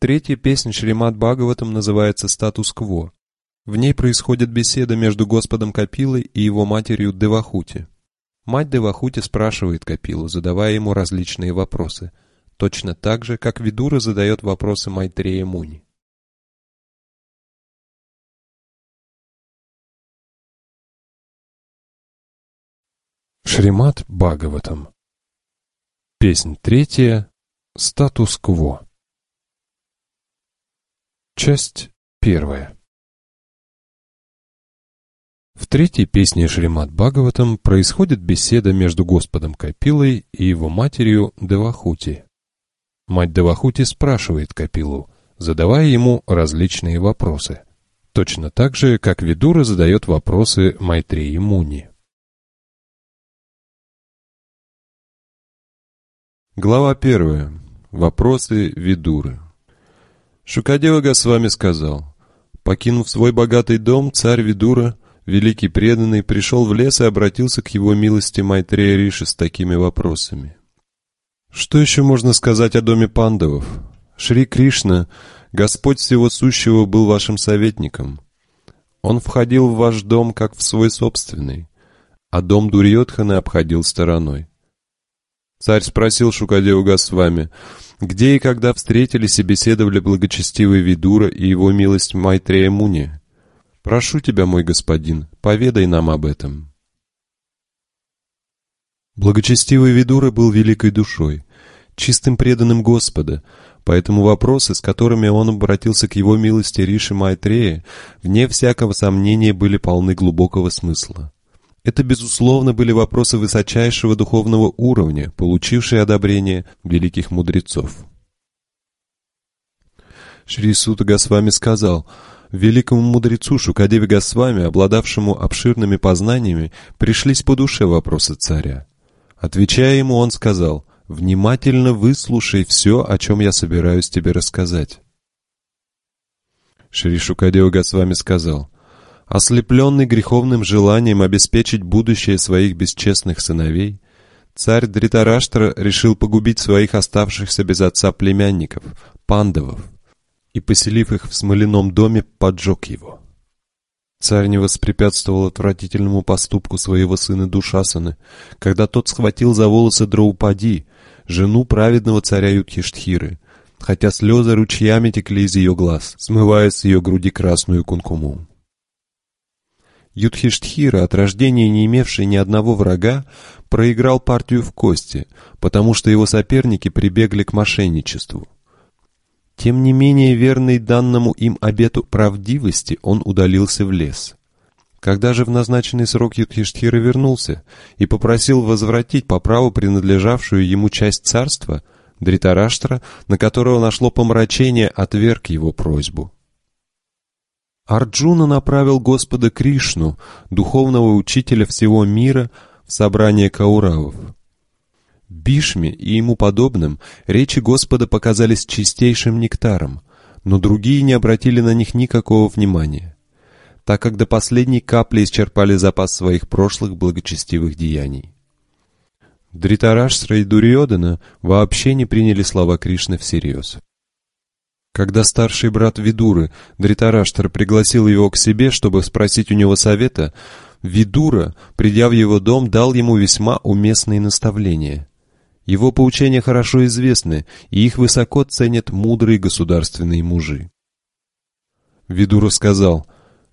Третья песня Шримад Бхагаватам называется «Статус-кво». В ней происходит беседа между Господом Капилой и его матерью Девахути. Мать Девахути спрашивает Капилу, задавая ему различные вопросы, точно так же, как Видура задает вопросы Майтрея Муни. Шримад Бхагаватам Песнь третья Статус-кво Часть первая В третьей песне Шримад Бхагаватам происходит беседа между Господом Капилой и его матерью Девахути. Мать Девахути спрашивает Капилу, задавая ему различные вопросы. Точно так же, как Видура задает вопросы Майтреи Муни. Глава первая. Вопросы Видуры. Шукадева Госвами сказал, покинув свой богатый дом, царь Видура, великий преданный, пришел в лес и обратился к его милости Майтрея Риши с такими вопросами. Что еще можно сказать о доме пандавов? Шри Кришна, Господь всего сущего, был вашим советником. Он входил в ваш дом, как в свой собственный, а дом Дурьотхана обходил стороной. Царь спросил Шукадеву Госвами, где и когда встретились и беседовали благочестивый Видура и его милость Майтрея Муни? Прошу тебя, мой господин, поведай нам об этом. Благочестивый Видура был великой душой, чистым преданным Господа, поэтому вопросы, с которыми он обратился к его милости Риши Майтрея, вне всякого сомнения были полны глубокого смысла. Это, безусловно, были вопросы высочайшего духовного уровня, получившие одобрение великих мудрецов. Шри Сута Госвами сказал, великому мудрецу Шукадеве Госвами, обладавшему обширными познаниями, пришлись по душе вопросы царя. Отвечая ему, он сказал, «Внимательно выслушай все, о чем я собираюсь тебе рассказать». Шри Шукадева Госвами сказал, Ослепленный греховным желанием обеспечить будущее своих бесчестных сыновей, царь Дритараштра решил погубить своих оставшихся без отца племянников, пандавов, и, поселив их в смоляном доме, поджег его. Царь не воспрепятствовал отвратительному поступку своего сына Душасаны, когда тот схватил за волосы Драупади, жену праведного царя Юдхиштхиры, хотя слезы ручьями текли из ее глаз, смывая с ее груди красную кункуму. Юдхиштхира, от рождения не имевший ни одного врага, проиграл партию в кости, потому что его соперники прибегли к мошенничеству. Тем не менее, верный данному им обету правдивости, он удалился в лес. Когда же в назначенный срок Юдхиштхира вернулся и попросил возвратить по праву принадлежавшую ему часть царства, Дритараштра, на которого нашло помрачение, отверг его просьбу. Арджуна направил Господа Кришну, духовного учителя всего мира, в собрание Кауравов. Бишме и ему подобным речи Господа показались чистейшим нектаром, но другие не обратили на них никакого внимания, так как до последней капли исчерпали запас своих прошлых благочестивых деяний. Дритараштра и Дурьодана вообще не приняли слова Кришны всерьез. Когда старший брат Видуры, Дритараштар, пригласил его к себе, чтобы спросить у него совета, Видура, придя в его дом, дал ему весьма уместные наставления. Его поучения хорошо известны, и их высоко ценят мудрые государственные мужи. Видура сказал,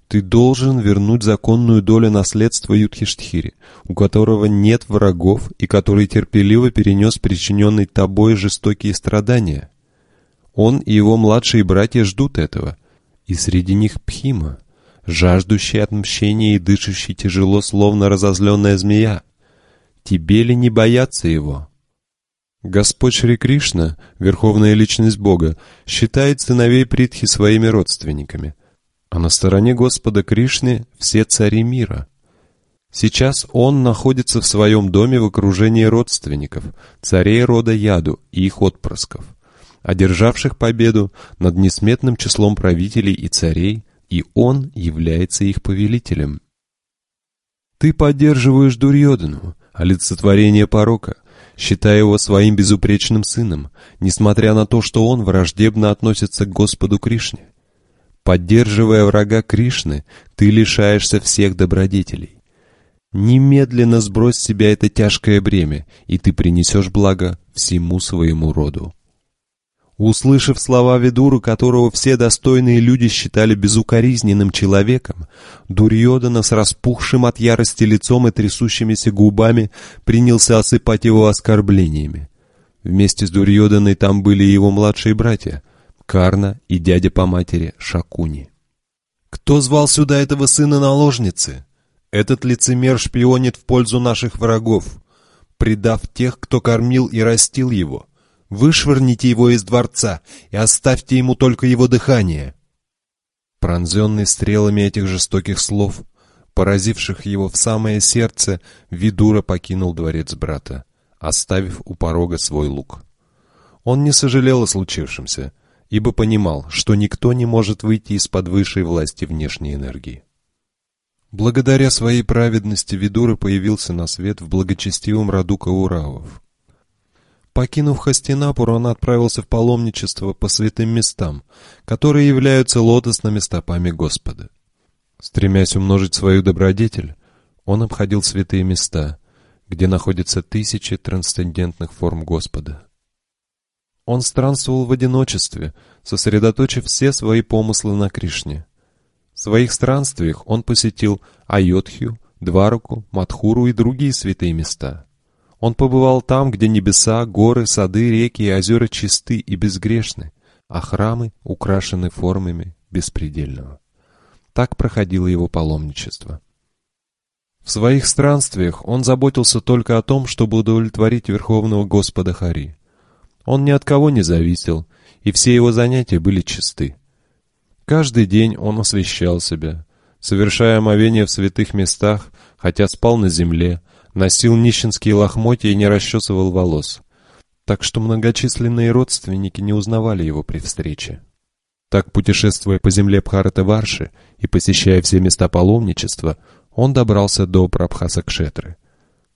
«Ты должен вернуть законную долю наследства Юдхиштхире, у которого нет врагов и который терпеливо перенес причиненные тобой жестокие страдания». Он и его младшие братья ждут этого. И среди них Пхима, жаждущий отмщения и дышащий тяжело, словно разозленная змея. Тебе ли не бояться его? Господь Шри Кришна, верховная личность Бога, считает сыновей Притхи своими родственниками, а на стороне Господа Кришны все цари мира. Сейчас он находится в своем доме в окружении родственников, царей рода Яду и их отпрысков одержавших победу над несметным числом правителей и царей, и он является их повелителем. Ты поддерживаешь Дурьодину, олицетворение порока, считая его своим безупречным сыном, несмотря на то, что он враждебно относится к Господу Кришне. Поддерживая врага Кришны, ты лишаешься всех добродетелей. Немедленно сбрось с себя это тяжкое бремя, и ты принесешь благо всему своему роду. Услышав слова Ведуру, которого все достойные люди считали безукоризненным человеком, Дурьодана с распухшим от ярости лицом и трясущимися губами принялся осыпать его оскорблениями. Вместе с Дурьоданой там были его младшие братья — Карна и дядя по матери Шакуни. «Кто звал сюда этого сына наложницы? Этот лицемер шпионит в пользу наших врагов, предав тех, кто кормил и растил его». Вышвырните его из дворца и оставьте ему только его дыхание. Пронзенный стрелами этих жестоких слов, поразивших его в самое сердце, Видура покинул дворец брата, оставив у порога свой лук. Он не сожалел о случившемся, ибо понимал, что никто не может выйти из-под высшей власти внешней энергии. Благодаря своей праведности Видура появился на свет в благочестивом роду Кауравов. Покинув Хастинапур, он отправился в паломничество по святым местам, которые являются лотосными стопами Господа. Стремясь умножить свою добродетель, он обходил святые места, где находятся тысячи трансцендентных форм Господа. Он странствовал в одиночестве, сосредоточив все свои помыслы на Кришне. В своих странствиях он посетил Айодхью, Двараку, Мадхуру и другие святые места. Он побывал там, где небеса, горы, сады, реки и озера чисты и безгрешны, а храмы украшены формами беспредельного. Так проходило его паломничество. В своих странствиях он заботился только о том, чтобы удовлетворить Верховного Господа Хари. Он ни от кого не зависел, и все его занятия были чисты. Каждый день он освящал себя, совершая омовение в святых местах, хотя спал на земле, носил нищенские лохмотья и не расчесывал волос, так что многочисленные родственники не узнавали его при встрече. Так, путешествуя по земле Бхарата-Варши и посещая все места паломничества, он добрался до Прабхаса-Кшетры.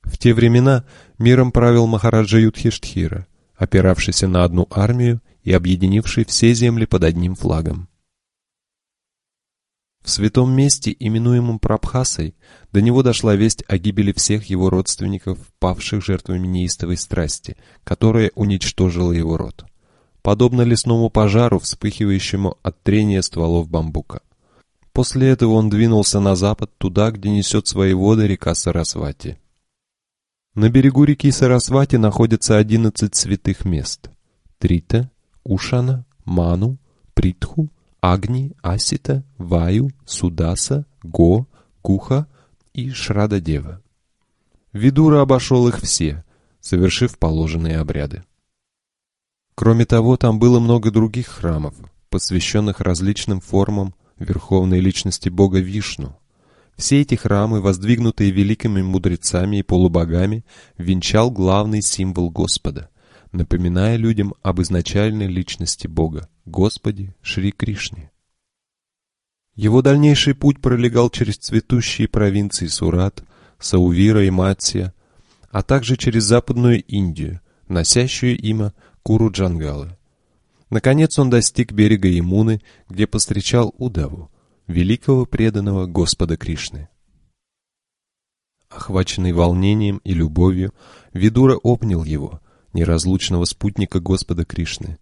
В те времена миром правил Махараджа Юдхиштхира, опиравшийся на одну армию и объединивший все земли под одним флагом. В святом месте, именуемом Прабхасой, до него дошла весть о гибели всех его родственников, павших жертвами неистовой страсти, которая уничтожила его род. Подобно лесному пожару, вспыхивающему от трения стволов бамбука. После этого он двинулся на запад, туда, где несет свои воды река Сарасвати. На берегу реки Сарасвати находятся одиннадцать святых мест. Трита, Ушана, Ману, Притху, Агни, Асита, Ваю, Судаса, Го, Куха и Шрададева. Видура обошел их все, совершив положенные обряды. Кроме того, там было много других храмов, посвященных различным формам верховной личности бога Вишну. Все эти храмы, воздвигнутые великими мудрецами и полубогами, венчал главный символ Господа, напоминая людям об изначальной личности Бога, Господи Шри Кришне. Его дальнейший путь пролегал через цветущие провинции Сурат, Саувира и Матсия, а также через Западную Индию, носящую имя Куру Джангалы. Наконец он достиг берега Ямуны, где постречал Удаву, великого преданного Господа Кришны. Охваченный волнением и любовью, Видура обнял его, неразлучного спутника Господа Кришны,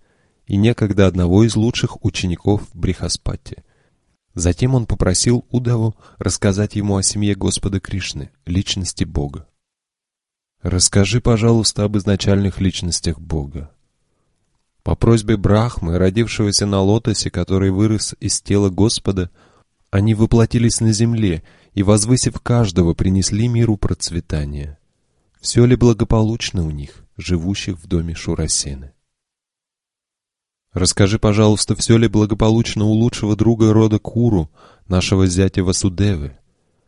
и некогда одного из лучших учеников Брихаспати. Затем он попросил Удаву рассказать ему о семье Господа Кришны, личности Бога. «Расскажи, пожалуйста, об изначальных личностях Бога». По просьбе Брахмы, родившегося на лотосе, который вырос из тела Господа, они воплотились на земле и, возвысив каждого, принесли миру процветание. Все ли благополучно у них, живущих в доме Шурасены? Расскажи, пожалуйста, все ли благополучно у лучшего друга рода Куру, нашего зятя Васудевы.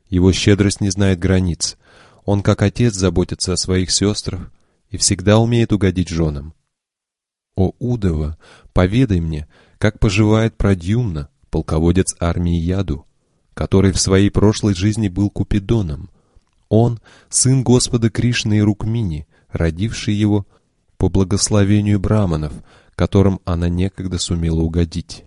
Его щедрость не знает границ. Он, как отец, заботится о своих сестрах и всегда умеет угодить женам. О, Удова, поведай мне, как поживает Прадьюмна, полководец армии Яду, который в своей прошлой жизни был Купидоном. Он — сын Господа Кришны и Рукмини, родивший его по благословению браманов, которым она некогда сумела угодить.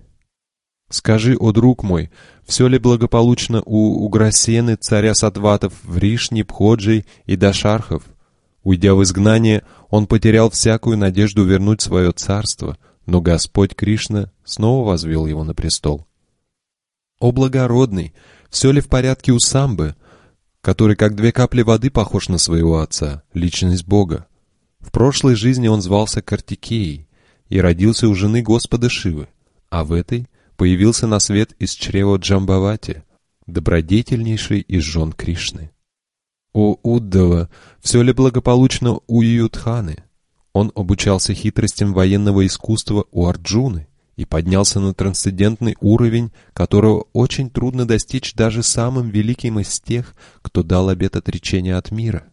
Скажи, о друг мой, все ли благополучно у Уграсены, царя Сатватов, Вришни, Пходжей и Дашархов? Уйдя в изгнание, он потерял всякую надежду вернуть свое царство, но Господь Кришна снова возвел его на престол. О благородный, все ли в порядке у Самбы, который как две капли воды похож на своего отца, личность Бога? В прошлой жизни он звался Картикеей и родился у жены Господа Шивы, а в этой появился на свет из чрева Джамбавати, добродетельнейший из жен Кришны. О Уддава, все ли благополучно у Юдханы? Он обучался хитростям военного искусства у Арджуны и поднялся на трансцендентный уровень, которого очень трудно достичь даже самым великим из тех, кто дал обет отречения от мира.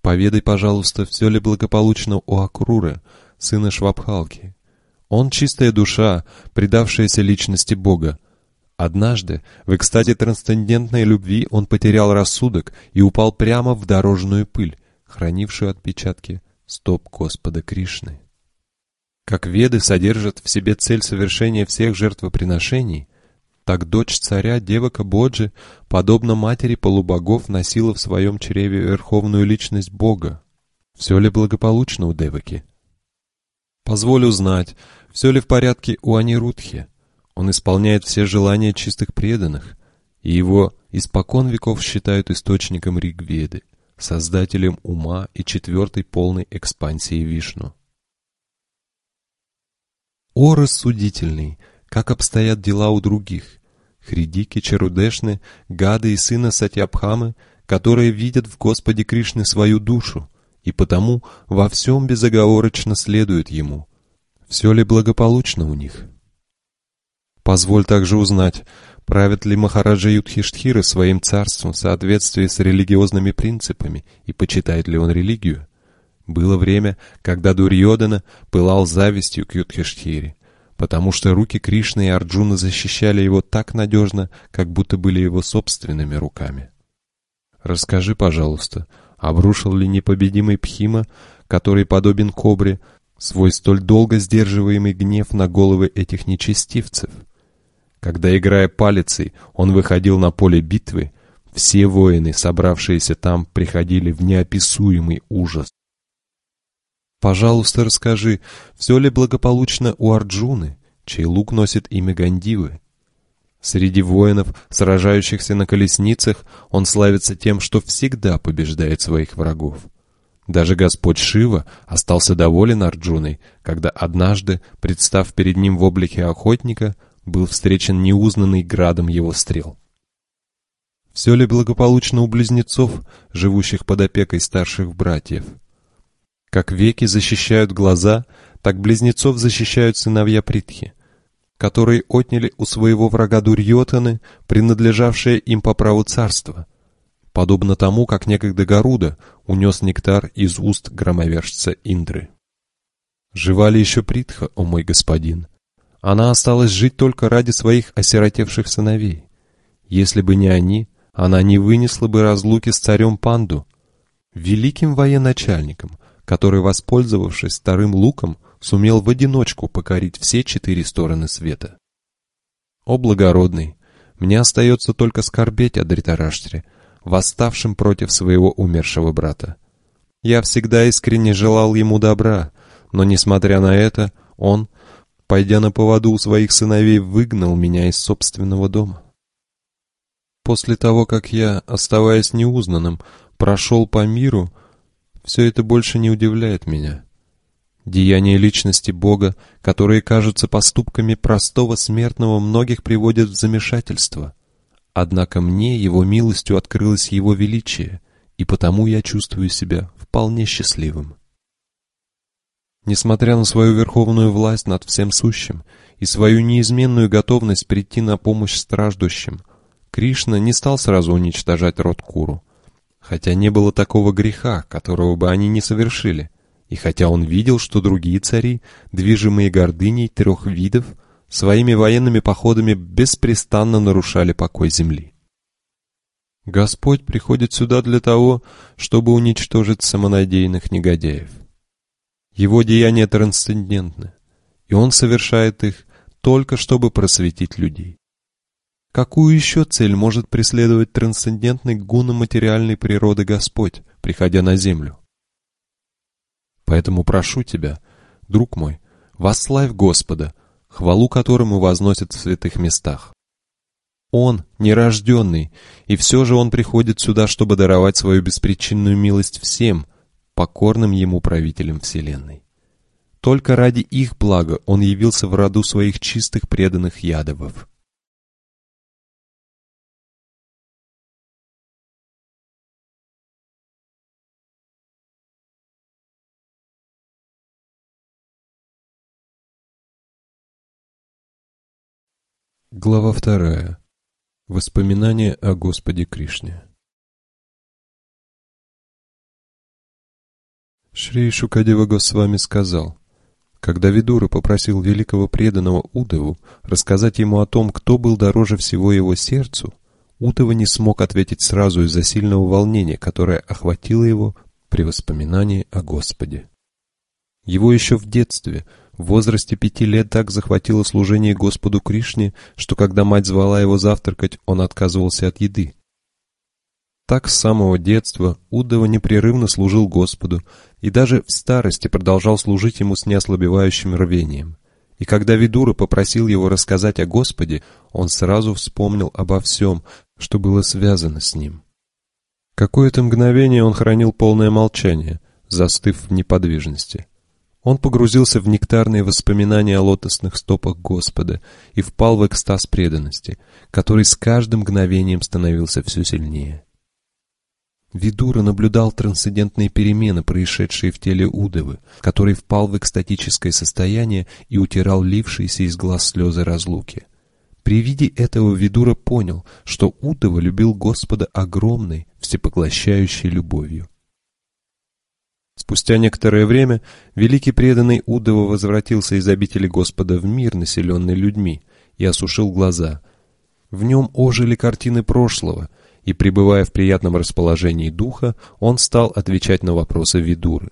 Поведай, пожалуйста, все ли благополучно у Акруры, сына Швабхалки, он чистая душа, предавшаяся личности Бога. Однажды, в экстазе трансцендентной любви, он потерял рассудок и упал прямо в дорожную пыль, хранившую отпечатки стоп Господа Кришны. Как Веды содержат в себе цель совершения всех жертвоприношений, так дочь царя, девока Боджи, подобно матери полубогов, носила в своем чреве верховную личность Бога. Все ли благополучно у Деваки? Позволю знать, все ли в порядке у Анирудхи. Он исполняет все желания чистых преданных, и его испокон веков считают источником Ригведы, создателем ума и четвертой полной экспансии Вишну. О рассудительный, как обстоят дела у других, Хридики, Чарудешны, Гады и сына Сатьябхамы, которые видят в Господе Кришне свою душу, и потому во всем безоговорочно следуют ему. Все ли благополучно у них? Позволь также узнать, правит ли Махараджа Юдхиштхира своим царством в соответствии с религиозными принципами и почитает ли он религию? Было время, когда Дурьодана пылал завистью к Юдхиштхире, потому что руки Кришны и Арджуна защищали его так надежно, как будто были его собственными руками. Расскажи, пожалуйста, Обрушил ли непобедимый Пхима, который подобен кобре, свой столь долго сдерживаемый гнев на головы этих нечестивцев? Когда, играя палицей, он выходил на поле битвы, все воины, собравшиеся там, приходили в неописуемый ужас. Пожалуйста, расскажи, все ли благополучно у Арджуны, чей лук носит имя Гандивы? Среди воинов, сражающихся на колесницах, он славится тем, что всегда побеждает своих врагов. Даже Господь Шива остался доволен Арджуной, когда однажды, представ перед ним в облике охотника, был встречен неузнанный градом его стрел. Все ли благополучно у близнецов, живущих под опекой старших братьев? Как веки защищают глаза, так близнецов защищают сыновья Притхи — которые отняли у своего врага Дурьотаны, принадлежавшее им по праву царства, подобно тому, как некогда Гаруда унес нектар из уст громовержца Индры. Жива ли еще Притха, о мой господин? Она осталась жить только ради своих осиротевших сыновей. Если бы не они, она не вынесла бы разлуки с царем Панду, великим военачальником, который, воспользовавшись старым луком, сумел в одиночку покорить все четыре стороны света. О благородный, мне остается только скорбеть о Дритараштре, восставшем против своего умершего брата. Я всегда искренне желал ему добра, но, несмотря на это, он, пойдя на поводу у своих сыновей, выгнал меня из собственного дома. После того, как я, оставаясь неузнанным, прошел по миру, все это больше не удивляет меня. Деяния личности Бога, которые кажутся поступками простого смертного, многих приводят в замешательство. Однако мне Его милостью открылось Его величие, и потому я чувствую себя вполне счастливым. Несмотря на свою верховную власть над всем сущим и свою неизменную готовность прийти на помощь страждущим, Кришна не стал сразу уничтожать род Куру, хотя не было такого греха, которого бы они не совершили. И хотя он видел, что другие цари, движимые гордыней трех видов, своими военными походами беспрестанно нарушали покой земли. Господь приходит сюда для того, чтобы уничтожить самонадеянных негодяев. Его деяния трансцендентны, и Он совершает их только чтобы просветить людей. Какую еще цель может преследовать трансцендентный гуноматериальной природы Господь, приходя на землю? Поэтому прошу тебя, друг мой, восславь Господа, хвалу которому возносят в святых местах. Он нерожденный, и все же Он приходит сюда, чтобы даровать свою беспричинную милость всем, покорным Ему правителям Вселенной. Только ради их блага Он явился в роду своих чистых преданных ядовов. Глава вторая. Воспоминания о Господе Кришне. Шри Шукадева Госвами сказал, когда Видура попросил великого преданного Удову рассказать ему о том, кто был дороже всего его сердцу, Удова не смог ответить сразу из-за сильного волнения, которое охватило его при воспоминании о Господе. Его еще в детстве – в возрасте пяти лет так захватило служение Господу Кришне, что когда мать звала его завтракать, он отказывался от еды. Так с самого детства Удова непрерывно служил Господу и даже в старости продолжал служить ему с неослабевающим рвением. И когда Видура попросил его рассказать о Господе, он сразу вспомнил обо всем, что было связано с ним. Какое-то мгновение он хранил полное молчание, застыв в неподвижности. Он погрузился в нектарные воспоминания о лотосных стопах Господа и впал в экстаз преданности, который с каждым мгновением становился все сильнее. Видура наблюдал трансцендентные перемены, происшедшие в теле Удовы, который впал в экстатическое состояние и утирал лившиеся из глаз слезы разлуки. При виде этого Видура понял, что Удова любил Господа огромной, всепоглощающей любовью. Спустя некоторое время великий преданный Удова возвратился из обители Господа в мир, населенный людьми, и осушил глаза. В нем ожили картины прошлого, и, пребывая в приятном расположении духа, он стал отвечать на вопросы Видуры.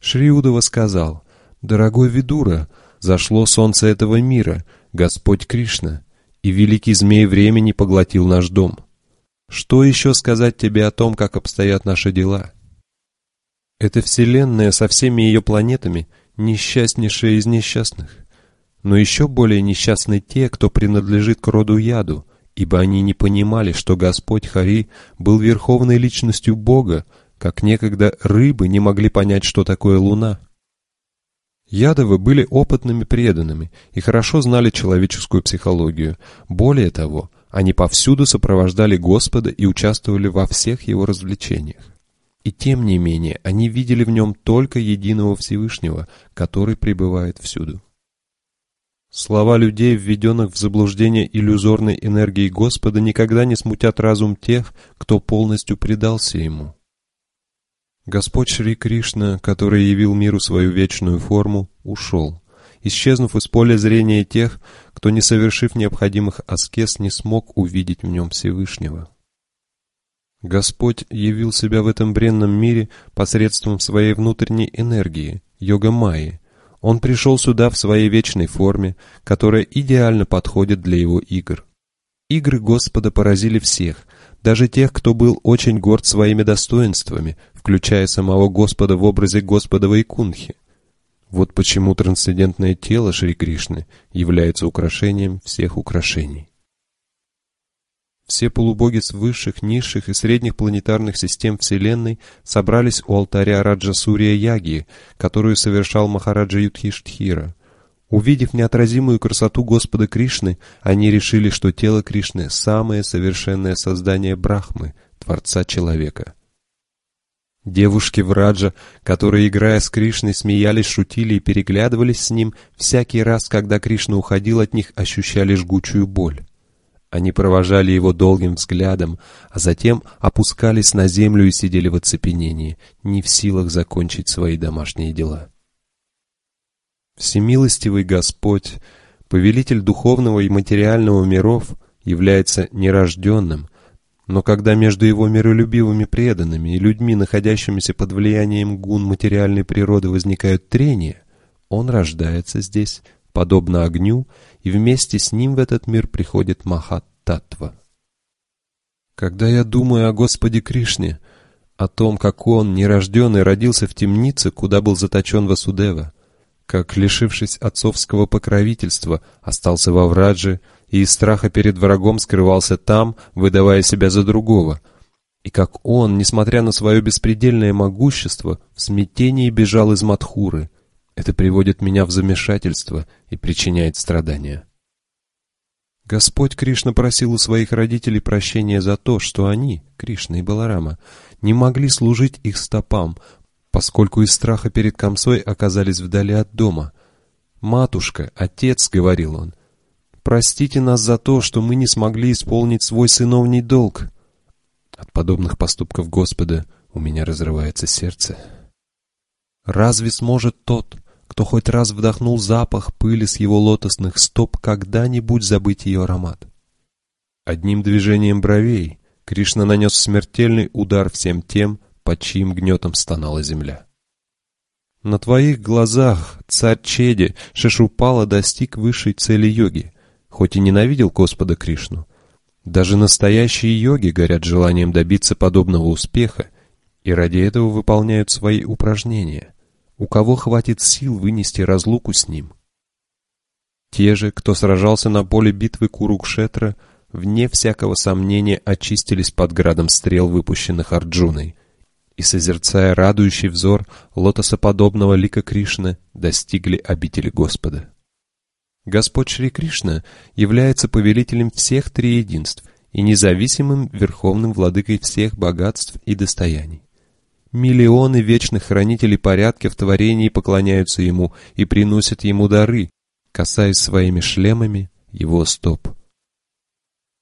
Шри Удова сказал, «Дорогой Видура, зашло солнце этого мира, Господь Кришна, и великий змей времени поглотил наш дом. Что еще сказать тебе о том, как обстоят наши дела?» Эта Вселенная со всеми ее планетами несчастнейшая из несчастных. Но еще более несчастны те, кто принадлежит к роду яду, ибо они не понимали, что Господь Хари был верховной личностью Бога, как некогда рыбы не могли понять, что такое луна. Ядовы были опытными преданными и хорошо знали человеческую психологию. Более того, они повсюду сопровождали Господа и участвовали во всех его развлечениях. И тем не менее, они видели в нем только единого Всевышнего, который пребывает всюду. Слова людей, введенных в заблуждение иллюзорной энергией Господа, никогда не смутят разум тех, кто полностью предался Ему. Господь Шри Кришна, который явил миру свою вечную форму, ушел, исчезнув из поля зрения тех, кто, не совершив необходимых аскез, не смог увидеть в нем Всевышнего. Господь явил себя в этом бренном мире посредством своей внутренней энергии, йога-майи. Он пришел сюда в своей вечной форме, которая идеально подходит для его игр. Игры Господа поразили всех, даже тех, кто был очень горд своими достоинствами, включая самого Господа в образе Господа Вайкунхи. Вот почему трансцендентное тело Шри Кришны является украшением всех украшений. Все полубоги с высших, низших и средних планетарных систем Вселенной собрались у алтаря Раджасурия Яги, которую совершал Махараджа Юдхиштхира. Увидев неотразимую красоту Господа Кришны, они решили, что тело Кришны – самое совершенное создание Брахмы, Творца Человека. Девушки в Раджа, которые, играя с Кришной, смеялись, шутили и переглядывались с ним, всякий раз, когда Кришна уходил от них, ощущали жгучую боль. Они провожали его долгим взглядом, а затем опускались на землю и сидели в оцепенении, не в силах закончить свои домашние дела. Всемилостивый Господь, повелитель духовного и материального миров, является нерожденным, Но когда между его миролюбивыми преданными и людьми, находящимися под влиянием гун материальной природы, возникают трения, он рождается здесь, подобно огню, и вместе с ним в этот мир приходит Махат-Татва. Когда я думаю о Господе Кришне, о том, как он, нерожденный, родился в темнице, куда был заточен Васудева, как, лишившись отцовского покровительства, остался во Врадже и из страха перед врагом скрывался там, выдавая себя за другого, и как он, несмотря на свое беспредельное могущество, в смятении бежал из Мадхуры. Это приводит меня в замешательство и причиняет страдания. Господь Кришна просил у своих родителей прощения за то, что они, Кришна и Баларама, не могли служить их стопам, поскольку из страха перед Камсой оказались вдали от дома. «Матушка, отец», — говорил он, — «простите нас за то, что мы не смогли исполнить свой сыновний долг». От подобных поступков Господа у меня разрывается сердце. Разве сможет тот, кто хоть раз вдохнул запах пыли с его лотосных стоп, когда-нибудь забыть ее аромат. Одним движением бровей Кришна нанес смертельный удар всем тем, под чьим гнетом стонала земля. На твоих глазах царь Чеди Шешупала достиг высшей цели йоги, хоть и ненавидел Господа Кришну. Даже настоящие йоги горят желанием добиться подобного успеха и ради этого выполняют свои упражнения у кого хватит сил вынести разлуку с ним. Те же, кто сражался на поле битвы Курукшетра, вне всякого сомнения очистились под градом стрел, выпущенных Арджуной, и, созерцая радующий взор лотосоподобного лика Кришны, достигли обители Господа. Господь Шри Кришна является повелителем всех триединств и независимым верховным владыкой всех богатств и достояний. Миллионы вечных хранителей порядка в творении поклоняются ему и приносят ему дары, касаясь своими шлемами его стоп.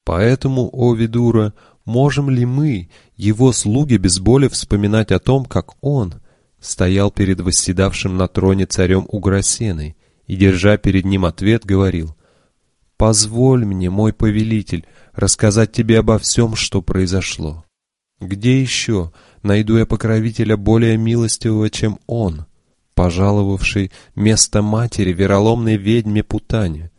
Поэтому, о Видура, можем ли мы, его слуги, без боли вспоминать о том, как он стоял перед восседавшим на троне царем Уграсеной и, держа перед ним ответ, говорил, «Позволь мне, мой повелитель, рассказать тебе обо всем, что произошло. Где еще найду я покровителя более милостивого, чем он, пожаловавший место матери вероломной ведьме Путане,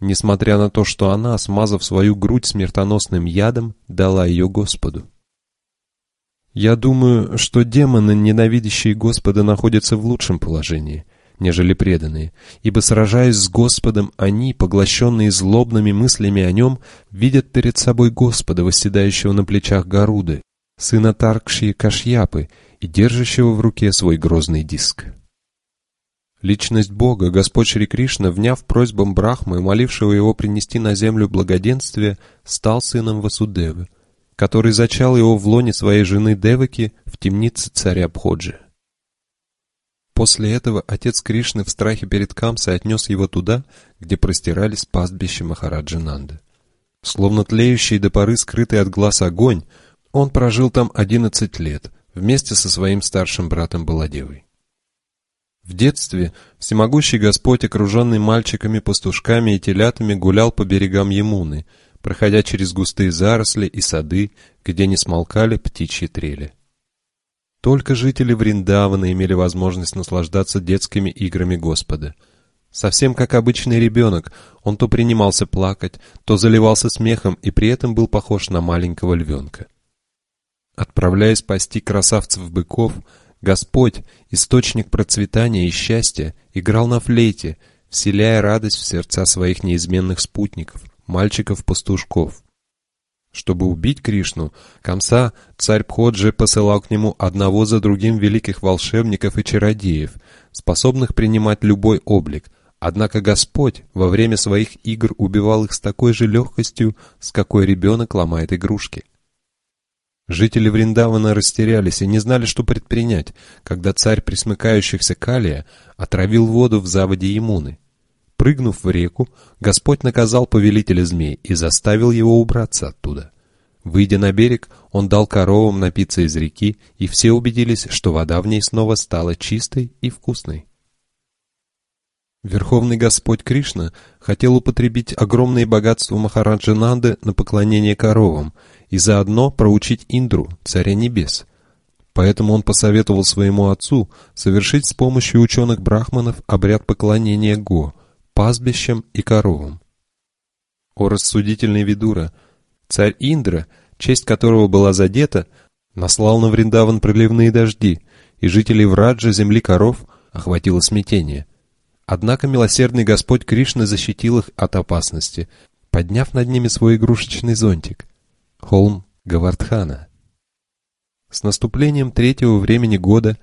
несмотря на то, что она, смазав свою грудь смертоносным ядом, дала ее Господу. Я думаю, что демоны, ненавидящие Господа, находятся в лучшем положении, нежели преданные, ибо, сражаясь с Господом, они, поглощенные злобными мыслями о нем, видят перед собой Господа, восседающего на плечах Горуды, сына Таркши Кашьяпы и держащего в руке свой грозный диск. Личность Бога, Господь Шри Кришна, вняв просьбам Брахмы, молившего его принести на землю благоденствие, стал сыном Васудевы, который зачал его в лоне своей жены Деваки в темнице царя Бходжи. После этого отец Кришны в страхе перед Камсой отнес его туда, где простирались пастбища Махараджи Нанды. Словно тлеющий до поры скрытый от глаз огонь, он прожил там 11 лет, вместе со своим старшим братом Баладевой. В детстве всемогущий Господь, окруженный мальчиками-пастушками и телятами, гулял по берегам Емуны, проходя через густые заросли и сады, где не смолкали птичьи трели. Только жители Вриндавана имели возможность наслаждаться детскими играми Господа. Совсем как обычный ребенок, он то принимался плакать, то заливался смехом и при этом был похож на маленького львенка. Отправляясь пасти красавцев-быков, Господь, источник процветания и счастья, играл на флейте, вселяя радость в сердца своих неизменных спутников, мальчиков-пастушков. Чтобы убить Кришну, Камса, царь Пходжи, посылал к нему одного за другим великих волшебников и чародеев, способных принимать любой облик, однако Господь во время своих игр убивал их с такой же легкостью, с какой ребенок ломает игрушки. Жители Вриндавана растерялись и не знали, что предпринять, когда царь присмыкающихся Калия отравил воду в заводе Емуны. Прыгнув в реку, Господь наказал повелителя змей и заставил его убраться оттуда. Выйдя на берег, он дал коровам напиться из реки, и все убедились, что вода в ней снова стала чистой и вкусной. Верховный Господь Кришна хотел употребить огромные богатства Махараджананды на поклонение коровам и заодно проучить Индру, царя небес. Поэтому он посоветовал своему отцу совершить с помощью ученых-брахманов обряд поклонения Го, пастбищам и коровам. О рассудительный Видура! Царь Индра, честь которого была задета, наслал на Вриндаван проливные дожди, и жителей Враджа, земли коров, охватило смятение – Однако милосердный Господь Кришна защитил их от опасности, подняв над ними свой игрушечный зонтик — холм Гавардхана. С наступлением третьего времени года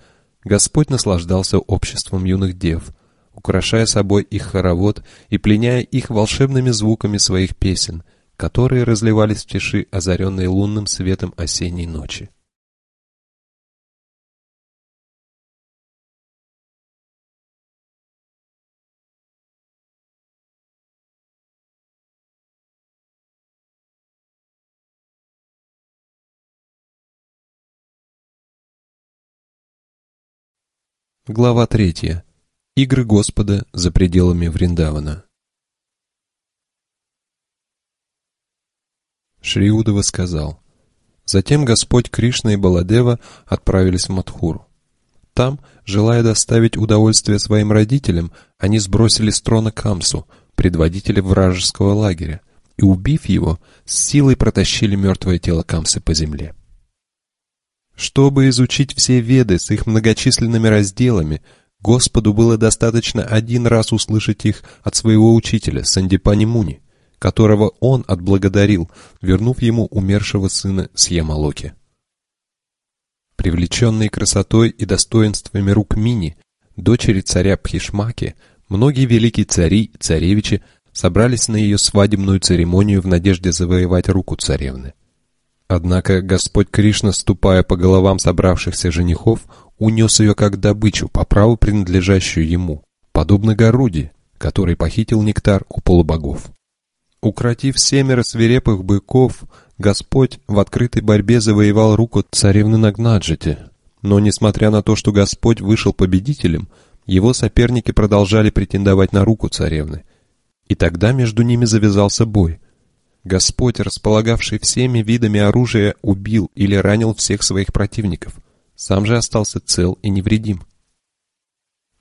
Господь наслаждался обществом юных дев, украшая собой их хоровод и пленяя их волшебными звуками своих песен, которые разливались в тиши, озаренной лунным светом осенней ночи. Глава третья. Игры Господа за пределами Вриндавана. Шриудова сказал. Затем Господь Кришна и Баладева отправились в Мадхуру. Там, желая доставить удовольствие своим родителям, они сбросили с трона Камсу, предводителя вражеского лагеря, и, убив его, с силой протащили мертвое тело Камсы по земле. Чтобы изучить все веды с их многочисленными разделами, Господу было достаточно один раз услышать их от своего учителя, Сандипани Муни, которого он отблагодарил, вернув ему умершего сына Сьямалоки. Привлеченные красотой и достоинствами рук Мини, дочери царя Пхишмаки, многие великие цари и царевичи собрались на ее свадебную церемонию в надежде завоевать руку царевны. Однако Господь Кришна, ступая по головам собравшихся женихов, унес ее как добычу, по праву принадлежащую ему, подобно Горуде, который похитил нектар у полубогов. Укротив семеро свирепых быков, Господь в открытой борьбе завоевал руку царевны Нагнаджити. Но, несмотря на то, что Господь вышел победителем, его соперники продолжали претендовать на руку царевны. И тогда между ними завязался бой, Господь, располагавший всеми видами оружия, убил или ранил всех своих противников. Сам же остался цел и невредим.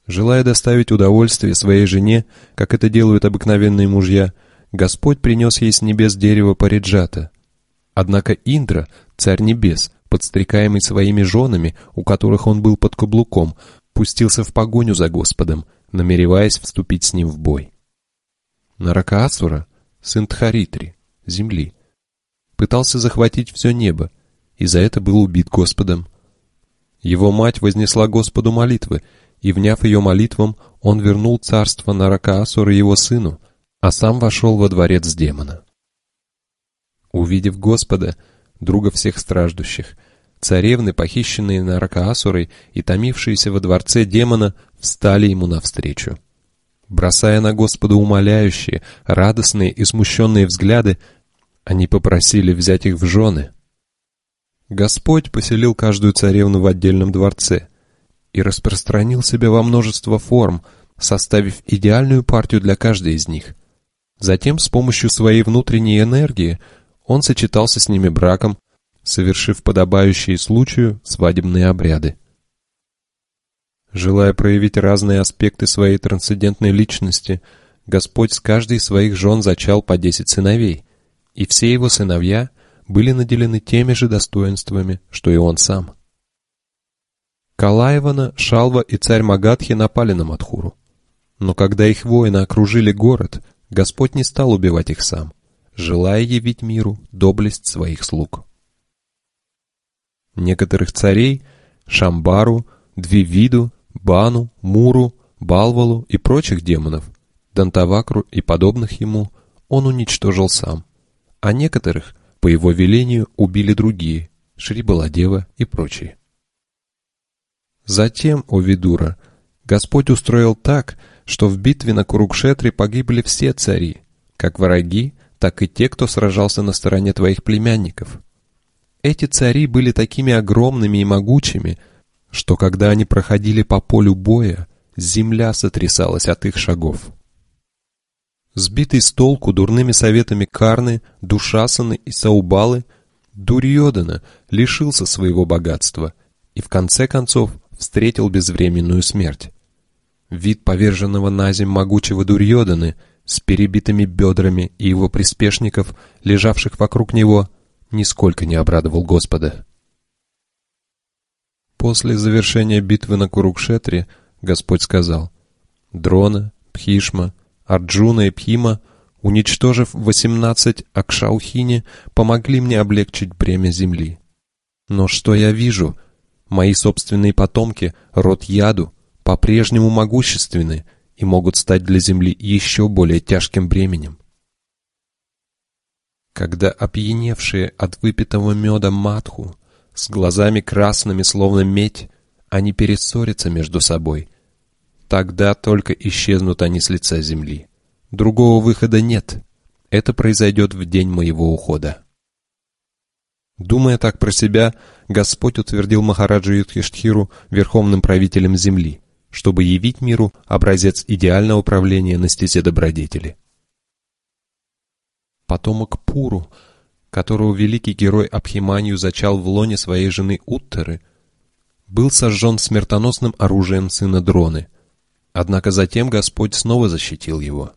Желая доставить удовольствие своей жене, как это делают обыкновенные мужья, Господь принес ей с небес дерево Париджата. Однако Индра, царь небес, подстрекаемый своими женами, у которых он был под каблуком, пустился в погоню за Господом, намереваясь вступить с ним в бой. Наракаасура, сын Тхаритри, земли. Пытался захватить все небо, и за это был убит Господом. Его мать вознесла Господу молитвы, и, вняв ее молитвам, он вернул царство Наракаасура его сыну, а сам вошел во дворец демона. Увидев Господа, друга всех страждущих, царевны, похищенные Наракаасурой и томившиеся во дворце демона, встали ему навстречу. Бросая на Господа умоляющие, радостные и смущенные взгляды, они попросили взять их в жены. Господь поселил каждую царевну в отдельном дворце и распространил себя во множество форм, составив идеальную партию для каждой из них. Затем с помощью своей внутренней энергии он сочетался с ними браком, совершив подобающие случаю свадебные обряды. Желая проявить разные аспекты своей трансцендентной личности, Господь с каждой из своих жен зачал по десять сыновей, и все его сыновья были наделены теми же достоинствами, что и он сам. Калаевана, Шалва и царь Магадхи напали на Мадхуру. Но когда их воины окружили город, Господь не стал убивать их сам, желая явить миру доблесть своих слуг. Некоторых царей, Шамбару, Двивиду, Бану, Муру, Балвалу и прочих демонов, Дантавакру и подобных ему, он уничтожил сам, а некоторых, по его велению, убили другие, Шри Баладева и прочие. Затем, о Видура, Господь устроил так, что в битве на Курукшетре погибли все цари, как враги, так и те, кто сражался на стороне твоих племянников. Эти цари были такими огромными и могучими, что когда они проходили по полю боя, земля сотрясалась от их шагов. Сбитый с толку дурными советами Карны, Душасаны и Саубалы, Дурьодана лишился своего богатства и в конце концов встретил безвременную смерть. Вид поверженного на земь могучего Дурьоданы с перебитыми бедрами и его приспешников, лежавших вокруг него, нисколько не обрадовал Господа. После завершения битвы на Курукшетре Господь сказал, «Дрона, Пхишма, Арджуна и Пхима, уничтожив восемнадцать Акшаухини, помогли мне облегчить бремя земли. Но что я вижу? Мои собственные потомки, род Яду, по-прежнему могущественны и могут стать для земли еще более тяжким бременем. Когда опьяневшие от выпитого меда матху, с глазами красными, словно медь, они перессорятся между собой, тогда только исчезнут они с лица земли. Другого выхода нет. Это произойдет в день моего ухода. Думая так про себя, Господь утвердил Махараджа Юдхиштхиру верховным правителем земли, чтобы явить миру образец идеального управления на стезе добродетели. Потомок Пуру, которого великий герой Абхиманию зачал в лоне своей жены Уттеры, был сожжен смертоносным оружием сына Дроны. Однако затем Господь снова защитил его.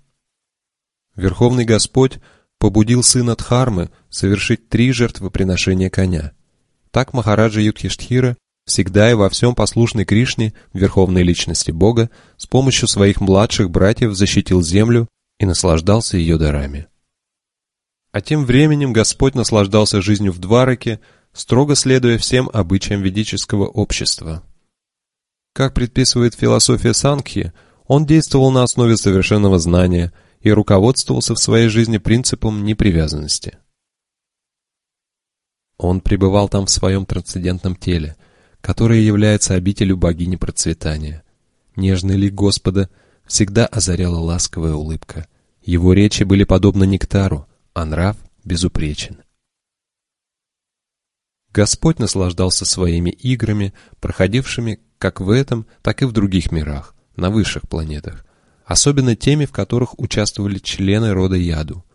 Верховный Господь побудил сына Дхармы совершить три жертвоприношения коня. Так Махараджа Юдхиштхира, всегда и во всем послушный Кришне, верховной личности Бога, с помощью своих младших братьев защитил землю и наслаждался ее дарами. А тем временем Господь наслаждался жизнью в Двараке, строго следуя всем обычаям ведического общества. Как предписывает философия Сангхи, он действовал на основе совершенного знания и руководствовался в своей жизни принципом непривязанности. Он пребывал там в своем трансцендентном теле, которое является обителью богини процветания. Нежный лик Господа всегда озаряла ласковая улыбка. Его речи были подобны нектару, а нрав безупречен. Господь наслаждался своими играми, проходившими как в этом, так и в других мирах, на высших планетах, особенно теми, в которых участвовали члены рода Яду.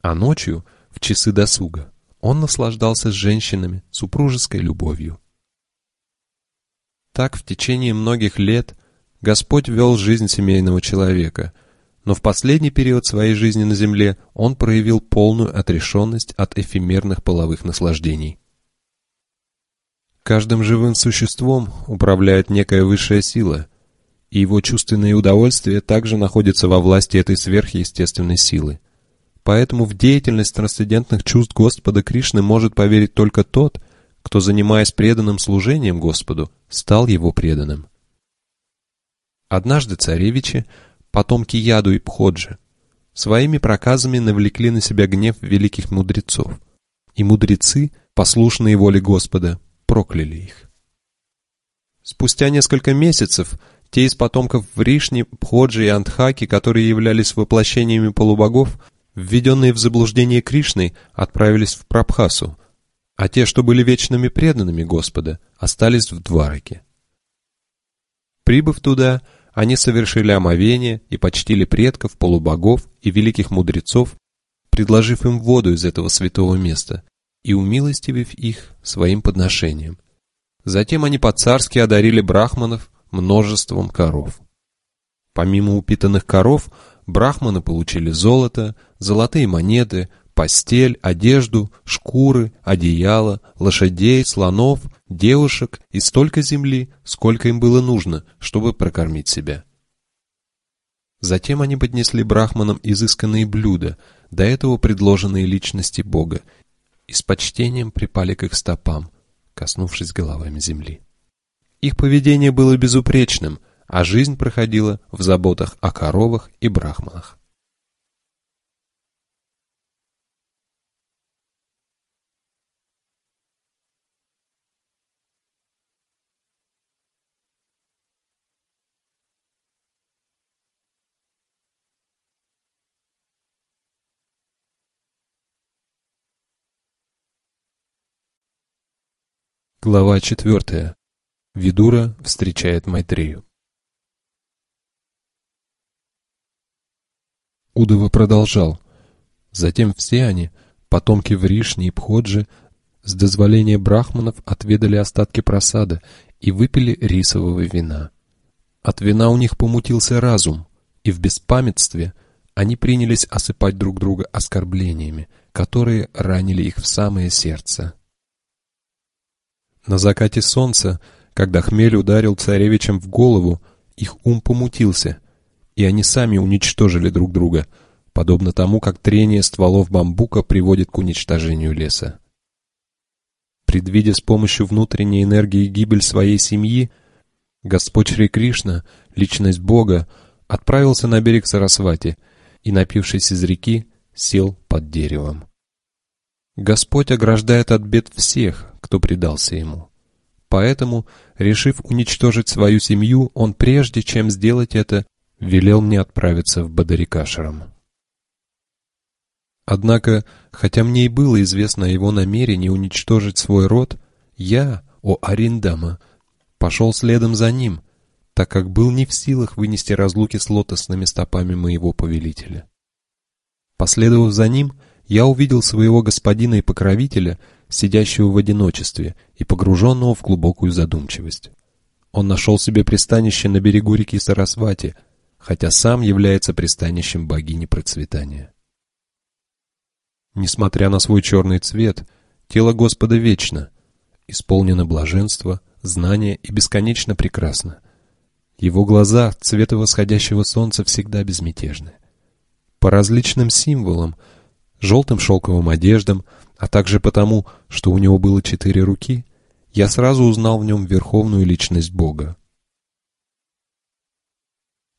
А ночью, в часы досуга, он наслаждался с женщинами супружеской любовью. Так в течение многих лет Господь вел жизнь семейного человека – но в последний период своей жизни на Земле он проявил полную отрешенность от эфемерных половых наслаждений. Каждым живым существом управляет некая высшая сила, и его чувственные удовольствия также находятся во власти этой сверхъестественной силы. Поэтому в деятельность трансцендентных чувств Господа Кришны может поверить только тот, кто, занимаясь преданным служением Господу, стал его преданным. Однажды царевичи потомки Яду и Пходжи, своими проказами навлекли на себя гнев великих мудрецов, и мудрецы, послушные воле Господа, прокляли их. Спустя несколько месяцев те из потомков Вришни, Пходжи и Антхаки, которые являлись воплощениями полубогов, введенные в заблуждение Кришной, отправились в Прабхасу, а те, что были вечными преданными Господа, остались в Двараке. Прибыв туда, они совершили омовение и почтили предков, полубогов и великих мудрецов, предложив им воду из этого святого места и умилостивив их своим подношением. Затем они по-царски одарили брахманов множеством коров. Помимо упитанных коров, брахманы получили золото, золотые монеты, постель, одежду, шкуры, одеяло, лошадей, слонов, девушек и столько земли, сколько им было нужно, чтобы прокормить себя. Затем они поднесли брахманам изысканные блюда, до этого предложенные личности Бога, и с почтением припали к их стопам, коснувшись головами земли. Их поведение было безупречным, а жизнь проходила в заботах о коровах и брахманах. Глава 4. Видура встречает Майтрею. Удова продолжал. Затем все они, потомки Вришни и Пходжи, с дозволения брахманов отведали остатки просады и выпили рисового вина. От вина у них помутился разум, и в беспамятстве они принялись осыпать друг друга оскорблениями, которые ранили их в самое сердце. На закате солнца, когда хмель ударил царевичам в голову, их ум помутился, и они сами уничтожили друг друга, подобно тому, как трение стволов бамбука приводит к уничтожению леса. Предвидя с помощью внутренней энергии гибель своей семьи, Господь Шри Кришна, личность Бога, отправился на берег Сарасвати и, напившись из реки, сел под деревом. Господь ограждает от бед всех, кто предался Ему. Поэтому, решив уничтожить свою семью, Он прежде, чем сделать это, велел мне отправиться в Бадарикашрам. Однако, хотя мне и было известно о его намерении уничтожить свой род, я, о Ариндама, пошел следом за ним, так как был не в силах вынести разлуки с лотосными стопами моего повелителя. Последовав за ним, я увидел своего господина и покровителя, сидящего в одиночестве и погруженного в глубокую задумчивость. Он нашел себе пристанище на берегу реки Сарасвати, хотя сам является пристанищем богини процветания. Несмотря на свой черный цвет, тело Господа вечно, исполнено блаженства, знания и бесконечно прекрасно. Его глаза цвета восходящего солнца всегда безмятежны. По различным символам, желтым шелковым одеждам, а также потому, что у него было четыре руки, я сразу узнал в нем верховную личность Бога.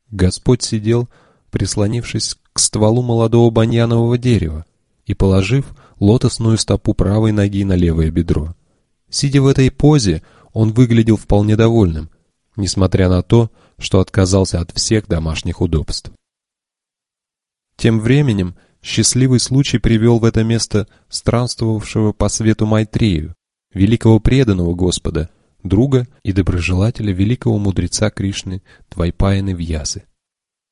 Господь сидел, прислонившись к стволу молодого баньянового дерева, и положив лотосную стопу правой ноги на левое бедро. Сидя в этой позе, он выглядел вполне довольным, несмотря на то, что отказался от всех домашних удобств. Тем временем счастливый случай привел в это место странствовавшего по свету Майтрею, великого преданного Господа, друга и доброжелателя великого мудреца Кришны Твайпаяны Вьясы.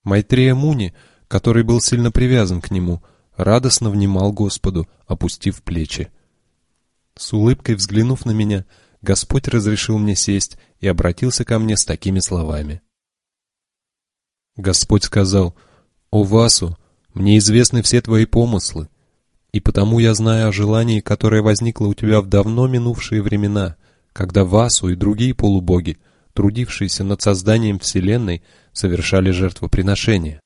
Майтрея Муни, который был сильно привязан к нему, радостно внимал Господу, опустив плечи. С улыбкой взглянув на меня, Господь разрешил мне сесть и обратился ко мне с такими словами. Господь сказал, «О Васу, мне известны все твои помыслы, и потому я знаю о желании, которое возникло у тебя в давно минувшие времена, когда Васу и другие полубоги, трудившиеся над созданием Вселенной, совершали жертвоприношения.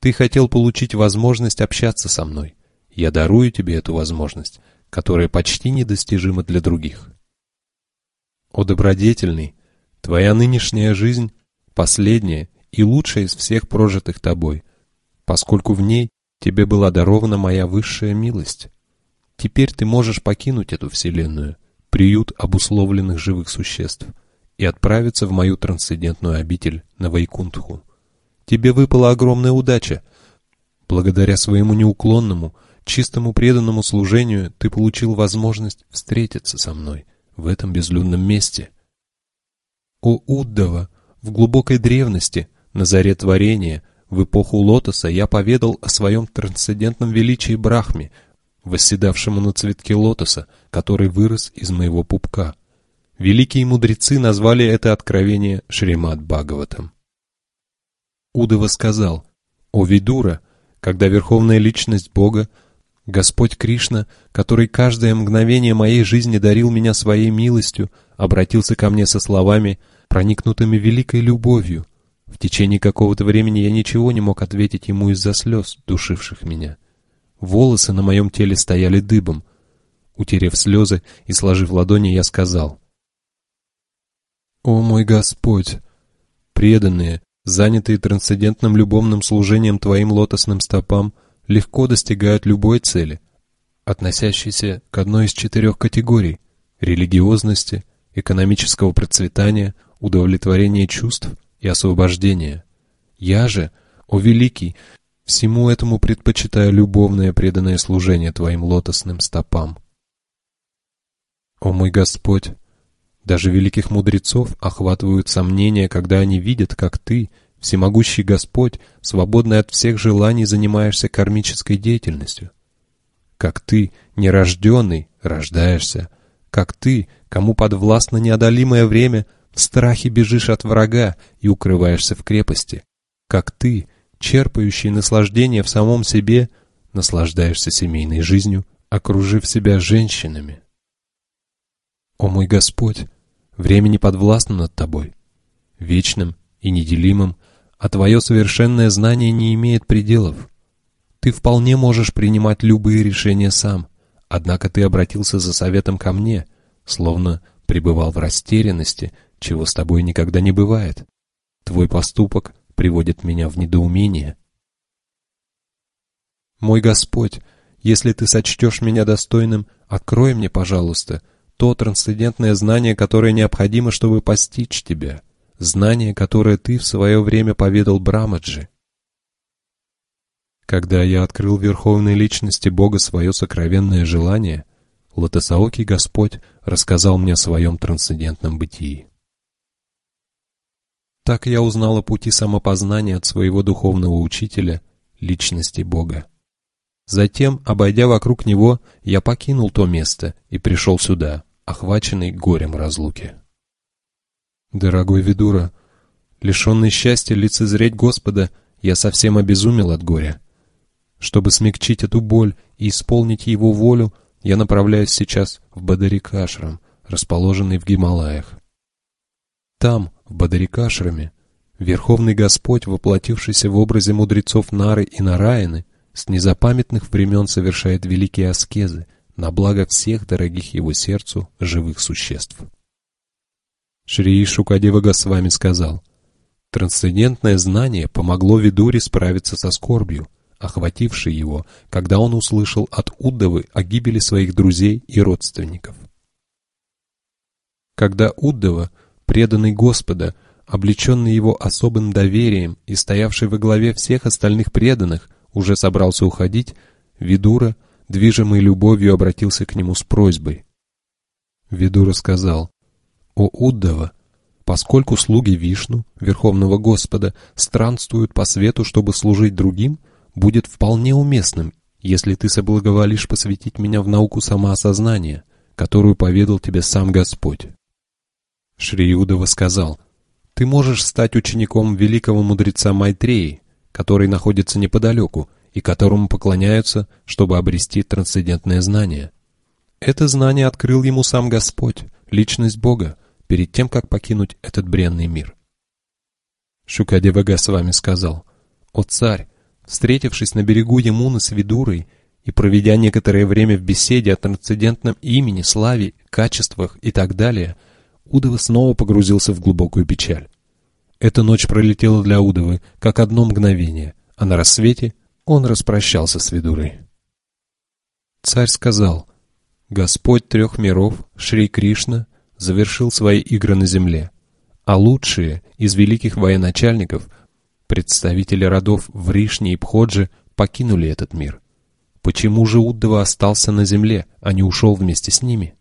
Ты хотел получить возможность общаться со мной. Я дарую тебе эту возможность, которая почти недостижима для других. О добродетельный, твоя нынешняя жизнь — последняя и лучшая из всех прожитых тобой, поскольку в ней тебе была дарована моя высшая милость. Теперь ты можешь покинуть эту вселенную, приют обусловленных живых существ, и отправиться в мою трансцендентную обитель на Вайкунтху. Тебе выпала огромная удача. Благодаря своему неуклонному, чистому преданному служению ты получил возможность встретиться со мной в этом безлюдном месте. О Уддава, в глубокой древности, на заре творения, в эпоху лотоса я поведал о своем трансцендентном величии Брахме, восседавшему на цветке лотоса, который вырос из моего пупка. Великие мудрецы назвали это откровение Шримад Бхагаватом. Удова сказал, «О Видура, когда Верховная Личность Бога, Господь Кришна, который каждое мгновение моей жизни дарил меня своей милостью, обратился ко мне со словами, проникнутыми великой любовью. В течение какого-то времени я ничего не мог ответить ему из-за слез, душивших меня. Волосы на моем теле стояли дыбом. Утерев слезы и сложив ладони, я сказал, «О мой Господь! Преданные, занятые трансцендентным любовным служением Твоим лотосным стопам, легко достигают любой цели, относящейся к одной из четырех категорий – религиозности, экономического процветания, удовлетворения чувств и освобождения. Я же, о великий, всему этому предпочитаю любовное преданное служение Твоим лотосным стопам. О мой Господь! Даже великих мудрецов охватывают сомнения, когда они видят, как Ты, всемогущий Господь, свободный от всех желаний, занимаешься кармической деятельностью. Как ты, нерожденный, рождаешься. Как ты, кому подвластно неодолимое время, в страхе бежишь от врага и укрываешься в крепости. Как ты, черпающий наслаждение в самом себе, наслаждаешься семейной жизнью, окружив себя женщинами. О мой Господь, время не подвластно над тобой, вечным и неделимым, а твое совершенное знание не имеет пределов. Ты вполне можешь принимать любые решения сам, однако ты обратился за советом ко мне, словно пребывал в растерянности, чего с тобой никогда не бывает. Твой поступок приводит меня в недоумение. Мой Господь, если ты сочтешь меня достойным, открой мне, пожалуйста, то трансцендентное знание, которое необходимо, чтобы постичь тебя, знание, которое ты в свое время поведал Брамаджи. Когда я открыл Верховной Личности Бога свое сокровенное желание, Лотосаокий Господь рассказал мне о своем трансцендентном бытии. Так я узнал о пути самопознания от своего духовного учителя, личности Бога. Затем, обойдя вокруг него, я покинул то место и пришел сюда, охваченный горем разлуки. Дорогой Видура, лишенный счастья лицезреть Господа, я совсем обезумел от горя. Чтобы смягчить эту боль и исполнить его волю, я направляюсь сейчас в Бадарикашрам, расположенный в Гималаях. Там, в Бадарикашраме, Верховный Господь, воплотившийся в образе мудрецов Нары и Нараяны, с незапамятных времен совершает великие аскезы на благо всех дорогих его сердцу живых существ. Шри Шукадева Госвами сказал, «Трансцендентное знание помогло Видуре справиться со скорбью, охватившей его, когда он услышал от Уддавы о гибели своих друзей и родственников. Когда Уддава, преданный Господа, облеченный его особым доверием и стоявший во главе всех остальных преданных, уже собрался уходить, Видура, движимый любовью, обратился к нему с просьбой. Видура сказал, «О Уддава, поскольку слуги Вишну, Верховного Господа, странствуют по свету, чтобы служить другим, будет вполне уместным, если ты соблаговолишь посвятить меня в науку самоосознания, которую поведал тебе сам Господь». Шри Юдова сказал, «Ты можешь стать учеником великого мудреца Майтреи, который находится неподалеку и которому поклоняются, чтобы обрести трансцендентное знание. Это знание открыл ему сам Господь, личность Бога, перед тем, как покинуть этот бренный мир. Шукадева Госвами сказал, «О царь, встретившись на берегу Ямуны с Видурой и проведя некоторое время в беседе о трансцендентном имени, славе, качествах и так далее, Удова снова погрузился в глубокую печаль. Эта ночь пролетела для Удовы, как одно мгновение, а на рассвете он распрощался с Видурой. Царь сказал, «Господь трех миров, Шри Кришна, завершил свои игры на земле, а лучшие из великих военачальников, представители родов Вришни и Пходжи, покинули этот мир. Почему же Уддава остался на земле, а не ушел вместе с ними?»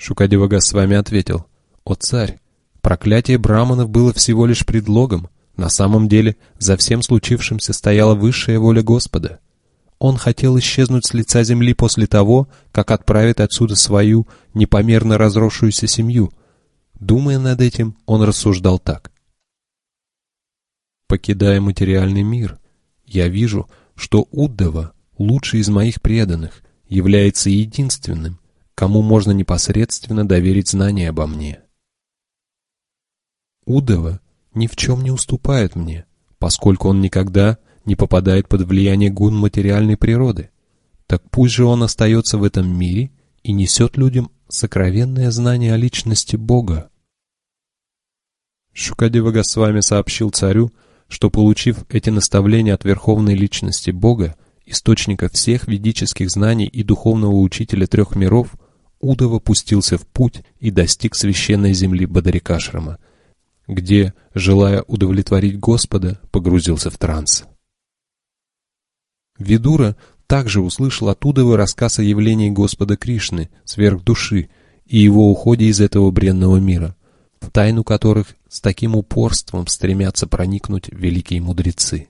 Шукадева Госвами ответил, «О царь, Проклятие браманов было всего лишь предлогом. На самом деле, за всем случившимся стояла высшая воля Господа. Он хотел исчезнуть с лица земли после того, как отправит отсюда свою непомерно разросшуюся семью. Думая над этим, он рассуждал так. Покидая материальный мир, я вижу, что Уддава, лучший из моих преданных, является единственным, кому можно непосредственно доверить знания обо мне. Удова ни в чем не уступает мне, поскольку он никогда не попадает под влияние гун материальной природы. Так пусть же он остается в этом мире и несет людям сокровенное знание о личности Бога. Шукадева Госвами сообщил царю, что, получив эти наставления от верховной личности Бога, источника всех ведических знаний и духовного учителя трех миров, Удова пустился в путь и достиг священной земли Бадарикашрама – где, желая удовлетворить Господа, погрузился в транс. Видура также услышал оттуда рассказ о явлении Господа Кришны, сверх души, и его уходе из этого бренного мира. в тайну которых с таким упорством стремятся проникнуть великие мудрецы.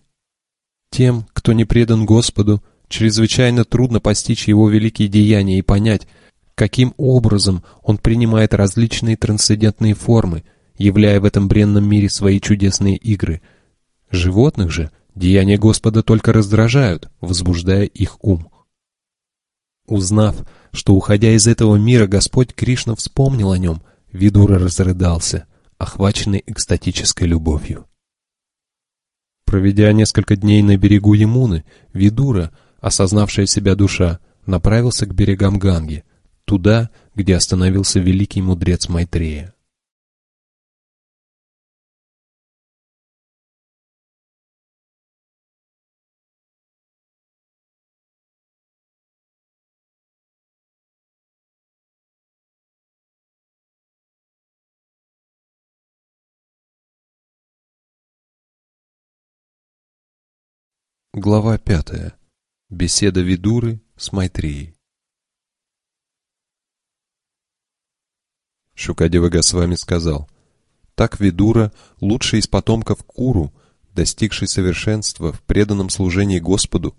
Тем, кто не предан Господу, чрезвычайно трудно постичь его великие деяния и понять, каким образом он принимает различные трансцендентные формы, являя в этом бренном мире свои чудесные игры. Животных же деяния Господа только раздражают, возбуждая их ум. Узнав, что, уходя из этого мира, Господь Кришна вспомнил о нем, Видура разрыдался, охваченный экстатической любовью. Проведя несколько дней на берегу Ямуны, Видура, осознавшая себя душа, направился к берегам Ганги, туда, где остановился великий мудрец Майтрея. Глава пятая. Беседа Видуры с Майтрией. Шукадева Госвами сказал, «Так Видура, лучший из потомков Куру, достигший совершенства в преданном служении Господу,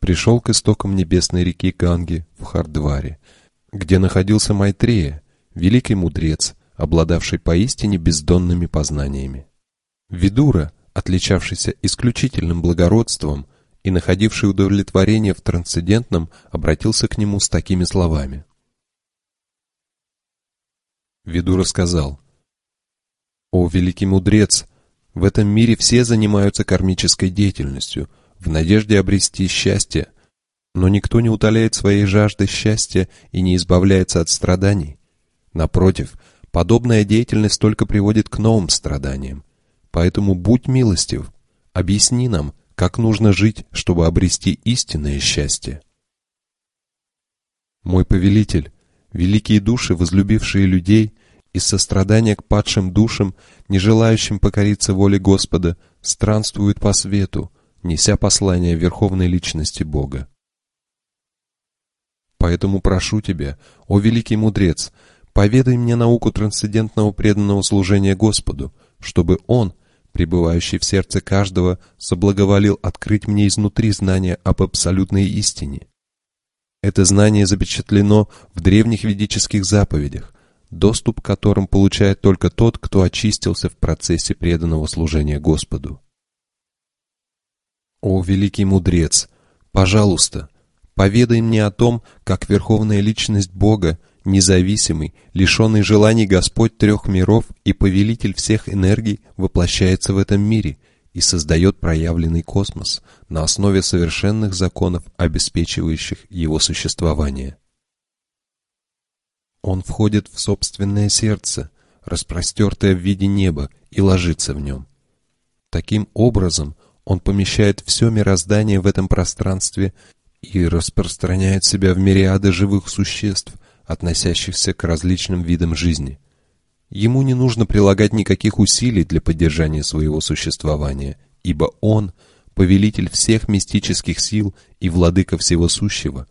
пришел к истокам небесной реки Ганги в Хардваре, где находился Майтрея, великий мудрец, обладавший поистине бездонными познаниями. Видура — отличавшийся исключительным благородством и находивший удовлетворение в трансцендентном, обратился к нему с такими словами. Видура сказал, «О, великий мудрец, в этом мире все занимаются кармической деятельностью, в надежде обрести счастье, но никто не утоляет своей жажды счастья и не избавляется от страданий. Напротив, подобная деятельность только приводит к новым страданиям. Поэтому будь милостив, объясни нам, как нужно жить, чтобы обрести истинное счастье. Мой повелитель, великие души, возлюбившие людей, из сострадания к падшим душам, не желающим покориться воле Господа, странствуют по свету, неся послание Верховной Личности Бога. Поэтому прошу тебя, о великий мудрец, поведай мне науку трансцендентного преданного служения Господу, чтобы Он пребывающий в сердце каждого, соблаговолил открыть мне изнутри знание об абсолютной истине. Это знание запечатлено в древних ведических заповедях, доступ к которым получает только тот, кто очистился в процессе преданного служения Господу. О, великий мудрец, пожалуйста, поведай мне о том, как Верховная Личность Бога независимый, лишенный желаний Господь трех миров и повелитель всех энергий воплощается в этом мире и создает проявленный космос на основе совершенных законов, обеспечивающих его существование. Он входит в собственное сердце, распростертое в виде неба, и ложится в нем. Таким образом, он помещает все мироздание в этом пространстве и распространяет себя в мириады живых существ, относящихся к различным видам жизни. Ему не нужно прилагать никаких усилий для поддержания своего существования, ибо он — повелитель всех мистических сил и владыка всего сущего.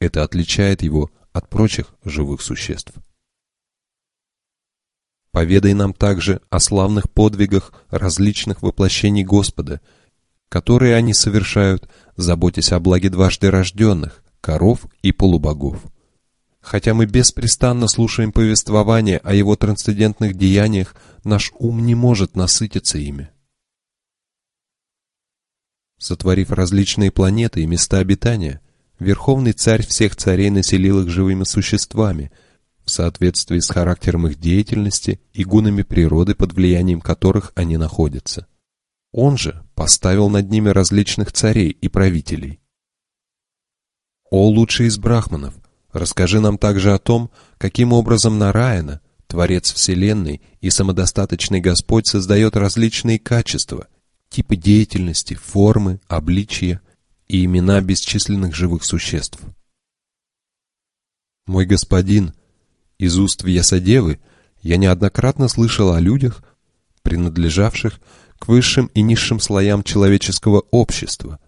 Это отличает его от прочих живых существ. Поведай нам также о славных подвигах различных воплощений Господа, которые они совершают, заботясь о благе дважды рожденных, коров и полубогов. Хотя мы беспрестанно слушаем повествование о его трансцендентных деяниях, наш ум не может насытиться ими. Сотворив различные планеты и места обитания, Верховный Царь всех царей населил их живыми существами, в соответствии с характером их деятельности и гунами природы, под влиянием которых они находятся. Он же поставил над ними различных царей и правителей. О лучший из брахманов – Расскажи нам также о том, каким образом Нараяна, Творец Вселенной и самодостаточный Господь создает различные качества, типы деятельности, формы, обличия и имена бесчисленных живых существ. Мой господин, из уст Вьясадевы я неоднократно слышал о людях, принадлежавших к высшим и низшим слоям человеческого общества –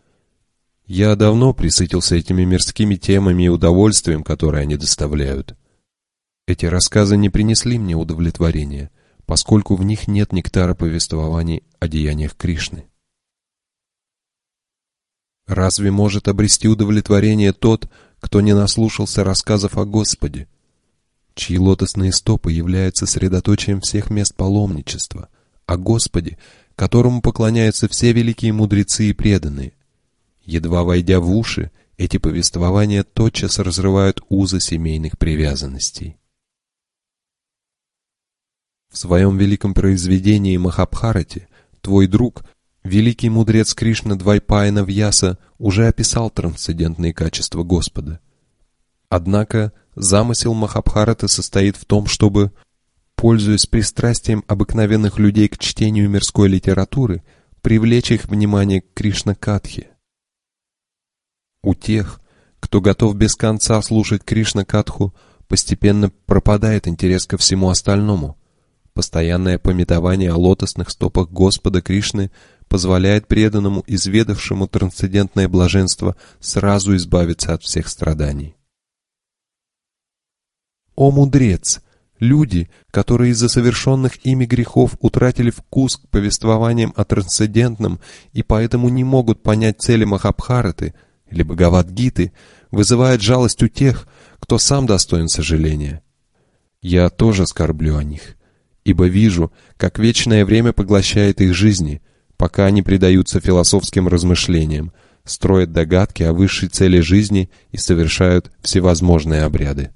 я давно присытился этими мирскими темами и удовольствием, которые они доставляют. Эти рассказы не принесли мне удовлетворения, поскольку в них нет нектара повествований о деяниях Кришны. Разве может обрести удовлетворение тот, кто не наслушался рассказов о Господе, чьи лотосные стопы являются средоточием всех мест паломничества, о Господе, которому поклоняются все великие мудрецы и преданные. Едва войдя в уши, эти повествования тотчас разрывают узы семейных привязанностей. В своем великом произведении Махабхарати твой друг, великий мудрец Кришна Двайпаяна Вьяса, уже описал трансцендентные качества Господа. Однако замысел Махабхараты состоит в том, чтобы пользуясь пристрастием обыкновенных людей к чтению мирской литературы, привлечь их внимание к Кришна-катхе. У тех, кто готов без конца слушать Кришна-катху, постепенно пропадает интерес ко всему остальному. Постоянное пометование о лотосных стопах Господа Кришны позволяет преданному, изведавшему трансцендентное блаженство, сразу избавиться от всех страданий. О мудрец! Люди, которые из-за совершенных ими грехов утратили вкус к повествованиям о трансцендентном и поэтому не могут понять цели Махабхараты или Бхагавадгиты, вызывают жалость у тех, кто сам достоин сожаления. Я тоже скорблю о них, ибо вижу, как вечное время поглощает их жизни, пока они предаются философским размышлениям, строят догадки о высшей цели жизни и совершают всевозможные обряды.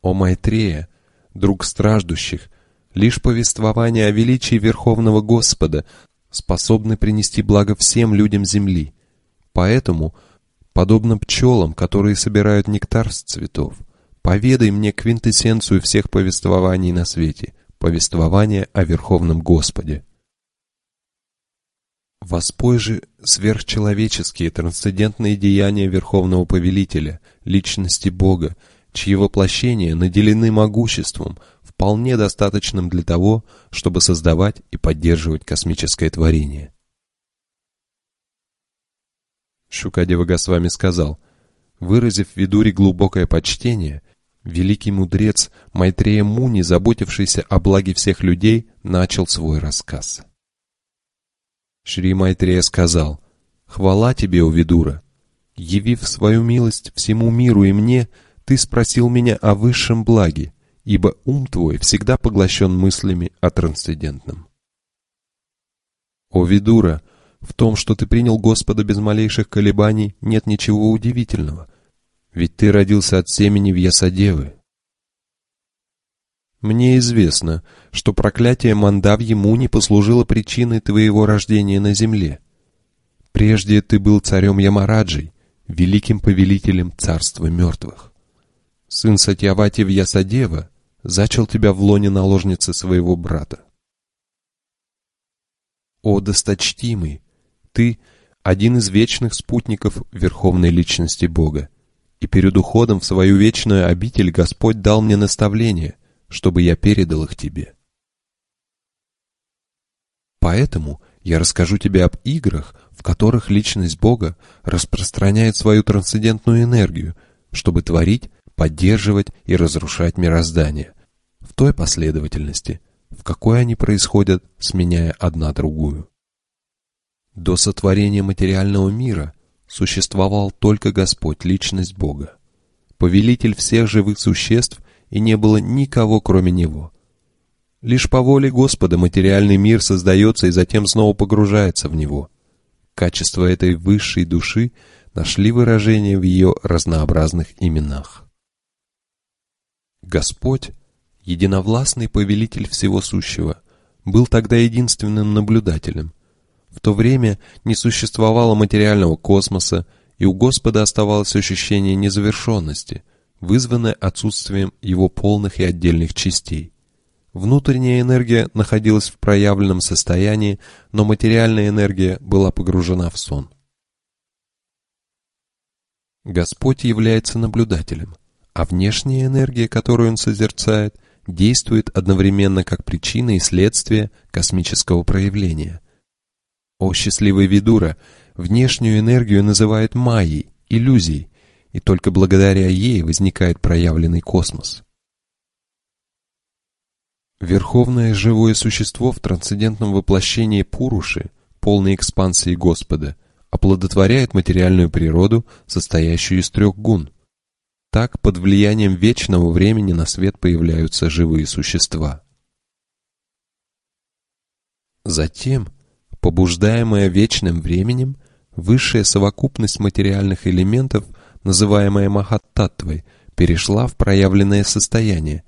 О Майтрея, друг страждущих, лишь повествование о величии Верховного Господа способны принести благо всем людям земли. Поэтому, подобно пчелам, которые собирают нектар с цветов, поведай мне квинтэссенцию всех повествований на свете, повествование о Верховном Господе. Воспой же сверхчеловеческие трансцендентные деяния Верховного Повелителя, личности Бога, чьи воплощения наделены могуществом, вполне достаточным для того, чтобы создавать и поддерживать космическое творение. Шукадева Госвами сказал, выразив Видуре глубокое почтение, великий мудрец Майтрея Муни, заботившийся о благе всех людей, начал свой рассказ. Шри Майтрея сказал, «Хвала тебе, о Видура! Явив свою милость всему миру и мне, — ты спросил меня о высшем благе, ибо ум твой всегда поглощен мыслями о трансцендентном. О Видура, в том, что ты принял Господа без малейших колебаний, нет ничего удивительного, ведь ты родился от семени Вьясадевы. Мне известно, что проклятие Мандавьи Муни послужило причиной твоего рождения на земле. Прежде ты был царем Ямараджей, великим повелителем царства мертвых сын Сатьявати Вьясадева, зачал тебя в лоне наложницы своего брата. О, досточтимый, ты один из вечных спутников Верховной Личности Бога, и перед уходом в свою вечную обитель Господь дал мне наставление, чтобы я передал их тебе. Поэтому я расскажу тебе об играх, в которых Личность Бога распространяет свою трансцендентную энергию, чтобы творить поддерживать и разрушать мироздание в той последовательности, в какой они происходят, сменяя одна другую. До сотворения материального мира существовал только Господь, личность Бога, повелитель всех живых существ, и не было никого, кроме Него. Лишь по воле Господа материальный мир создается и затем снова погружается в него. Качества этой высшей души нашли выражение в ее разнообразных именах. Господь, единовластный повелитель всего сущего, был тогда единственным наблюдателем. В то время не существовало материального космоса, и у Господа оставалось ощущение незавершенности, вызванное отсутствием его полных и отдельных частей. Внутренняя энергия находилась в проявленном состоянии, но материальная энергия была погружена в сон. Господь является наблюдателем – а внешняя энергия, которую он созерцает, действует одновременно как причина и следствие космического проявления. О счастливый Видура, внешнюю энергию называют майей, иллюзией, и только благодаря ей возникает проявленный космос. Верховное живое существо в трансцендентном воплощении Пуруши, полной экспансии Господа, оплодотворяет материальную природу, состоящую из трех гун. Так, под влиянием вечного времени на свет появляются живые существа. Затем, побуждаемая вечным временем, высшая совокупность материальных элементов, называемая Махаттатвой, перешла в проявленное состояние,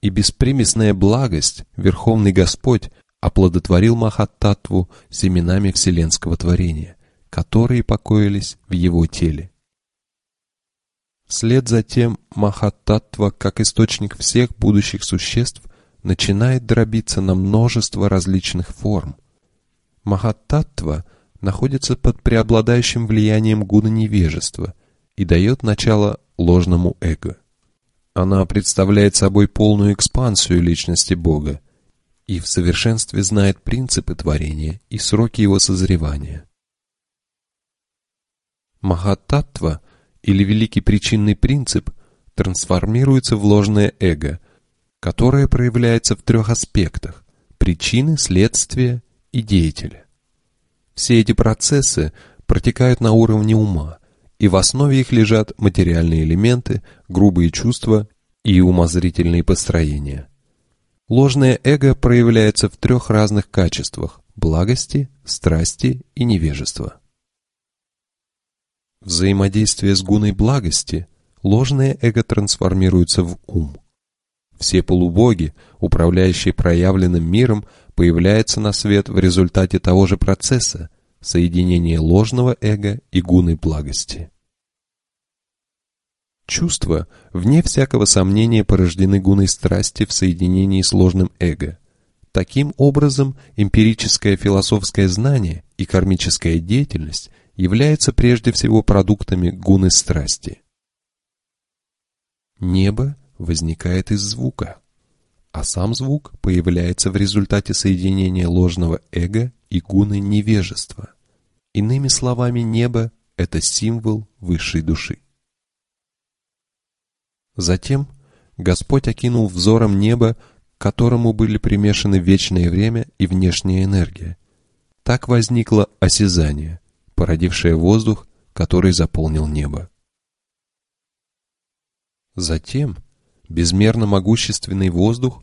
и беспримесная благость, Верховный Господь, оплодотворил Махаттатву семенами вселенского творения, которые покоились в его теле. Вслед за тем Махаттатва, как источник всех будущих существ, начинает дробиться на множество различных форм. Махаттатва находится под преобладающим влиянием гуна невежества и дает начало ложному эго. Она представляет собой полную экспансию личности Бога и в совершенстве знает принципы творения и сроки его созревания. Махаттатва или великий причинный принцип трансформируется в ложное эго, которое проявляется в трех аспектах – причины, следствия и деятеля. Все эти процессы протекают на уровне ума, и в основе их лежат материальные элементы, грубые чувства и умозрительные построения. Ложное эго проявляется в трех разных качествах – благости, страсти и невежества. Взаимодействие с гуной благости ложное эго трансформируется в ум. Все полубоги, управляющие проявленным миром, появляются на свет в результате того же процесса, соединение ложного эго и гуны благости. Чувства, вне всякого сомнения, порождены гуной страсти в соединении с ложным эго. Таким образом, эмпирическое философское знание и кармическая деятельность являются прежде всего продуктами гуны страсти. Небо возникает из звука, а сам звук появляется в результате соединения ложного эго и гуны невежества. Иными словами, небо – это символ высшей души. Затем Господь окинул взором небо, к которому были примешаны вечное время и внешняя энергия. Так возникло осязание, породившее воздух, который заполнил небо. Затем безмерно могущественный воздух,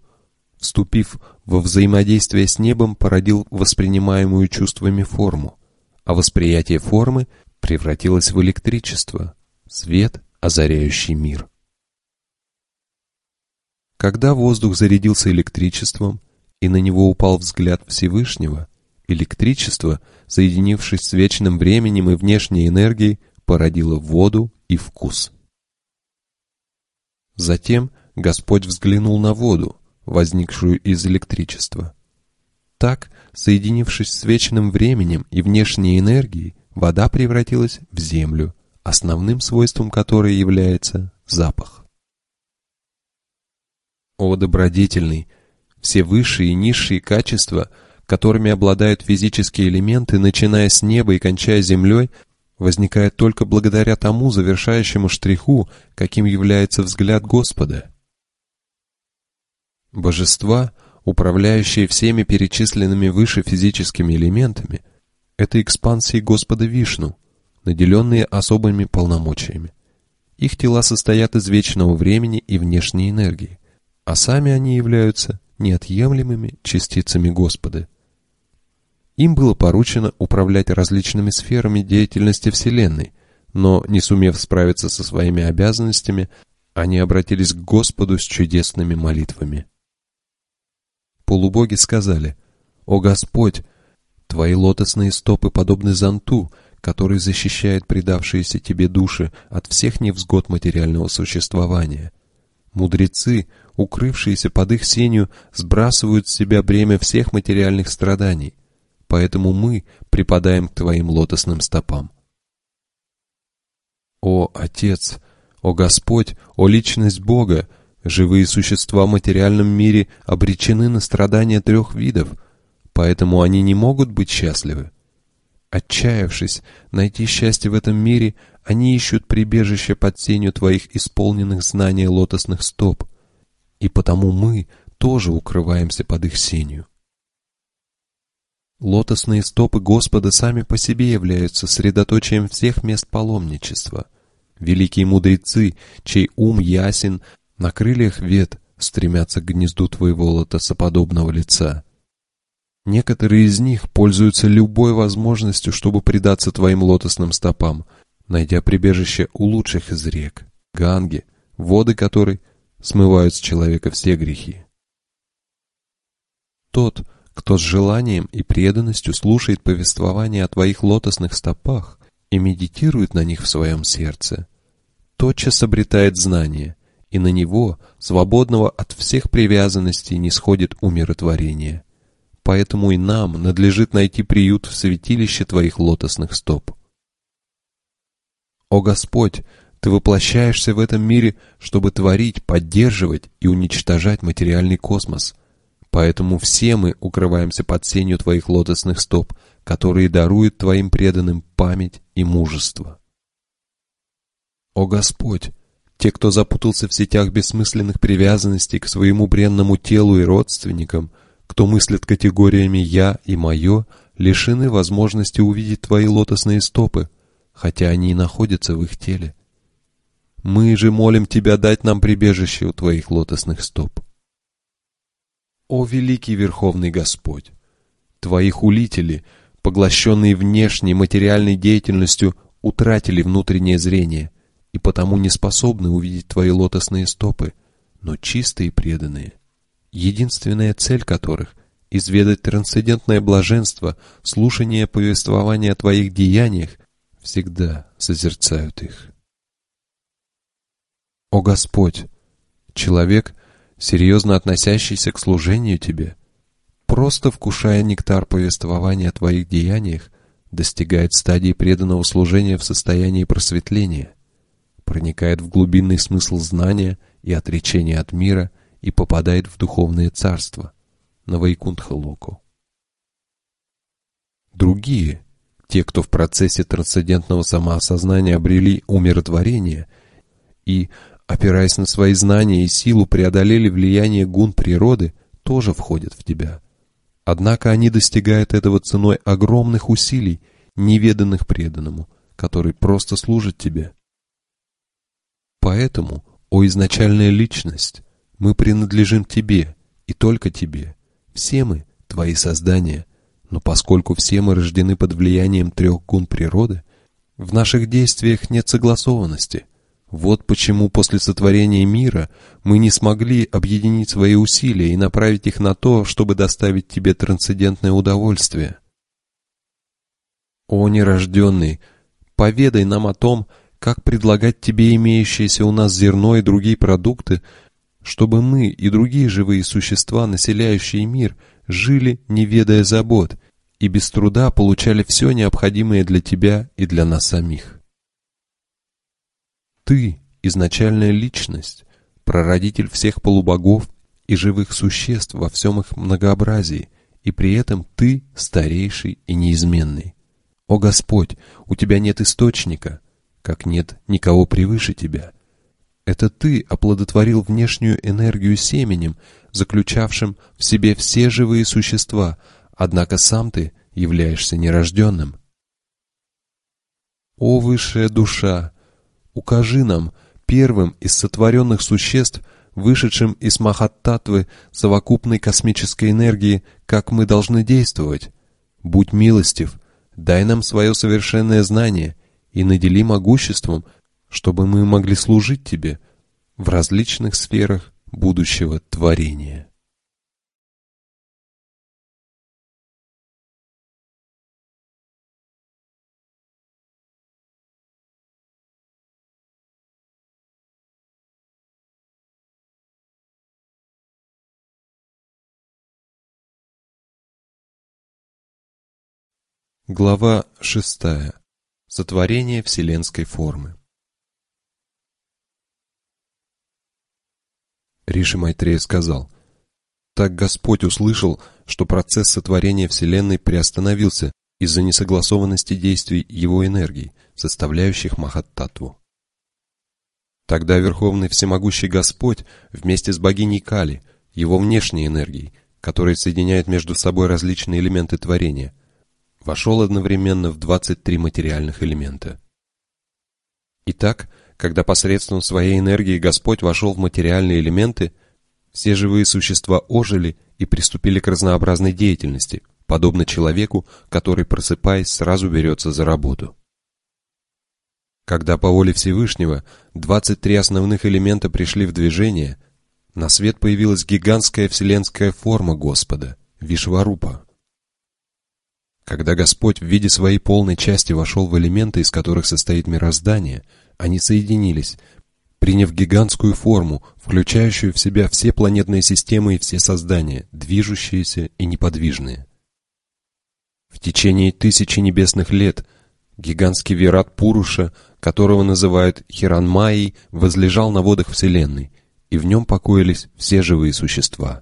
вступив во взаимодействие с небом, породил воспринимаемую чувствами форму, а восприятие формы превратилось в электричество, свет, озаряющий мир. Когда воздух зарядился электричеством, и на него упал взгляд Всевышнего, электричество, соединившись с вечным временем и внешней энергией, породило воду и вкус. Затем Господь взглянул на воду, возникшую из электричества. Так, соединившись с вечным временем и внешней энергией, вода превратилась в землю, основным свойством которой является запах. О, добродетельный! Все высшие и низшие качества, которыми обладают физические элементы, начиная с неба и кончая землей, возникают только благодаря тому завершающему штриху, каким является взгляд Господа. Божества — управляющие всеми перечисленными выше физическими элементами, это экспансии Господа Вишну, наделенные особыми полномочиями. Их тела состоят из вечного времени и внешней энергии, а сами они являются неотъемлемыми частицами Господа. Им было поручено управлять различными сферами деятельности Вселенной, но, не сумев справиться со своими обязанностями, они обратились к Господу с чудесными молитвами полубоги сказали, «О Господь, Твои лотосные стопы подобны зонту, который защищает предавшиеся Тебе души от всех невзгод материального существования. Мудрецы, укрывшиеся под их сенью, сбрасывают с себя бремя всех материальных страданий, поэтому мы припадаем к Твоим лотосным стопам. О Отец, о Господь, о Личность Бога, Живые существа в материальном мире обречены на страдания трех видов, поэтому они не могут быть счастливы. Отчаявшись найти счастье в этом мире, они ищут прибежище под тенью твоих исполненных знаний лотосных стоп. И потому мы, тоже укрываемся под их сенью. Лотосные стопы Господа сами по себе являются средоточием всех мест паломничества. Великие мудрецы, чей ум ясен, на крыльях вет стремятся к гнезду твоего лотосоподобного лица. Некоторые из них пользуются любой возможностью, чтобы предаться твоим лотосным стопам, найдя прибежище у лучших из рек, Ганги, воды которой смывают с человека все грехи. Тот, кто с желанием и преданностью слушает повествование о твоих лотосных стопах и медитирует на них в своем сердце, тотчас обретает знание, и на него, свободного от всех привязанностей, не сходит умиротворение. Поэтому и нам надлежит найти приют в святилище твоих лотосных стоп. О Господь, Ты воплощаешься в этом мире, чтобы творить, поддерживать и уничтожать материальный космос – Поэтому все мы укрываемся под сенью Твоих лотосных стоп, которые даруют Твоим преданным память и мужество. О Господь! Те, кто запутался в сетях бессмысленных привязанностей к своему бренному телу и родственникам, кто мыслит категориями «я» и «моё», лишены возможности увидеть Твои лотосные стопы, хотя они и находятся в их теле. Мы же молим Тебя дать нам прибежище у Твоих лотосных стоп. О великий Верховный Господь! Твои хулители, поглощенные внешней материальной деятельностью, утратили внутреннее зрение и потому не способны увидеть Твои лотосные стопы, но чистые и преданные, единственная цель которых — изведать трансцендентное блаженство, слушание повествования о Твоих деяниях, всегда созерцают их. О Господь! Человек — серьезно относящийся к служению тебе, просто вкушая нектар повествования о твоих деяниях, достигает стадии преданного служения в состоянии просветления, проникает в глубинный смысл знания и отречения от мира и попадает в духовное царство, на Вайкунтха-Локу. Другие, те, кто в процессе трансцендентного самоосознания обрели умиротворение и, опираясь на свои знания и силу, преодолели влияние гун природы, тоже входят в тебя. Однако они достигают этого ценой огромных усилий, неведанных преданному, который просто служит тебе. Поэтому, о изначальная личность, мы принадлежим тебе и только тебе. Все мы — твои создания, но поскольку все мы рождены под влиянием трех гун природы, в наших действиях нет согласованности — вот почему после сотворения мира мы не смогли объединить свои усилия и направить их на то, чтобы доставить тебе трансцендентное удовольствие. О нерожденный, поведай нам о том, как предлагать тебе имеющееся у нас зерно и другие продукты, чтобы мы и другие живые существа, населяющие мир, жили, не ведая забот, и без труда получали все необходимое для тебя и для нас самих. Ты — изначальная личность, прародитель всех полубогов и живых существ во всем их многообразии, и при этом ты старейший и неизменный. О Господь, у тебя нет источника, как нет никого превыше тебя. Это ты оплодотворил внешнюю энергию семенем, заключавшим в себе все живые существа, однако сам ты являешься нерожденным. О высшая душа, укажи нам, первым из сотворенных существ, вышедшим из Махаттатвы совокупной космической энергии, как мы должны действовать. Будь милостив, дай нам свое совершенное знание и надели могуществом, чтобы мы могли служить Тебе в различных сферах будущего творения. Глава шестая. Сотворение вселенской формы. Риши Майтрея сказал, «Так Господь услышал, что процесс сотворения Вселенной приостановился из-за несогласованности действий его энергий, составляющих Махаттатву. Тогда Верховный Всемогущий Господь вместе с богиней Кали его внешней энергией, которая соединяет между собой различные элементы творения, вошел одновременно в 23 материальных элемента. Итак, когда посредством своей энергии Господь вошел в материальные элементы, все живые существа ожили и приступили к разнообразной деятельности, подобно человеку, который, просыпаясь, сразу берется за работу. Когда по воле Всевышнего 23 основных элемента пришли в движение, на свет появилась гигантская вселенская форма Господа, Вишварупа. Когда Господь в виде своей полной части вошел в элементы, из которых состоит мироздание, они соединились, приняв гигантскую форму, включающую в себя все планетные системы и все создания, движущиеся и неподвижные. В течение тысячи небесных лет гигантский Вират Пуруша, которого называют Хиранмайей, возлежал на водах Вселенной, и в нем покоились все живые существа.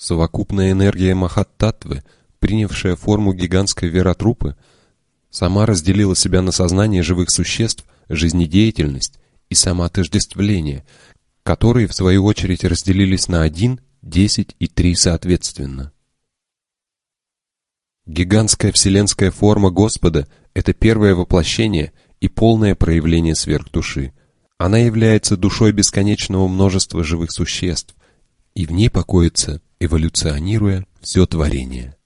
Совокупная энергия Махаттатвы, принявшая форму гигантской веротрупы, сама разделила себя на сознание живых существ, жизнедеятельность и самоотождествление, которые, в свою очередь, разделились на один, десять и три соответственно. Гигантская вселенская форма Господа – это первое воплощение и полное проявление сверхдуши. Она является душой бесконечного множества живых существ, и в ней покоится эволюционируя все творение.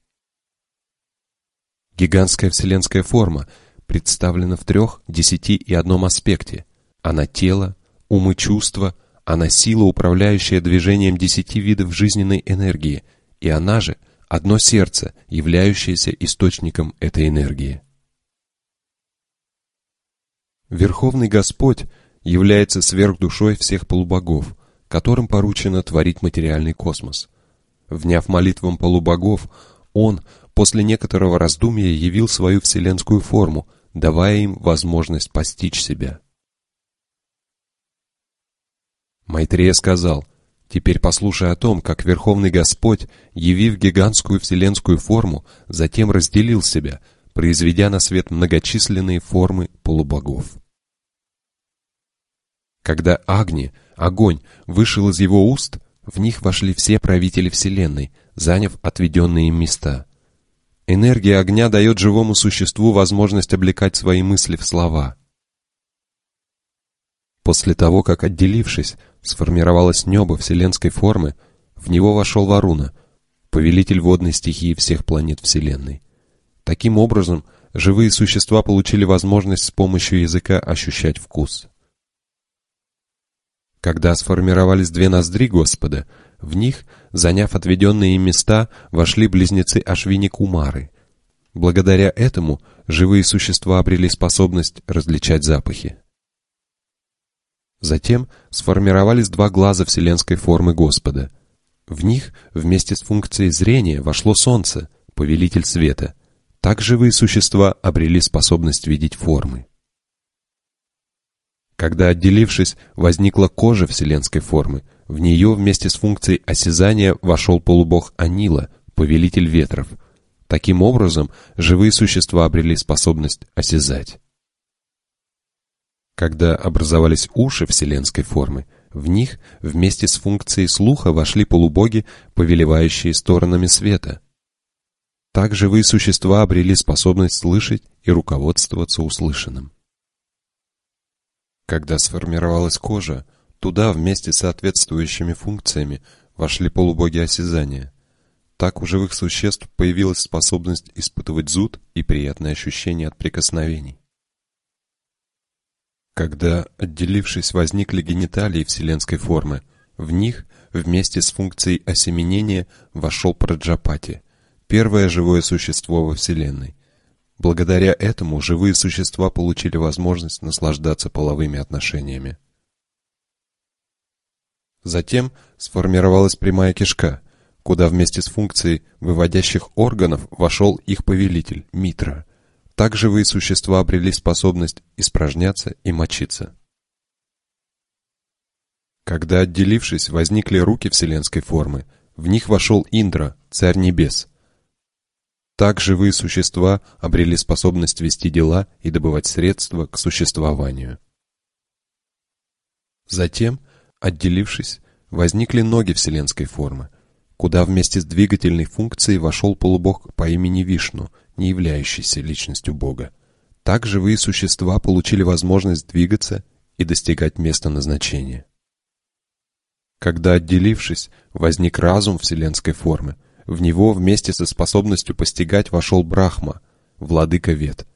Гигантская вселенская форма представлена в трех, десяти и одном аспекте. Она тело, ум и чувство, она сила, управляющая движением десяти видов жизненной энергии, и она же одно сердце, являющееся источником этой энергии. Верховный Господь является сверхдушой всех полубогов, которым поручено творить материальный космос – Вняв молитвам полубогов, он после некоторого раздумья явил свою вселенскую форму, давая им возможность постичь себя. Майтрея сказал, «Теперь послушай о том, как Верховный Господь, явив гигантскую вселенскую форму, затем разделил себя, произведя на свет многочисленные формы полубогов. Когда Агни, огонь, вышел из его уст, в них вошли все правители Вселенной, заняв отведенные им места. Энергия огня дает живому существу возможность облекать свои мысли в слова. После того, как, отделившись, сформировалось небо вселенской формы, в него вошел Варуна, повелитель водной стихии всех планет Вселенной. Таким образом, живые существа получили возможность с помощью языка ощущать вкус. Когда сформировались две ноздри Господа, в них, заняв отведенные им места, вошли близнецы Ашвини Кумары. Благодаря этому живые существа обрели способность различать запахи. Затем сформировались два глаза вселенской формы Господа. В них вместе с функцией зрения вошло солнце, повелитель света. Так живые существа обрели способность видеть формы. Когда, отделившись, возникла кожа вселенской формы, в нее вместе с функцией осязания вошел полубог Анила, повелитель ветров. Таким образом, живые существа обрели способность осязать. Когда образовались уши вселенской формы, в них вместе с функцией слуха вошли полубоги, повелевающие сторонами света. Так живые существа обрели способность слышать и руководствоваться услышанным. Когда сформировалась кожа, туда вместе с соответствующими функциями вошли полубоги осязания. Так у живых существ появилась способность испытывать зуд и приятные ощущения от прикосновений. Когда, отделившись, возникли гениталии вселенской формы, в них вместе с функцией осеменения вошел Праджапати, первое живое существо во Вселенной, Благодаря этому живые существа получили возможность наслаждаться половыми отношениями. Затем сформировалась прямая кишка, куда вместе с функцией выводящих органов вошел их повелитель, Митра. Так живые существа обрели способность испражняться и мочиться. Когда, отделившись, возникли руки вселенской формы, в них вошел Индра, царь небес – так живые существа обрели способность вести дела и добывать средства к существованию. Затем, отделившись, возникли ноги вселенской формы, куда вместе с двигательной функцией вошел полубог по имени Вишну, не являющийся личностью Бога. Так живые существа получили возможность двигаться и достигать места назначения. Когда, отделившись, возник разум вселенской формы, в него вместе со способностью постигать вошел Брахма, владыка Вет.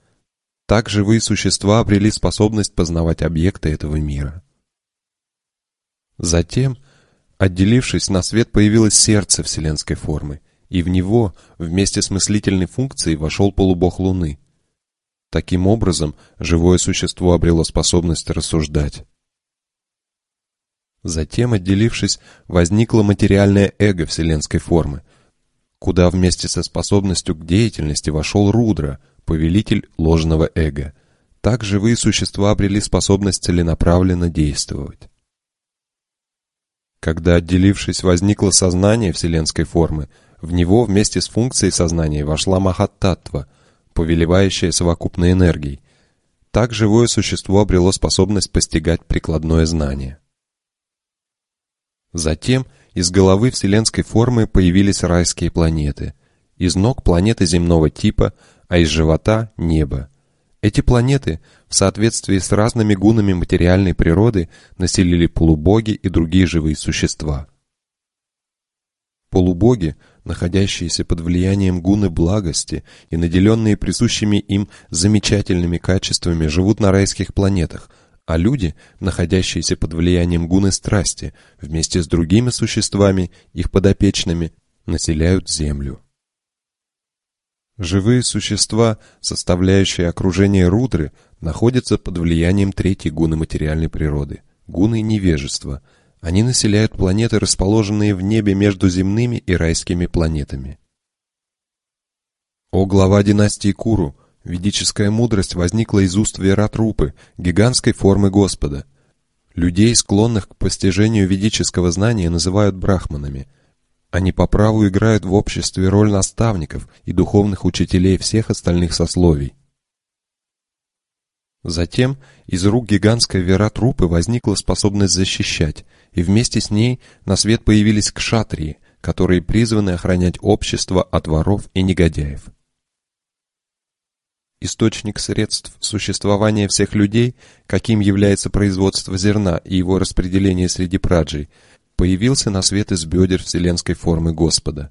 Так живые существа обрели способность познавать объекты этого мира. Затем, отделившись, на свет появилось сердце вселенской формы, и в него вместе с мыслительной функцией вошел полубог Луны. Таким образом, живое существо обрело способность рассуждать. Затем, отделившись, возникло материальное эго вселенской формы, куда вместе со способностью к деятельности вошел Рудра, повелитель ложного эго. Так живые существа обрели способность целенаправленно действовать. Когда, отделившись, возникло сознание вселенской формы, в него вместе с функцией сознания вошла Махаттатва, повелевающая совокупной энергией. Так живое существо обрело способность постигать прикладное знание. Затем из головы вселенской формы появились райские планеты, из ног планеты земного типа, а из живота – небо. Эти планеты, в соответствии с разными гунами материальной природы, населили полубоги и другие живые существа. Полубоги, находящиеся под влиянием гуны благости и наделенные присущими им замечательными качествами, живут на райских планетах, а люди, находящиеся под влиянием гуны страсти, вместе с другими существами, их подопечными, населяют Землю. Живые существа, составляющие окружение Рудры, находятся под влиянием третьей гуны материальной природы – гуны невежества. Они населяют планеты, расположенные в небе между земными и райскими планетами. О глава династии Куру – Ведическая мудрость возникла из уст Вератрупы, гигантской формы Господа. Людей, склонных к постижению ведического знания, называют брахманами. Они по праву играют в обществе роль наставников и духовных учителей всех остальных сословий. Затем из рук гигантской Вератрупы возникла способность защищать, и вместе с ней на свет появились кшатрии, которые призваны охранять общество от воров и негодяев источник средств существования всех людей, каким является производство зерна и его распределение среди праджей, появился на свет из бедер вселенской формы Господа.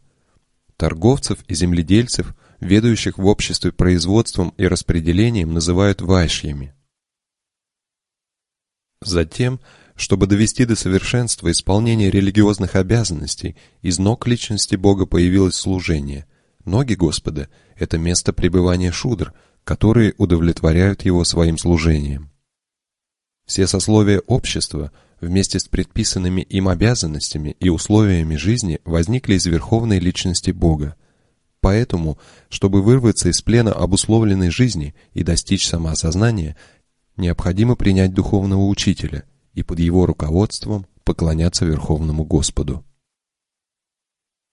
Торговцев и земледельцев, ведающих в обществе производством и распределением, называют вайшьями. Затем, чтобы довести до совершенства исполнение религиозных обязанностей, из ног личности Бога появилось служение. Ноги Господа – это место пребывания шудр – которые удовлетворяют его своим служением. Все сословия общества вместе с предписанными им обязанностями и условиями жизни возникли из верховной личности Бога. Поэтому, чтобы вырваться из плена обусловленной жизни и достичь самоосознания, необходимо принять духовного учителя и под его руководством поклоняться Верховному Господу.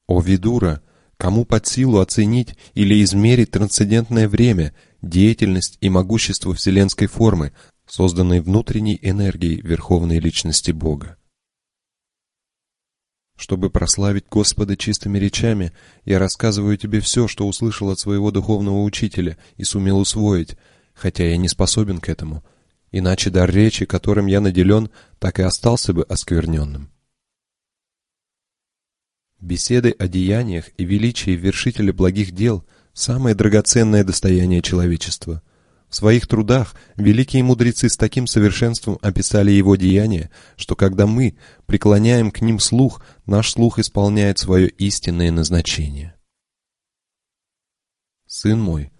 О Видура, кому под силу оценить или измерить трансцендентное время деятельность и могущество вселенской формы, созданной внутренней энергией Верховной Личности Бога. Чтобы прославить Господа чистыми речами, я рассказываю тебе все, что услышал от своего духовного учителя и сумел усвоить, хотя я не способен к этому, иначе дар речи, которым я наделен, так и остался бы оскверненным. Беседы о деяниях и величии вершителя благих дел самое драгоценное достояние человечества. В своих трудах великие мудрецы с таким совершенством описали его деяния, что когда мы преклоняем к ним слух, наш слух исполняет свое истинное назначение. Сын мой,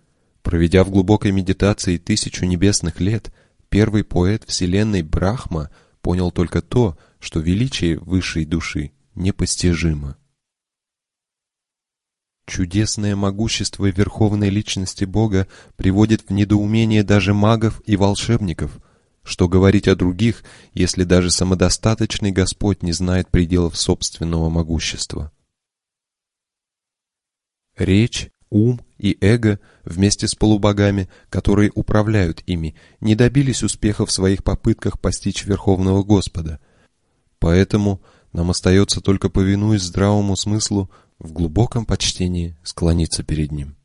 проведя в глубокой медитации тысячу небесных лет, первый поэт вселенной Брахма понял только то, что величие высшей души непостижимо. Чудесное могущество Верховной Личности Бога приводит в недоумение даже магов и волшебников. Что говорить о других, если даже самодостаточный Господь не знает пределов собственного могущества? Речь, ум и эго вместе с полубогами, которые управляют ими, не добились успеха в своих попытках постичь Верховного Господа. Поэтому нам остается только, повинуясь здравому смыслу, в глубоком почтении склониться перед ним.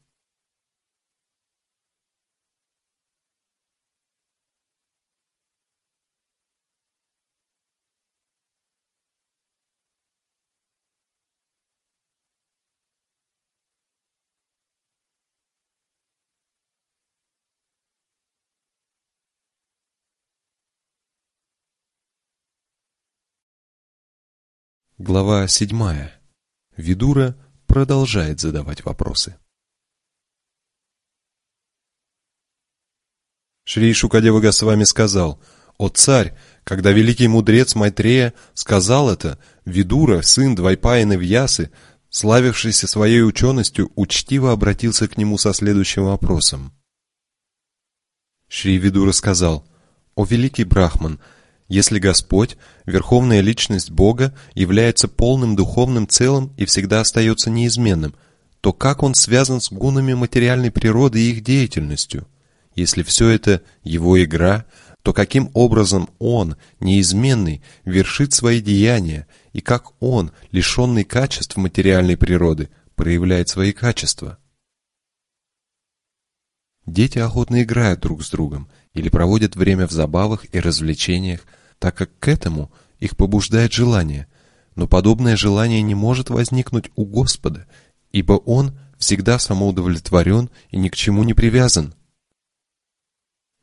Глава седьмая. Видура продолжает задавать вопросы. Шри Шукадева Госвами сказал, «О царь, когда великий мудрец Майтрея сказал это, Видура, сын Двайпаяны Вьясы, славившийся своей ученостью, учтиво обратился к нему со следующим вопросом. Шри Видура сказал, «О великий Брахман, если Господь, Верховная Личность Бога, является полным духовным целым и всегда остается неизменным, то как Он связан с гунами материальной природы и их деятельностью? Если все это Его игра, то каким образом Он, неизменный, вершит свои деяния, и как Он, лишенный качеств материальной природы, проявляет свои качества? Дети охотно играют друг с другом или проводят время в забавах и развлечениях, так как к этому их побуждает желание, но подобное желание не может возникнуть у Господа, ибо Он всегда самоудовлетворен и ни к чему не привязан.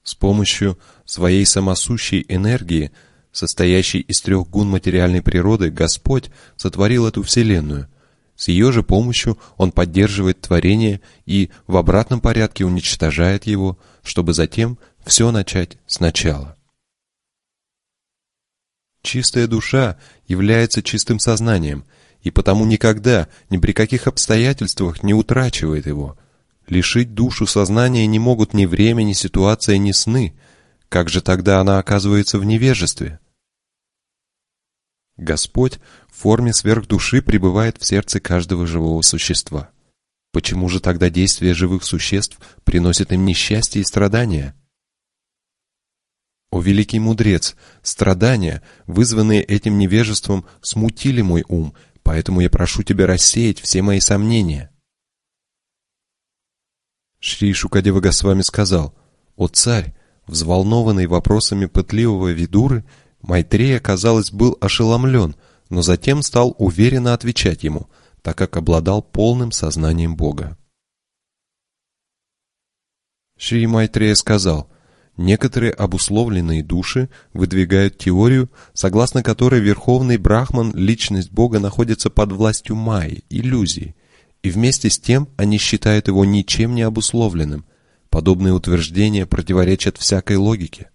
С помощью своей самосущей энергии, состоящей из трех гун материальной природы, Господь сотворил эту Вселенную. С ее же помощью Он поддерживает творение и в обратном порядке уничтожает его, чтобы затем все начать сначала. Чистая душа является чистым сознанием, и потому никогда, ни при каких обстоятельствах не утрачивает его. Лишить душу сознания не могут ни время, ни ситуация, ни сны. Как же тогда она оказывается в невежестве? Господь в форме сверхдуши пребывает в сердце каждого живого существа. Почему же тогда действия живых существ приносят им несчастье и страдания? О великий мудрец, страдания, вызванные этим невежеством, смутили мой ум, поэтому я прошу тебя рассеять все мои сомнения. Шри Шукадева Госвами сказал, «О царь, взволнованный вопросами пытливого Видуры, Майтрея, казалось, был ошеломлен, но затем стал уверенно отвечать ему, так как обладал полным сознанием Бога. Шри Майтрея сказал, Некоторые обусловленные души выдвигают теорию, согласно которой Верховный Брахман, личность Бога, находится под властью Майи, иллюзии, и вместе с тем они считают его ничем не обусловленным. Подобные утверждения противоречат всякой логике.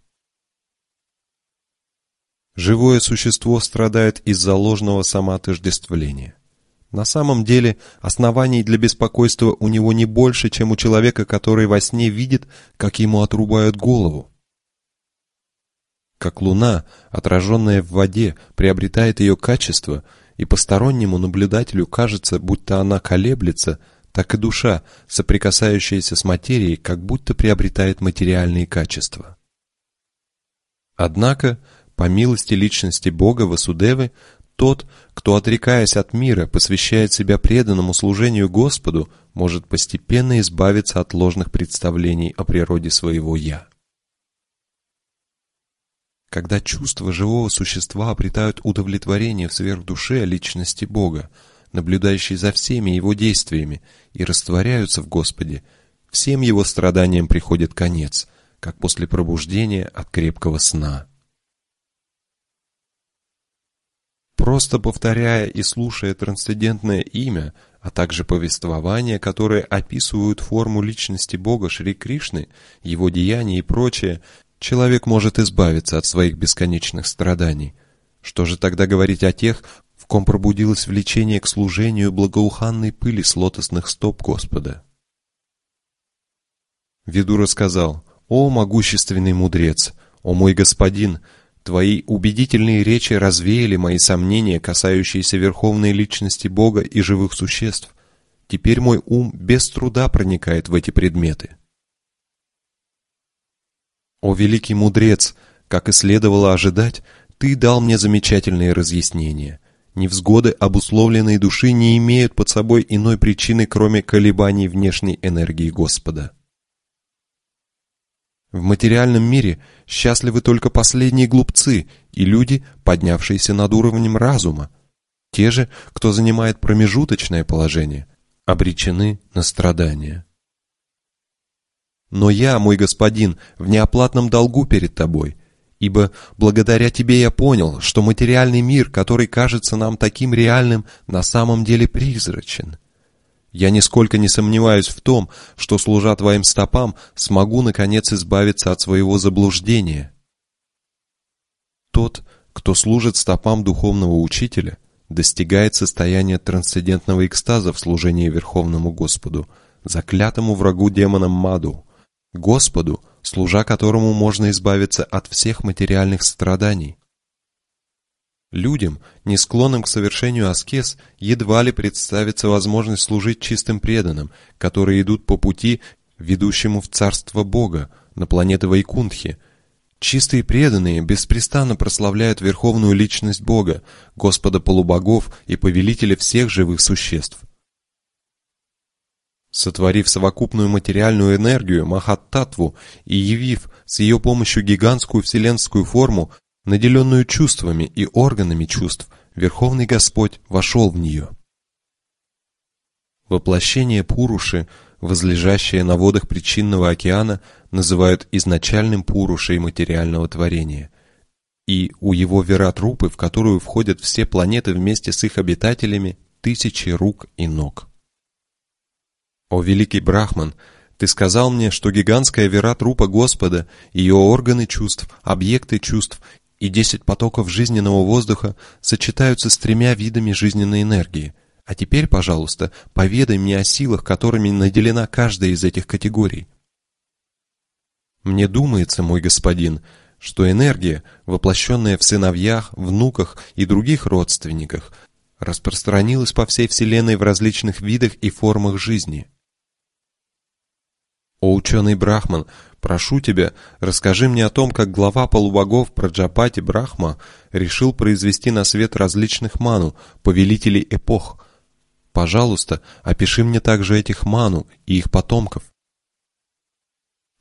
Живое существо страдает из-за ложного самоотождествления. На самом деле, оснований для беспокойства у него не больше, чем у человека, который во сне видит, как ему отрубают голову. Как луна, отраженная в воде, приобретает ее качество, и постороннему наблюдателю кажется, будто она колеблется, так и душа, соприкасающаяся с материей, как будто приобретает материальные качества. Однако, по милости личности Бога Васудевы, тот, кто, отрекаясь от мира, посвящает себя преданному служению Господу, может постепенно избавиться от ложных представлений о природе своего «я». Когда чувства живого существа обретают удовлетворение в сверхдуше личности Бога, наблюдающей за всеми его действиями, и растворяются в Господе, всем его страданиям приходит конец, как после пробуждения от крепкого сна. Просто повторяя и слушая трансцендентное имя, а также повествования, которые описывают форму личности Бога Шри Кришны, его деяния и прочее, человек может избавиться от своих бесконечных страданий. Что же тогда говорить о тех, в ком пробудилось влечение к служению благоуханной пыли с лотосных стоп Господа? Видура сказал, «О, могущественный мудрец! О, мой господин! Твои убедительные речи развеяли мои сомнения, касающиеся верховной личности Бога и живых существ. Теперь мой ум без труда проникает в эти предметы. О великий мудрец, как и следовало ожидать, ты дал мне замечательные разъяснения. Невзгоды обусловленной души не имеют под собой иной причины, кроме колебаний внешней энергии Господа. В материальном мире счастливы только последние глупцы и люди, поднявшиеся над уровнем разума. Те же, кто занимает промежуточное положение, обречены на страдания. Но я, мой господин, в неоплатном долгу перед тобой, ибо благодаря тебе я понял, что материальный мир, который кажется нам таким реальным, на самом деле призрачен. Я нисколько не сомневаюсь в том, что, служа твоим стопам, смогу, наконец, избавиться от своего заблуждения. Тот, кто служит стопам духовного учителя, достигает состояния трансцендентного экстаза в служении Верховному Господу, заклятому врагу демонам Маду, Господу, служа которому можно избавиться от всех материальных страданий. Людям, не склонным к совершению аскез, едва ли представится возможность служить чистым преданным, которые идут по пути, ведущему в царство Бога, на планеты Вайкунтхи. Чистые преданные беспрестанно прославляют верховную личность Бога, Господа полубогов и повелителя всех живых существ. Сотворив совокупную материальную энергию Махаттатву и явив с ее помощью гигантскую вселенскую форму, наделенную чувствами и органами чувств, Верховный Господь вошел в нее. Воплощение Пуруши, возлежащее на водах причинного океана, называют изначальным Пурушей материального творения. И у его вератрупы, в которую входят все планеты вместе с их обитателями, тысячи рук и ног. О великий Брахман, ты сказал мне, что гигантская вера трупа Господа, ее органы чувств, объекты чувств и десять потоков жизненного воздуха сочетаются с тремя видами жизненной энергии. А теперь, пожалуйста, поведай мне о силах, которыми наделена каждая из этих категорий. Мне думается, мой господин, что энергия, воплощенная в сыновьях, внуках и других родственниках, распространилась по всей Вселенной в различных видах и формах жизни. О ученый Брахман, прошу тебя, расскажи мне о том, как глава полубогов Праджапати Брахма решил произвести на свет различных ману, повелителей эпох. Пожалуйста, опиши мне также этих ману и их потомков.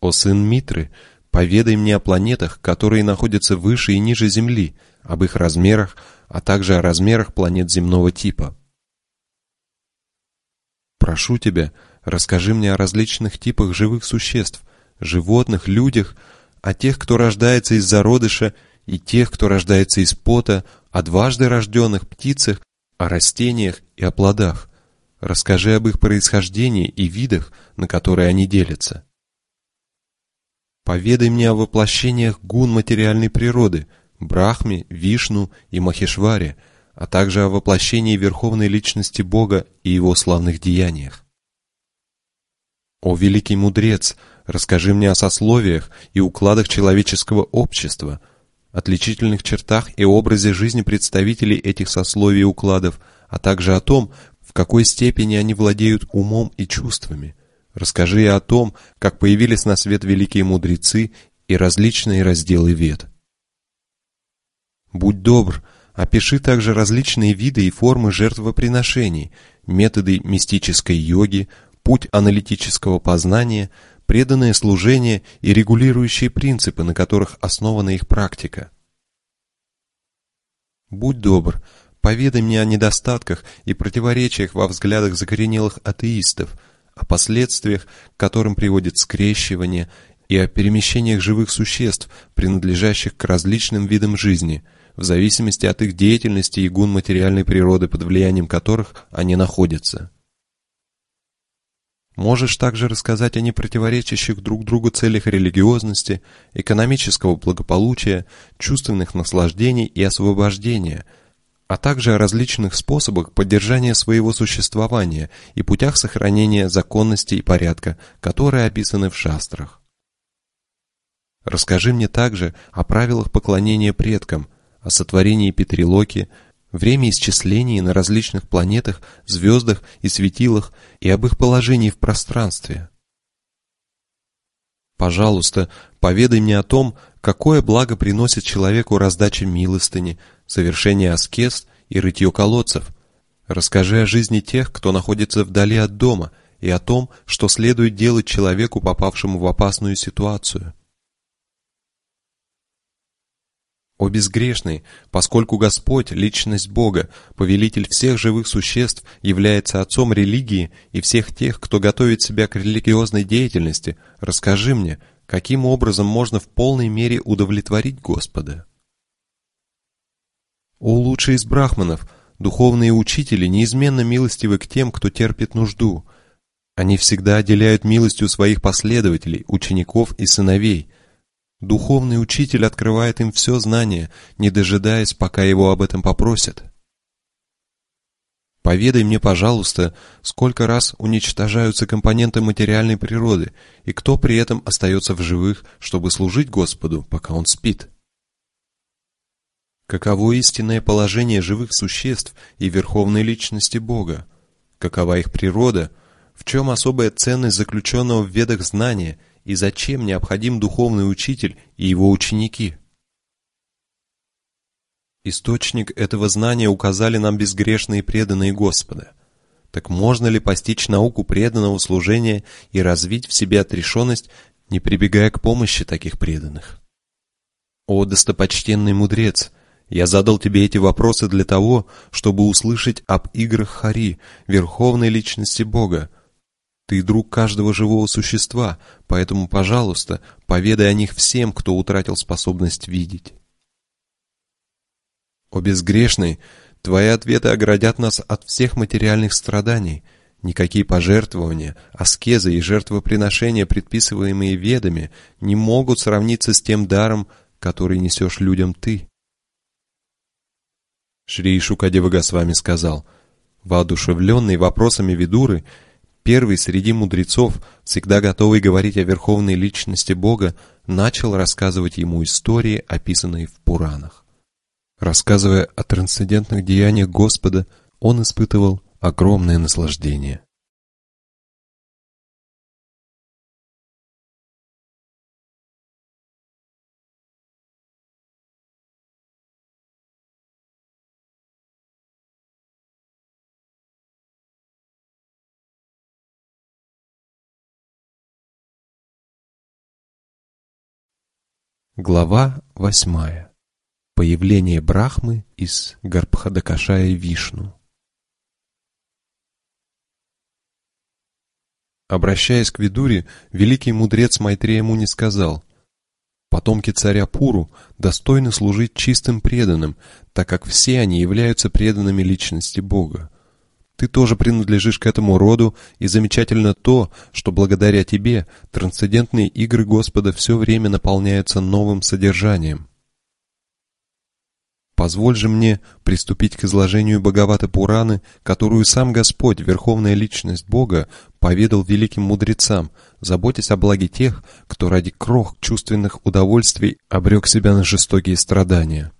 О сын Митры, поведай мне о планетах, которые находятся выше и ниже Земли, об их размерах, а также о размерах планет земного типа. Прошу тебя, Расскажи мне о различных типах живых существ, животных, людях, о тех, кто рождается из зародыша, и тех, кто рождается из пота, о дважды рожденных птицах, о растениях и о плодах. Расскажи об их происхождении и видах, на которые они делятся. Поведай мне о воплощениях гун материальной природы, Брахме, Вишну и Махешваре, а также о воплощении Верховной Личности Бога и Его славных деяниях. «О великий мудрец, расскажи мне о сословиях и укладах человеческого общества, отличительных чертах и образе жизни представителей этих сословий и укладов, а также о том, в какой степени они владеют умом и чувствами. Расскажи о том, как появились на свет великие мудрецы и различные разделы вет. Будь добр, опиши также различные виды и формы жертвоприношений, методы мистической йоги, путь аналитического познания, преданное служение и регулирующие принципы, на которых основана их практика. Будь добр, поведай мне о недостатках и противоречиях во взглядах закоренелых атеистов, о последствиях, к которым приводит скрещивание, и о перемещениях живых существ, принадлежащих к различным видам жизни, в зависимости от их деятельности и гун материальной природы, под влиянием которых они находятся. Можешь также рассказать о непротиворечащих друг другу целях религиозности, экономического благополучия, чувственных наслаждений и освобождения, а также о различных способах поддержания своего существования и путях сохранения законности и порядка, которые описаны в шастрах. Расскажи мне также о правилах поклонения предкам, о сотворении Петрилоки, время исчислений на различных планетах, звездах и светилах и об их положении в пространстве. Пожалуйста, поведай мне о том, какое благо приносит человеку раздача милостыни, совершение аскез и рытье колодцев. Расскажи о жизни тех, кто находится вдали от дома, и о том, что следует делать человеку, попавшему в опасную ситуацию. О безгрешный, поскольку Господь, личность Бога, повелитель всех живых существ, является отцом религии и всех тех, кто готовит себя к религиозной деятельности, расскажи мне, каким образом можно в полной мере удовлетворить Господа? О лучший из брахманов, духовные учители неизменно милостивы к тем, кто терпит нужду. Они всегда отделяют милостью своих последователей, учеников и сыновей – Духовный учитель открывает им все знание, не дожидаясь, пока его об этом попросят. Поведай мне, пожалуйста, сколько раз уничтожаются компоненты материальной природы, и кто при этом остается в живых, чтобы служить Господу, пока он спит. Каково истинное положение живых существ и верховной личности Бога? Какова их природа? В чем особая ценность заключенного в ведах знания – и зачем необходим духовный учитель и его ученики? Источник этого знания указали нам безгрешные преданные Господа. Так можно ли постичь науку преданного служения и развить в себе отрешенность, не прибегая к помощи таких преданных? О, достопочтенный мудрец! Я задал тебе эти вопросы для того, чтобы услышать об играх Хари, верховной личности Бога, ты друг каждого живого существа, поэтому, пожалуйста, поведай о них всем, кто утратил способность видеть. О безгрешный, твои ответы оградят нас от всех материальных страданий. Никакие пожертвования, аскезы и жертвоприношения, предписываемые ведами, не могут сравниться с тем даром, который несешь людям ты. Шри Шукадева с вами сказал, воодушевленный вопросами Видуры, Первый среди мудрецов, всегда готовый говорить о верховной личности Бога, начал рассказывать ему истории, описанные в Пуранах. Рассказывая о трансцендентных деяниях Господа, он испытывал огромное наслаждение. Глава восьмая. Появление Брахмы из Гарбхадакашая Вишну. Обращаясь к Видуре, великий мудрец Майтрея Муни сказал, «Потомки царя Пуру достойны служить чистым преданным, так как все они являются преданными личности Бога. Ты тоже принадлежишь к этому роду, и замечательно то, что благодаря тебе трансцендентные игры Господа все время наполняются новым содержанием. Позволь же мне приступить к изложению Бхагавата Пураны, которую сам Господь, Верховная Личность Бога, поведал великим мудрецам, заботясь о благе тех, кто ради крох чувственных удовольствий обрек себя на жестокие страдания.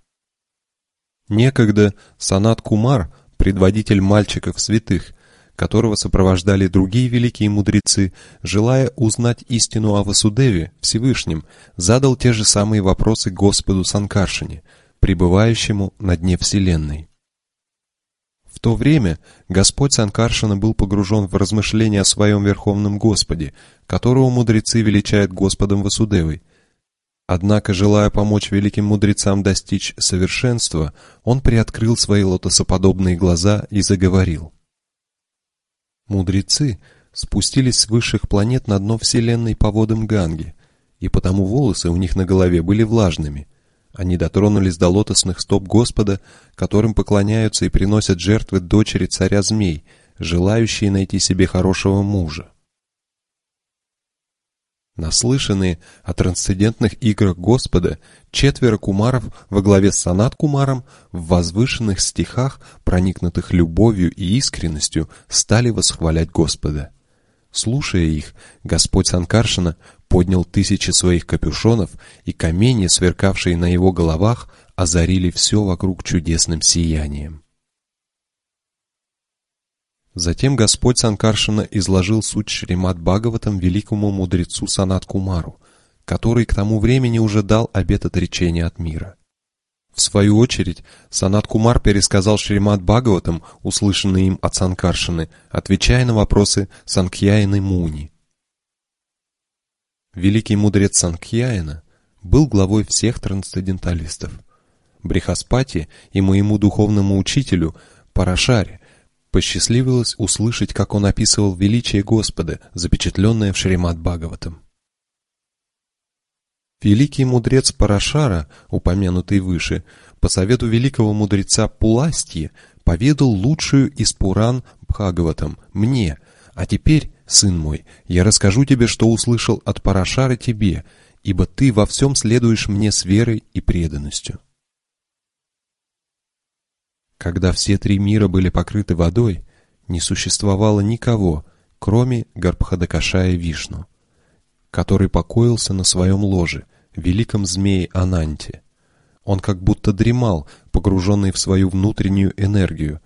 Некогда Санат Кумар предводитель мальчиков святых, которого сопровождали другие великие мудрецы, желая узнать истину о Васудеве, Всевышнем, задал те же самые вопросы Господу Санкаршине, пребывающему на дне Вселенной. В то время Господь Санкаршина был погружен в размышления о своем Верховном Господе, которого мудрецы величают Господом Васудевой, Однако, желая помочь великим мудрецам достичь совершенства, он приоткрыл свои лотосоподобные глаза и заговорил. Мудрецы спустились с высших планет на дно Вселенной по водам Ганги, и потому волосы у них на голове были влажными. Они дотронулись до лотосных стоп Господа, которым поклоняются и приносят жертвы дочери царя змей, желающие найти себе хорошего мужа. Наслышанные о трансцендентных играх Господа, четверо кумаров во главе с Санат Кумаром в возвышенных стихах, проникнутых любовью и искренностью, стали восхвалять Господа. Слушая их, Господь Санкаршина поднял тысячи своих капюшонов, и камни, сверкавшие на его головах, озарили все вокруг чудесным сиянием. Затем Господь Санкаршина изложил суть Шримад Бхагаватам великому мудрецу Санат Кумару, который к тому времени уже дал обет отречения от мира. В свою очередь, Санат Кумар пересказал Шримад Бхагаватам, услышанные им от Санкаршины, отвечая на вопросы Санкьяины Муни. Великий мудрец Санкьяина был главой всех трансценденталистов. Брихаспати и моему духовному учителю Парашаре посчастливилось услышать, как он описывал величие Господа, запечатленное в Шримад Бхагаватам. Великий мудрец Парашара, упомянутый выше, по совету великого мудреца Пуластьи, поведал лучшую из Пуран Бхагаватам мне, а теперь, сын мой, я расскажу тебе, что услышал от Парашара тебе, ибо ты во всем следуешь мне с верой и преданностью. Когда все три мира были покрыты водой, не существовало никого, кроме Гарбхадакашая Вишну, который покоился на своем ложе, великом змее Ананте. Он как будто дремал, погруженный в свою внутреннюю энергию,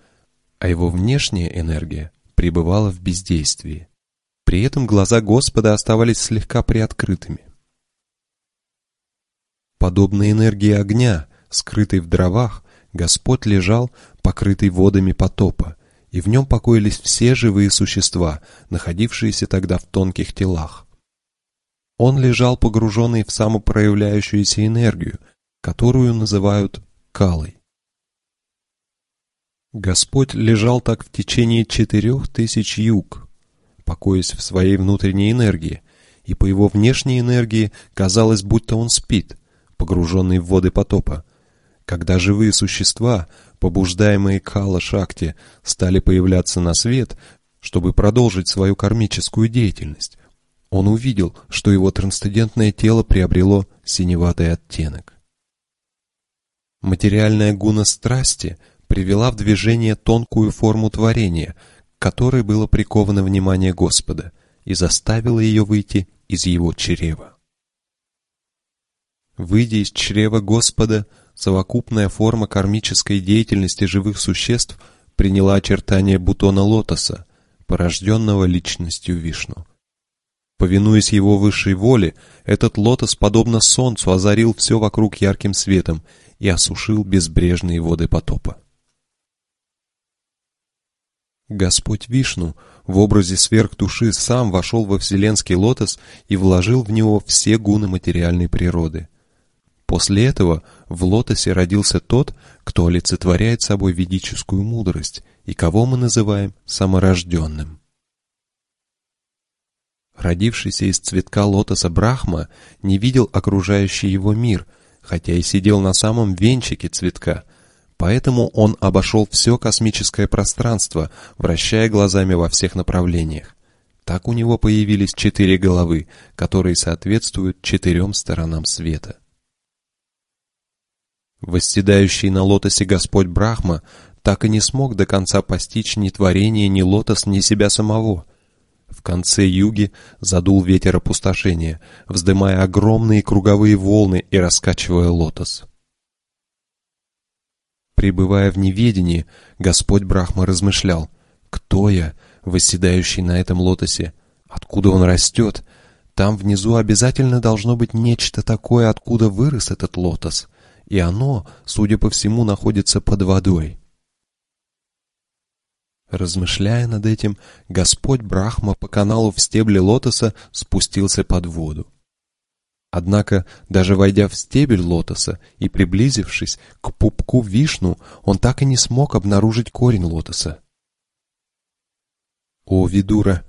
а его внешняя энергия пребывала в бездействии. При этом глаза Господа оставались слегка приоткрытыми. Подобно энергии огня, скрытой в дровах, Господь лежал, покрытый водами потопа, и в нем покоились все живые существа, находившиеся тогда в тонких телах. Он лежал погруженный в самопроявляющуюся энергию, которую называют калой. Господь лежал так в течение четырех тысяч юг, покоясь в своей внутренней энергии, и по его внешней энергии казалось, будто он спит, погруженный в воды потопа. Когда живые существа, побуждаемые Кала Шакти, стали появляться на свет, чтобы продолжить свою кармическую деятельность, он увидел, что его трансцендентное тело приобрело синеватый оттенок. Материальная гуна страсти привела в движение тонкую форму творения, к которой было приковано внимание Господа, и заставила ее выйти из его чрева. Выйдя из чрева Господа, совокупная форма кармической деятельности живых существ приняла очертания бутона лотоса, порожденного личностью Вишну. Повинуясь его высшей воле, этот лотос, подобно солнцу, озарил все вокруг ярким светом и осушил безбрежные воды потопа. Господь Вишну в образе сверхдуши сам вошел во вселенский лотос и вложил в него все гуны материальной природы. После этого в лотосе родился тот, кто олицетворяет собой ведическую мудрость и кого мы называем саморожденным. Родившийся из цветка лотоса Брахма не видел окружающий его мир, хотя и сидел на самом венчике цветка, поэтому он обошел все космическое пространство, вращая глазами во всех направлениях. Так у него появились четыре головы, которые соответствуют четырем сторонам света. Восседающий на лотосе Господь Брахма так и не смог до конца постичь ни творение, ни лотос, ни себя самого — в конце юги задул ветер опустошения, вздымая огромные круговые волны и раскачивая лотос. Пребывая в неведении, Господь Брахма размышлял, кто я, восседающий на этом лотосе, откуда он растет, там внизу обязательно должно быть нечто такое, откуда вырос этот лотос, и оно, судя по всему, находится под водой. Размышляя над этим, Господь Брахма по каналу в стебле лотоса спустился под воду. Однако, даже войдя в стебель лотоса и приблизившись к пупку вишну, он так и не смог обнаружить корень лотоса. О, Видура!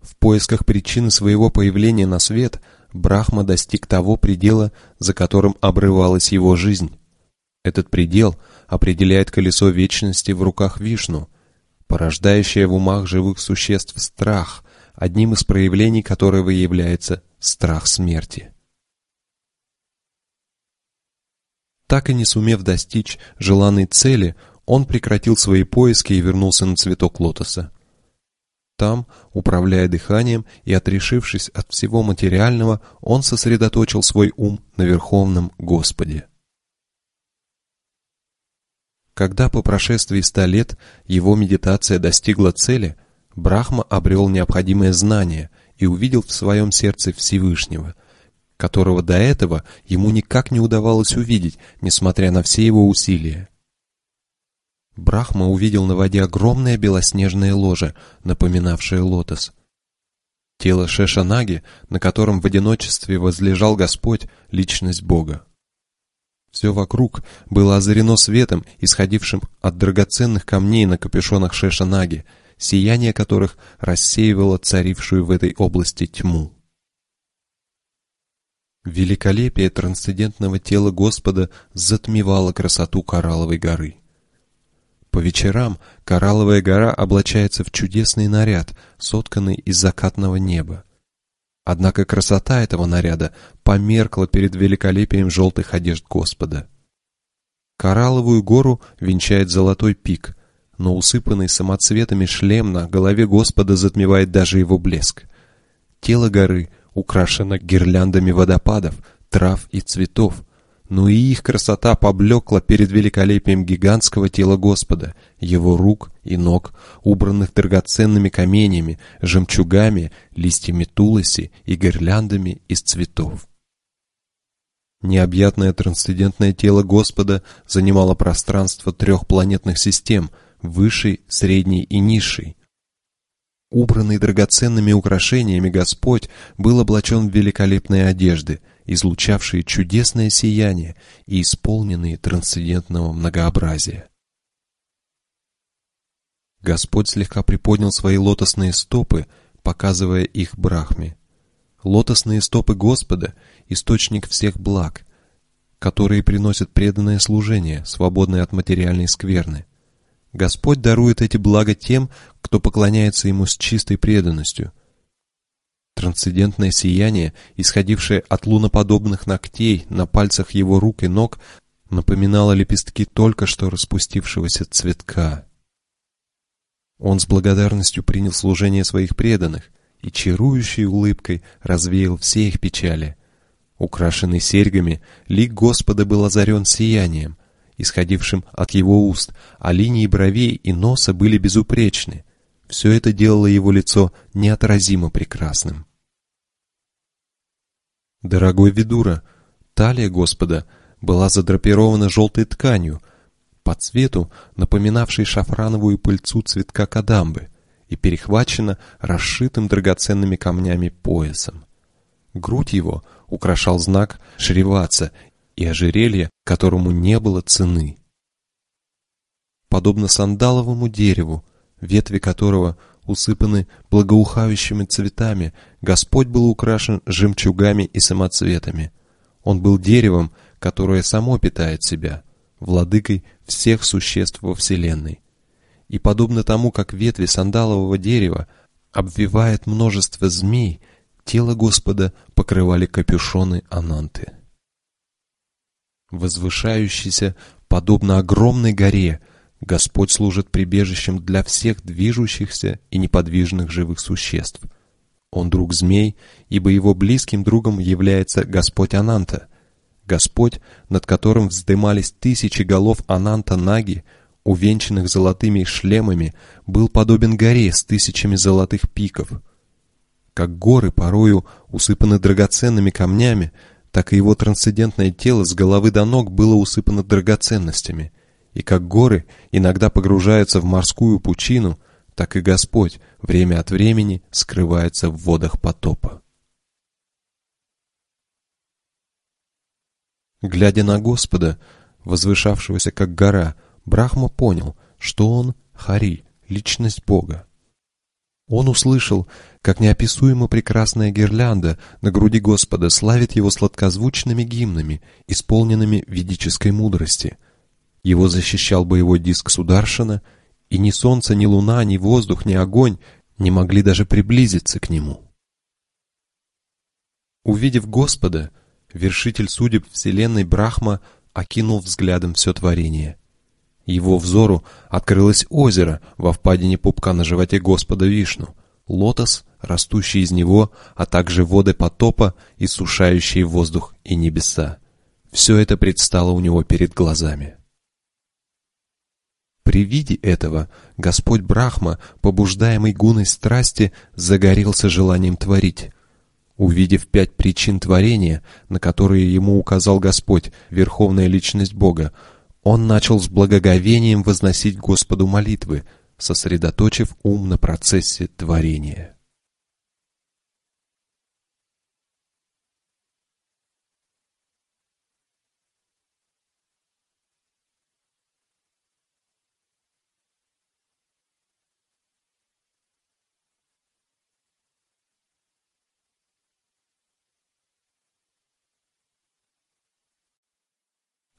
В поисках причины своего появления на свет Брахма достиг того предела, за которым обрывалась его жизнь. Этот предел определяет колесо вечности в руках Вишну, порождающее в умах живых существ страх, одним из проявлений которого является страх смерти. Так и не сумев достичь желанной цели, он прекратил свои поиски и вернулся на цветок лотоса. Там, управляя дыханием и отрешившись от всего материального, он сосредоточил свой ум на Верховном Господе. Когда по прошествии ста лет его медитация достигла цели, Брахма обрел необходимое знание и увидел в своем сердце Всевышнего, которого до этого ему никак не удавалось увидеть, несмотря на все его усилия. Брахма увидел на воде огромное белоснежное ложе, напоминавшее лотос. Тело Шешанаги, на котором в одиночестве возлежал Господь, личность Бога. Все вокруг было озарено светом, исходившим от драгоценных камней на капюшонах Шешанаги, сияние которых рассеивало царившую в этой области тьму. Великолепие трансцендентного тела Господа затмевало красоту Коралловой горы. По вечерам Коралловая гора облачается в чудесный наряд, сотканный из закатного неба. Однако красота этого наряда померкла перед великолепием желтых одежд Господа. Коралловую гору венчает золотой пик, но усыпанный самоцветами шлем на голове Господа затмевает даже его блеск. Тело горы украшено гирляндами водопадов, трав и цветов, но и их красота поблекла перед великолепием гигантского тела Господа, его рук и ног, убранных драгоценными каменями, жемчугами, листьями тулоси и гирляндами из цветов. Необъятное трансцендентное тело Господа занимало пространство трех планетных систем – высшей, средней и низшей. Убранный драгоценными украшениями Господь был облачен в великолепные одежды, излучавшие чудесное сияние и исполненные трансцендентного многообразия. Господь слегка приподнял свои лотосные стопы, показывая их Брахме. Лотосные стопы Господа — источник всех благ, которые приносят преданное служение, свободное от материальной скверны. Господь дарует эти блага тем, кто поклоняется Ему с чистой преданностью. Трансцендентное сияние, исходившее от луноподобных ногтей на пальцах Его рук и ног, напоминало лепестки только что распустившегося цветка. Он с благодарностью принял служение своих преданных и чарующей улыбкой развеял все их печали. Украшенный серьгами, лик Господа был озарен сиянием, исходившим от его уст, а линии бровей и носа были безупречны. Все это делало его лицо неотразимо прекрасным. Дорогой Видура, талия Господа была задрапирована желтой тканью, по цвету напоминавшей шафрановую пыльцу цветка кадамбы, и перехвачена расшитым драгоценными камнями поясом. Грудь его украшал знак Шриваца и ожерелье, которому не было цены. Подобно сандаловому дереву, ветви которого усыпаны благоухающими цветами, Господь был украшен жемчугами и самоцветами. Он был деревом, которое само питает себя, владыкой всех существ во Вселенной. И подобно тому, как ветви сандалового дерева обвивает множество змей, тело Господа покрывали капюшоны Ананты возвышающийся, подобно огромной горе, Господь служит прибежищем для всех движущихся и неподвижных живых существ. Он друг змей, ибо его близким другом является Господь Ананта, Господь, над которым вздымались тысячи голов Ананта Наги, увенчанных золотыми шлемами, был подобен горе с тысячами золотых пиков. Как горы порою усыпаны драгоценными камнями, так и его трансцендентное тело с головы до ног было усыпано драгоценностями, и как горы иногда погружаются в морскую пучину, так и Господь время от времени скрывается в водах потопа. Глядя на Господа, возвышавшегося как гора, Брахма понял, что он Хари, личность Бога. Он услышал, как неописуемо прекрасная гирлянда на груди Господа славит его сладкозвучными гимнами, исполненными ведической мудрости. Его защищал боевой диск Сударшина, и ни солнце, ни луна, ни воздух, ни огонь не могли даже приблизиться к нему. Увидев Господа, вершитель судеб вселенной Брахма окинул взглядом все творение — его взору открылось озеро во впадине пупка на животе Господа Вишну, лотос, растущий из него, а также воды потопа, иссушающие воздух и небеса. Все это предстало у него перед глазами. При виде этого Господь Брахма, побуждаемый гуной страсти, загорелся желанием творить. Увидев пять причин творения, на которые ему указал Господь, Верховная Личность Бога, он начал с благоговением возносить Господу молитвы, сосредоточив ум на процессе творения.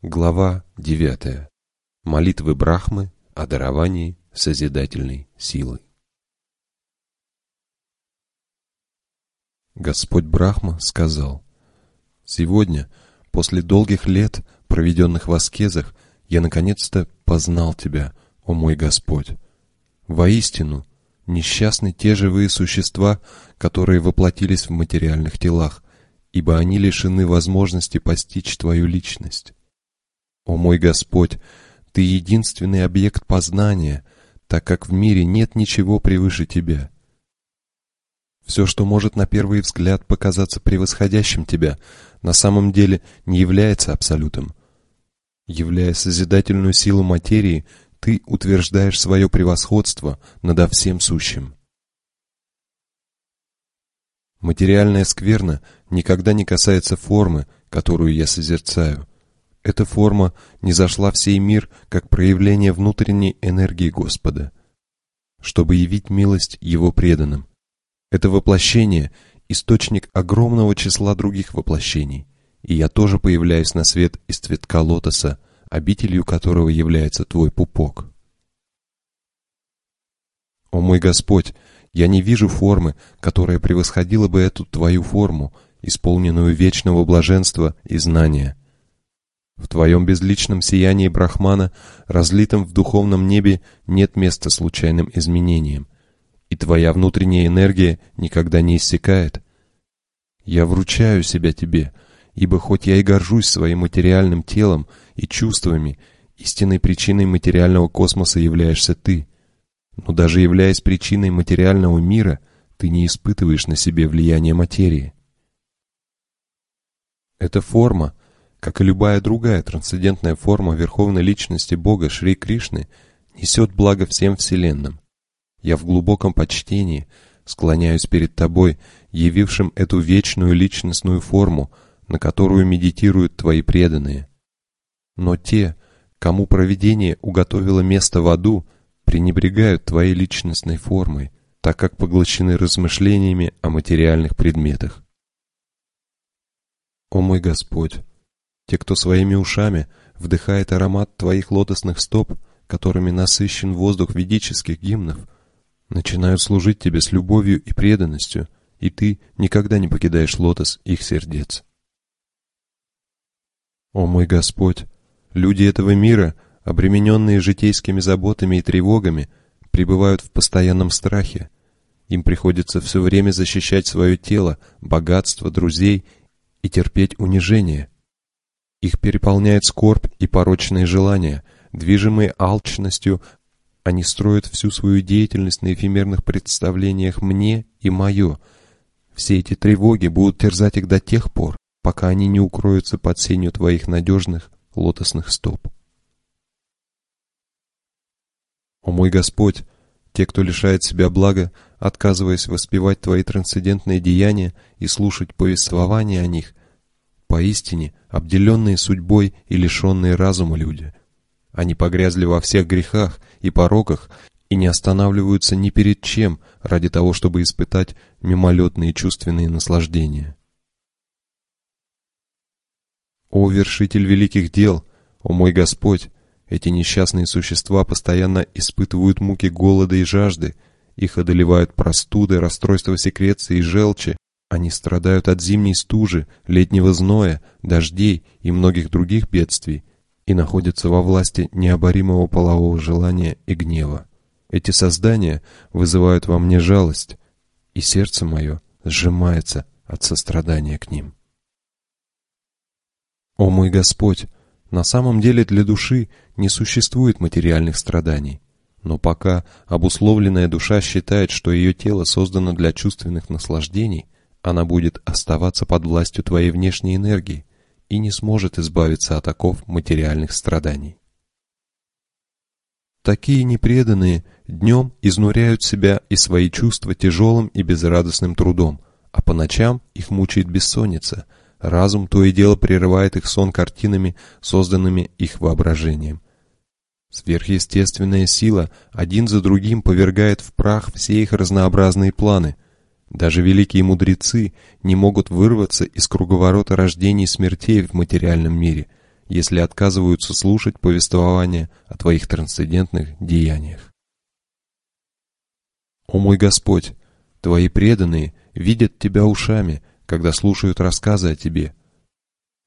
Глава 9. Молитвы Брахмы о даровании созидательной силы. Господь Брахма сказал, «Сегодня, после долгих лет, проведенных в аскезах, я наконец-то познал Тебя, о мой Господь. Воистину, несчастны те живые существа, которые воплотились в материальных телах, ибо они лишены возможности постичь Твою личность. О мой Господь, Ты единственный объект познания, так как в мире нет ничего превыше Тебя. Все, что может на первый взгляд показаться превосходящим Тебя, на самом деле не является абсолютом. Являя созидательную силу материи, ты утверждаешь свое превосходство над всем сущим. Материальная скверна никогда не касается формы, которую я созерцаю – эта форма не зашла в сей мир как проявление внутренней энергии Господа, чтобы явить милость Его преданным. Это воплощение — источник огромного числа других воплощений, и я тоже появляюсь на свет из цветка лотоса, обителью которого является твой пупок. О мой Господь, я не вижу формы, которая превосходила бы эту твою форму, исполненную вечного блаженства и знания — в твоем безличном сиянии Брахмана, разлитом в духовном небе, нет места случайным изменениям, и твоя внутренняя энергия никогда не иссякает. Я вручаю себя тебе, ибо хоть я и горжусь своим материальным телом и чувствами, истинной причиной материального космоса являешься ты. Но даже являясь причиной материального мира, ты не испытываешь на себе влияние материи. Эта форма — как и любая другая трансцендентная форма верховной личности Бога Шри Кришны, несет благо всем вселенным. Я в глубоком почтении склоняюсь перед тобой, явившим эту вечную личностную форму, на которую медитируют твои преданные. Но те, кому провидение уготовило место в аду, пренебрегают твоей личностной формой, так как поглощены размышлениями о материальных предметах. О мой Господь! Те, кто своими ушами вдыхает аромат твоих лотосных стоп, которыми насыщен воздух ведических гимнов, начинают служить тебе с любовью и преданностью, и ты никогда не покидаешь лотос их сердец. О мой Господь, люди этого мира, обремененные житейскими заботами и тревогами, пребывают в постоянном страхе. Им приходится все время защищать свое тело, богатство, друзей и терпеть унижение – их переполняет скорбь и порочные желания. Движимые алчностью, они строят всю свою деятельность на эфемерных представлениях «мне» и «моё». Все эти тревоги будут терзать их до тех пор, пока они не укроются под сенью твоих надежных лотосных стоп. О мой Господь, те, кто лишает себя блага, отказываясь воспевать Твои трансцендентные деяния и слушать повествования о них, поистине обделенные судьбой и лишенные разума люди. Они погрязли во всех грехах и пороках и не останавливаются ни перед чем ради того, чтобы испытать мимолетные чувственные наслаждения. О, вершитель великих дел, о мой Господь, эти несчастные существа постоянно испытывают муки голода и жажды, их одолевают простуды, расстройства секреции и желчи, они страдают от зимней стужи, летнего зноя, дождей и многих других бедствий и находятся во власти необоримого полового желания и гнева. Эти создания вызывают во мне жалость, и сердце мое сжимается от сострадания к ним. О мой Господь, на самом деле для души не существует материальных страданий, но пока обусловленная душа считает, что ее тело создано для чувственных наслаждений – она будет оставаться под властью твоей внешней энергии и не сможет избавиться от оков материальных страданий. Такие непреданные днем изнуряют себя и свои чувства тяжелым и безрадостным трудом, а по ночам их мучает бессонница. Разум то и дело прерывает их сон картинами, созданными их воображением. Сверхъестественная сила один за другим повергает в прах все их разнообразные планы. Даже великие мудрецы не могут вырваться из круговорота рождений и смертей в материальном мире – если отказываются слушать повествование о Твоих трансцендентных деяниях. О мой Господь, Твои преданные видят Тебя ушами, когда слушают рассказы о Тебе.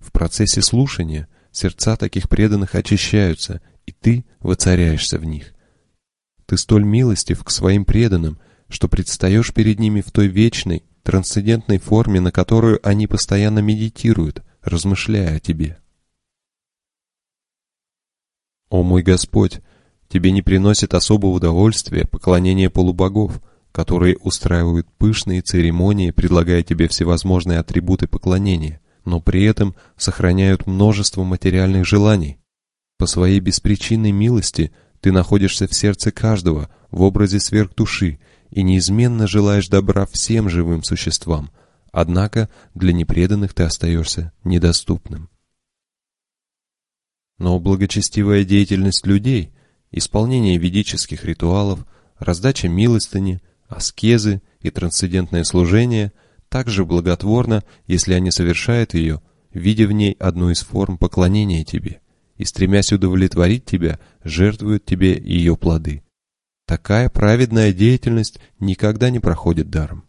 В процессе слушания сердца таких преданных очищаются, и Ты воцаряешься в них. Ты столь милостив к своим преданным, что предстаешь перед ними в той вечной, трансцендентной форме, на которую они постоянно медитируют, размышляя о Тебе. О мой Господь, тебе не приносит особого удовольствия поклонение полубогов, которые устраивают пышные церемонии, предлагая тебе всевозможные атрибуты поклонения, но при этом сохраняют множество материальных желаний. По своей беспричинной милости ты находишься в сердце каждого в образе сверхдуши и неизменно желаешь добра всем живым существам, однако для непреданных ты остаешься недоступным. Но благочестивая деятельность людей, исполнение ведических ритуалов, раздача милостыни, аскезы и трансцендентное служение также благотворно, если они совершают ее, видя в ней одну из форм поклонения тебе, и, стремясь удовлетворить тебя, жертвуют тебе ее плоды. Такая праведная деятельность никогда не проходит даром.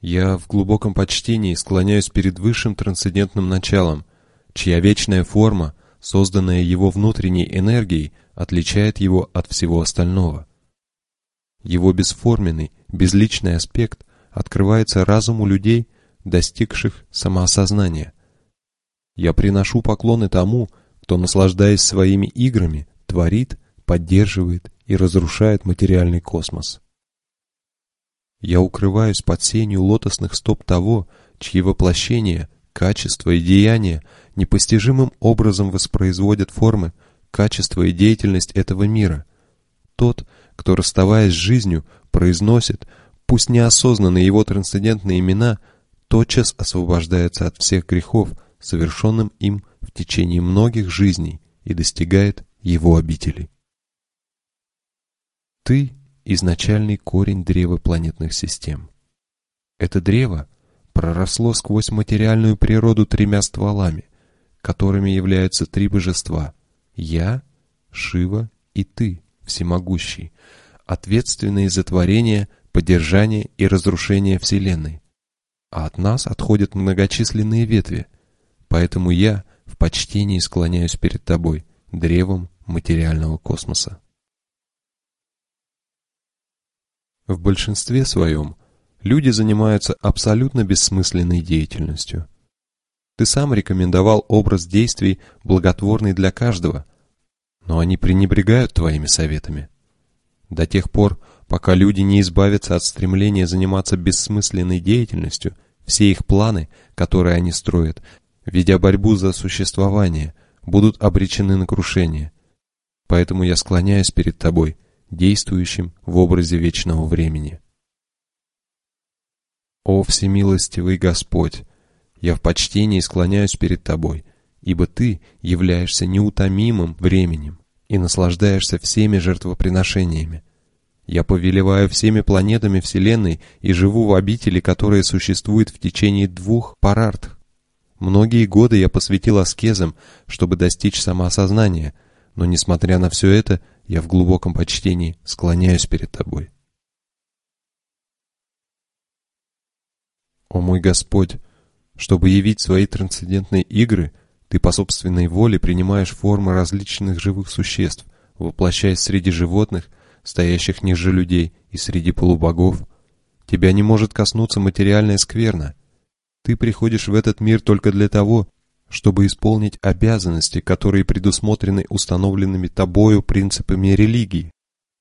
Я в глубоком почтении склоняюсь перед высшим трансцендентным началом, чья вечная форма, созданная его внутренней энергией, отличает его от всего остального. Его бесформенный, безличный аспект открывается разуму людей, достигших самоосознания. Я приношу поклоны тому, кто, наслаждаясь своими играми, творит, поддерживает и разрушает материальный космос. Я укрываюсь под сенью лотосных стоп того, чьи воплощения, качества и деяния непостижимым образом воспроизводят формы, качество и деятельность этого мира. Тот, кто, расставаясь с жизнью, произносит, пусть неосознанно его трансцендентные имена, тотчас освобождается от всех грехов, совершенным им в течение многих жизней, и достигает его обители. Ты – изначальный корень древа планетных систем. Это древо проросло сквозь материальную природу тремя стволами, которыми являются три божества – Я, Шива и Ты, Всемогущий, ответственные за творение, поддержание и разрушение Вселенной. А от нас отходят многочисленные ветви, поэтому я в почтении склоняюсь перед Тобой, древом материального космоса. В большинстве своем люди занимаются абсолютно бессмысленной деятельностью. Ты сам рекомендовал образ действий, благотворный для каждого, но они пренебрегают твоими советами. До тех пор, пока люди не избавятся от стремления заниматься бессмысленной деятельностью, все их планы, которые они строят, ведя борьбу за существование, будут обречены на крушение. Поэтому я склоняюсь перед тобой, действующим в образе вечного времени. О всемилостивый Господь! Я в почтении склоняюсь перед Тобой, ибо Ты являешься неутомимым временем и наслаждаешься всеми жертвоприношениями. Я повелеваю всеми планетами Вселенной и живу в обители, которая существует в течение двух парарт. Многие годы я посвятил аскезам, чтобы достичь самоосознания, но, несмотря на все это, я в глубоком почтении склоняюсь перед Тобой. О мой Господь, чтобы явить свои трансцендентные игры, ты по собственной воле принимаешь формы различных живых существ, воплощаясь среди животных, стоящих ниже людей, и среди полубогов. Тебя не может коснуться материальная скверна. Ты приходишь в этот мир только для того, чтобы исполнить обязанности, которые предусмотрены установленными тобою принципами религии.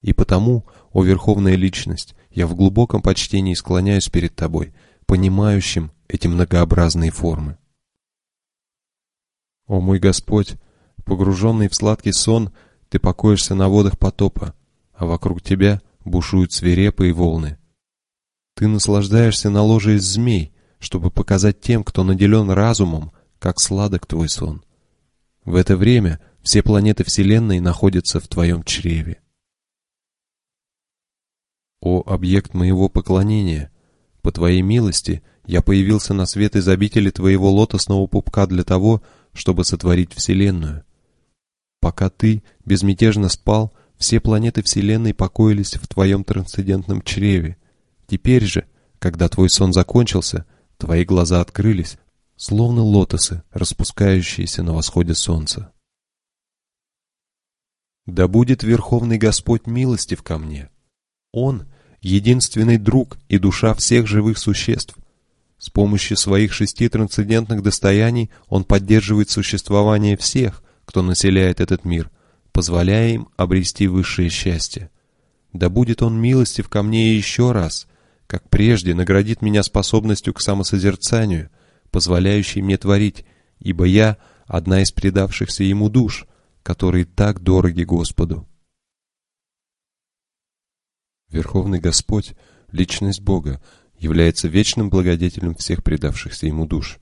И потому, о Верховная Личность, я в глубоком почтении склоняюсь перед тобой, понимающим эти многообразные формы. О мой Господь, погруженный в сладкий сон, ты покоишься на водах потопа, а вокруг тебя бушуют свирепые волны. Ты наслаждаешься на ложе из змей, чтобы показать тем, кто наделен разумом, как сладок твой сон. В это время все планеты Вселенной находятся в твоем чреве. О объект моего поклонения! По твоей милости я появился на свет из обители твоего лотосного пупка для того, чтобы сотворить Вселенную. Пока ты безмятежно спал, все планеты Вселенной покоились в твоем трансцендентном чреве. Теперь же, когда твой сон закончился, твои глаза открылись, словно лотосы, распускающиеся на восходе солнца. Да будет Верховный Господь милостив ко мне. Он — единственный друг и душа всех живых существ. С помощью своих шести трансцендентных достояний он поддерживает существование всех, кто населяет этот мир, позволяя им обрести высшее счастье. Да будет он милостив ко мне еще раз, как прежде наградит меня способностью к самосозерцанию — позволяющий мне творить, ибо я — одна из предавшихся Ему душ, которые так дороги Господу. Верховный Господь, Личность Бога, является вечным благодетелем всех предавшихся Ему душ.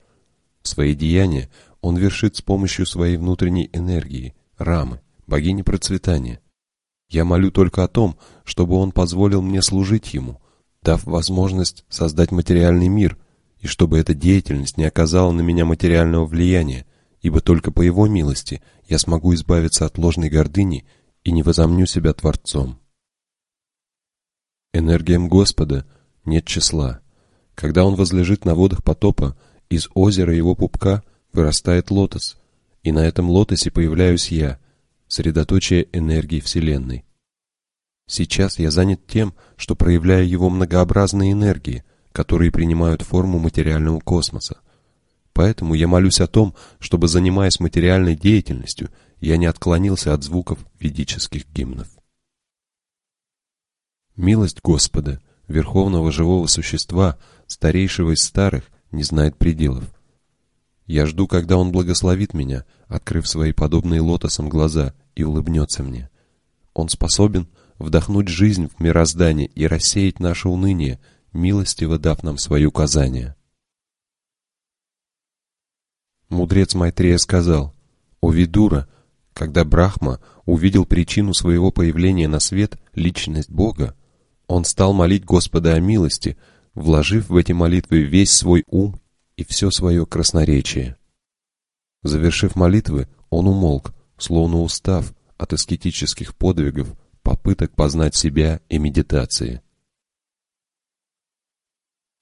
Свои деяния Он вершит с помощью своей внутренней энергии, Рамы, богини процветания. Я молю только о том, чтобы Он позволил мне служить Ему, дав возможность создать материальный мир — и чтобы эта деятельность не оказала на меня материального влияния, ибо только по Его милости я смогу избавиться от ложной гордыни и не возомню себя Творцом. Энергиям Господа нет числа. Когда Он возлежит на водах потопа, из озера Его пупка вырастает лотос, и на этом лотосе появляюсь я, средоточие энергии Вселенной. Сейчас я занят тем, что проявляю Его многообразные энергии, которые принимают форму материального космоса. Поэтому я молюсь о том, чтобы, занимаясь материальной деятельностью, я не отклонился от звуков ведических гимнов. Милость Господа, Верховного Живого Существа, старейшего из старых, не знает пределов. Я жду, когда Он благословит меня, открыв свои подобные лотосам глаза, и улыбнется мне. Он способен вдохнуть жизнь в мироздание и рассеять наше уныние, милостиво дав нам свои указания. Мудрец Майтрея сказал, «О Видура, когда Брахма увидел причину своего появления на свет, личность Бога, он стал молить Господа о милости, вложив в эти молитвы весь свой ум и все свое красноречие. Завершив молитвы, он умолк, словно устав от аскетических подвигов, попыток познать себя и медитации.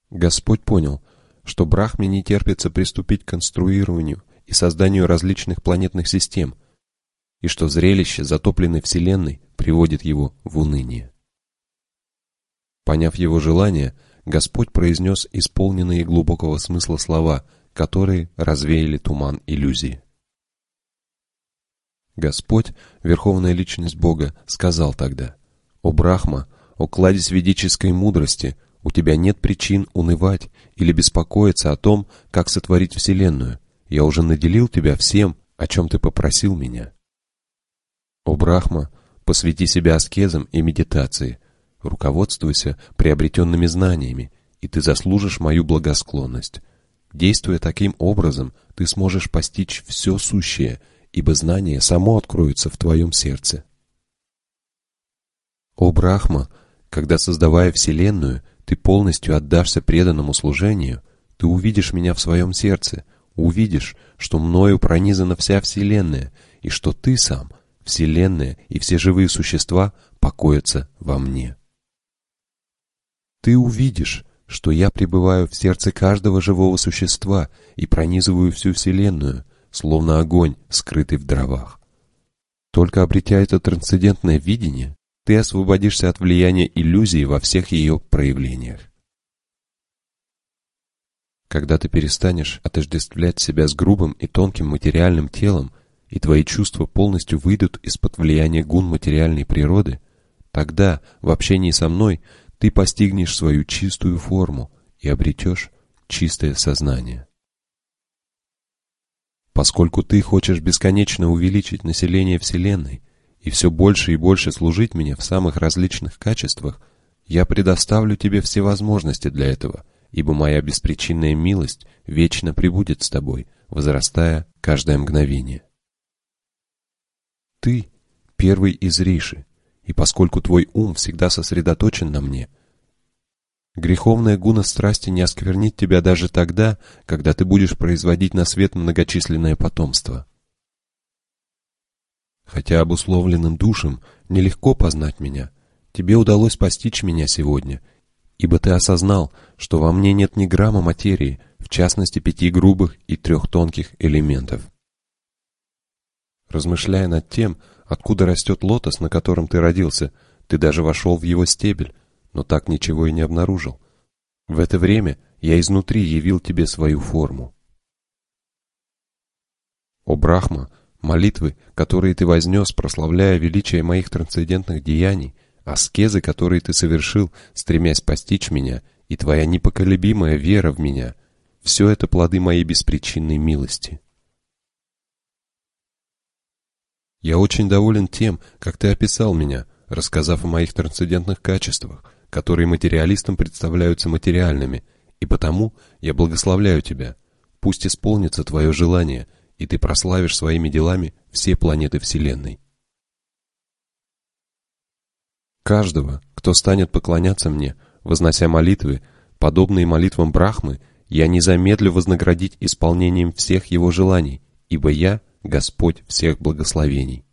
Господь понял, что Брахме не терпится приступить к конструированию и созданию различных планетных систем, и что зрелище затопленной Вселенной приводит его в уныние. Поняв его желание, Господь произнес исполненные глубокого смысла слова, которые развеяли туман иллюзии. Господь, Верховная Личность Бога, сказал тогда, «О Брахма, о кладезь ведической мудрости, у тебя нет причин унывать или беспокоиться о том, как сотворить Вселенную. Я уже наделил тебя всем, о чем ты попросил меня. О Брахма, посвяти себя аскезам и медитации, руководствуйся приобретенными знаниями, и ты заслужишь мою благосклонность. Действуя таким образом, ты сможешь постичь все сущее, ибо знание само откроется в твоем сердце. О Брахма, когда создавая Вселенную, ты полностью отдашься преданному служению, ты увидишь меня в своем сердце, увидишь, что мною пронизана вся Вселенная, и что ты сам, Вселенная и все живые существа покоятся во мне. Ты увидишь, что я пребываю в сердце каждого живого существа и пронизываю всю Вселенную, словно огонь, скрытый в дровах. Только обретя это трансцендентное видение, ты освободишься от влияния иллюзии во всех ее проявлениях. Когда ты перестанешь отождествлять себя с грубым и тонким материальным телом, и твои чувства полностью выйдут из-под влияния гун материальной природы, тогда, в общении со мной, ты постигнешь свою чистую форму и обретешь чистое сознание. Поскольку ты хочешь бесконечно увеличить население Вселенной и все больше и больше служить мне в самых различных качествах, я предоставлю тебе все возможности для этого, ибо моя беспричинная милость вечно пребудет с тобой, возрастая каждое мгновение. Ты — первый из Риши, и поскольку твой ум всегда сосредоточен на мне, греховная гуна страсти не осквернит тебя даже тогда, когда ты будешь производить на свет многочисленное потомство. Хотя обусловленным душам нелегко познать меня, тебе удалось постичь меня сегодня, ибо ты осознал, что во мне нет ни грамма материи, в частности пяти грубых и трех тонких элементов. Размышляя над тем, откуда растет лотос, на котором ты родился, ты даже вошел в его стебель, но так ничего и не обнаружил. В это время я изнутри явил тебе свою форму. О Брахма, молитвы, которые ты вознес, прославляя величие моих трансцендентных деяний, аскезы, которые ты совершил, стремясь постичь меня, и твоя непоколебимая вера в меня — все это плоды моей беспричинной милости. Я очень доволен тем, как ты описал меня, рассказав о моих трансцендентных качествах, которые материалистам представляются материальными, и потому я благословляю тебя. Пусть исполнится твое желание, и ты прославишь своими делами все планеты Вселенной. Каждого, кто станет поклоняться мне, вознося молитвы, подобные молитвам Брахмы, я не замедлю вознаградить исполнением всех его желаний, ибо я Господь всех благословений.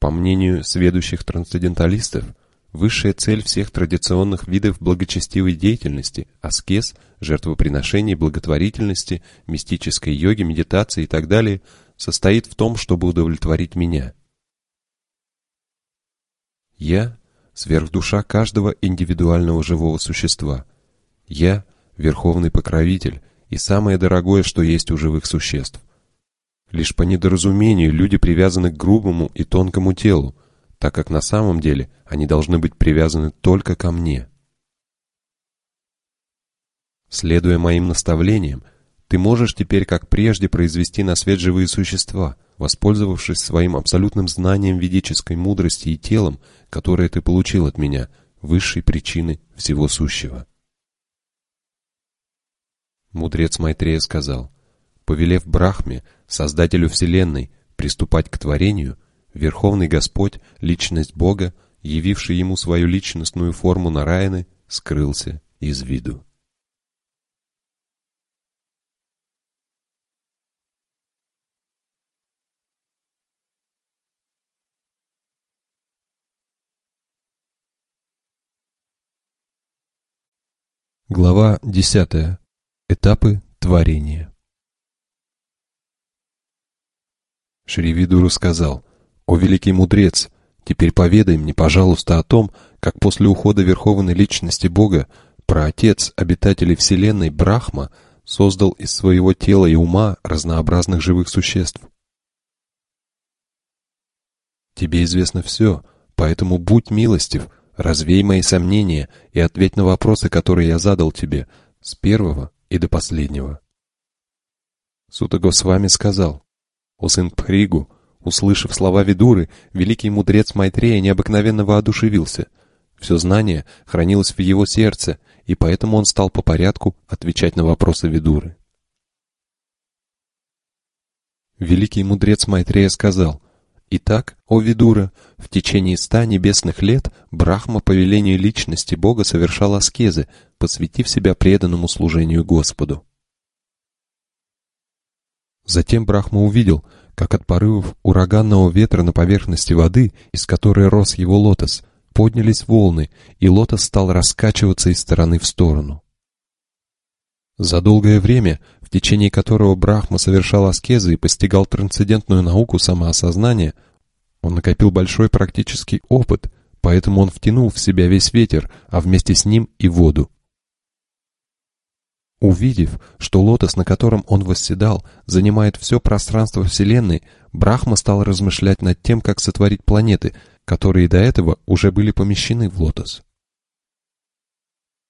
По мнению сведущих трансценденталистов, высшая цель всех традиционных видов благочестивой деятельности, аскез, жертвоприношений, благотворительности, мистической йоги, медитации и так далее, состоит в том, чтобы удовлетворить меня. Я – сверхдуша каждого индивидуального живого существа. Я – верховный покровитель, и самое дорогое, что есть у живых существ. Лишь по недоразумению люди привязаны к грубому и тонкому телу, так как на самом деле они должны быть привязаны только ко мне. Следуя моим наставлениям, ты можешь теперь, как прежде, произвести на свет живые существа, воспользовавшись своим абсолютным знанием ведической мудрости и телом, которое ты получил от меня, высшей причины всего сущего. Мудрец Майтрея сказал, повелев Брахме, создателю Вселенной, приступать к творению, Верховный Господь, личность Бога, явивший ему свою личностную форму Нараяны, скрылся из виду. Глава десятая. Этапы творения Шривидуру сказал, «О великий мудрец, теперь поведай мне, пожалуйста, о том, как после ухода Верховной Личности Бога Праотец обитателей Вселенной Брахма создал из своего тела и ума разнообразных живых существ. Тебе известно все, поэтому будь милостив, развей мои сомнения и ответь на вопросы, которые я задал тебе, с первого и до последнего. Сутагов с вами сказал, «О сын Пхригу, услышав слова Видуры, великий мудрец Майтрея необыкновенно воодушевился. Все знание хранилось в его сердце, и поэтому он стал по порядку отвечать на вопросы Видуры. Великий мудрец Майтрея сказал, Итак, о Видура, в течение ста небесных лет Брахма по велению личности Бога совершал аскезы, посвятив себя преданному служению Господу. Затем Брахма увидел, как от порывов ураганного ветра на поверхности воды, из которой рос его лотос, поднялись волны, и лотос стал раскачиваться из стороны в сторону. За долгое время, в течение которого Брахма совершал аскезы и постигал трансцендентную науку самоосознания, он накопил большой практический опыт, поэтому он втянул в себя весь ветер, а вместе с ним и воду. Увидев, что лотос, на котором он восседал, занимает все пространство Вселенной, Брахма стал размышлять над тем, как сотворить планеты, которые до этого уже были помещены в лотос.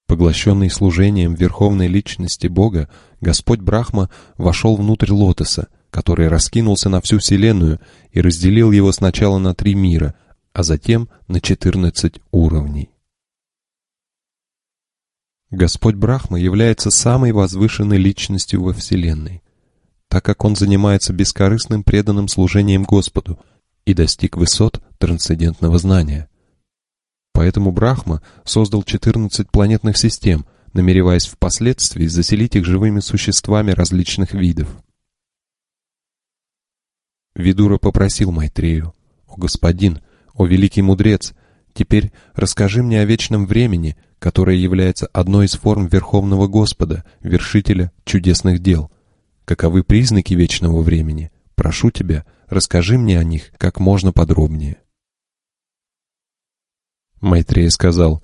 Поглощенный служением верховной личности Бога, Господь Брахма вошел внутрь лотоса, который раскинулся на всю Вселенную и разделил его сначала на три мира, а затем на четырнадцать уровней. Господь Брахма является самой возвышенной личностью во Вселенной, так как Он занимается бескорыстным преданным служением Господу и достиг высот трансцендентного знания. Поэтому Брахма создал 14 планетных систем, намереваясь впоследствии заселить их живыми существами различных видов. Видура попросил Майтрею, «О господин, о великий мудрец, теперь расскажи мне о вечном времени, которое является одной из форм Верховного Господа, вершителя чудесных дел. Каковы признаки вечного времени? Прошу тебя, расскажи мне о них как можно подробнее. Майтрея сказал,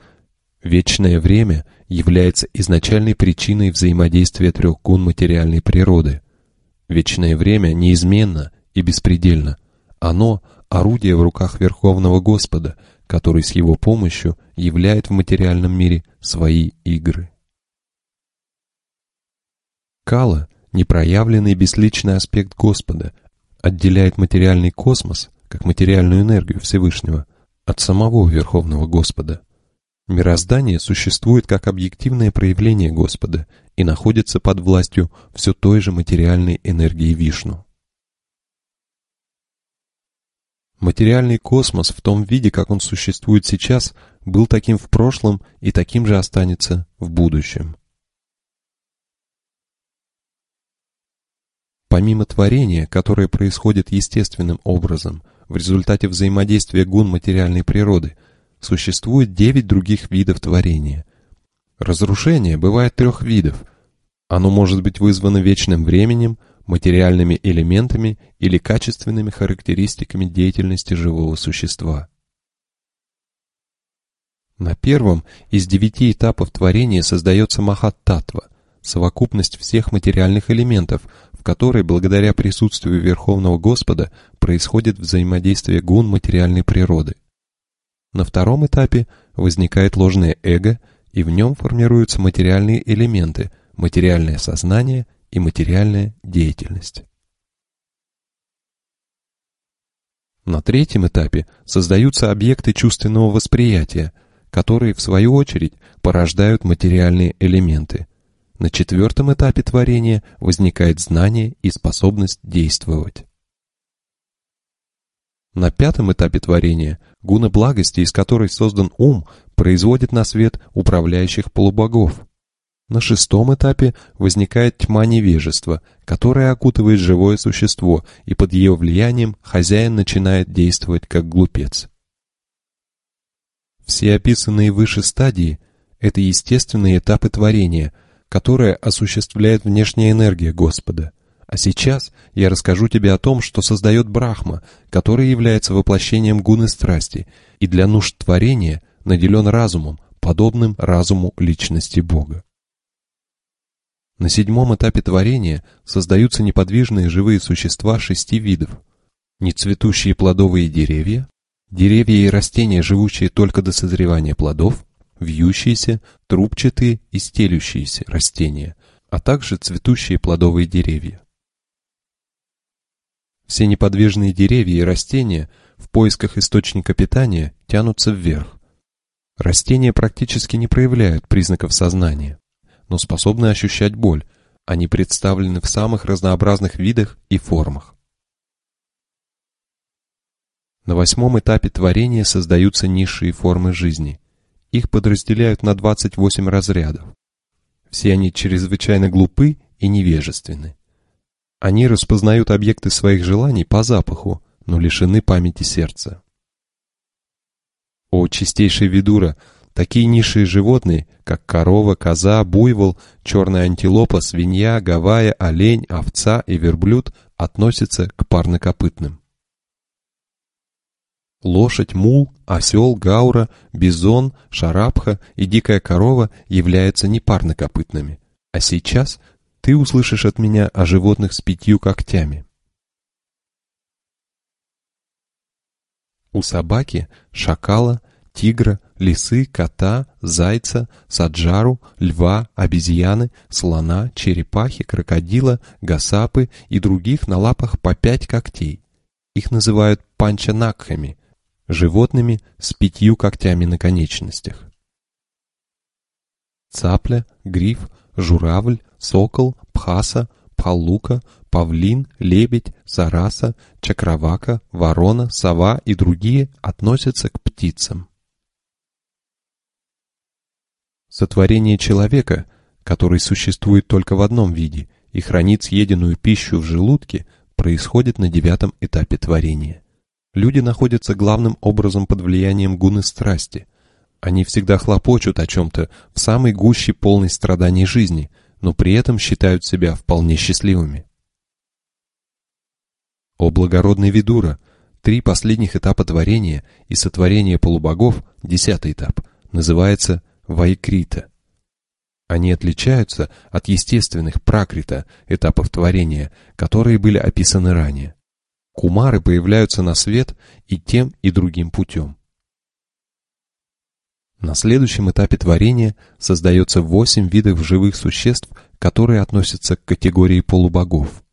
«Вечное время является изначальной причиной взаимодействия трех гун материальной природы. Вечное время неизменно и беспредельно. Оно — орудие в руках Верховного Господа — который с его помощью являет в материальном мире свои игры. Кала, непроявленный бесличный аспект Господа, отделяет материальный космос, как материальную энергию Всевышнего, от самого Верховного Господа. Мироздание существует как объективное проявление Господа и находится под властью все той же материальной энергии Вишну. Материальный космос в том виде, как он существует сейчас, был таким в прошлом и таким же останется в будущем. Помимо творения, которое происходит естественным образом, в результате взаимодействия гун материальной природы, существует девять других видов творения. Разрушение бывает трех видов. Оно может быть вызвано вечным временем – материальными элементами или качественными характеристиками деятельности живого существа. На первом из девяти этапов творения создается Махат-татва, совокупность всех материальных элементов, в которой, благодаря присутствию Верховного Господа, происходит взаимодействие гун материальной природы. На втором этапе возникает ложное эго, и в нем формируются материальные элементы, материальное сознание и материальная деятельность. На третьем этапе создаются объекты чувственного восприятия, которые, в свою очередь, порождают материальные элементы. На четвертом этапе творения возникает знание и способность действовать. На пятом этапе творения гуна благости, из которой создан ум, производит на свет управляющих полубогов, на шестом этапе возникает тьма невежества, которая окутывает живое существо, и под ее влиянием хозяин начинает действовать как глупец. Все описанные выше стадии – это естественные этапы творения, которые осуществляет внешняя энергия Господа. А сейчас я расскажу тебе о том, что создает Брахма, который является воплощением гуны страсти, и для нужд творения наделен разумом, подобным разуму личности Бога. На седьмом этапе творения создаются неподвижные живые существа шести видов. Нецветущие плодовые деревья, деревья и растения, живущие только до созревания плодов, вьющиеся, трубчатые и стелющиеся растения, а также цветущие плодовые деревья. Все неподвижные деревья и растения в поисках источника питания тянутся вверх. Растения практически не проявляют признаков сознания но способны ощущать боль. Они представлены в самых разнообразных видах и формах. На восьмом этапе творения создаются низшие формы жизни. Их подразделяют на 28 разрядов. Все они чрезвычайно глупы и невежественны. Они распознают объекты своих желаний по запаху, но лишены памяти сердца. О, чистейший Видура, Такие низшие животные, как корова, коза, буйвол, черная антилопа, свинья, гавайя, олень, овца и верблюд, относятся к парнокопытным. Лошадь, мул, осел, гаура, бизон, шарапха и дикая корова являются непарнокопытными. А сейчас ты услышишь от меня о животных с пятью когтями. У собаки, шакала, тигра, лисы, кота, зайца, саджару, льва, обезьяны, слона, черепахи, крокодила, гасапы и других на лапах по пять когтей. Их называют панчанакхами, животными с пятью когтями на конечностях. Цапля, гриф, журавль, сокол, пхаса, пхалука, павлин, лебедь, сараса, чакравака, ворона, сова и другие относятся к птицам. Сотворение человека, который существует только в одном виде и хранит съеденную пищу в желудке, происходит на девятом этапе творения. Люди находятся главным образом под влиянием гуны страсти. Они всегда хлопочут о чем-то в самой гуще полной страданий жизни, но при этом считают себя вполне счастливыми. О благородный Видура! Три последних этапа творения и сотворения полубогов, десятый этап, называется Вайкрита. Они отличаются от естественных пракрита этапов творения, которые были описаны ранее. Кумары появляются на свет и тем, и другим путем. На следующем этапе творения создается восемь видов живых существ, которые относятся к категории полубогов.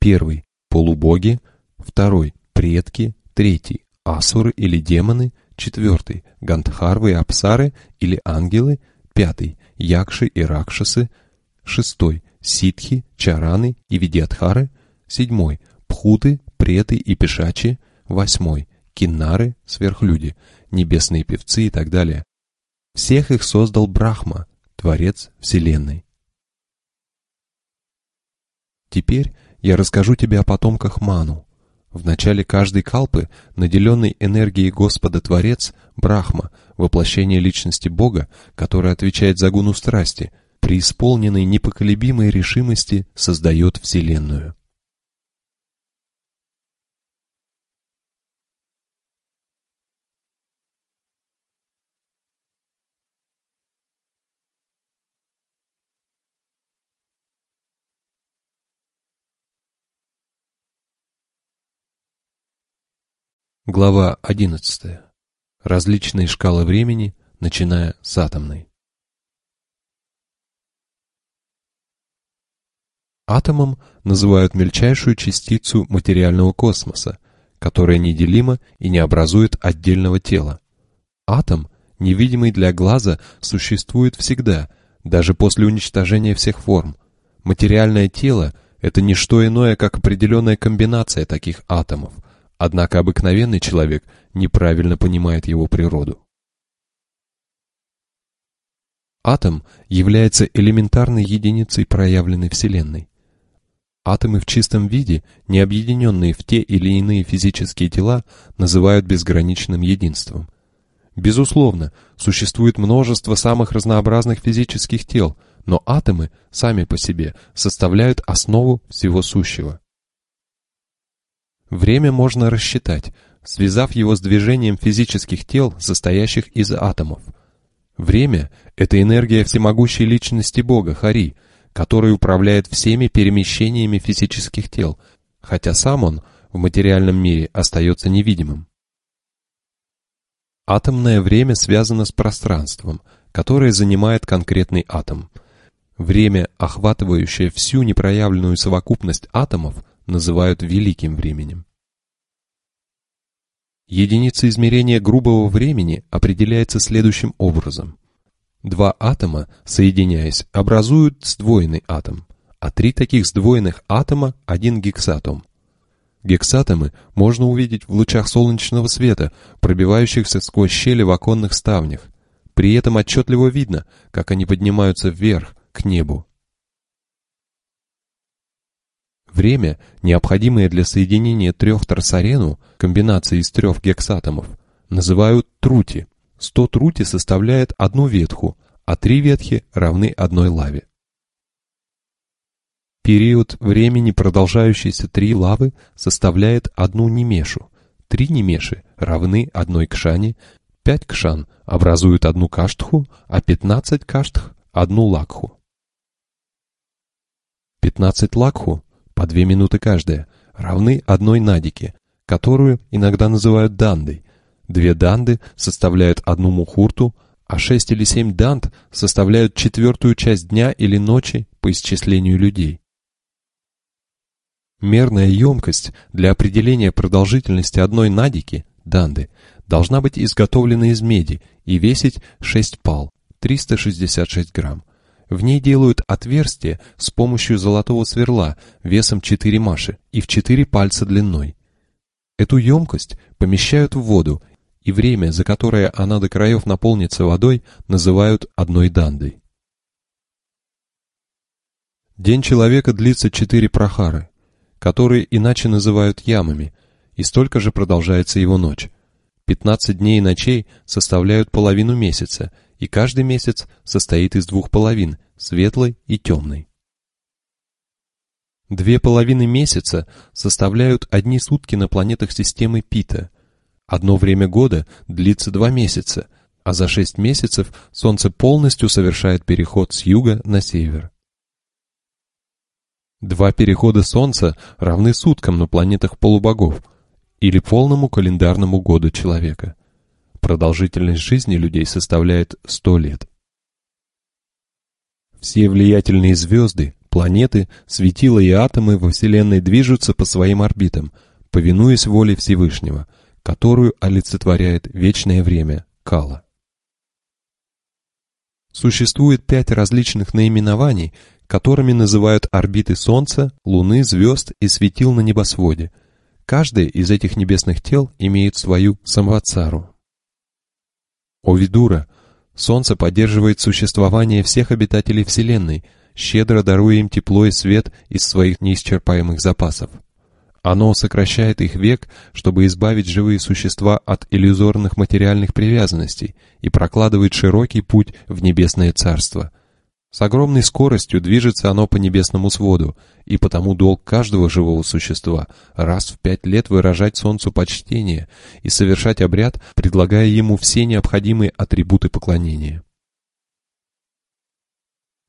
Первый – полубоги, второй – предки, третий – асуры или демоны, четвертый – гандхарвы и апсары или ангелы, пятый – якши и ракшасы, шестой – ситхи, чараны и видиатхары, седьмой – пхуты, преты и пешачи, восьмой – киннары, сверхлюди, небесные певцы и так далее. Всех их создал Брахма, Творец Вселенной. Теперь я расскажу тебе о потомках Ману, в начале каждой калпы, наделенный энергией Господа Творец, Брахма, воплощение личности Бога, который отвечает за гуну страсти, при исполненной непоколебимой решимости создает Вселенную. Глава 11. Различные шкалы времени, начиная с атомной. Атомом называют мельчайшую частицу материального космоса, которая неделима и не образует отдельного тела. Атом, невидимый для глаза, существует всегда, даже после уничтожения всех форм. Материальное тело – это не что иное, как определенная комбинация таких атомов – Однако обыкновенный человек неправильно понимает его природу. Атом является элементарной единицей проявленной Вселенной. Атомы в чистом виде, не объединенные в те или иные физические тела, называют безграничным единством. Безусловно, существует множество самых разнообразных физических тел, но атомы сами по себе составляют основу всего сущего. Время можно рассчитать, связав его с движением физических тел, состоящих из атомов. Время — это энергия всемогущей личности Бога, Хари, который управляет всеми перемещениями физических тел, хотя сам он в материальном мире остается невидимым. Атомное время связано с пространством, которое занимает конкретный атом. Время, охватывающее всю непроявленную совокупность атомов, называют великим временем. Единица измерения грубого времени определяется следующим образом. Два атома, соединяясь, образуют сдвоенный атом, а три таких сдвоенных атома – один гексатом. Гексатомы можно увидеть в лучах солнечного света, пробивающихся сквозь щели в оконных ставнях. При этом отчетливо видно, как они поднимаются вверх, к небу. Время, необходимое для соединения трех торсарену, комбинации из трех гексатомов, называют трути. 100 трути составляет одну ветху, а три ветхи равны одной лаве. Период времени, продолжающийся три лавы, составляет одну немешу. Три немеши равны одной кшане, пять кшан образуют одну каштху, а пятнадцать каштх – одну лакху. Пятнадцать лакху по две минуты каждая, равны одной надике, которую иногда называют дандой. Две данды составляют одну мухурту, а шесть или семь данд составляют четвертую часть дня или ночи по исчислению людей. Мерная емкость для определения продолжительности одной надики, данды, должна быть изготовлена из меди и весить 6 пал, 366 грамм. В ней делают отверстие с помощью золотого сверла весом 4 маши и в 4 пальца длиной. Эту емкость помещают в воду, и время, за которое она до краев наполнится водой, называют одной дандой. День человека длится 4 прохары которые иначе называют ямами, и столько же продолжается его ночь. 15 дней и ночей составляют половину месяца, и каждый месяц состоит из двух половин, светлой и темной. Две половины месяца составляют одни сутки на планетах системы Пита. Одно время года длится два месяца, а за шесть месяцев Солнце полностью совершает переход с юга на север. Два перехода Солнца равны суткам на планетах полубогов или полному календарному году человека. Продолжительность жизни людей составляет 100 лет. Все влиятельные звезды, планеты, светила и атомы во Вселенной движутся по своим орбитам, повинуясь воле Всевышнего, которую олицетворяет вечное время Кала. Существует пять различных наименований, которыми называют орбиты Солнца, Луны, звезд и светил на небосводе. Каждое из этих небесных тел имеет свою самватсару. О Видура, Солнце поддерживает существование всех обитателей Вселенной, щедро даруя им тепло и свет из своих неисчерпаемых запасов. Оно сокращает их век, чтобы избавить живые существа от иллюзорных материальных привязанностей и прокладывает широкий путь в небесное царство – с огромной скоростью движется оно по небесному своду, и потому долг каждого живого существа раз в пять лет выражать Солнцу почтение и совершать обряд, предлагая ему все необходимые атрибуты поклонения.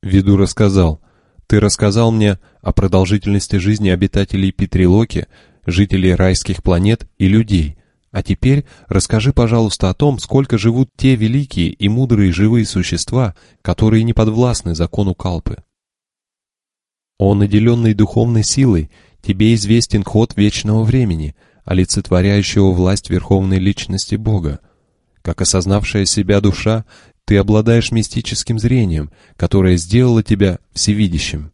Виду рассказал, «Ты рассказал мне о продолжительности жизни обитателей Петрилоки, жителей райских планет и людей, а теперь расскажи, пожалуйста, о том, сколько живут те великие и мудрые живые существа, которые не подвластны закону Калпы. О наделенной духовной силой, тебе известен ход вечного времени, олицетворяющего власть Верховной Личности Бога. Как осознавшая себя душа, ты обладаешь мистическим зрением, которое сделало тебя всевидящим.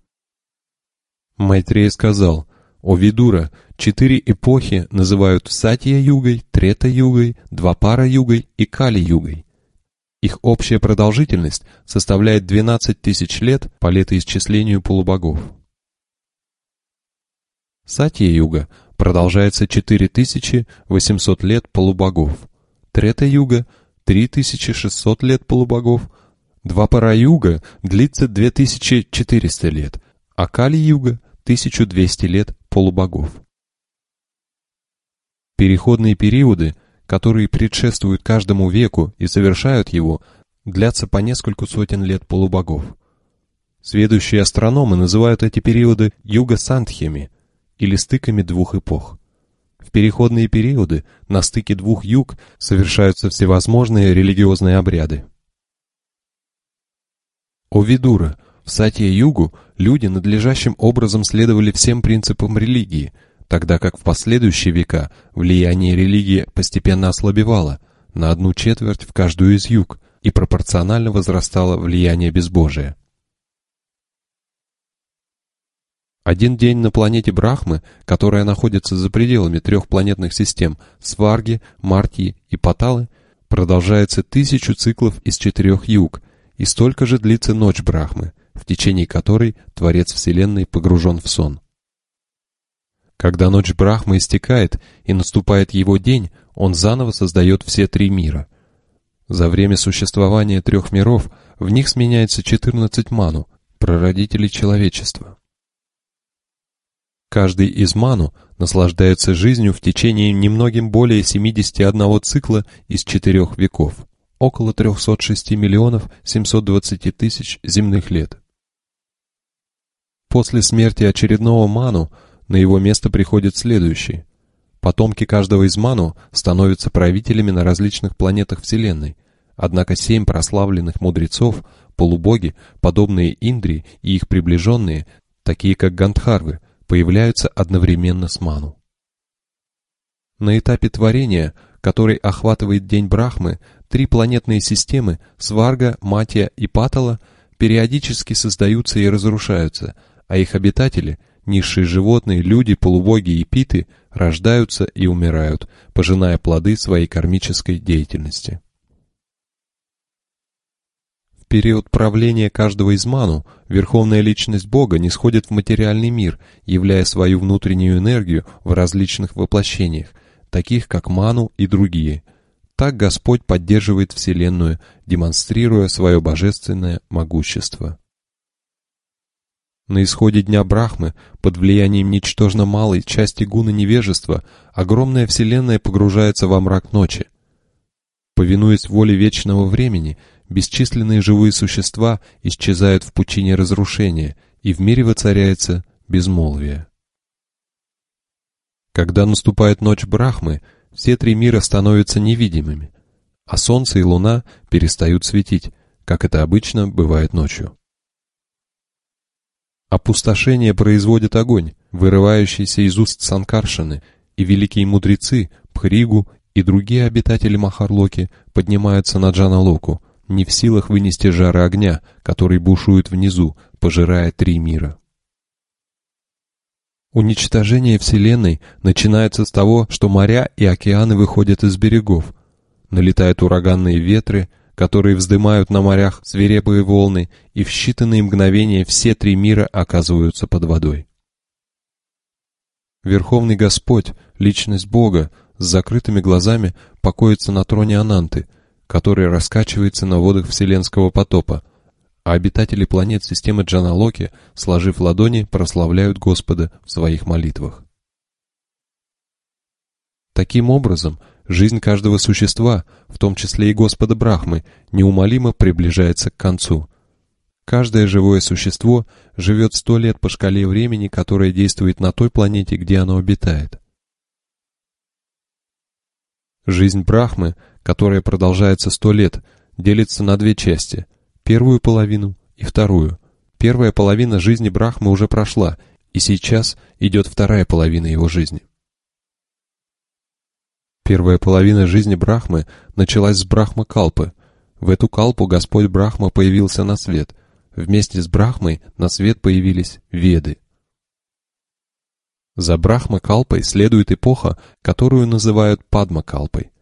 Майтрея сказал, «О Видура, Четыре эпохи называют Сатья-югой, Трета-югой, Двапара-югой и Кали-югой. Их общая продолжительность составляет 12 тысяч лет по летоисчислению полубогов. Сатья-юга продолжается 4800 лет полубогов, Трета-юга – 3600 лет полубогов, Двапара-юга длится 2400 лет, а Кали-юга – 1200 лет полубогов. Переходные периоды, которые предшествуют каждому веку и завершают его, длятся по нескольку сотен лет полубогов. Сведущие астрономы называют эти периоды юго-сандхьями или стыками двух эпох. В переходные периоды на стыке двух юг совершаются всевозможные религиозные обряды. О Видура, в Сатья-югу люди надлежащим образом следовали всем принципам религии – тогда как в последующие века влияние религии постепенно ослабевало на одну четверть в каждую из юг и пропорционально возрастало влияние безбожия. Один день на планете Брахмы, которая находится за пределами трех планетных систем Сварги, Мартии и Паталы, продолжается тысячу циклов из четырех юг, и столько же длится ночь Брахмы, в течение которой Творец Вселенной погружен в сон. Когда ночь Брахмы истекает и наступает его день, он заново создает все три мира. За время существования трех миров в них сменяется 14 ману, прародителей человечества. Каждый из ману наслаждается жизнью в течение немногим более 71 цикла из четырех веков, около 306 миллионов 720 тысяч земных лет. После смерти очередного ману на его место приходит следующий. Потомки каждого из Ману становятся правителями на различных планетах Вселенной, однако семь прославленных мудрецов, полубоги, подобные Индри и их приближенные, такие как Гандхарвы, появляются одновременно с Ману. На этапе творения, который охватывает День Брахмы, три планетные системы Сварга, Матия и Патала периодически создаются и разрушаются, а их обитатели, низшие животные, люди, полубоги и питы, рождаются и умирают, пожиная плоды своей кармической деятельности. В период правления каждого из ману верховная личность Бога не сходит в материальный мир, являя свою внутреннюю энергию в различных воплощениях, таких как ману и другие. Так Господь поддерживает Вселенную, демонстрируя свое божественное могущество. На исходе дня Брахмы, под влиянием ничтожно малой части гуна невежества, огромная Вселенная погружается во мрак ночи. Повинуясь воле вечного времени, бесчисленные живые существа исчезают в пучине разрушения, и в мире воцаряется безмолвие. Когда наступает ночь Брахмы, все три мира становятся невидимыми, а Солнце и Луна перестают светить, как это обычно бывает ночью. Опустошение производит огонь, вырывающийся из уст Санкаршины, и великие мудрецы, Пхригу и другие обитатели Махарлоки поднимаются на Джаналоку, не в силах вынести жары огня, который бушует внизу, пожирая три мира. Уничтожение Вселенной начинается с того, что моря и океаны выходят из берегов. Налетают ураганные ветры, которые вздымают на морях свирепые волны, и в считанные мгновения все три мира оказываются под водой. Верховный Господь, личность Бога, с закрытыми глазами покоится на троне Ананты, который раскачивается на водах вселенского потопа, а обитатели планет системы Джаналоки, сложив ладони, прославляют Господа в своих молитвах. Таким образом, жизнь каждого существа, в том числе и Господа Брахмы, неумолимо приближается к концу. Каждое живое существо живет сто лет по шкале времени, которая действует на той планете, где оно обитает. Жизнь Брахмы, которая продолжается сто лет, делится на две части – первую половину и вторую. Первая половина жизни Брахмы уже прошла, и сейчас идет вторая половина его жизни. Первая половина жизни Брахмы началась с Брахма-калпы. В эту калпу Господь Брахма появился на свет. Вместе с Брахмой на свет появились Веды. За Брахма-калпой следует эпоха, которую называют Падма-калпой.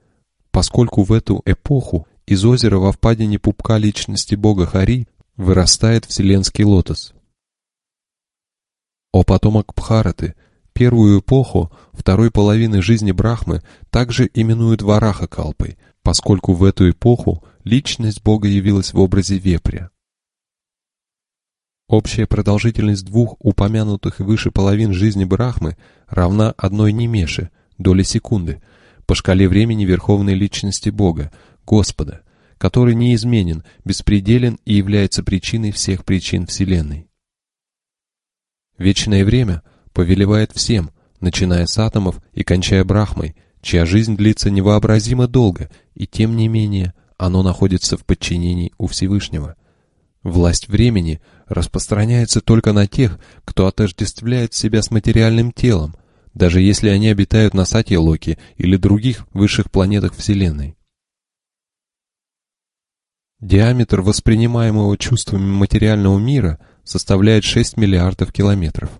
Поскольку в эту эпоху из озера во впадине пупка личности бога Хари вырастает вселенский лотос. О потомок Бхараты, первую эпоху второй половины жизни Брахмы также именуют Вараха Калпой, поскольку в эту эпоху личность бога явилась в образе вепря. Общая продолжительность двух упомянутых выше половин жизни Брахмы равна одной немеше, доли секунды, по шкале времени верховной личности Бога, Господа, который неизменен, беспределен и является причиной всех причин Вселенной. Вечное время повелевает всем, начиная с атомов и кончая Брахмой, чья жизнь длится невообразимо долго, и тем не менее оно находится в подчинении у Всевышнего. Власть времени распространяется только на тех, кто отождествляет себя с материальным телом, даже если они обитают на Сатье Локи или других высших планетах Вселенной. Диаметр воспринимаемого чувствами материального мира составляет 6 миллиардов километров.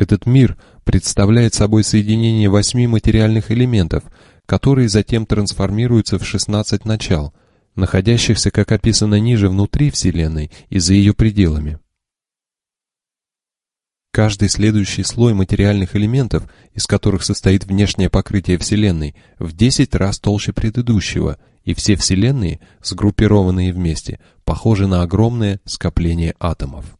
Этот мир представляет собой соединение восьми материальных элементов, которые затем трансформируются в 16 начал, находящихся, как описано ниже, внутри Вселенной и за ее пределами. Каждый следующий слой материальных элементов, из которых состоит внешнее покрытие Вселенной, в 10 раз толще предыдущего – и все вселенные, сгруппированные вместе, похожи на огромное скопление атомов.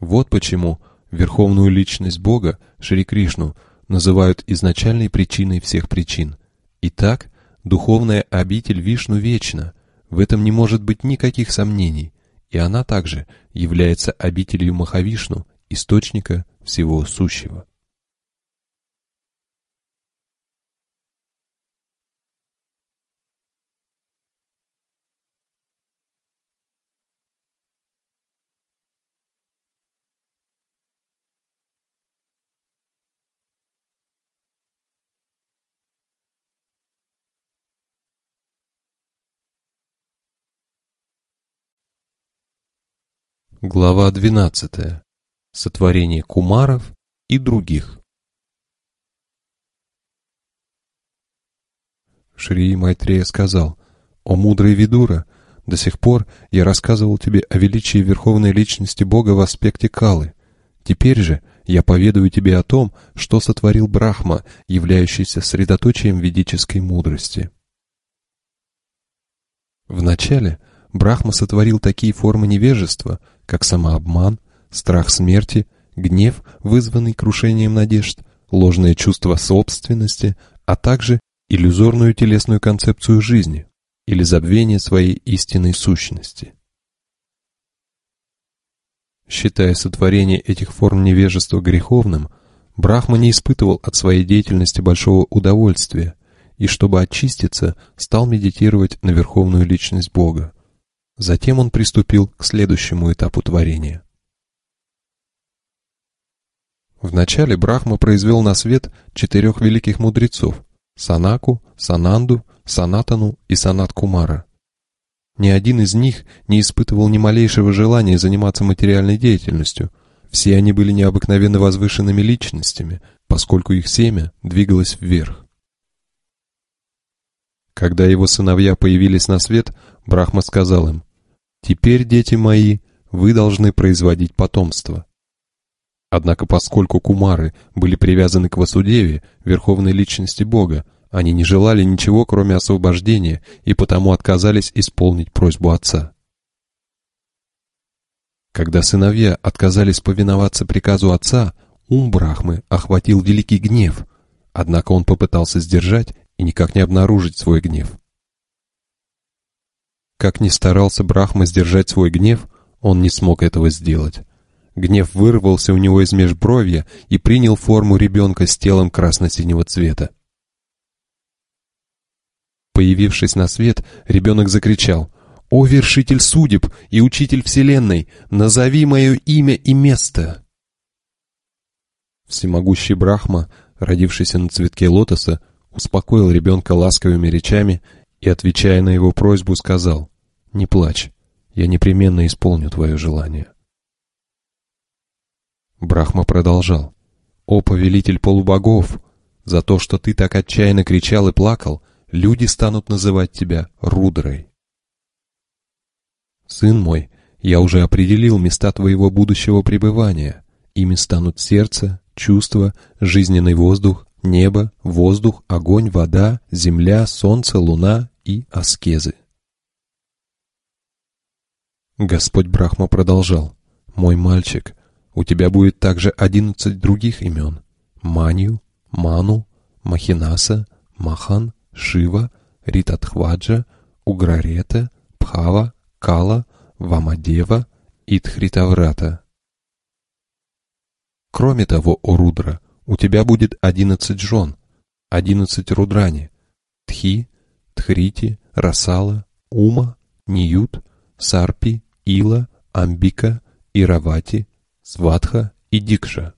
Вот почему верховную личность Бога, Шри Кришну, называют изначальной причиной всех причин. Итак, духовная обитель Вишну вечна, в этом не может быть никаких сомнений, и она также является обителью Махавишну, источника всего сущего. Глава 12. Сотворение кумаров и других. Шри Майтрея сказал, «О мудрый Видура, до сих пор я рассказывал тебе о величии верховной личности Бога в аспекте Калы. Теперь же я поведаю тебе о том, что сотворил Брахма, являющийся средоточием ведической мудрости». Вначале Брахма сотворил такие формы невежества, как самообман, страх смерти, гнев, вызванный крушением надежд, ложное чувство собственности, а также иллюзорную телесную концепцию жизни или забвение своей истинной сущности. Считая сотворение этих форм невежества греховным, Брахма не испытывал от своей деятельности большого удовольствия и, чтобы очиститься, стал медитировать на верховную личность Бога. Затем он приступил к следующему этапу творения. Вначале Брахма произвел на свет четырех великих мудрецов – Санаку, Сананду, Санатану и Санат Кумара. Ни один из них не испытывал ни малейшего желания заниматься материальной деятельностью. Все они были необыкновенно возвышенными личностями, поскольку их семя двигалось вверх. Когда его сыновья появились на свет, Брахма сказал им, «Теперь, дети мои, вы должны производить потомство». Однако поскольку кумары были привязаны к Васудеве, верховной личности Бога, они не желали ничего, кроме освобождения, и потому отказались исполнить просьбу отца. Когда сыновья отказались повиноваться приказу отца, ум Брахмы охватил великий гнев, однако он попытался сдержать и никак не обнаружить свой гнев. Как ни старался Брахма сдержать свой гнев, он не смог этого сделать. Гнев вырвался у него из межбровья и принял форму ребенка с телом красно-синего цвета. Появившись на свет, ребенок закричал «О, вершитель судеб и учитель вселенной, назови мое имя и место!» Всемогущий Брахма, родившийся на цветке лотоса, успокоил ребенка ласковыми речами и, отвечая на его просьбу, сказал «Не плачь, я непременно исполню твое желание». Брахма продолжал «О, повелитель полубогов, за то, что ты так отчаянно кричал и плакал, люди станут называть тебя Рудрой. Сын мой, я уже определил места твоего будущего пребывания. Ими станут сердце, чувство, жизненный воздух, небо, воздух, огонь, вода, земля, солнце, луна и аскезы. Господь Брахма продолжал. «Мой мальчик, у тебя будет также одиннадцать других имен. Манью, Ману, Махинаса, Махан, Шива, Ритатхваджа, Уграрета, Пхава, Кала, Вамадева и Тхритаврата. Кроме того, о Рудра, у тебя будет одиннадцать жен, одиннадцать рудрани, Тхи, Тхрити, Расала, Ума, Ниют, Сарпи, Ила, Амбика, Иравати, Сватха и Дикша.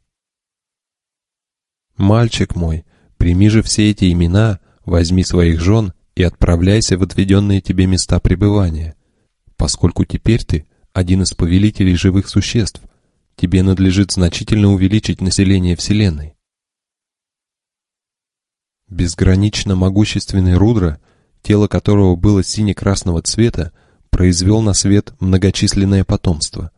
Мальчик мой, прими же все эти имена, возьми своих жен и отправляйся в отведенные тебе места пребывания, поскольку теперь ты один из повелителей живых существ, тебе надлежит значительно увеличить население Вселенной. Безгранично могущественный Рудра, тело которого было сине-красного цвета, произвел на свет многочисленное потомство,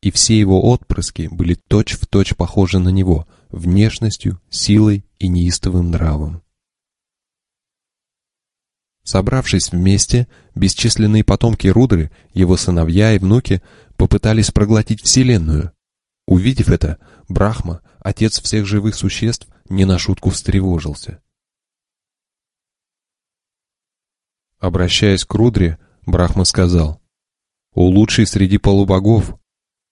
и все его отпрыски были точь-в-точь точь похожи на него внешностью, силой и неистовым нравом. Собравшись вместе, бесчисленные потомки Рудры, его сыновья и внуки, попытались проглотить Вселенную. Увидев это, Брахма, отец всех живых существ, не на шутку встревожился. Обращаясь к Рудре, Брахма сказал, «О лучший среди полубогов,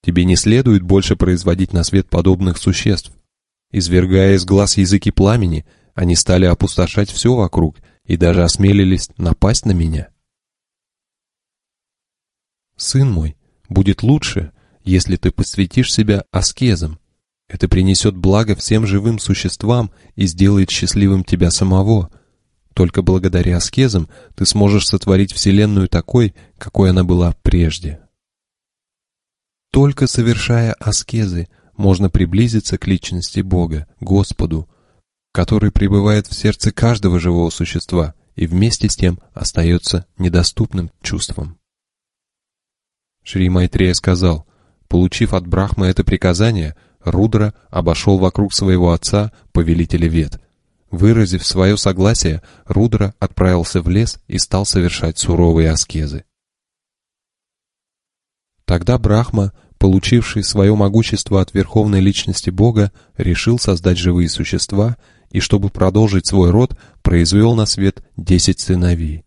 тебе не следует больше производить на свет подобных существ. Извергая из глаз языки пламени, они стали опустошать все вокруг и даже осмелились напасть на меня. Сын мой, будет лучше, если ты посвятишь себя аскезам. Это принесет благо всем живым существам и сделает счастливым тебя самого — только благодаря аскезам ты сможешь сотворить Вселенную такой, какой она была прежде. только совершая аскезы, можно приблизиться к личности Бога, Господу, который пребывает в сердце каждого живого существа и вместе с тем остается недоступным чувством. Шри Майтрея сказал, получив от Брахмы это приказание, Рудра обошел вокруг своего отца, повелителя Вет. Выразив свое согласие, Рудра отправился в лес и стал совершать суровые аскезы. Тогда Брахма, получивший свое могущество от верховной личности Бога, решил создать живые существа и, чтобы продолжить свой род, произвел на свет десять сыновей.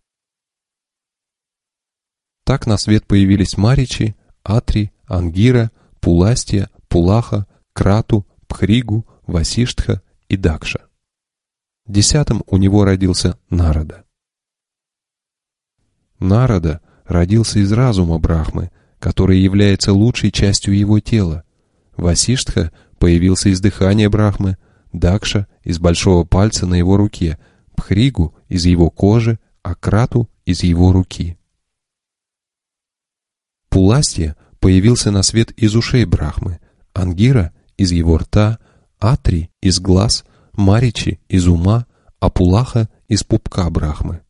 Так на свет появились Маричи, Атри, Ангира, Пуластия, Пулаха, Крату, Пхригу, Васиштха и Дакша. Десятым у него родился Нарада. Нарада родился из разума Брахмы, который является лучшей частью его тела. Васиштха появился из дыхания Брахмы, Дакша из большого пальца на его руке, Пхригу из его кожи, а Крату из его руки. Пуластья появился на свет из ушей Брахмы, Ангира из его рта, Атри из глаз, Маричи из ума, а Пулаха из пупка Брахмы.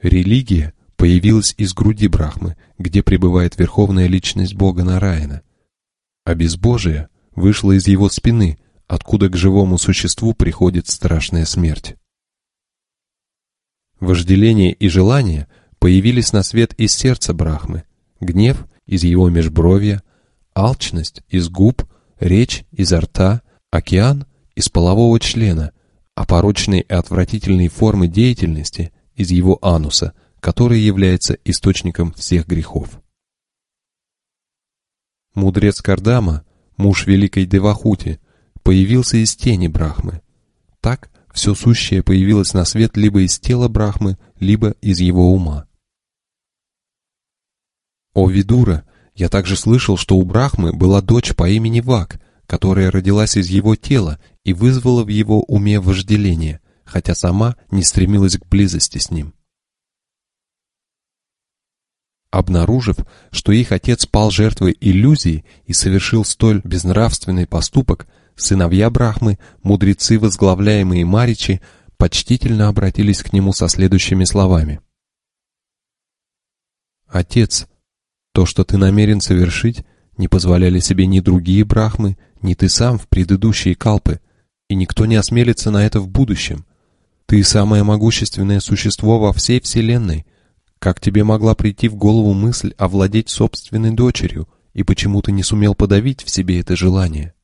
Религия появилась из груди Брахмы, где пребывает верховная личность Бога Нараина. А безбожие вышло из его спины, откуда к живому существу приходит страшная смерть. Вожделение и желание появились на свет из сердца Брахмы, гнев из его межбровья, алчность из губ, речь изо рта, океан из полового члена, а порочные и отвратительные формы деятельности из его ануса – который является источником всех грехов. Мудрец Кардама, муж великой Девахути, появился из тени Брахмы. Так все сущее появилось на свет либо из тела Брахмы, либо из его ума. О Видура, я также слышал, что у Брахмы была дочь по имени Вак, которая родилась из его тела и вызвала в его уме вожделение, хотя сама не стремилась к близости с ним. Обнаружив, что их отец пал жертвой иллюзии и совершил столь безнравственный поступок, сыновья Брахмы, мудрецы, возглавляемые Маричи, почтительно обратились к нему со следующими словами. «Отец, то, что ты намерен совершить, не позволяли себе ни другие Брахмы, ни ты сам в предыдущие калпы, и никто не осмелится на это в будущем. Ты самое могущественное существо во всей Вселенной — как тебе могла прийти в голову мысль овладеть собственной дочерью, и почему ты не сумел подавить в себе это желание?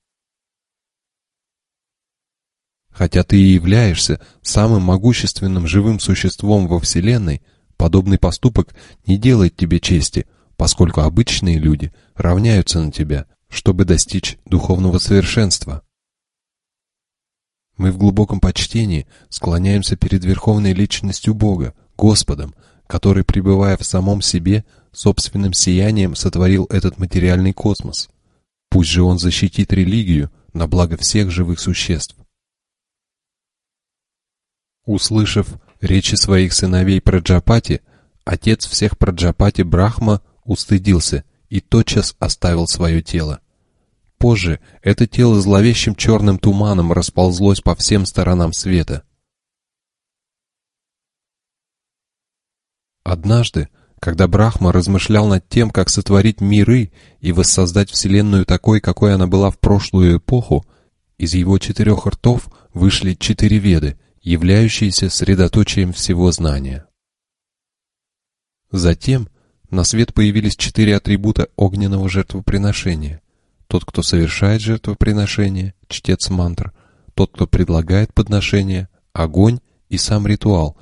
Хотя ты и являешься самым могущественным живым существом во Вселенной, подобный поступок не делает тебе чести, поскольку обычные люди равняются на тебя, чтобы достичь духовного совершенства. Мы в глубоком почтении склоняемся перед Верховной Личностью Бога, Господом, который, пребывая в самом себе, собственным сиянием сотворил этот материальный космос. Пусть же он защитит религию на благо всех живых существ. Услышав речи своих сыновей про Джапати, отец всех Праджапати Брахма устыдился и тотчас оставил свое тело. Позже это тело зловещим черным туманом расползлось по всем сторонам света — Однажды, когда Брахма размышлял над тем, как сотворить миры и воссоздать Вселенную такой, какой она была в прошлую эпоху, из его четырех ртов вышли четыре веды, являющиеся средоточием всего знания. Затем на свет появились четыре атрибута огненного жертвоприношения. Тот, кто совершает жертвоприношение, чтец мантр, тот, кто предлагает подношение, огонь и сам ритуал,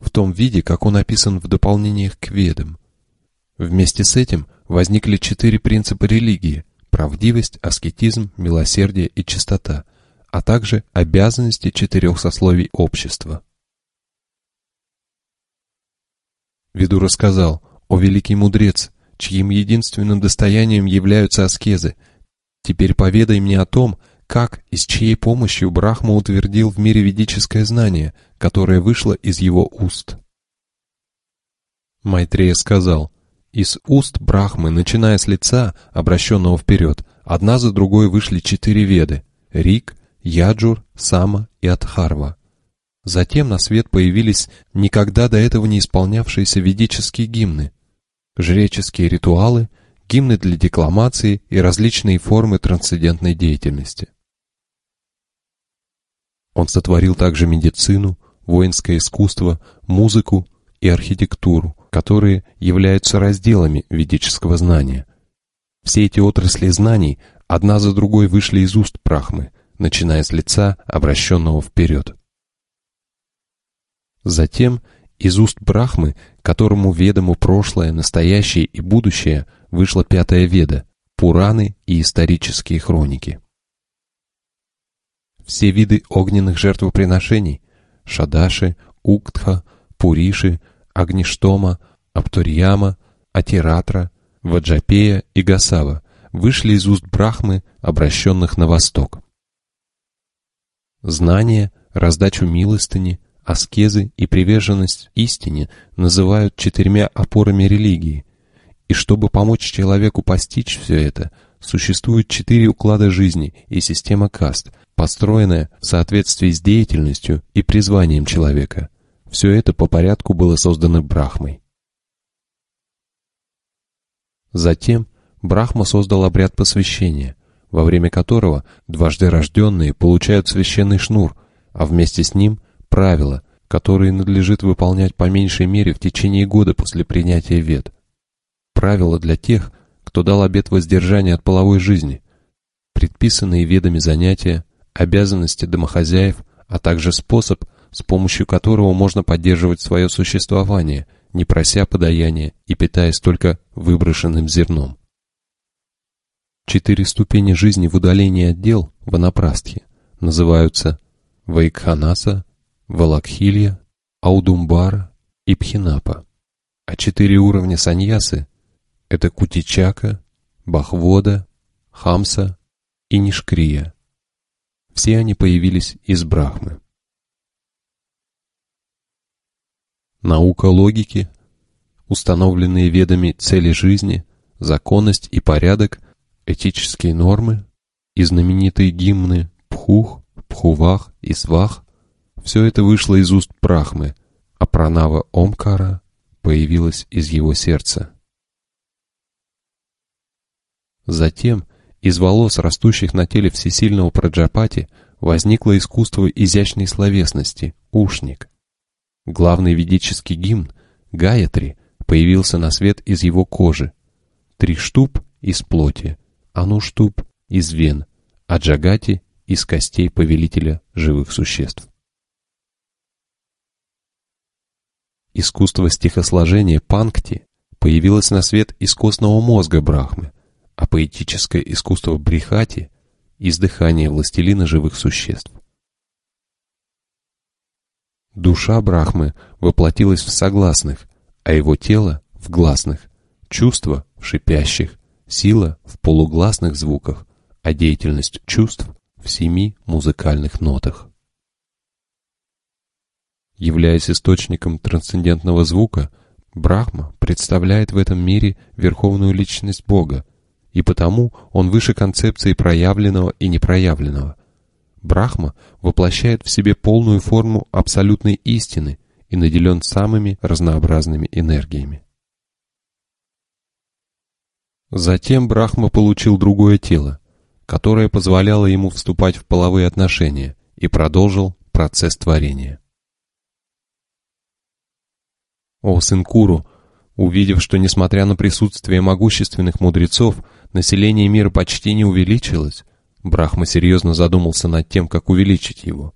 в том виде, как он описан в дополнениях к ведам. Вместе с этим возникли четыре принципа религии – правдивость, аскетизм, милосердие и чистота, а также обязанности четырех сословий общества. Веду рассказал, о великий мудрец, чьим единственным достоянием являются аскезы, теперь поведай мне о том, как и с чьей помощью Брахма утвердил в мире ведическое знание, которое вышло из его уст. Майтрея сказал, Из уст Брахмы, начиная с лица, обращенного вперед, одна за другой вышли четыре веды — Рик, Яджур, Сама и Адхарва. Затем на свет появились никогда до этого не исполнявшиеся ведические гимны, жреческие ритуалы, гимны для декламации и различные формы трансцендентной деятельности. Он сотворил также медицину, воинское искусство, музыку и архитектуру, которые являются разделами ведического знания. Все эти отрасли знаний одна за другой вышли из уст Прахмы, начиная с лица, обращенного вперед. Затем из уст Брахмы, которому ведомо прошлое, настоящее и будущее, вышла пятая веда – Пураны и исторические хроники. Все виды огненных жертвоприношений – Шадаши, Уктха, Пуриши, Агништома, Аптурьяма, Атиратра, Ваджапея и Гасава – вышли из уст Брахмы, обращенных на восток. Знание, раздачу милостыни, аскезы и приверженность истине называют четырьмя опорами религии. И чтобы помочь человеку постичь все это, существует четыре уклада жизни и система каст, построенная в соответствии с деятельностью и призванием человека. Все это по порядку было создано Брахмой. Затем Брахма создал обряд посвящения, во время которого дважды рожденные получают священный шнур, а вместе с ним правила, которые надлежит выполнять по меньшей мере в течение года после принятия вет. Правила для тех, кто дал обет воздержания от половой жизни, предписанные ведами занятия, обязанности домохозяев, а также способ, с помощью которого можно поддерживать свое существование, не прося подаяния и питаясь только выброшенным зерном. Четыре ступени жизни в удалении от дел, ванапрастхи, называются Вайкханаса, Валакхилья, Аудумбара и Пхинапа. А четыре уровня саньясы — это Кутичака, Бахвода, Хамса и Нишкрия. Все они появились из Брахмы. Наука логики, установленные ведами цели жизни, законность и порядок, этические нормы и знаменитые гимны Пхух, Пхувах и Свах все это вышло из уст Брахмы, а пранава Омкара появилась из его сердца. Затем из волос, растущих на теле всесильного Праджапати, возникло искусство изящной словесности — ушник. Главный ведический гимн — Гаятри — появился на свет из его кожи. Три штуб — из плоти, Ануштуб — из вен, а Джагати — из костей повелителя живых существ. Искусство стихосложения панкти появилось на свет из костного мозга Брахмы, а поэтическое искусство брихати — из дыхания властелина живых существ. Душа Брахмы воплотилась в согласных, а его тело — в гласных, чувства — в шипящих, сила — в полугласных звуках, а деятельность чувств — в семи музыкальных нотах. Являясь источником трансцендентного звука, Брахма представляет в этом мире верховную личность Бога, и потому он выше концепции проявленного и непроявленного. Брахма воплощает в себе полную форму абсолютной истины и наделен самыми разнообразными энергиями. Затем Брахма получил другое тело, которое позволяло ему вступать в половые отношения и продолжил процесс творения. О, сын Куру, увидев, что, несмотря на присутствие могущественных мудрецов, население мира почти не увеличилось, Брахма серьезно задумался над тем, как увеличить его.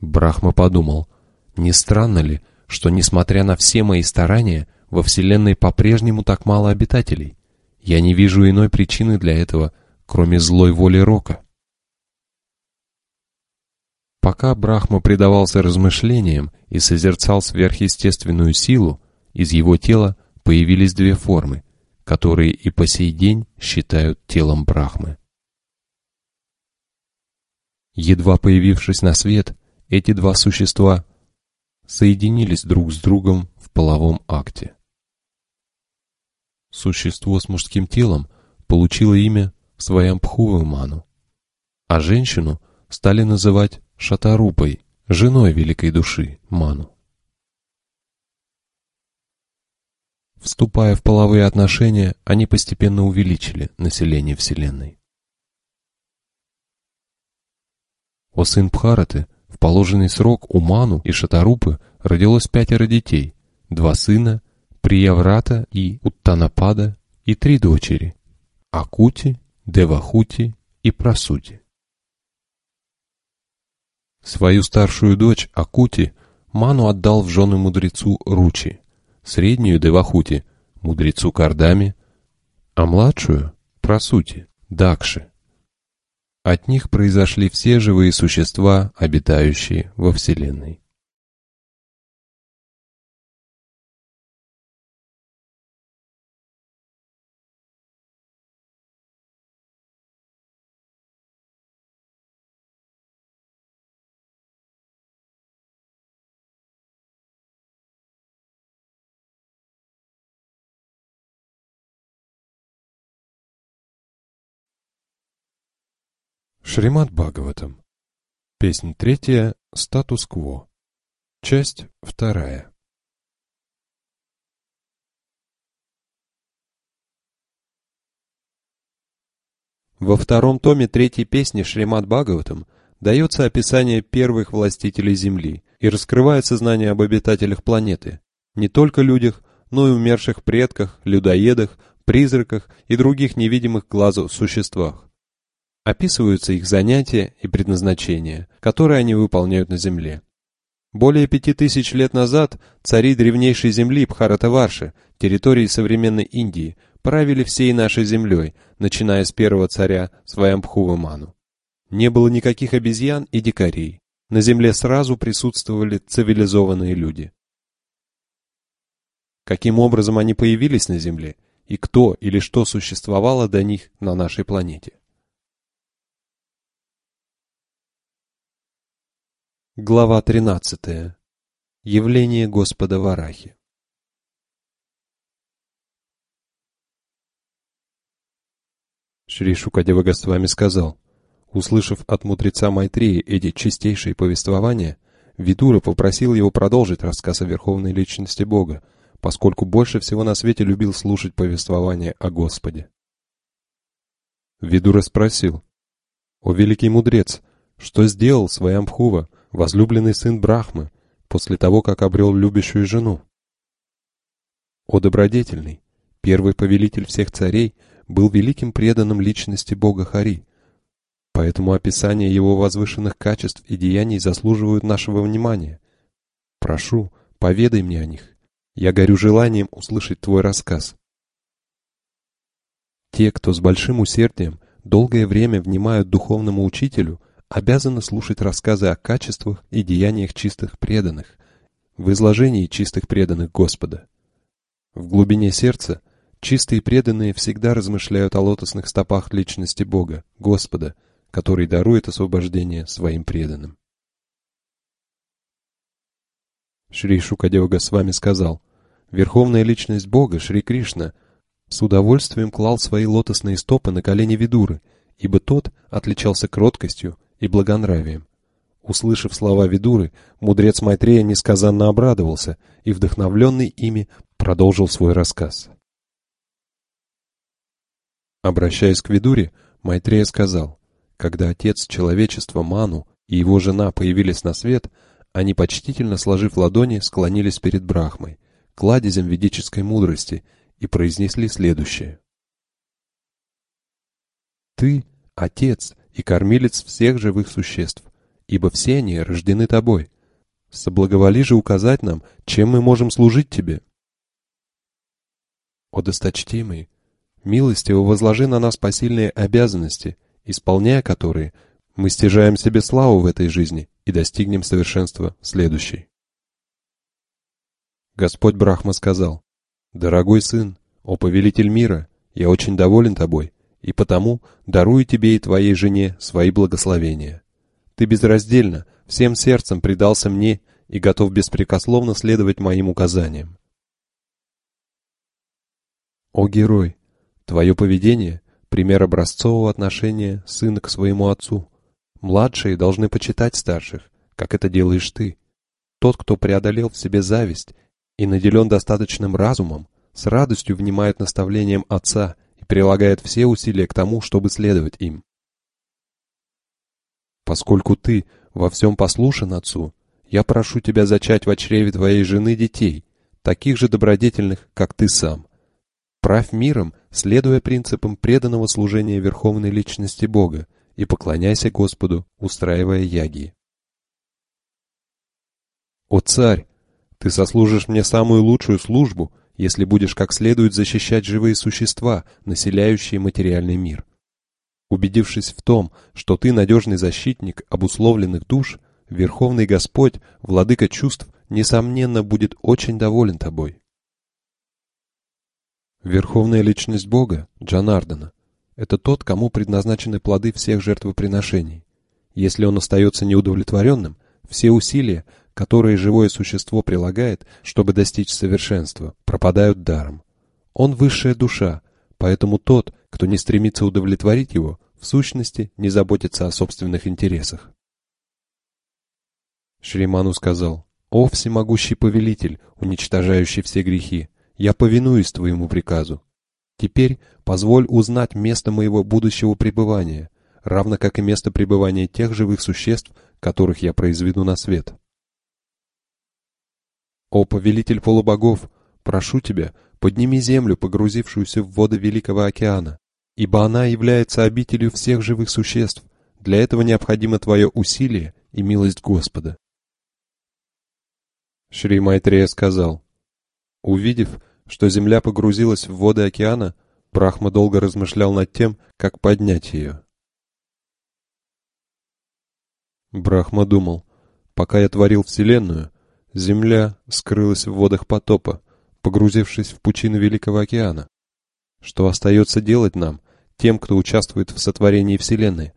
Брахма подумал, не странно ли, что, несмотря на все мои старания, во Вселенной по-прежнему так мало обитателей? Я не вижу иной причины для этого, кроме злой воли Рока. Пока Брахма предавался размышлениям и созерцал сверхъестественную силу, из его тела появились две формы, которые и по сей день считают телом Брахмы. Едва появившись на свет, эти два существа соединились друг с другом в половом акте. Существо с мужским телом получило имя Сваямпхувы Ману, а женщину стали называть Шатарупой, женой великой души Ману. Вступая в половые отношения, они постепенно увеличили население Вселенной. О сын Бхараты, в положенный срок у Ману и Шатарупы родилось пятеро детей, два сына, Прияврата и Уттанапада, и три дочери – Акути, Девахути и Прасути. Свою старшую дочь Акути Ману отдал в жены мудрецу Ручи, среднюю Девахути – мудрецу Кардами, а младшую – Прасути, Дакши. От них произошли все живые существа, обитающие во Вселенной. Шримад Бхагаватам. Песнь третья. Статус-кво. Часть вторая. Во втором томе третьей песни Шримад Бхагаватам дается описание первых властителей Земли и раскрывается знание об обитателях планеты, не только людях, но и умерших предках, людоедах, призраках и других невидимых глазу существах. Описываются их занятия и предназначения, которые они выполняют на земле. Более пяти тысяч лет назад цари древнейшей земли Бхаратаварши, территории современной Индии, правили всей нашей землей, начиная с первого царя Сваямбхува Не было никаких обезьян и дикарей. На земле сразу присутствовали цивилизованные люди. Каким образом они появились на земле, и кто или что существовало до них на нашей планете? Глава 13. Явление Господа Варахи. Шри Шукадева Госвами сказал, услышав от мудреца Майтреи эти чистейшие повествования, Видура попросил его продолжить рассказ о Верховной Личности Бога, поскольку больше всего на свете любил слушать повествования о Господе. Видура спросил, «О великий мудрец, что сделал Сваямбхува, возлюбленный сын Брахмы, после того, как обрел любящую жену. О добродетельный, первый повелитель всех царей, был великим преданным личности Бога Хари, поэтому описание его возвышенных качеств и деяний заслуживают нашего внимания. Прошу, поведай мне о них. Я горю желанием услышать твой рассказ. Те, кто с большим усердием долгое время внимают духовному учителю, обязаны слушать рассказы о качествах и деяниях чистых преданных, в изложении чистых преданных Господа. В глубине сердца чистые преданные всегда размышляют о лотосных стопах личности Бога, Господа, который дарует освобождение своим преданным. Шри Шукадева Госвами сказал, «Верховная личность Бога, Шри Кришна, с удовольствием клал свои лотосные стопы на колени Видуры, ибо тот отличался кроткостью и благонравием. Услышав слова Видуры, мудрец Майтрея несказанно обрадовался и, вдохновленный ими, продолжил свой рассказ. Обращаясь к Видуре, Майтрея сказал, когда отец человечества Ману и его жена появились на свет, они, почтительно сложив ладони, склонились перед Брахмой, кладезем ведической мудрости, и произнесли следующее. «Ты, Отец, и кормилец всех живых существ, ибо все они рождены тобой. Соблаговоли же указать нам, чем мы можем служить тебе. О досточтимый, милостиво возложи на нас посильные обязанности, исполняя которые мы стяжаем себе славу в этой жизни и достигнем совершенства в следующей. Господь Брахма сказал, «Дорогой сын, о повелитель мира, я очень доволен тобой, и потому дарую тебе и твоей жене свои благословения. Ты безраздельно, всем сердцем предался мне и готов беспрекословно следовать моим указаниям. О герой, твое поведение — пример образцового отношения сына к своему отцу. Младшие должны почитать старших, как это делаешь ты. Тот, кто преодолел в себе зависть и наделен достаточным разумом, с радостью внимает наставлениям отца прилагает все усилия к тому, чтобы следовать им. Поскольку ты во всем послушен отцу, я прошу тебя зачать в чреве твоей жены детей, таких же добродетельных, как ты сам. Правь миром, следуя принципам преданного служения Верховной Личности Бога, и поклоняйся Господу, устраивая яги. О царь, ты сослужишь мне самую лучшую службу, если будешь как следует защищать живые существа, населяющие материальный мир. Убедившись в том, что ты надежный защитник обусловленных душ, Верховный Господь, Владыка чувств, несомненно, будет очень доволен тобой. Верховная личность Бога, Джанардана, это тот, кому предназначены плоды всех жертвоприношений. Если он остается неудовлетворенным, все усилия, которые живое существо прилагает, чтобы достичь совершенства, пропадают даром. Он высшая душа, поэтому тот, кто не стремится удовлетворить его, в сущности не заботится о собственных интересах. Шриману сказал, «О всемогущий повелитель, уничтожающий все грехи, я повинуюсь твоему приказу. Теперь позволь узнать место моего будущего пребывания, равно как и место пребывания тех живых существ, которых я произведу на свет. О повелитель полубогов, прошу тебя, подними землю, погрузившуюся в воды Великого океана, ибо она является обителью всех живых существ. Для этого необходимо твое усилие и милость Господа. Шри Майтрея сказал, увидев, что земля погрузилась в воды океана, Брахма долго размышлял над тем, как поднять ее. Брахма думал, пока я творил Вселенную, Земля скрылась в водах потопа, погрузившись в пучины Великого океана. Что остается делать нам, тем, кто участвует в сотворении Вселенной?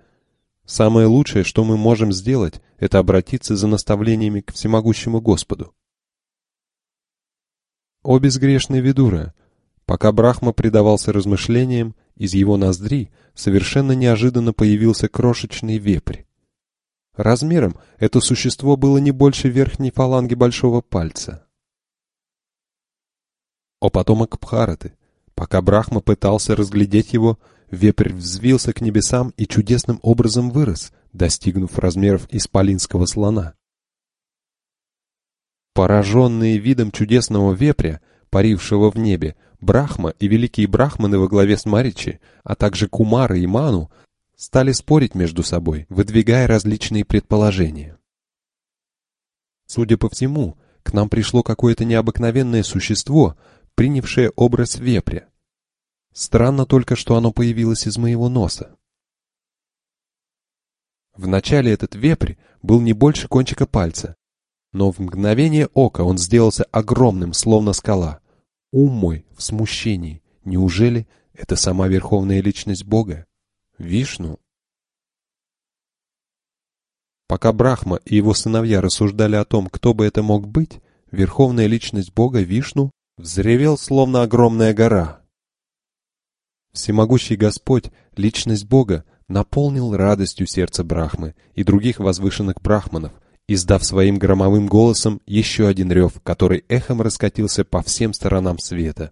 Самое лучшее, что мы можем сделать, это обратиться за наставлениями к всемогущему Господу. О безгрешный Видура! Пока Брахма предавался размышлениям, из его ноздри совершенно неожиданно появился крошечный вепрь. Размером это существо было не больше верхней фаланги большого пальца. О потомок Бхараты! Пока Брахма пытался разглядеть его, вепрь взвился к небесам и чудесным образом вырос, достигнув размеров исполинского слона. Пораженные видом чудесного вепря, парившего в небе, Брахма и великие брахманы во главе с Маричи, а также Кумара и Ману, стали спорить между собой, выдвигая различные предположения. Судя по всему, к нам пришло какое-то необыкновенное существо, принявшее образ вепря. Странно только, что оно появилось из моего носа. Вначале этот вепрь был не больше кончика пальца, но в мгновение ока он сделался огромным, словно скала. Ум мой в смущении. Неужели это сама верховная личность Бога? Вишну? Пока Брахма и его сыновья рассуждали о том, кто бы это мог быть, верховная личность Бога Вишну взревел, словно огромная гора. Всемогущий Господь, личность Бога, наполнил радостью сердце Брахмы и других возвышенных брахманов, издав своим громовым голосом еще один рев, который эхом раскатился по всем сторонам света.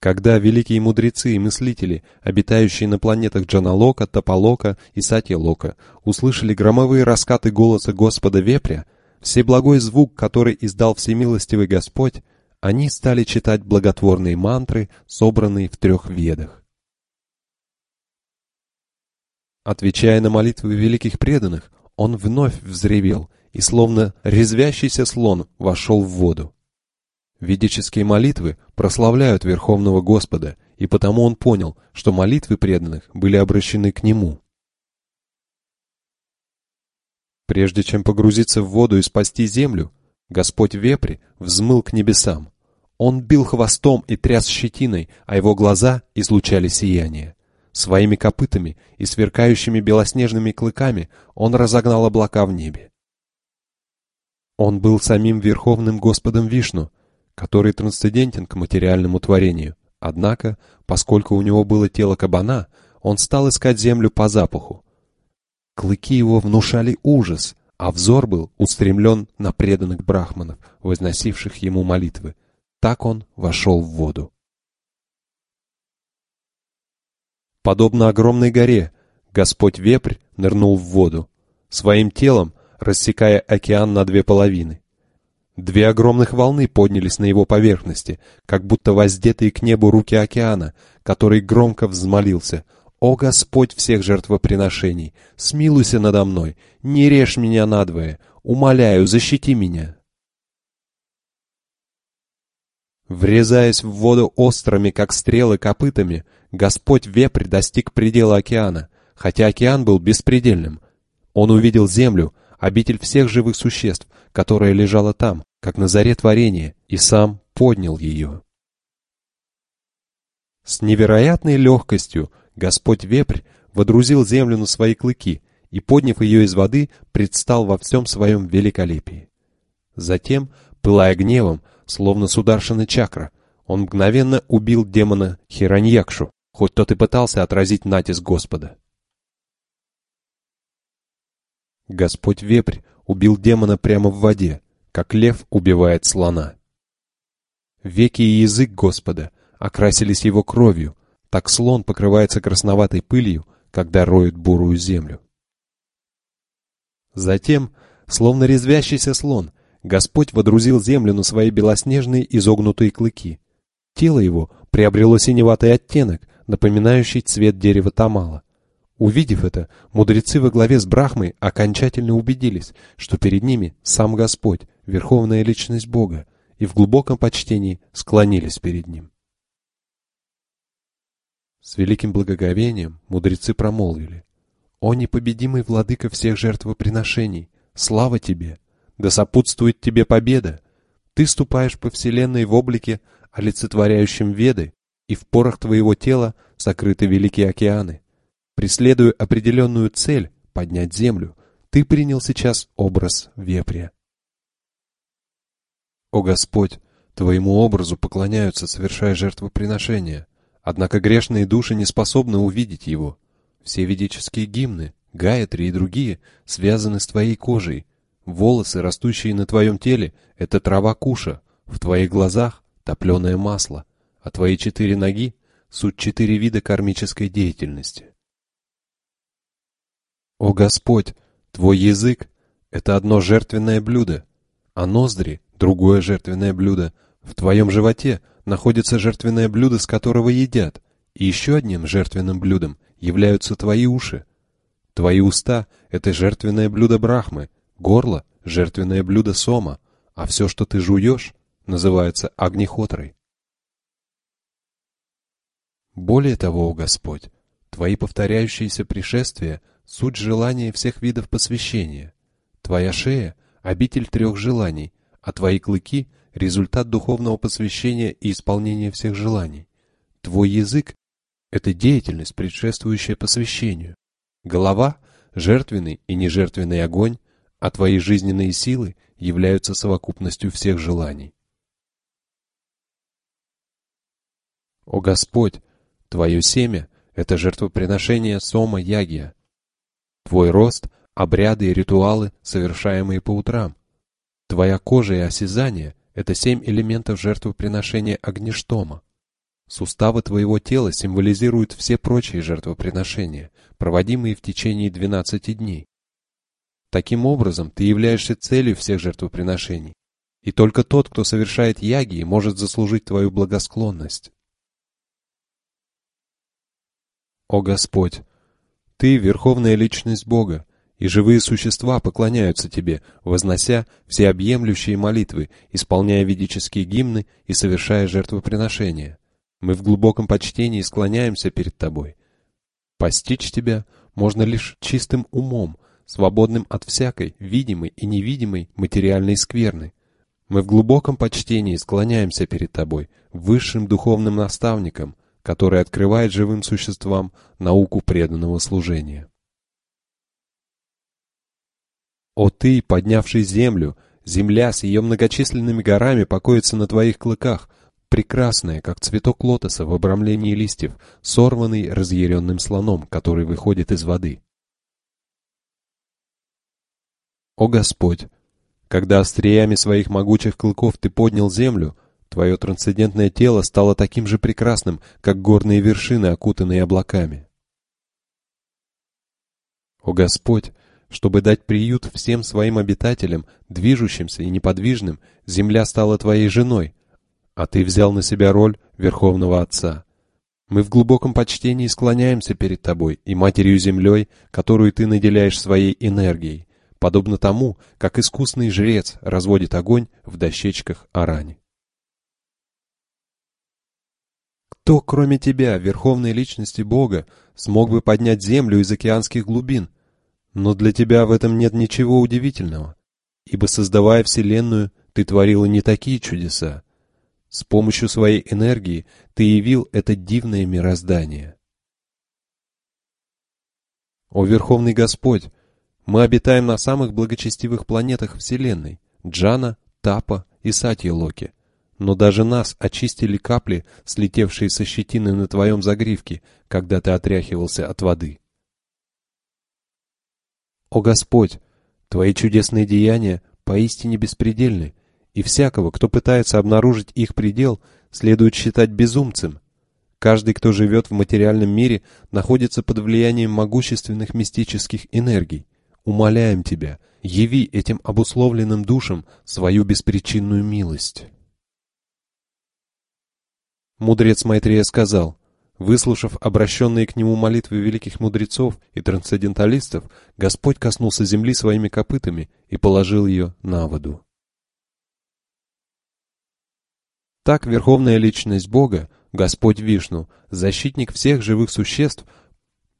Когда великие мудрецы и мыслители, обитающие на планетах Джаналока, Тополока и Сатьялока, услышали громовые раскаты голоса Господа Вепря, всеблагой звук, который издал всемилостивый Господь, они стали читать благотворные мантры, собранные в трех ведах. Отвечая на молитвы великих преданных, он вновь взревел и, словно резвящийся слон, вошел в воду. Ведические молитвы прославляют Верховного Господа, и потому он понял, что молитвы преданных были обращены к нему. Прежде чем погрузиться в воду и спасти землю, Господь Вепри взмыл к небесам. Он бил хвостом и тряс щетиной, а его глаза излучали сияние. Своими копытами и сверкающими белоснежными клыками он разогнал облака в небе. Он был самим Верховным Господом Вишну, который трансцендентен к материальному творению. Однако, поскольку у него было тело кабана, он стал искать землю по запаху. Клыки его внушали ужас, а взор был устремлен на преданных брахманов, возносивших ему молитвы. Так он вошел в воду. Подобно огромной горе, Господь Вепрь нырнул в воду, своим телом рассекая океан на две половины. Две огромных волны поднялись на его поверхности, как будто воздетые к небу руки океана, который громко взмолился «О Господь всех жертвоприношений, смилуйся надо мной, не режь меня надвое, умоляю, защити меня». Врезаясь в воду острыми, как стрелы, копытами, Господь вепрь достиг предела океана, хотя океан был беспредельным. Он увидел землю, обитель всех живых существ, которая лежала там, как на заре творения, и сам поднял ее. С невероятной легкостью Господь вепрь водрузил землю на свои клыки и, подняв ее из воды, предстал во всем своем великолепии. Затем, пылая гневом, словно сударшина чакра. Он мгновенно убил демона Хираньякшу, хоть тот и пытался отразить натиск Господа. Господь Вепрь убил демона прямо в воде, как лев убивает слона. Веки и язык Господа окрасились его кровью, так слон покрывается красноватой пылью, когда роет бурую землю. Затем, словно резвящийся слон, Господь водрузил землю на свои белоснежные изогнутые клыки. Тело его приобрело синеватый оттенок, напоминающий цвет дерева тамала. Увидев это, мудрецы во главе с Брахмой окончательно убедились, что перед ними сам Господь, верховная личность Бога, и в глубоком почтении склонились перед ним. С великим благоговением мудрецы промолвили. «О непобедимый владыка всех жертвоприношений! Слава тебе! Да сопутствует тебе победа! Ты ступаешь по вселенной в облике, олицетворяющем Веды, и в порах твоего тела сокрыты великие океаны. Преследуя определенную цель — поднять землю, ты принял сейчас образ вепря. О Господь, Твоему образу поклоняются, совершая жертвоприношения. Однако грешные души не способны увидеть его. Все ведические гимны, гаятри и другие связаны с твоей кожей, Волосы, растущие на твоем теле, — это трава куша, в твоих глазах — топленое масло, а твои четыре ноги — суть четыре вида кармической деятельности. О Господь, твой язык — это одно жертвенное блюдо, а ноздри — другое жертвенное блюдо. В твоем животе находится жертвенное блюдо, с которого едят, и еще одним жертвенным блюдом являются твои уши. Твои уста — это жертвенное блюдо Брахмы — Горло — жертвенное блюдо сома, а все, что ты жуешь, называется огнехотрой. Более того, о Господь, Твои повторяющиеся пришествия — суть желания всех видов посвящения. Твоя шея — обитель трех желаний, а Твои клыки — результат духовного посвящения и исполнения всех желаний. Твой язык — это деятельность, предшествующая посвящению. Голова — жертвенный и нежертвенный огонь, а твои жизненные силы являются совокупностью всех желаний. О Господь, Твое семя — это жертвоприношение Сома Ягия. Твой рост — обряды и ритуалы, совершаемые по утрам. Твоя кожа и осязание — это семь элементов жертвоприношения Огништома. Суставы твоего тела символизируют все прочие жертвоприношения, проводимые в течение двенадцати дней. Таким образом, ты являешься целью всех жертвоприношений. И только тот, кто совершает яги, может заслужить твою благосклонность. О Господь! Ты — верховная личность Бога, и живые существа поклоняются Тебе, вознося всеобъемлющие молитвы, исполняя ведические гимны и совершая жертвоприношения. Мы в глубоком почтении склоняемся перед Тобой. Постичь Тебя можно лишь чистым умом — свободным от всякой, видимой и невидимой материальной скверны. Мы в глубоком почтении склоняемся перед Тобой, высшим духовным наставником, который открывает живым существам науку преданного служения. О Ты, поднявший землю, Земля с ее многочисленными горами покоится на твоих клыках, прекрасная, как цветок лотоса в обрамлении листьев, сорванный разъяренным слоном, который выходит из воды. О Господь! Когда остриями своих могучих клыков ты поднял землю, твое трансцендентное тело стало таким же прекрасным, как горные вершины, окутанные облаками. О Господь! Чтобы дать приют всем своим обитателям, движущимся и неподвижным, земля стала твоей женой, а ты взял на себя роль Верховного Отца. Мы в глубоком почтении склоняемся перед тобой и Матерью-Землей, которую ты наделяешь своей энергией, подобно тому, как искусный жрец разводит огонь в дощечках арани. Кто, кроме тебя, верховной личности Бога, смог бы поднять землю из океанских глубин — но для тебя в этом нет ничего удивительного, ибо, создавая Вселенную, ты творила не такие чудеса. С помощью своей энергии ты явил это дивное мироздание. О Верховный Господь, мы обитаем на самых благочестивых планетах Вселенной — Джана, Тапа и Сатья-Локи. Но даже нас очистили капли, слетевшие со щетины на твоем загривке, когда ты отряхивался от воды. О Господь, Твои чудесные деяния поистине беспредельны, и всякого, кто пытается обнаружить их предел, следует считать безумцем. Каждый, кто живет в материальном мире, находится под влиянием могущественных мистических энергий. Умоляем Тебя, яви этим обусловленным душам свою беспричинную милость. Мудрец Майтрея сказал, Выслушав обращенные к нему молитвы великих мудрецов и трансценденталистов, Господь коснулся земли своими копытами и положил ее на воду. Так Верховная Личность Бога, Господь Вишну, защитник всех живых существ,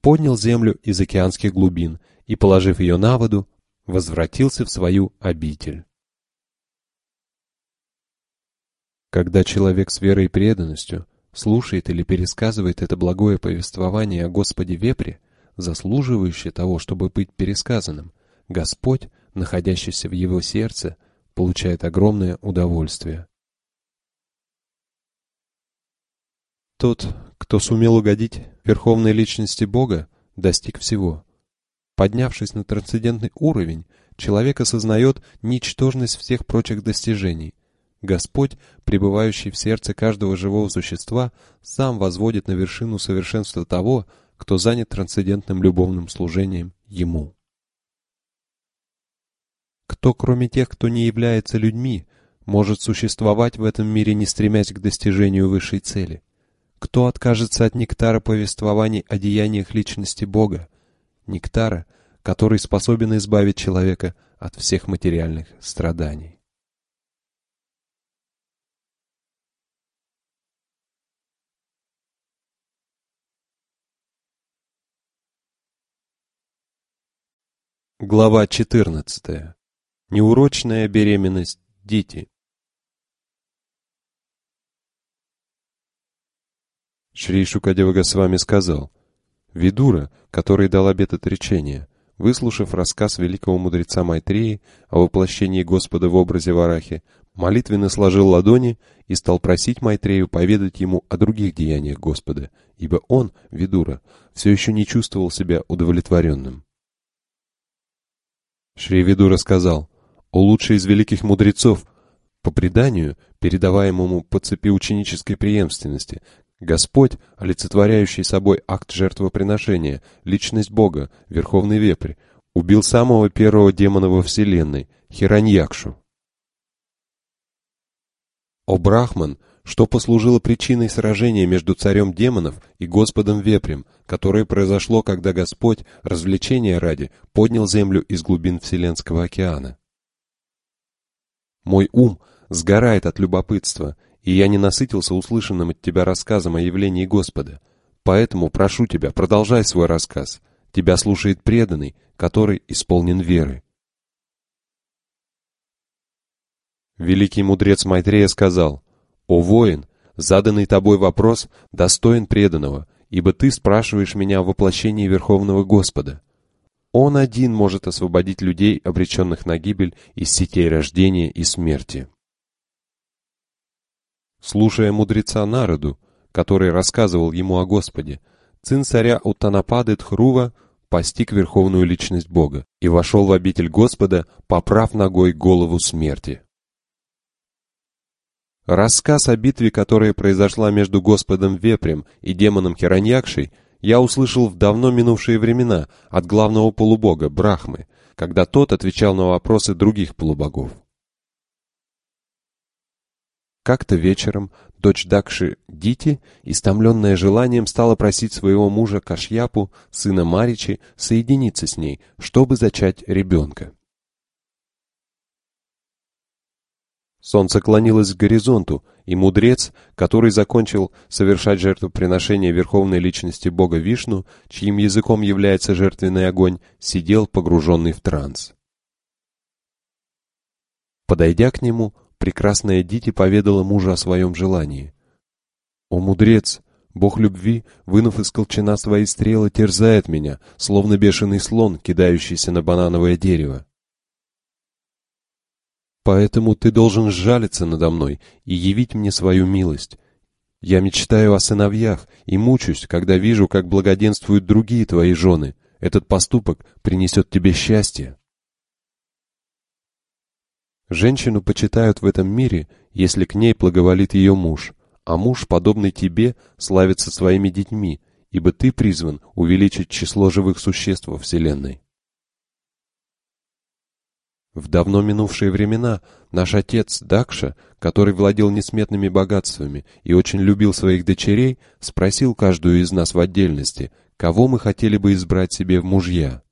поднял землю из океанских глубин и, положив ее на воду, возвратился в свою обитель. Когда человек с верой и преданностью слушает или пересказывает это благое повествование о Господе Вепре, заслуживающее того, чтобы быть пересказанным, Господь, находящийся в его сердце, получает огромное удовольствие. Тот, кто сумел угодить верховной личности Бога, достиг всего. Поднявшись на трансцендентный уровень, человек осознает ничтожность всех прочих достижений, Господь, пребывающий в сердце каждого живого существа, сам возводит на вершину совершенства того, кто занят трансцендентным любовным служением Ему. Кто, кроме тех, кто не является людьми, может существовать в этом мире, не стремясь к достижению высшей цели? Кто откажется от нектара повествований о деяниях личности Бога, нектара, который способен избавить человека от всех материальных страданий? Глава 14. Неурочная беременность. Дети. Шри Шукадева с вами сказал, Видура, который дал обет отречения, выслушав рассказ великого мудреца Майтреи о воплощении Господа в образе Варахи, молитвенно сложил ладони и стал просить Майтрею поведать ему о других деяниях Господа, ибо он, Видура, все еще не чувствовал себя удовлетворенным. Шривиду рассказал, о лучший из великих мудрецов, по преданию, передаваемому по цепи ученической преемственности, Господь, олицетворяющий собой акт жертвоприношения, личность Бога, Верховный Вепрь, убил самого первого демона во Вселенной, Хираньякшу. О Брахман, что послужило причиной сражения между царем демонов и Господом Вепрем, которое произошло, когда Господь, развлечения ради, поднял землю из глубин Вселенского океана. Мой ум сгорает от любопытства, и я не насытился услышанным от тебя рассказом о явлении Господа. Поэтому прошу тебя, продолжай свой рассказ. Тебя слушает преданный, который исполнен веры. Великий мудрец Майтрея сказал, «О воин, заданный тобой вопрос достоин преданного, ибо ты спрашиваешь меня о воплощении Верховного Господа. Он один может освободить людей, обреченных на гибель, из сетей рождения и смерти. Слушая мудреца Народу, который рассказывал ему о Господе, сын царя Уттанапады Тхрува постиг верховную личность Бога и вошел в обитель Господа, поправ ногой голову смерти. Рассказ о битве, которая произошла между Господом Вепрем и демоном Хираньякшей, я услышал в давно минувшие времена от главного полубога Брахмы, когда тот отвечал на вопросы других полубогов. Как-то вечером дочь Дакши Дити, истомленная желанием, стала просить своего мужа Кашьяпу, сына Маричи, соединиться с ней, чтобы зачать ребенка. Солнце клонилось к горизонту, и мудрец, который закончил совершать жертвоприношение верховной личности бога Вишну, чьим языком является жертвенный огонь, сидел погруженный в транс. Подойдя к нему, прекрасная Дити поведала мужу о своем желании. «О, мудрец! Бог любви, вынув из колчана свои стрелы, терзает меня, словно бешеный слон, кидающийся на банановое дерево. Поэтому ты должен сжалиться надо мной и явить мне свою милость. Я мечтаю о сыновьях и мучусь, когда вижу, как благоденствуют другие твои жены. Этот поступок принесет тебе счастье. Женщину почитают в этом мире, если к ней благоволит ее муж, а муж, подобный тебе, славится своими детьми, ибо ты призван увеличить число живых существ во Вселенной. В давно минувшие времена наш отец Дакша, который владел несметными богатствами и очень любил своих дочерей, спросил каждую из нас в отдельности, кого мы хотели бы избрать себе в мужья.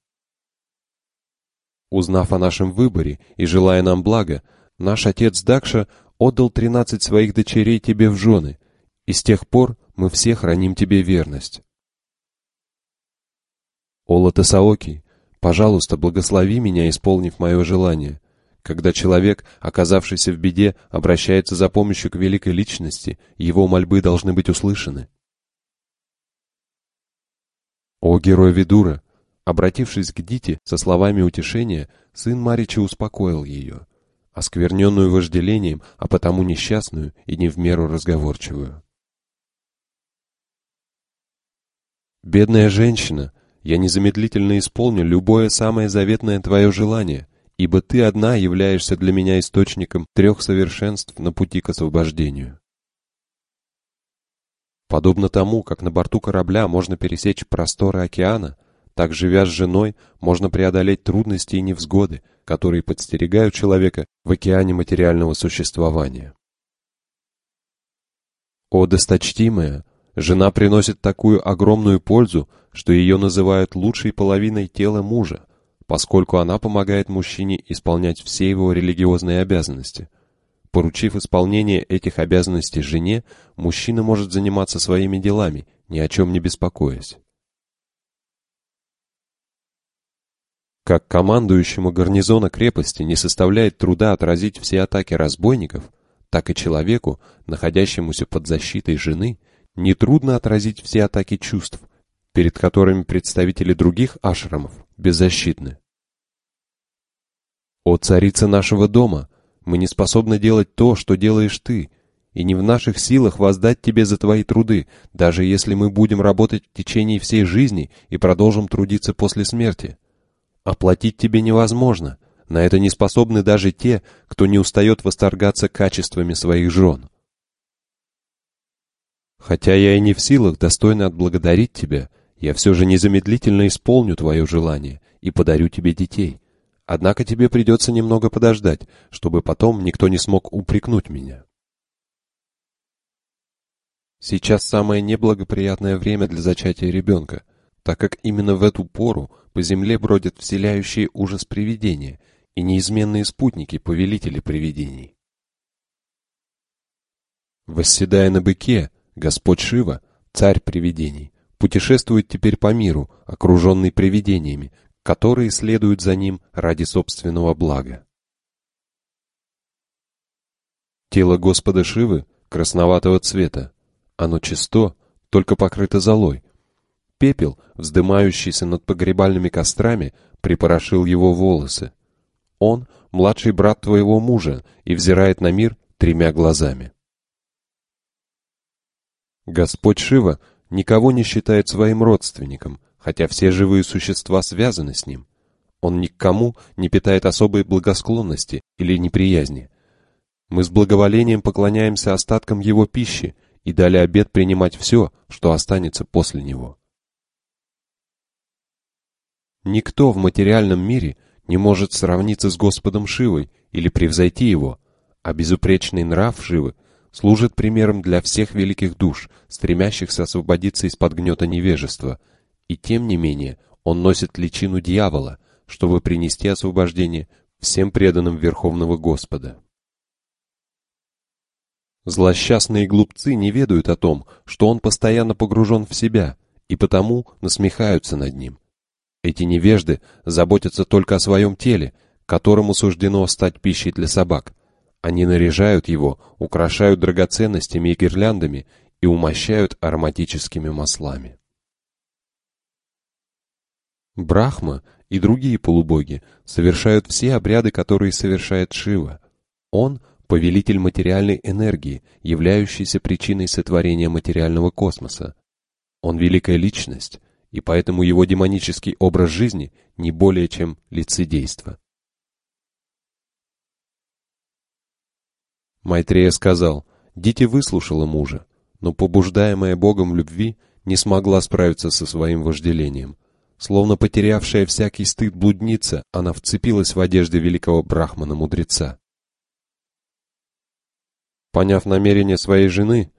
Узнав о нашем выборе и желая нам блага, наш отец Дакша отдал тринадцать своих дочерей тебе в жены, и с тех пор мы все храним тебе верность. Олата Саоки, пожалуйста, благослови меня, исполнив мое желание. Когда человек, оказавшийся в беде, обращается за помощью к великой личности, его мольбы должны быть услышаны. О, герой Видура! Обратившись к Дите со словами утешения, сын Марича успокоил ее, оскверненную вожделением, а потому несчастную и не в меру разговорчивую. «Бедная женщина, я незамедлительно исполню любое самое заветное твое желание, ибо ты одна являешься для меня источником трех совершенств на пути к освобождению». Подобно тому, как на борту корабля можно пересечь просторы океана, так, живя с женой, можно преодолеть трудности и невзгоды, которые подстерегают человека в океане материального существования. О, досточтимая, жена приносит такую огромную пользу, что ее называют лучшей половиной тела мужа, поскольку она помогает мужчине исполнять все его религиозные обязанности. Поручив исполнение этих обязанностей жене, мужчина может заниматься своими делами, ни о чем не беспокоясь. Как командующему гарнизона крепости не составляет труда отразить все атаки разбойников, так и человеку, находящемуся под защитой жены, нетрудно отразить все атаки чувств, перед которыми представители других ашрамов беззащитны. «О царица нашего дома, мы не способны делать то, что делаешь ты, и не в наших силах воздать тебе за твои труды, даже если мы будем работать в течение всей жизни и продолжим трудиться после смерти». Оплатить тебе невозможно. На это не способны даже те, кто не устает восторгаться качествами своих жен. Хотя я и не в силах достойно отблагодарить тебя, я все же незамедлительно исполню твое желание и подарю тебе детей. Однако тебе придется немного подождать, чтобы потом никто не смог упрекнуть меня. Сейчас самое неблагоприятное время для зачатия ребенка, так как именно в эту пору по земле бродят вселяющие ужас привидения и неизменные спутники повелители привидений. Восседая на быке, Господь Шива, царь привидений, путешествует теперь по миру, окруженный привидениями, которые следуют за ним ради собственного блага. Тело Господа Шивы красноватого цвета. Оно чисто, только покрыто золой, Пепел, вздымающийся над погребальными кострами, припорошил его волосы. Он — младший брат твоего мужа и взирает на мир тремя глазами. Господь Шива никого не считает своим родственником, хотя все живые существа связаны с ним. Он никому не питает особой благосклонности или неприязни. Мы с благоволением поклоняемся остаткам его пищи и дали обет принимать все, что останется после него. Никто в материальном мире не может сравниться с Господом Шивой или превзойти его, а безупречный нрав Шивы служит примером для всех великих душ, стремящихся освободиться из-под гнета невежества, и тем не менее он носит личину дьявола, чтобы принести освобождение всем преданным Верховного Господа. Злосчастные глупцы не ведают о том, что он постоянно погружен в себя, и потому насмехаются над ним. Эти невежды заботятся только о своем теле, которому суждено стать пищей для собак. Они наряжают его, украшают драгоценностями и гирляндами и умощают ароматическими маслами. Брахма и другие полубоги совершают все обряды, которые совершает Шива. Он – повелитель материальной энергии, являющийся причиной сотворения материального космоса. Он великая личность, и поэтому его демонический образ жизни не более чем лицедейство. Майтрея сказал, Дити выслушала мужа, но побуждаемая Богом любви не смогла справиться со своим вожделением. Словно потерявшая всякий стыд блудница, она вцепилась в одежды великого брахмана-мудреца. Поняв намерение своей жены,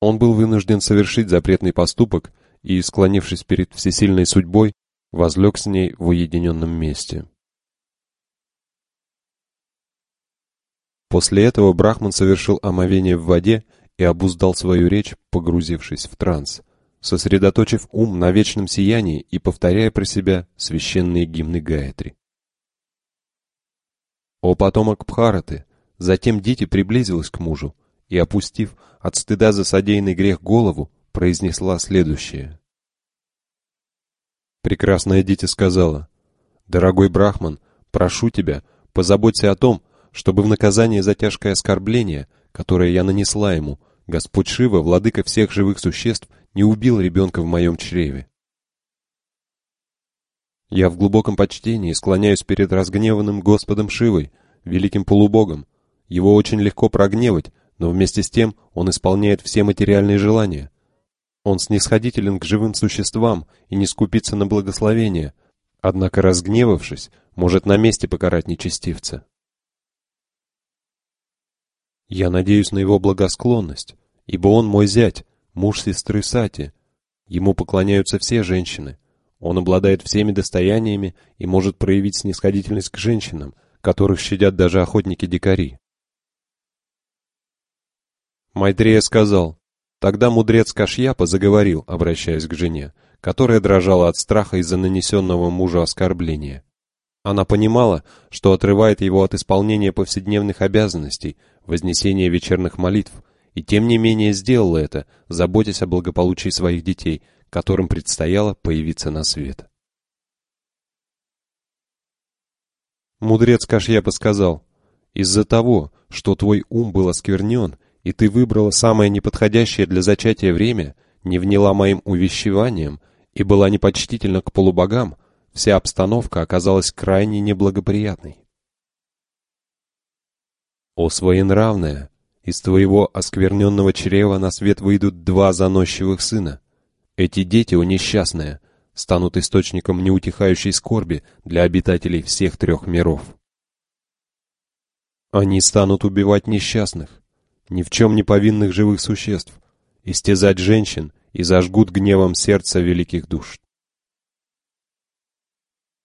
он был вынужден совершить запретный поступок и, склонившись перед всесильной судьбой, возлег с ней в уединенном месте. После этого Брахман совершил омовение в воде и обуздал свою речь, погрузившись в транс, сосредоточив ум на вечном сиянии и повторяя про себя священные гимны Гаятри. «О потомок Бхараты!» Затем Дити приблизилась к мужу и, опустив от стыда за содеянный грех голову, произнесла следующее. Прекрасная Дити сказала, «Дорогой Брахман, прошу тебя, позаботься о том, чтобы в наказание за тяжкое оскорбление, которое я нанесла ему, Господь Шива, владыка всех живых существ, не убил ребенка в моем чреве. Я в глубоком почтении склоняюсь перед разгневанным Господом Шивой, великим полубогом. Его очень легко прогневать, но вместе с тем он исполняет все материальные желания. Он снисходителен к живым существам и не скупится на благословение, однако, разгневавшись, может на месте покарать нечестивца. Я надеюсь на его благосклонность, ибо он мой зять, муж сестры Сати. Ему поклоняются все женщины. Он обладает всеми достояниями и может проявить снисходительность к женщинам, которых щадят даже охотники-дикари. Майтрея сказал, тогда мудрец Кашьяпа заговорил, обращаясь к жене, которая дрожала от страха из-за нанесенного мужу оскорбления. Она понимала, что отрывает его от исполнения повседневных обязанностей, вознесения вечерних молитв, и тем не менее сделала это, заботясь о благополучии своих детей, которым предстояло появиться на свет. Мудрец Кашьяпа сказал, «Из-за того, что твой ум был осквернен, и ты выбрала самое неподходящее для зачатия время, не вняла моим увещеваниям и была непочтительна к полубогам, вся обстановка оказалась крайне неблагоприятной. О своенравная, из твоего оскверненного чрева на свет выйдут два заносчивых сына. Эти дети, о несчастные, станут источником неутихающей скорби для обитателей всех трех миров. Они станут убивать несчастных, ни в чем не повинных живых существ, истязать женщин и зажгут гневом сердца великих душ.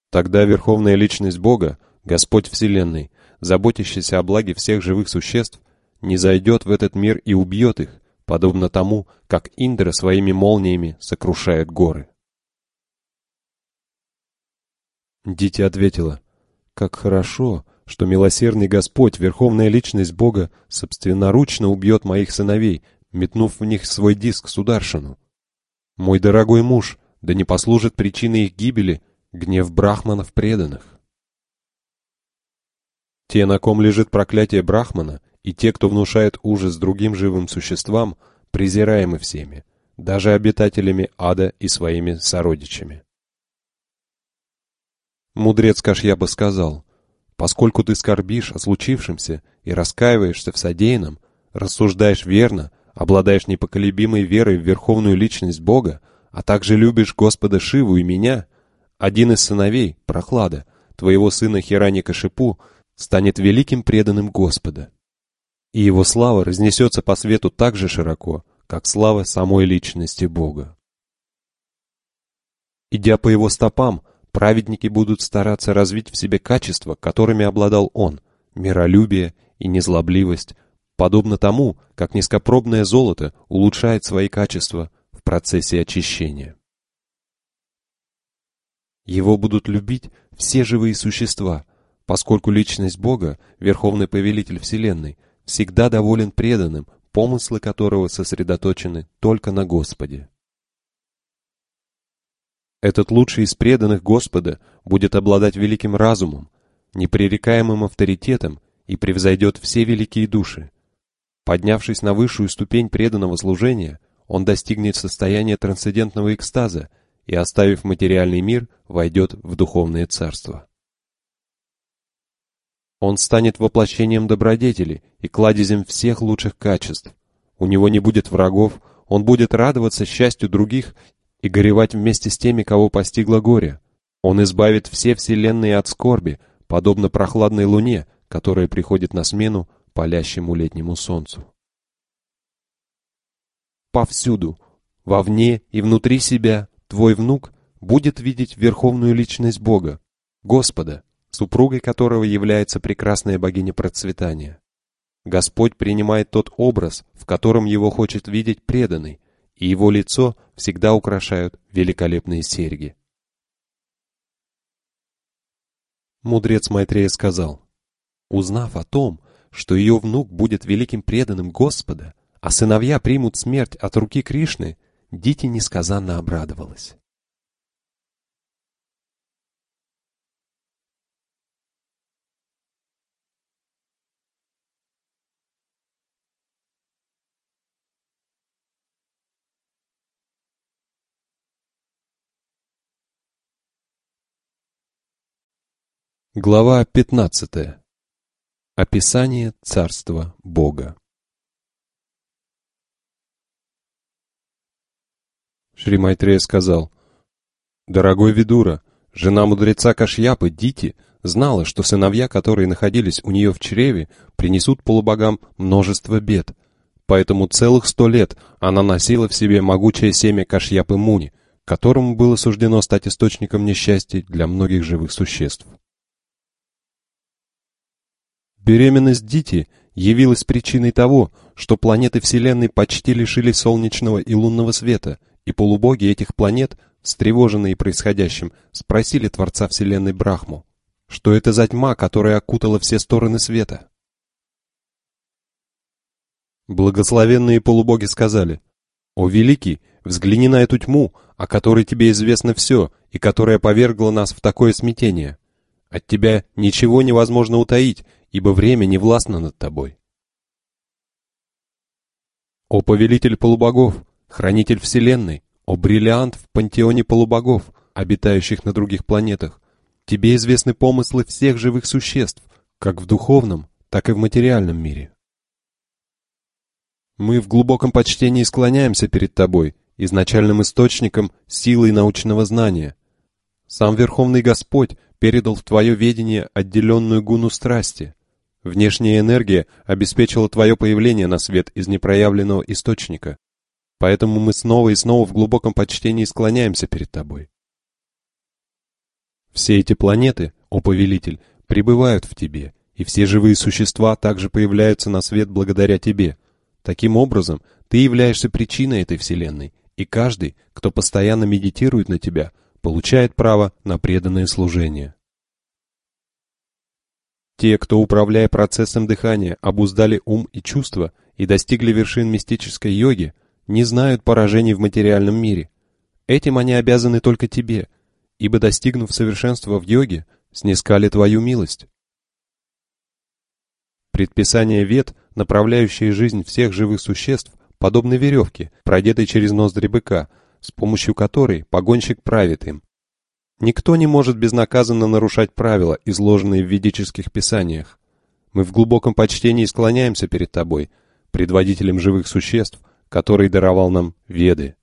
Тогда Верховная Личность Бога, Господь Вселенной, заботящийся о благе всех живых существ, не зайдет в этот мир и убьет их, подобно тому, как Индра своими молниями сокрушает горы. Дитя ответила, «Как хорошо, что милосердный Господь, верховная личность Бога, собственноручно убьет моих сыновей, метнув в них свой диск Сударшину. Мой дорогой муж, да не послужит причиной их гибели гнев брахманов преданных. Те, на ком лежит проклятие брахмана, и те, кто внушает ужас другим живым существам, презираемы всеми, даже обитателями ада и своими сородичами. Мудрец Кашьяба сказал, «Поскольку ты скорбишь о случившемся и раскаиваешься в содеянном, рассуждаешь верно, обладаешь непоколебимой верой в верховную личность Бога, а также любишь Господа Шиву и меня, один из сыновей, Прохлада, твоего сына Хираника Шипу, станет великим преданным Господа. И его слава разнесется по свету так же широко, как слава самой личности Бога. Идя по его стопам, праведники будут стараться развить в себе качества, которыми обладал он, миролюбие и незлобливость, подобно тому, как низкопробное золото улучшает свои качества в процессе очищения. Его будут любить все живые существа, поскольку личность Бога, Верховный Повелитель Вселенной, всегда доволен преданным, помыслы которого сосредоточены только на Господе. Этот лучший из преданных Господа будет обладать великим разумом, непререкаемым авторитетом и превзойдет все великие души. Поднявшись на высшую ступень преданного служения, он достигнет состояния трансцендентного экстаза и, оставив материальный мир, войдет в духовное царство. Он станет воплощением добродетели и кладезем всех лучших качеств. У него не будет врагов, он будет радоваться счастью других и горевать вместе с теми, кого постигло горе. Он избавит все вселенные от скорби, подобно прохладной луне, которая приходит на смену палящему летнему солнцу. Повсюду, вовне и внутри себя, твой внук будет видеть верховную личность Бога, Господа, супругой которого является прекрасная богиня процветания. Господь принимает тот образ, в котором его хочет видеть преданный, и его лицо всегда украшают великолепные серьги. Мудрец Майтрея сказал, узнав о том, что ее внук будет великим преданным Господа, а сыновья примут смерть от руки Кришны, Дити несказанно обрадовалась. Глава 15. Описание Царства Бога. Шри Майтрея сказал, «Дорогой Видура, жена мудреца Кашьяпы, Дити, знала, что сыновья, которые находились у нее в чреве, принесут полубогам множество бед, поэтому целых сто лет она носила в себе могучее семя Кашьяпы Муни, которому было суждено стать источником несчастья для многих живых существ. Беременность Дити явилась причиной того, что планеты Вселенной почти лишились солнечного и лунного света – и полубоги этих планет, встревоженные происходящим, спросили Творца Вселенной Брахму, что это за тьма, которая окутала все стороны света. Благословенные полубоги сказали, «О, Великий, взгляни на эту тьму, о которой тебе известно все, и которая повергла нас в такое смятение. От тебя ничего невозможно утаить, ибо время не властно над тобой». «О, повелитель полубогов, Хранитель Вселенной, о бриллиант в пантеоне полубогов, обитающих на других планетах. Тебе известны помыслы всех живых существ, как в духовном, так и в материальном мире. Мы в глубоком почтении склоняемся перед тобой, изначальным источником силы научного знания. Сам Верховный Господь передал в твое ведение отделенную гуну страсти. Внешняя энергия обеспечила твое появление на свет из непроявленного источника. Поэтому мы снова и снова в глубоком почтении склоняемся перед тобой. Все эти планеты, о повелитель, пребывают в тебе, и все живые существа также появляются на свет благодаря тебе. Таким образом, ты являешься причиной этой вселенной, и каждый, кто постоянно медитирует на тебя, получает право на преданное служение. Те, кто, управляя процессом дыхания, обуздали ум и чувства и достигли вершин мистической йоги, не знают поражений в материальном мире. Этим они обязаны только тебе. ибо, достигнув совершенства в йоге, снискали твою милость. Предписания вет, направляющие жизнь всех живых существ, подобны веревке, продетой через ноздри быка, с помощью которой погонщик правит им. Никто не может безнаказанно нарушать правила, изложенные в ведических писаниях. Мы в глубоком почтении склоняемся перед тобой, предводителем живых существ, который даровал нам Веды.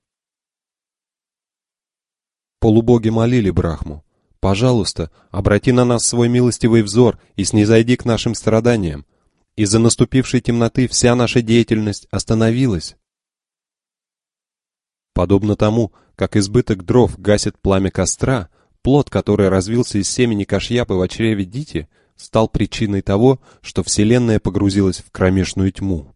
Полубоги молили Брахму, «Пожалуйста, обрати на нас свой милостивый взор и снизойди к нашим страданиям. Из-за наступившей темноты вся наша деятельность остановилась». Подобно тому, как избыток дров гасит пламя костра, плод, который развился из семени кашьяпы в чреве Дити, стал причиной того, что Вселенная погрузилась в кромешную тьму.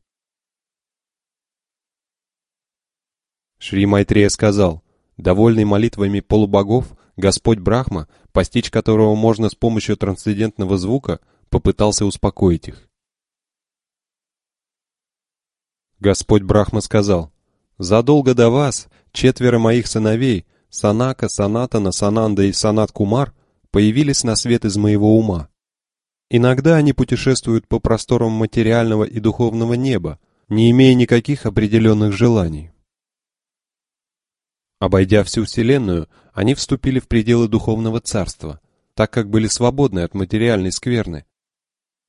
Шри Майтрея сказал, довольный молитвами полубогов, Господь Брахма, постичь которого можно с помощью трансцендентного звука, попытался успокоить их. Господь Брахма сказал, «Задолго до вас четверо моих сыновей, Санака, Санатана, Сананда и Санат Кумар, появились на свет из моего ума. Иногда они путешествуют по просторам материального и духовного неба, не имея никаких определенных желаний. Обойдя всю Вселенную, они вступили в пределы духовного царства, так как были свободны от материальной скверны.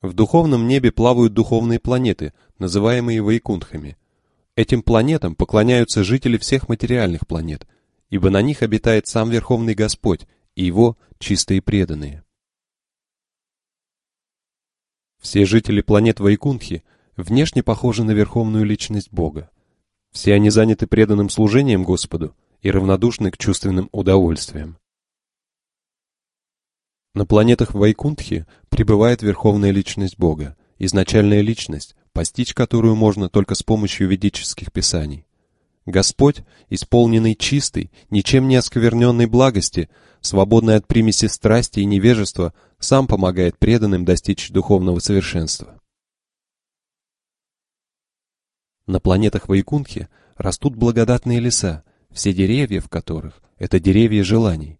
В духовном небе плавают духовные планеты, называемые Вайкунтхами. Этим планетам поклоняются жители всех материальных планет, ибо на них обитает сам Верховный Господь и Его чистые преданные. Все жители планет Вайкунтхи внешне похожи на Верховную Личность Бога. Все они заняты преданным служением Господу и равнодушны к чувственным удовольствиям. На планетах Вайкунтхи пребывает Верховная Личность Бога, изначальная личность, постичь которую можно только с помощью ведических писаний. Господь, исполненный чистой, ничем не оскверненной благости, свободный от примеси страсти и невежества, сам помогает преданным достичь духовного совершенства. На планетах Вайкунтхи растут благодатные леса, все деревья в которых – это деревья желаний.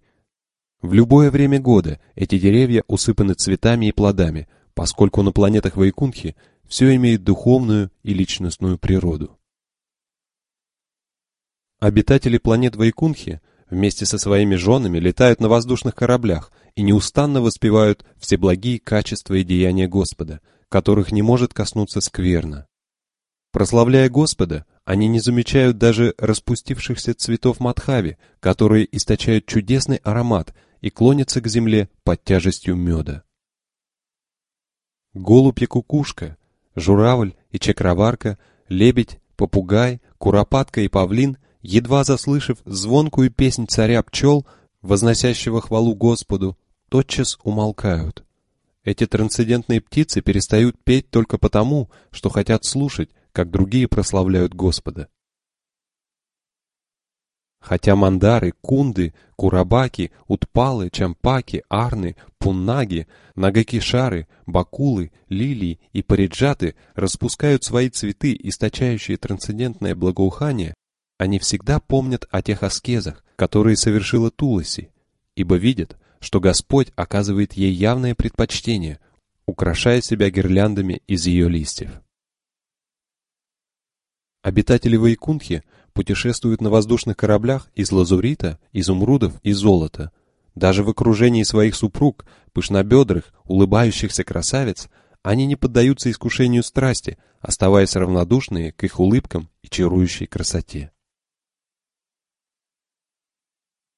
В любое время года эти деревья усыпаны цветами и плодами, поскольку на планетах Вайкунтхи все имеет духовную и личностную природу. Обитатели планет Вайкунхи вместе со своими женами летают на воздушных кораблях и неустанно воспевают все благие качества и деяния Господа, которых не может коснуться скверно. Прославляя Господа, они не замечают даже распустившихся цветов Мадхави, которые источают чудесный аромат и клонятся к земле под тяжестью меда. Голубь и кукушка, журавль и чакраварка, лебедь, попугай, куропатка и павлин — едва заслышав звонкую песнь царя пчел, возносящего хвалу Господу, тотчас умолкают. Эти трансцендентные птицы перестают петь только потому, что хотят слушать, как другие прославляют Господа. Хотя мандары, кунды, курабаки, утпалы, чампаки, арны, пуннаги, нагакишары, бакулы, лилии и париджаты распускают свои цветы, источающие трансцендентное благоухание, они всегда помнят о тех аскезах, которые совершила Туласи, ибо видят, что Господь оказывает ей явное предпочтение, украшая себя гирляндами из ее листьев. Обитатели Вайкунхи путешествуют на воздушных кораблях из лазурита, изумрудов и золота. Даже в окружении своих супруг, пышнобедрых, улыбающихся красавиц, они не поддаются искушению страсти, оставаясь равнодушные к их улыбкам и чарующей красоте.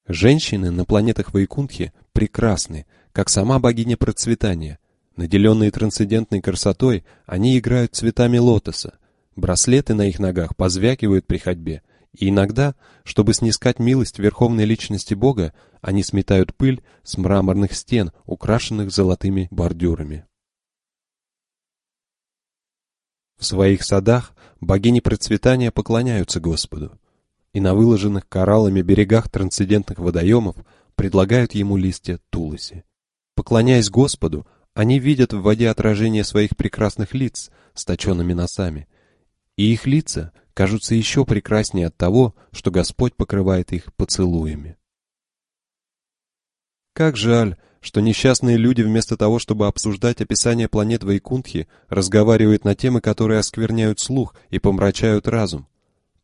Женщины на планетах Вайкунтхи прекрасны, как сама богиня процветания. Наделенные трансцендентной красотой, они играют цветами лотоса. Браслеты на их ногах позвякивают при ходьбе, и иногда, чтобы снискать милость верховной личности Бога, они сметают пыль с мраморных стен, украшенных золотыми бордюрами. В своих садах богини процветания поклоняются Господу и на выложенных кораллами берегах трансцендентных водоемов предлагают ему листья тулоси. Поклоняясь Господу, они видят в воде отражение своих прекрасных лиц с точенными носами, и их лица кажутся еще прекраснее от того, что Господь покрывает их поцелуями. Как жаль, что несчастные люди вместо того, чтобы обсуждать описание планет Вайкунтхи, разговаривают на темы, которые оскверняют слух и помрачают разум.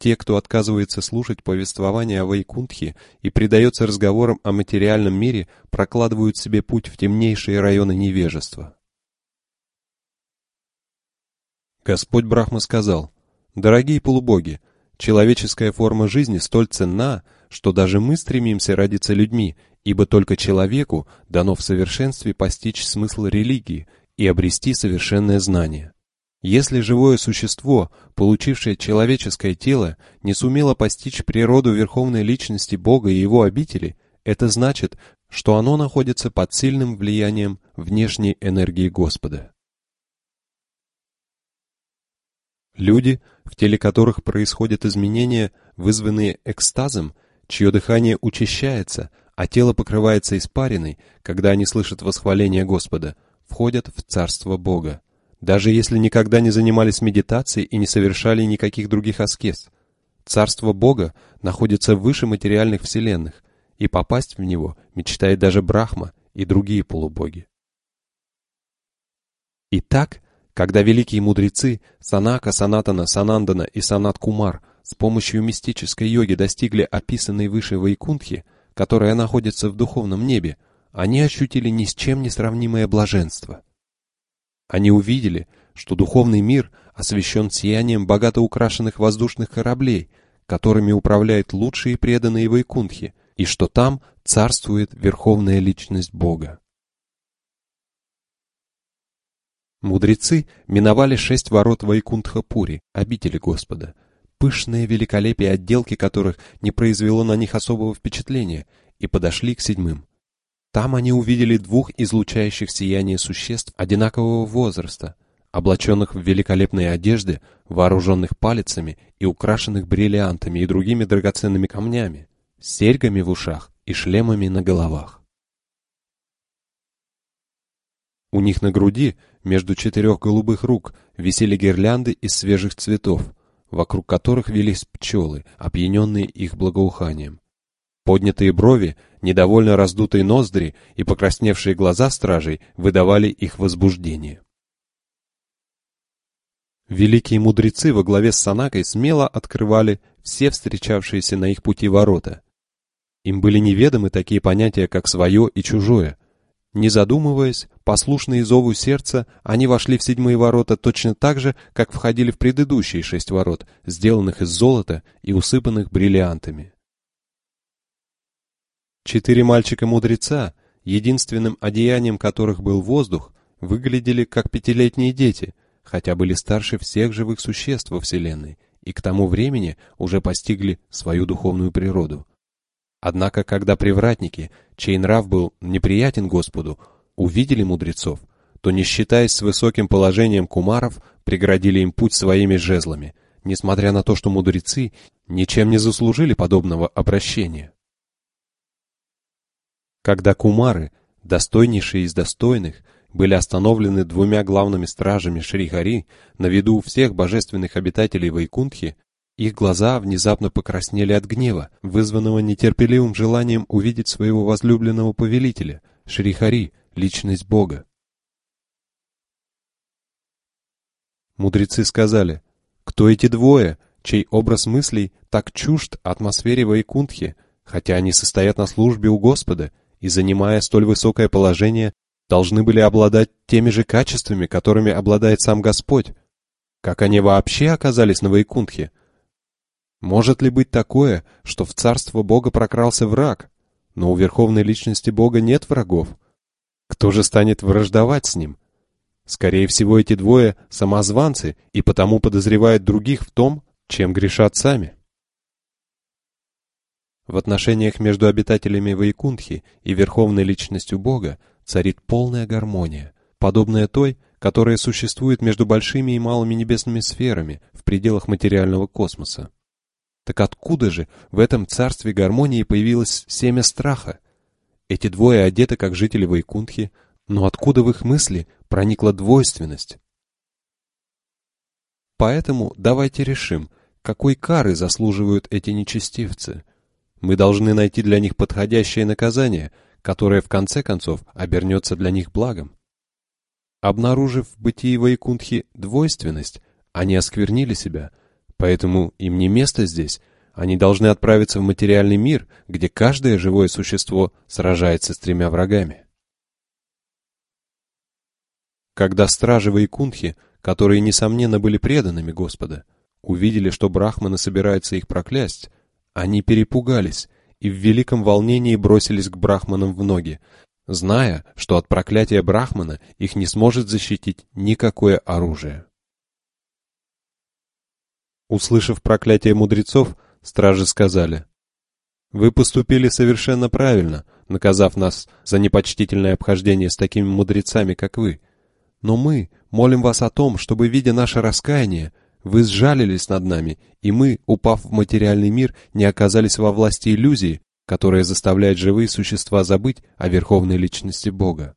Те, кто отказывается слушать повествование о Вайкунтхе и предается разговорам о материальном мире, прокладывают себе путь в темнейшие районы невежества. Господь Брахма сказал, «Дорогие полубоги, человеческая форма жизни столь ценна, что даже мы стремимся родиться людьми, ибо только человеку дано в совершенстве постичь смысл религии и обрести совершенное знание. Если живое существо, получившее человеческое тело, не сумело постичь природу верховной личности Бога и его обители, это значит, что оно находится под сильным влиянием внешней энергии Господа. Люди, в теле которых происходят изменения, вызванные экстазом, чье дыхание учащается, а тело покрывается испариной, когда они слышат восхваление Господа, входят в Царство Бога даже если никогда не занимались медитацией и не совершали никаких других аскез. Царство Бога находится выше материальных вселенных, и попасть в него мечтает даже Брахма и другие полубоги. Итак, когда великие мудрецы Санака, Санатана, Санандана и Санат Кумар с помощью мистической йоги достигли описанной выше Вайкунтхи, которая находится в духовном небе, они ощутили ни с чем не сравнимое блаженство – они увидели, что духовный мир освещен сиянием богато украшенных воздушных кораблей, которыми управляют лучшие преданные Вайкунтхи, и что там царствует верховная личность Бога. Мудрецы миновали шесть ворот Вайкунтха-Пури, обители Господа, пышное великолепие отделки которых не произвело на них особого впечатления, и подошли к седьмым. Там они увидели двух излучающих сияние существ одинакового возраста, облаченных в великолепные одежды, вооруженных палицами и украшенных бриллиантами и другими драгоценными камнями, серьгами в ушах и шлемами на головах. У них на груди, между четырех голубых рук, висели гирлянды из свежих цветов, вокруг которых велись пчелы, опьяненные их благоуханием. Поднятые брови, недовольно раздутые ноздри и покрасневшие глаза стражей выдавали их возбуждение. Великие мудрецы во главе с Санакой смело открывали все встречавшиеся на их пути ворота. Им были неведомы такие понятия, как свое и чужое. Не задумываясь, послушные зову сердца, они вошли в седьмые ворота точно так же, как входили в предыдущие шесть ворот, сделанных из золота и усыпанных бриллиантами. Четыре мальчика-мудреца, единственным одеянием которых был воздух, выглядели как пятилетние дети, хотя были старше всех живых существ во Вселенной и к тому времени уже постигли свою духовную природу. Однако, когда привратники, чей нрав был неприятен Господу, увидели мудрецов, то, не считаясь с высоким положением кумаров, преградили им путь своими жезлами, несмотря на то, что мудрецы ничем не заслужили подобного обращения. Когда кумары, достойнейшие из достойных, были остановлены двумя главными стражами Шри-Хари на виду всех божественных обитателей Вайкунтхи, их глаза внезапно покраснели от гнева, вызванного нетерпеливым желанием увидеть своего возлюбленного повелителя, Шри-Хари, личность Бога. Мудрецы сказали, кто эти двое, чей образ мыслей так чужд атмосфере Вайкунтхи, хотя они состоят на службе у Господа и, занимая столь высокое положение, должны были обладать теми же качествами, которыми обладает сам Господь. Как они вообще оказались на Вайкунтхе? Может ли быть такое, что в царство Бога прокрался враг, но у верховной личности Бога нет врагов? Кто же станет враждовать с ним? Скорее всего, эти двое — самозванцы и потому подозревают других в том, чем грешат сами. В отношениях между обитателями Вайкунтхи и верховной личностью Бога царит полная гармония, подобная той, которая существует между большими и малыми небесными сферами в пределах материального космоса. Так откуда же в этом царстве гармонии появилось семя страха? Эти двое одеты как жители Вайкунтхи, но откуда в их мысли проникла двойственность? Поэтому давайте решим, какой кары заслуживают эти нечестивцы – мы должны найти для них подходящее наказание, которое в конце концов обернется для них благом. Обнаружив в бытии Вайкунтхи двойственность, они осквернили себя, поэтому им не место здесь, они должны отправиться в материальный мир, где каждое живое существо сражается с тремя врагами. Когда стражи Вайкунтхи, которые, несомненно, были преданными Господа, увидели, что брахманы собираются их проклясть, они перепугались и в великом волнении бросились к брахманам в ноги, зная, что от проклятия брахмана их не сможет защитить никакое оружие. Услышав проклятие мудрецов, стражи сказали, «Вы поступили совершенно правильно, наказав нас за непочтительное обхождение с такими мудрецами, как вы. Но мы молим вас о том, чтобы, видя наше раскаяние, вы сжалились над нами, и мы, упав в материальный мир, не оказались во власти иллюзии, которая заставляет живые существа забыть о верховной личности Бога.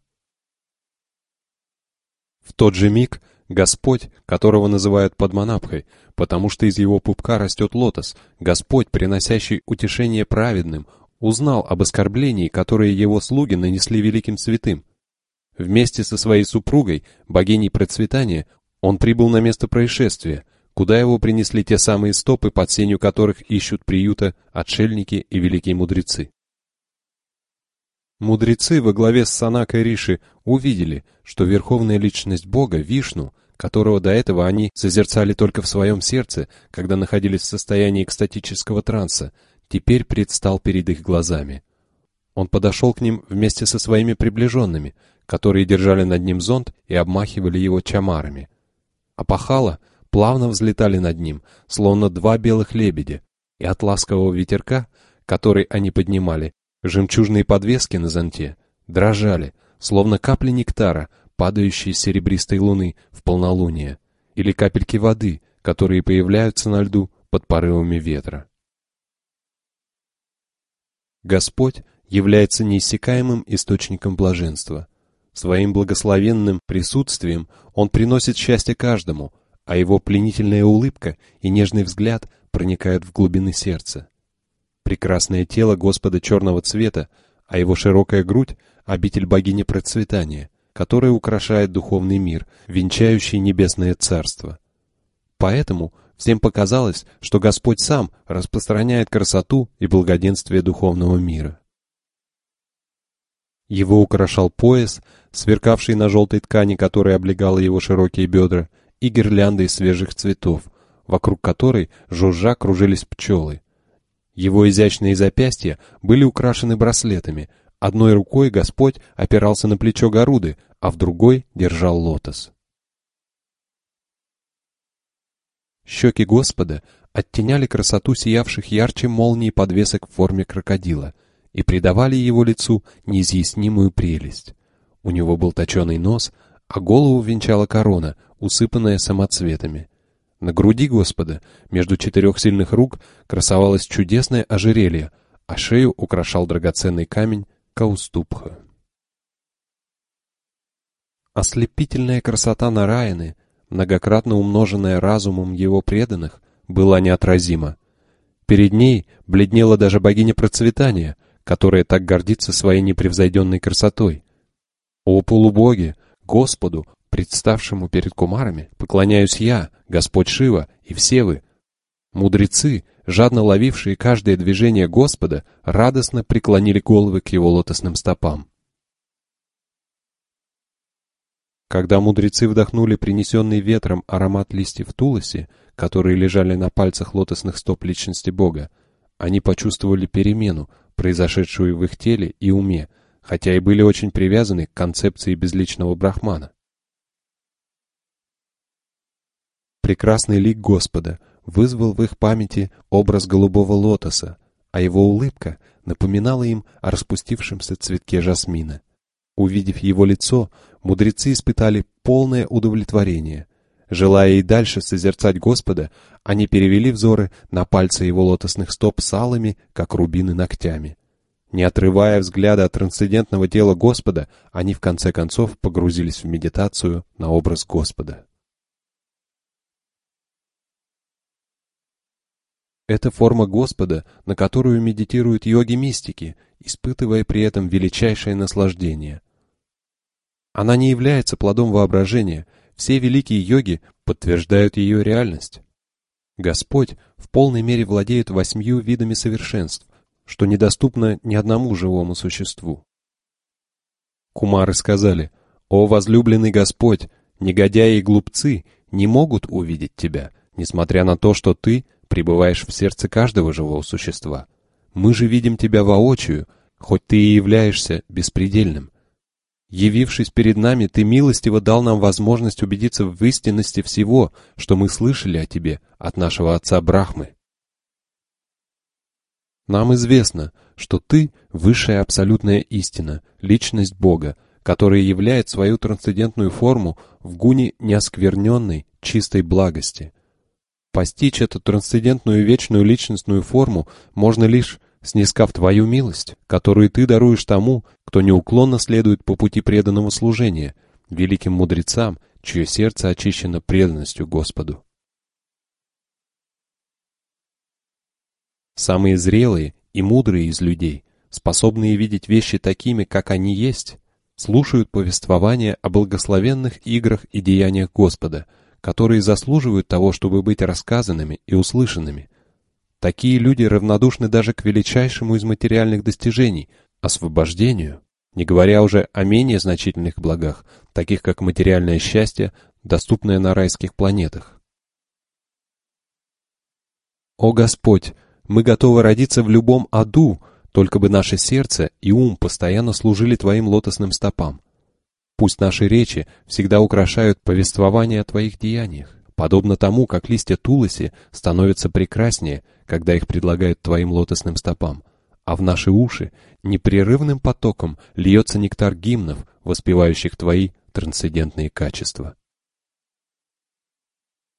В тот же миг Господь, которого называют Падманабхой, потому что из его пупка растет лотос, Господь, приносящий утешение праведным, узнал об оскорблении, которое его слуги нанесли великим святым. Вместе со своей супругой, богиней процветания, он прибыл на место происшествия, куда его принесли те самые стопы, под сенью которых ищут приюта отшельники и великие мудрецы. Мудрецы во главе с Санакой Риши увидели, что верховная личность Бога, Вишну, которого до этого они созерцали только в своем сердце, когда находились в состоянии экстатического транса, теперь предстал перед их глазами. Он подошел к ним вместе со своими приближенными, которые держали над ним зонт и обмахивали его чамарами. А пахала плавно взлетали над ним, словно два белых лебедя, и от ласкового ветерка, который они поднимали, жемчужные подвески на зонте дрожали, словно капли нектара, падающие с серебристой луны в полнолуние, или капельки воды, которые появляются на льду под порывами ветра. Господь является неиссякаемым источником блаженства. Своим благословенным присутствием Он приносит счастье каждому, а его пленительная улыбка и нежный взгляд проникают в глубины сердца. Прекрасное тело Господа черного цвета, а его широкая грудь — обитель богини процветания, которая украшает духовный мир, венчающий небесное царство. Поэтому всем показалось, что Господь сам распространяет красоту и благоденствие духовного мира. Его украшал пояс, сверкавший на желтой ткани, которая облегала его широкие бедра, и гирлянды из свежих цветов, вокруг которой жужжа кружились пчелы. Его изящные запястья были украшены браслетами. Одной рукой Господь опирался на плечо Горуды, а в другой держал лотос. Щеки Господа оттеняли красоту сиявших ярче молний подвесок в форме крокодила и придавали его лицу неизъяснимую прелесть. У него был точеный нос, а голову венчала корона, усыпанная самоцветами. На груди Господа, между четырех сильных рук, красовалось чудесное ожерелье, а шею украшал драгоценный камень Кауступха. Ослепительная красота Нараяны, многократно умноженная разумом его преданных, была неотразима. Перед ней бледнела даже богиня процветания, которая так гордится своей непревзойденной красотой. О полубоги, Господу, представшему перед кумарами, поклоняюсь я, Господь Шива и все вы. Мудрецы, жадно ловившие каждое движение Господа, радостно преклонили головы к его лотосным стопам. Когда мудрецы вдохнули принесенный ветром аромат листьев тулоси, которые лежали на пальцах лотосных стоп личности Бога, они почувствовали перемену, произошедшую в их теле и уме, хотя и были очень привязаны к концепции безличного брахмана. Прекрасный лик Господа вызвал в их памяти образ голубого лотоса, а его улыбка напоминала им о распустившемся цветке жасмина. Увидев его лицо, мудрецы испытали полное удовлетворение. Желая и дальше созерцать Господа, они перевели взоры на пальцы его лотосных стоп с алыми, как рубины, ногтями. Не отрывая взгляда от трансцендентного тела Господа, они в конце концов погрузились в медитацию на образ Господа. Это форма Господа, на которую медитируют йоги-мистики, испытывая при этом величайшее наслаждение. Она не является плодом воображения, все великие йоги подтверждают ее реальность. Господь в полной мере владеет восьмью видами совершенств, что недоступно ни одному живому существу. Кумары сказали, «О возлюбленный Господь, негодяи и глупцы не могут увидеть Тебя, несмотря на то, что Ты пребываешь в сердце каждого живого существа. Мы же видим Тебя воочию, хоть Ты и являешься беспредельным. Явившись перед нами, Ты милостиво дал нам возможность убедиться в истинности всего, что мы слышали о Тебе от нашего отца Брахмы. Нам известно, что Ты — высшая абсолютная истина, личность Бога, которая являет свою трансцендентную форму в гуне неоскверненной, чистой благости. Постичь эту трансцендентную вечную личностную форму можно лишь снискав Твою милость, которую Ты даруешь тому, кто неуклонно следует по пути преданного служения, великим мудрецам, чье сердце очищено преданностью Господу. Самые зрелые и мудрые из людей, способные видеть вещи такими, как они есть, слушают повествования о благословенных играх и деяниях Господа, которые заслуживают того, чтобы быть рассказанными и услышанными, Такие люди равнодушны даже к величайшему из материальных достижений – освобождению, не говоря уже о менее значительных благах, таких как материальное счастье, доступное на райских планетах. О Господь, мы готовы родиться в любом аду, только бы наше сердце и ум постоянно служили Твоим лотосным стопам. Пусть наши речи всегда украшают повествование о Твоих деяниях подобно тому, как листья тулоси становятся прекраснее, когда их предлагают твоим лотосным стопам, а в наши уши непрерывным потоком льется нектар гимнов, воспевающих твои трансцендентные качества.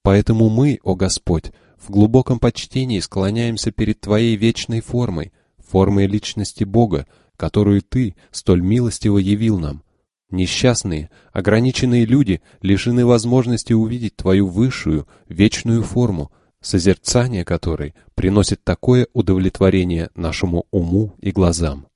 Поэтому мы, о Господь, в глубоком почтении склоняемся перед Твоей вечной формой, формой личности Бога, которую Ты столь милостиво явил нам, Несчастные, ограниченные люди лишены возможности увидеть твою высшую, вечную форму, созерцание которой приносит такое удовлетворение нашему уму и глазам.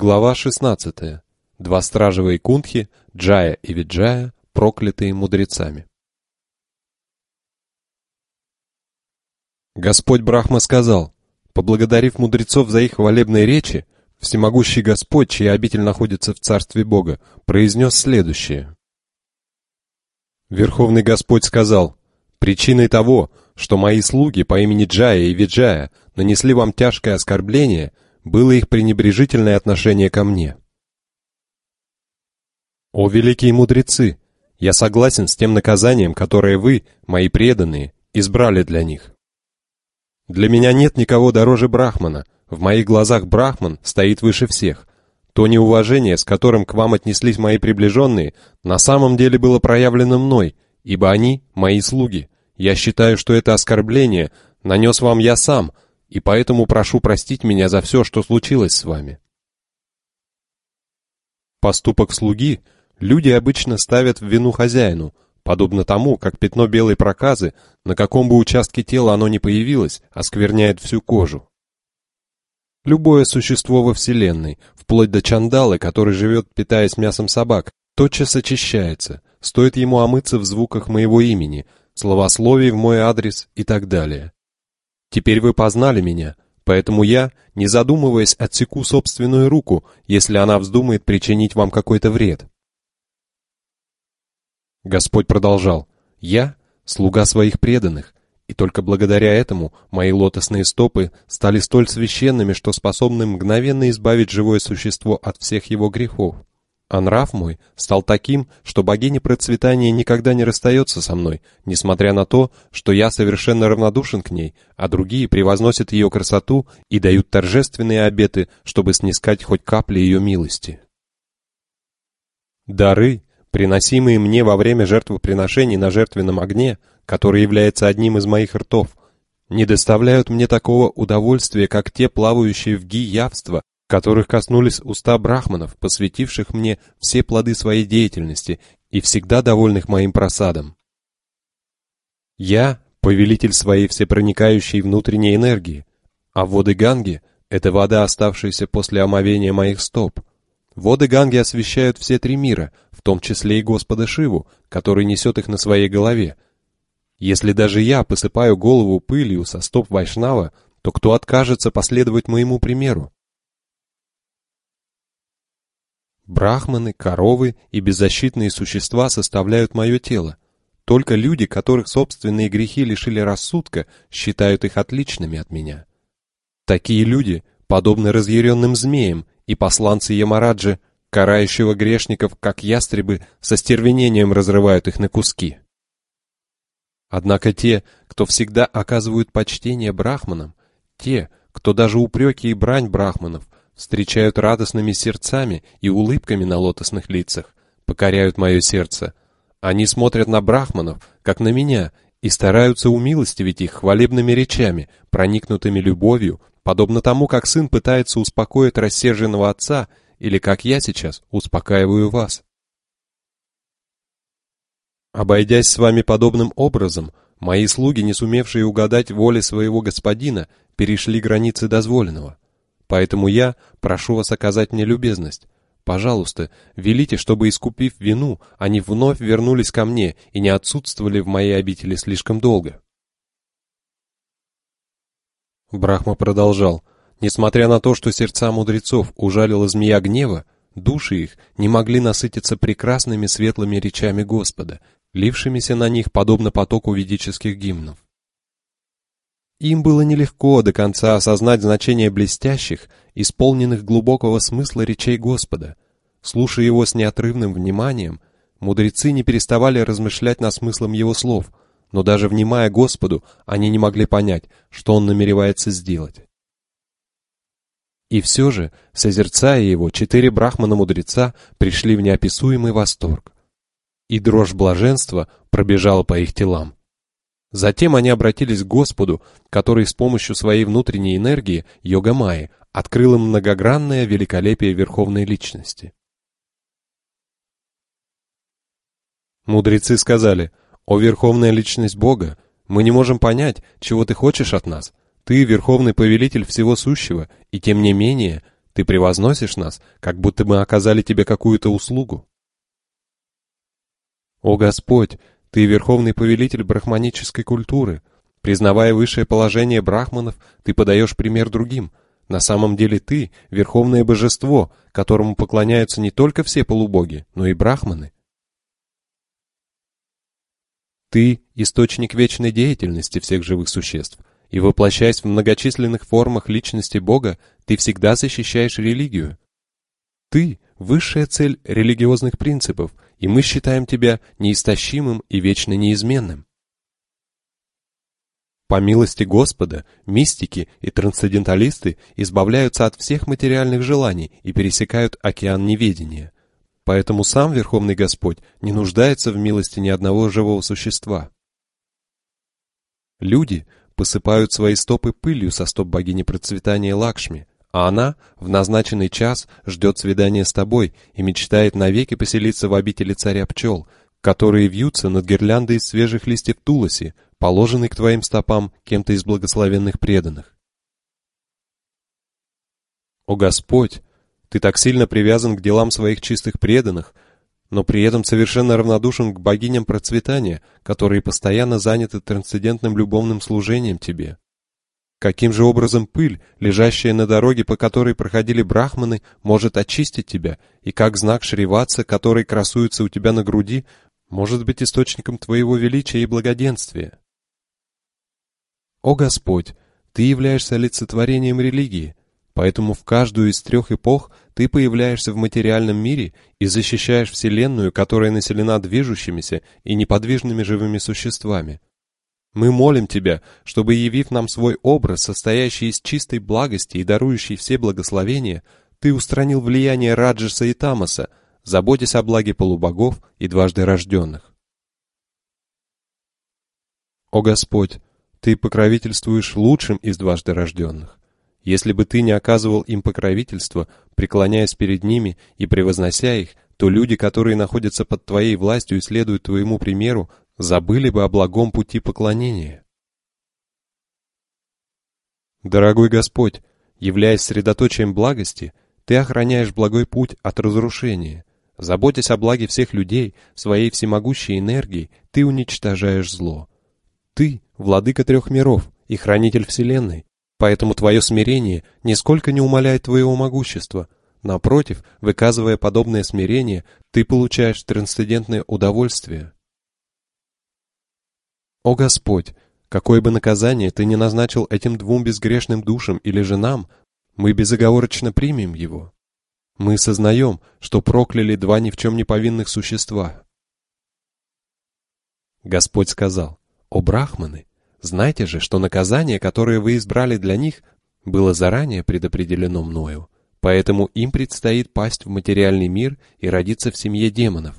Глава 16. Два стражевые кунтхи, Джая и Виджая, проклятые мудрецами. Господь Брахма сказал, поблагодарив мудрецов за их хвалебные речи, всемогущий Господь, чья обитель находится в Царстве Бога, произнес следующее. Верховный Господь сказал, причиной того, что мои слуги по имени Джая и Виджая нанесли вам тяжкое оскорбление – было их пренебрежительное отношение ко мне. О великие мудрецы! Я согласен с тем наказанием, которое вы, мои преданные, избрали для них. Для меня нет никого дороже Брахмана. В моих глазах Брахман стоит выше всех. То неуважение, с которым к вам отнеслись мои приближенные, на самом деле было проявлено мной, ибо они — мои слуги. Я считаю, что это оскорбление нанес вам я сам — и поэтому прошу простить меня за все, что случилось с вами. Поступок слуги люди обычно ставят в вину хозяину, подобно тому, как пятно белой проказы, на каком бы участке тела оно ни появилось, оскверняет всю кожу. Любое существо во Вселенной, вплоть до чандалы, который живет, питаясь мясом собак, тотчас очищается, стоит ему омыться в звуках моего имени, словословий в мой адрес и так далее. Теперь вы познали меня, поэтому я, не задумываясь, отсеку собственную руку, если она вздумает причинить вам какой-то вред. Господь продолжал, «Я — слуга своих преданных, и только благодаря этому мои лотосные стопы стали столь священными, что способны мгновенно избавить живое существо от всех его грехов. А нрав мой стал таким, что богиня процветания никогда не расстается со мной, несмотря на то, что я совершенно равнодушен к ней, а другие превозносят ее красоту и дают торжественные обеты, чтобы снискать хоть капли ее милости. Дары, приносимые мне во время жертвоприношений на жертвенном огне, который является одним из моих ртов, не доставляют мне такого удовольствия, как те плавающие в ги явства, которых коснулись уста брахманов, посвятивших мне все плоды своей деятельности и всегда довольных моим просадом. Я — повелитель своей всепроникающей внутренней энергии, а воды Ганги — это вода, оставшаяся после омовения моих стоп. Воды Ганги освещают все три мира, в том числе и Господа Шиву, который несет их на своей голове. Если даже я посыпаю голову пылью со стоп Вайшнава, то кто откажется последовать моему примеру? Брахманы, коровы и беззащитные существа составляют мое тело. Только люди, которых собственные грехи лишили рассудка, считают их отличными от меня. Такие люди, подобны разъяренным змеям и посланцы Ямараджи, карающего грешников, как ястребы, со стервенением разрывают их на куски. Однако те, кто всегда оказывают почтение брахманам, те, кто даже упреки и брань брахманов встречают радостными сердцами и улыбками на лотосных лицах, покоряют мое сердце. Они смотрят на брахманов, как на меня, и стараются умилостивить их хвалебными речами, проникнутыми любовью, подобно тому, как сын пытается успокоить рассерженного отца, или как я сейчас успокаиваю вас. Обойдясь с вами подобным образом, мои слуги, не сумевшие угадать воли своего господина, перешли границы дозволенного. Поэтому я прошу вас оказать мне любезность. Пожалуйста, велите, чтобы, искупив вину, они вновь вернулись ко мне и не отсутствовали в моей обители слишком долго. Брахма продолжал. Несмотря на то, что сердца мудрецов ужалила змея гнева, души их не могли насытиться прекрасными светлыми речами Господа, лившимися на них подобно потоку ведических гимнов. Им было нелегко до конца осознать значение блестящих, исполненных глубокого смысла речей Господа. Слушая его с неотрывным вниманием, мудрецы не переставали размышлять над смыслом его слов, но даже внимая Господу, они не могли понять, что он намеревается сделать. И все же, созерцая его, четыре брахмана-мудреца пришли в неописуемый восторг. И дрожь блаженства пробежала по их телам. Затем они обратились к Господу, который с помощью своей внутренней энергии, йога-майи, открыл им многогранное великолепие Верховной Личности. Мудрецы сказали, «О Верховная Личность Бога, мы не можем понять, чего ты хочешь от нас. Ты Верховный Повелитель всего сущего, и тем не менее ты превозносишь нас, как будто мы оказали тебе какую-то услугу». «О Господь, ты верховный повелитель брахманической культуры. Признавая высшее положение брахманов, ты подаешь пример другим. На самом деле ты — верховное божество, которому поклоняются не только все полубоги, но и брахманы. Ты — источник вечной деятельности всех живых существ, и воплощаясь в многочисленных формах личности Бога, ты всегда защищаешь религию. Ты — высшая цель религиозных принципов — и мы считаем тебя неистощимым и вечно неизменным. По милости Господа, мистики и трансценденталисты избавляются от всех материальных желаний и пересекают океан неведения. Поэтому сам Верховный Господь не нуждается в милости ни одного живого существа. Люди посыпают свои стопы пылью со стоп богини процветания Лакшми, а она в назначенный час ждет свидания с тобой и мечтает навеки поселиться в обители царя пчел, которые вьются над гирляндой из свежих листьев тулоси, положенной к твоим стопам кем-то из благословенных преданных. О Господь, ты так сильно привязан к делам своих чистых преданных, но при этом совершенно равнодушен к богиням процветания, которые постоянно заняты трансцендентным любовным служением тебе. Каким же образом пыль, лежащая на дороге, по которой проходили брахманы, может очистить тебя, и как знак Шриватса, который красуется у тебя на груди, может быть источником твоего величия и благоденствия? О Господь, Ты являешься олицетворением религии, поэтому в каждую из трех эпох Ты появляешься в материальном мире и защищаешь Вселенную, которая населена движущимися и неподвижными живыми существами. Мы молим Тебя, чтобы, явив нам свой образ, состоящий из чистой благости и дарующий все благословения, Ты устранил влияние Раджаса и Тамаса, заботясь о благе полубогов и дважды рожденных. О Господь, Ты покровительствуешь лучшим из дважды рожденных. Если бы Ты не оказывал им покровительство, преклоняясь перед ними и превознося их, то люди, которые находятся под Твоей властью и следуют Твоему примеру, забыли бы о благом пути поклонения. Дорогой Господь, являясь средоточием благости, Ты охраняешь благой путь от разрушения. Заботясь о благе всех людей, своей всемогущей энергией, Ты уничтожаешь зло. Ты — владыка трех миров и хранитель Вселенной, поэтому Твое смирение нисколько не умаляет Твоего могущества. Напротив, выказывая подобное смирение, Ты получаешь трансцендентное удовольствие. О Господь, какое бы наказание Ты ни назначил этим двум безгрешным душам или женам, мы безоговорочно примем его. Мы сознаем, что прокляли два ни в чем не повинных существа. Господь сказал, «О брахманы, знайте же, что наказание, которое вы избрали для них, было заранее предопределено мною, поэтому им предстоит пасть в материальный мир и родиться в семье демонов.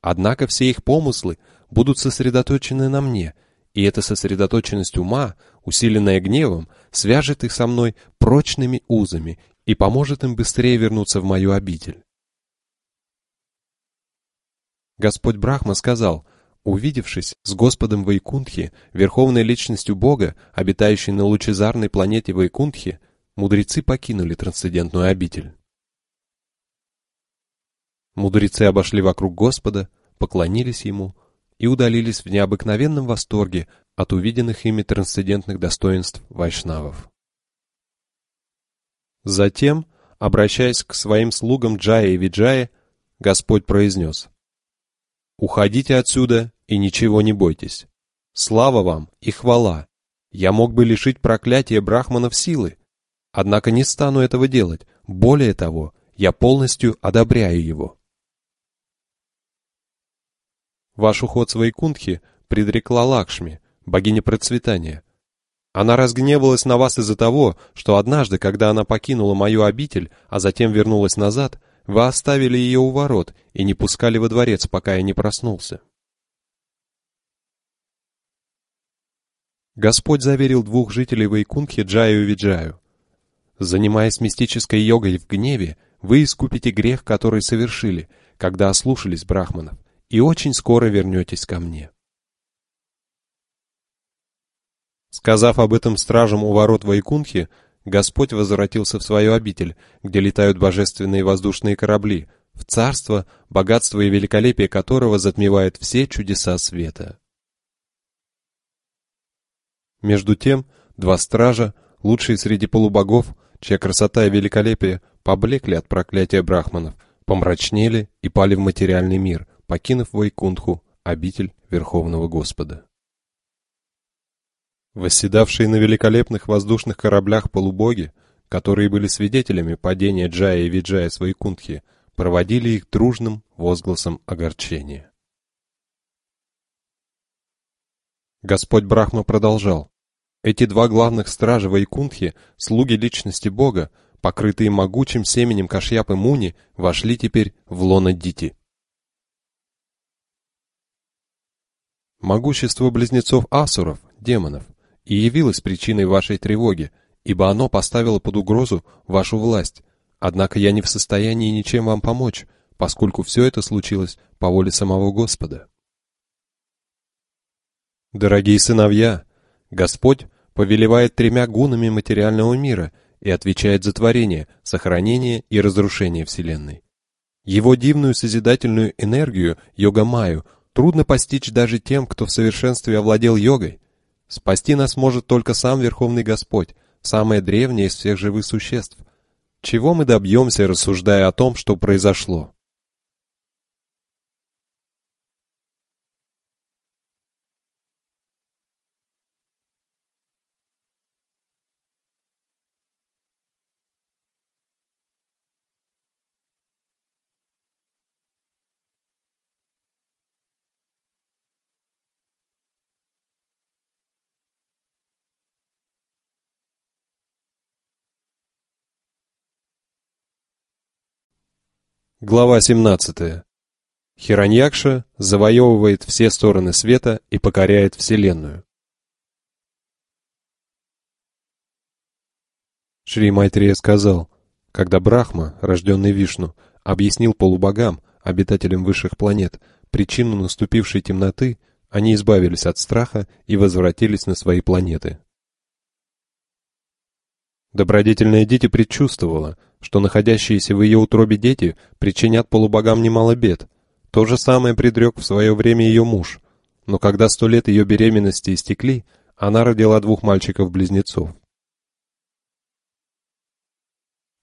Однако все их помыслы будут сосредоточены на мне, и эта сосредоточенность ума, усиленная гневом, свяжет их со мной прочными узами и поможет им быстрее вернуться в мою обитель. Господь Брахма сказал, увидевшись с Господом Вайкунтхи, верховной личностью Бога, обитающей на лучезарной планете Вайкунтхи, мудрецы покинули трансцендентную обитель. Мудрецы обошли вокруг Господа, поклонились Ему и удалились в необыкновенном восторге от увиденных ими трансцендентных достоинств вайшнавов. Затем, обращаясь к своим слугам Джая и Виджая, Господь произнес «Уходите отсюда и ничего не бойтесь. Слава вам и хвала! Я мог бы лишить проклятия брахманов силы, однако не стану этого делать. Более того, я полностью одобряю его». Ваш уход с Вайкунтхи предрекла Лакшми, богиня процветания, она разгневалась на вас из-за того, что однажды, когда она покинула мою обитель, а затем вернулась назад, вы оставили ее у ворот и не пускали во дворец, пока я не проснулся. Господь заверил двух жителей Вайкунхи Джаю и Виджаю. Занимаясь мистической йогой в гневе, вы искупите грех, который совершили, когда ослушались брахманов, и очень скоро вернетесь ко мне. Сказав об этом стражам у ворот Вайкунхи, Господь возвратился в свою обитель, где летают божественные воздушные корабли, в царство, богатство и великолепие которого затмевает все чудеса света. Между тем, два стража, лучшие среди полубогов, чья красота и великолепие поблекли от проклятия брахманов, помрачнели и пали в материальный мир, покинув Вайкунтху, обитель Верховного Господа. Восседавшие на великолепных воздушных кораблях полубоги, которые были свидетелями падения Джая и Виджая с Вайкунтхи, проводили их дружным возгласом огорчения. Господь Брахма продолжал. Эти два главных стража Вайкунтхи, слуги личности Бога, покрытые могучим семенем Кашьяпы Муни, вошли теперь в лоно Дити. Могущество близнецов Асуров, демонов, и явилось причиной вашей тревоги, ибо оно поставило под угрозу вашу власть. Однако я не в состоянии ничем вам помочь, поскольку все это случилось по воле самого Господа. Дорогие сыновья, Господь повелевает тремя гунами материального мира и отвечает за творение, сохранение и разрушение Вселенной. Его дивную созидательную энергию, йога-майю, трудно постичь даже тем, кто в совершенстве овладел йогой. Спасти нас может только сам Верховный Господь, самое древнее из всех живых существ. Чего мы добьемся, рассуждая о том, что произошло? Глава 17. Хираньякша завоевывает все стороны света и покоряет Вселенную. Шри Майтрея сказал, когда Брахма, рожденный Вишну, объяснил полубогам, обитателям высших планет, причину наступившей темноты, они избавились от страха и возвратились на свои планеты. Добродетельная Дити предчувствовала, что находящиеся в ее утробе дети причинят полубогам немало бед. То же самое предрек в свое время ее муж. Но когда сто лет ее беременности истекли, она родила двух мальчиков-близнецов.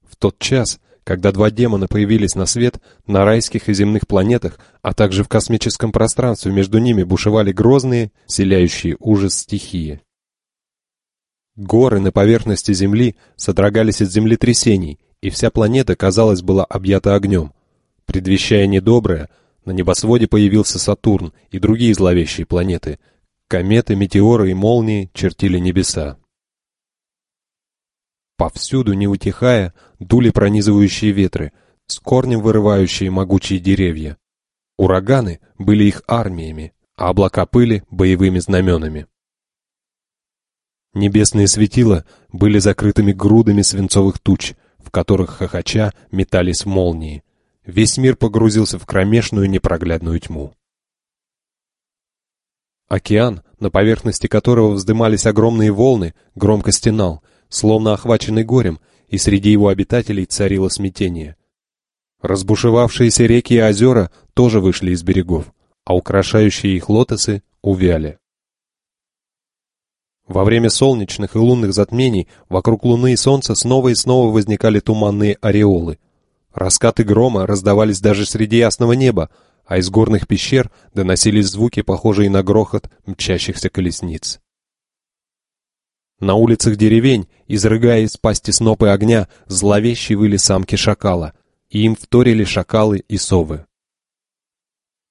В тот час, когда два демона появились на свет, на райских и земных планетах, а также в космическом пространстве между ними бушевали грозные, селяющие ужас стихии. Горы на поверхности Земли содрогались от землетрясений, и вся планета, казалось, была объята огнем. Предвещая недоброе, на небосводе появился Сатурн и другие зловещие планеты. Кометы, метеоры и молнии чертили небеса. Повсюду, не утихая, дули пронизывающие ветры, с корнем вырывающие могучие деревья. Ураганы были их армиями, а облака пыли — боевыми знаменами. Небесные светила были закрытыми грудами свинцовых туч, в которых хохоча метались молнии. Весь мир погрузился в кромешную непроглядную тьму. Океан, на поверхности которого вздымались огромные волны, громко стенал, словно охваченный горем, и среди его обитателей царило смятение. Разбушевавшиеся реки и озера тоже вышли из берегов, а украшающие их лотосы увяли. Во время солнечных и лунных затмений вокруг Луны и Солнца снова и снова возникали туманные ореолы. Раскаты грома раздавались даже среди ясного неба, а из горных пещер доносились звуки, похожие на грохот мчащихся колесниц. На улицах деревень, изрыгая из пасти снопы огня, зловеще выли самки шакала, и им вторили шакалы и совы.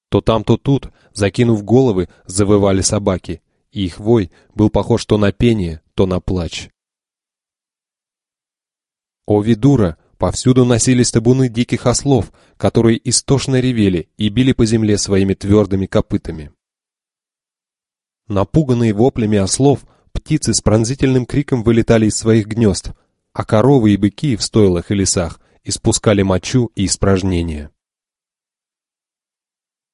То там, то тут, закинув головы, завывали собаки, и их вой был похож то на пение, то на плач. О, Видура! Повсюду носились табуны диких ослов, которые истошно ревели и били по земле своими твердыми копытами. Напуганные воплями ослов, птицы с пронзительным криком вылетали из своих гнезд, а коровы и быки в стойлах и лесах испускали мочу и испражнения.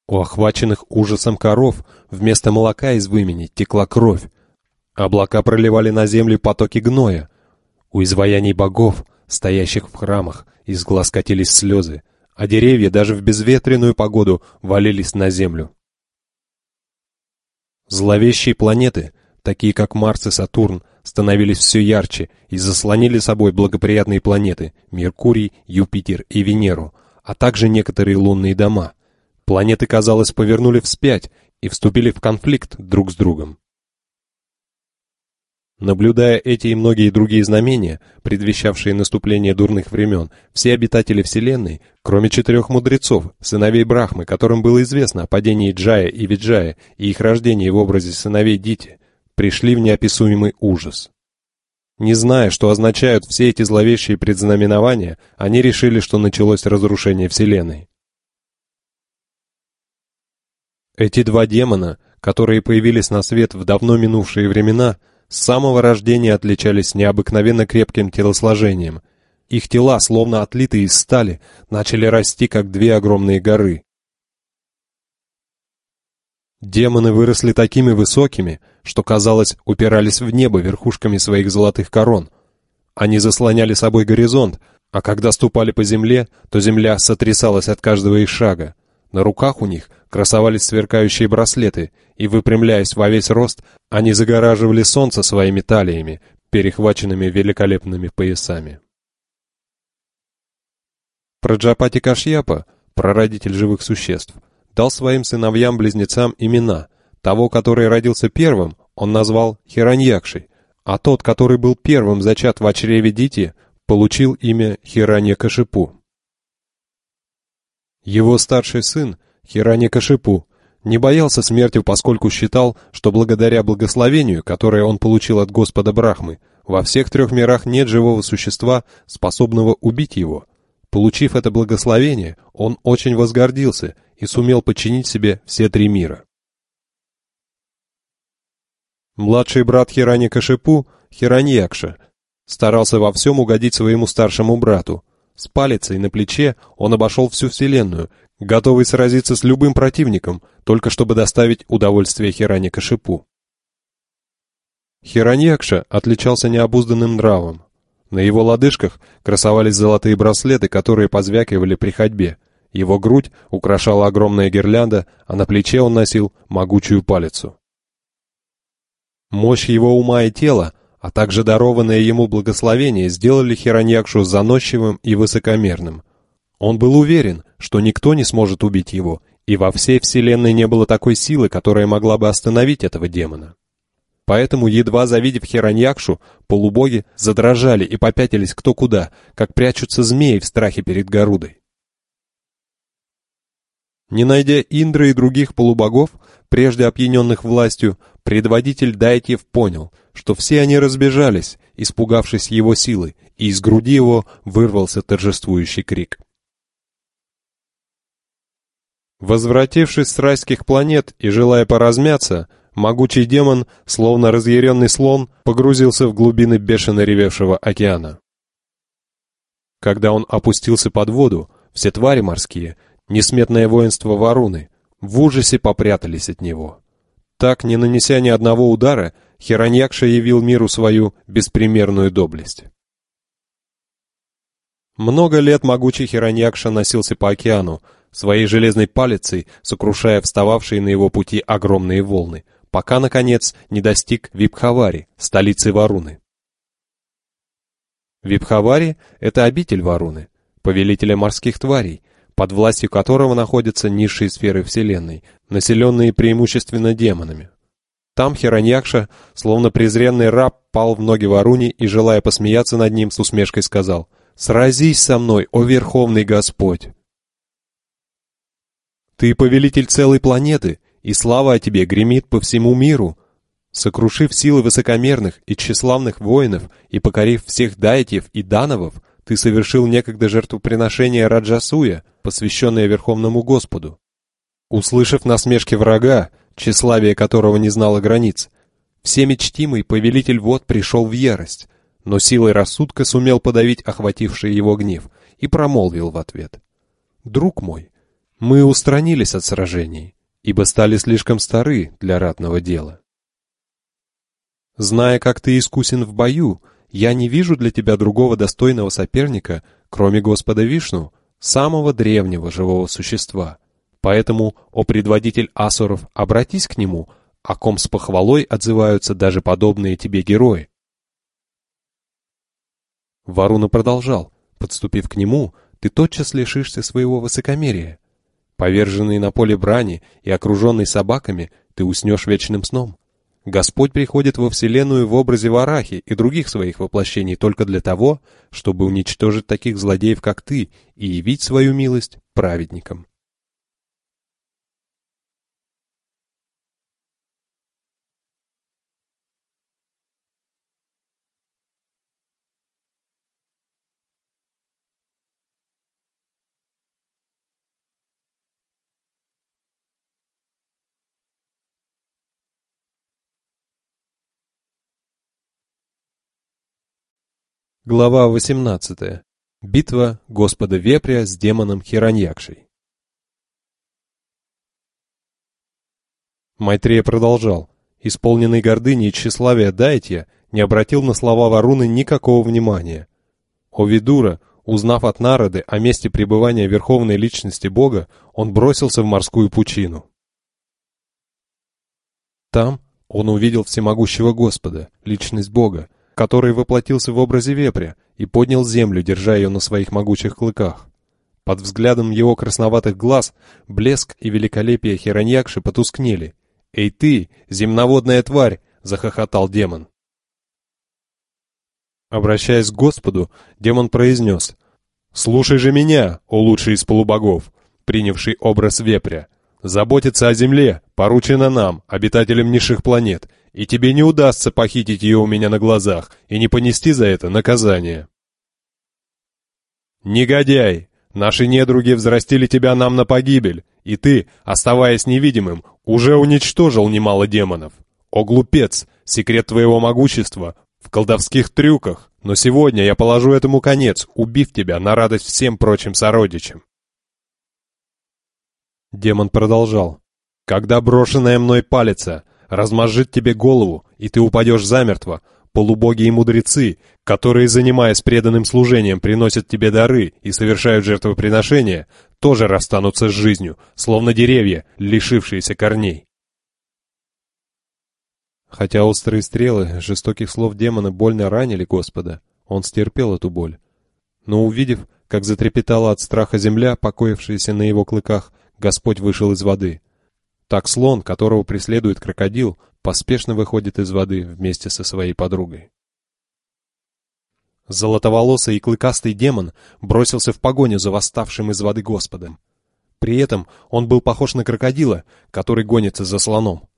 У охваченных ужасом коров вместо молока из вымени текла кровь. Облака проливали на землю потоки гноя. У изваяний богов, стоящих в храмах, из глаз катились слезы, а деревья даже в безветренную погоду валились на землю. Зловещие планеты, такие как Марс и Сатурн, становились все ярче и заслонили собой благоприятные планеты Меркурий, Юпитер и Венеру, а также некоторые лунные дома — Планеты, казалось, повернули вспять и вступили в конфликт друг с другом. Наблюдая эти и многие другие знамения, предвещавшие наступление дурных времен, все обитатели Вселенной, кроме четырех мудрецов, сыновей Брахмы, которым было известно о падении Джая и Виджая и их рождении в образе сыновей Дити, пришли в неописуемый ужас. Не зная, что означают все эти зловещие предзнаменования, они решили, что началось разрушение Вселенной. Эти два демона, которые появились на свет в давно минувшие времена, с самого рождения отличались необыкновенно крепким телосложением. Их тела, словно отлитые из стали, начали расти, как две огромные горы. Демоны выросли такими высокими, что, казалось, упирались в небо верхушками своих золотых корон. Они заслоняли собой горизонт, а когда ступали по земле, то земля сотрясалась от каждого их шага. На руках у них красовались сверкающие браслеты, и, выпрямляясь во весь рост, они загораживали солнце своими талиями, перехваченными великолепными поясами. Праджапати Кашьяпа, прародитель живых существ, дал своим сыновьям-близнецам имена. Того, который родился первым, он назвал Хираньякшей, а тот, который был первым зачат в чреве Дити, получил имя Хираньякашипу. Его старший сын, Хирани Кашипу, не боялся смерти, поскольку считал, что благодаря благословению, которое он получил от Господа Брахмы, во всех трех мирах нет живого существа, способного убить его. Получив это благословение, он очень возгордился и сумел подчинить себе все три мира. Младший брат Хирани Кашипу, Хираньякша, старался во всем угодить своему старшему брату. С палицей на плече он обошел всю вселенную, готовый сразиться с любым противником, только чтобы доставить удовольствие Хирани Кашипу. Хираньякша отличался необузданным нравом. На его лодыжках красовались золотые браслеты, которые позвякивали при ходьбе. Его грудь украшала огромная гирлянда, а на плече он носил могучую палицу. Мощь его ума и тела, а также дарованное ему благословение сделали Хираньякшу заносчивым и высокомерным. Он был уверен, что никто не сможет убить его, и во всей вселенной не было такой силы, которая могла бы остановить этого демона. Поэтому, едва завидев Хираньякшу, полубоги задрожали и попятились кто куда, как прячутся змеи в страхе перед Горудой. Не найдя Индры и других полубогов, прежде опьяненных властью, предводитель Дайтьев понял, что все они разбежались, испугавшись его силы, и из груди его вырвался торжествующий крик. Возвратившись с райских планет и желая поразмяться, могучий демон, словно разъяренный слон, погрузился в глубины бешено ревевшего океана. Когда он опустился под воду, все твари морские, несметное воинство Варуны, в ужасе попрятались от него. Так, не нанеся ни одного удара, Хераньякша явил миру свою беспримерную доблесть. Много лет могучий Хераньякша носился по океану, своей железной палицей сокрушая встававшие на его пути огромные волны, пока, наконец, не достиг Випхавари, столицы Варуны. Випхавари — это обитель Варуны, повелителя морских тварей, под властью которого находятся низшие сферы Вселенной, населенные преимущественно демонами. Там Хераньякша, словно презренный раб, пал в ноги Варуни и, желая посмеяться над ним, с усмешкой сказал «Сразись со мной, о Верховный Господь!» «Ты повелитель целой планеты, и слава о тебе гремит по всему миру!» Сокрушив силы высокомерных и тщеславных воинов и покорив всех дайтьев и дановов, ты совершил некогда жертвоприношение Раджасуя, посвященное Верховному Господу. Услышав насмешки врага, тщеславие которого не знало границ, всемечтимый повелитель вод пришел в ярость, но силой рассудка сумел подавить охвативший его гнев и промолвил в ответ. «Друг мой, мы устранились от сражений, ибо стали слишком стары для ратного дела. Зная, как ты искусен в бою, я не вижу для тебя другого достойного соперника, кроме Господа Вишну, самого древнего живого существа. Поэтому, о предводитель Асуров, обратись к нему, о ком с похвалой отзываются даже подобные тебе герои. Варуна продолжал. Подступив к нему, ты тотчас лишишься своего высокомерия. Поверженный на поле брани и окруженный собаками, ты уснешь вечным сном. Господь приходит во Вселенную в образе Варахи и других своих воплощений только для того, чтобы уничтожить таких злодеев, как ты, и явить свою милость праведникам. Глава 18. Битва Господа Вепря с демоном Хираньякшей. Майтрея продолжал. Исполненный гордыни и тщеславия Дайтья не обратил на слова Варуны никакого внимания. Овидура, узнав от Народы о месте пребывания верховной личности Бога, он бросился в морскую пучину. Там он увидел всемогущего Господа, личность Бога, который воплотился в образе вепря и поднял землю, держа ее на своих могучих клыках. Под взглядом его красноватых глаз блеск и великолепие Хираньякши потускнели. «Эй ты, земноводная тварь!» — захохотал демон. Обращаясь к Господу, демон произнес «Слушай же меня, о лучший из полубогов, принявший образ вепря. Заботиться о земле поручено нам, обитателям низших планет, и тебе не удастся похитить ее у меня на глазах и не понести за это наказание. «Негодяй! Наши недруги взрастили тебя нам на погибель, и ты, оставаясь невидимым, уже уничтожил немало демонов. О, глупец! Секрет твоего могущества в колдовских трюках, но сегодня я положу этому конец, убив тебя на радость всем прочим сородичам». Демон продолжал. «Когда брошенная мной палица размозжит тебе голову, и ты упадешь замертво, полубоги и мудрецы, которые, занимаясь преданным служением, приносят тебе дары и совершают жертвоприношения, тоже расстанутся с жизнью, словно деревья, лишившиеся корней. Хотя острые стрелы жестоких слов демона больно ранили Господа, он стерпел эту боль. Но увидев, как затрепетала от страха земля, покоившаяся на его клыках, Господь вышел из воды. Так слон, которого преследует крокодил, поспешно выходит из воды вместе со своей подругой. Золотоволосый и клыкастый демон бросился в погоню за восставшим из воды Господом. При этом он был похож на крокодила, который гонится за слоном.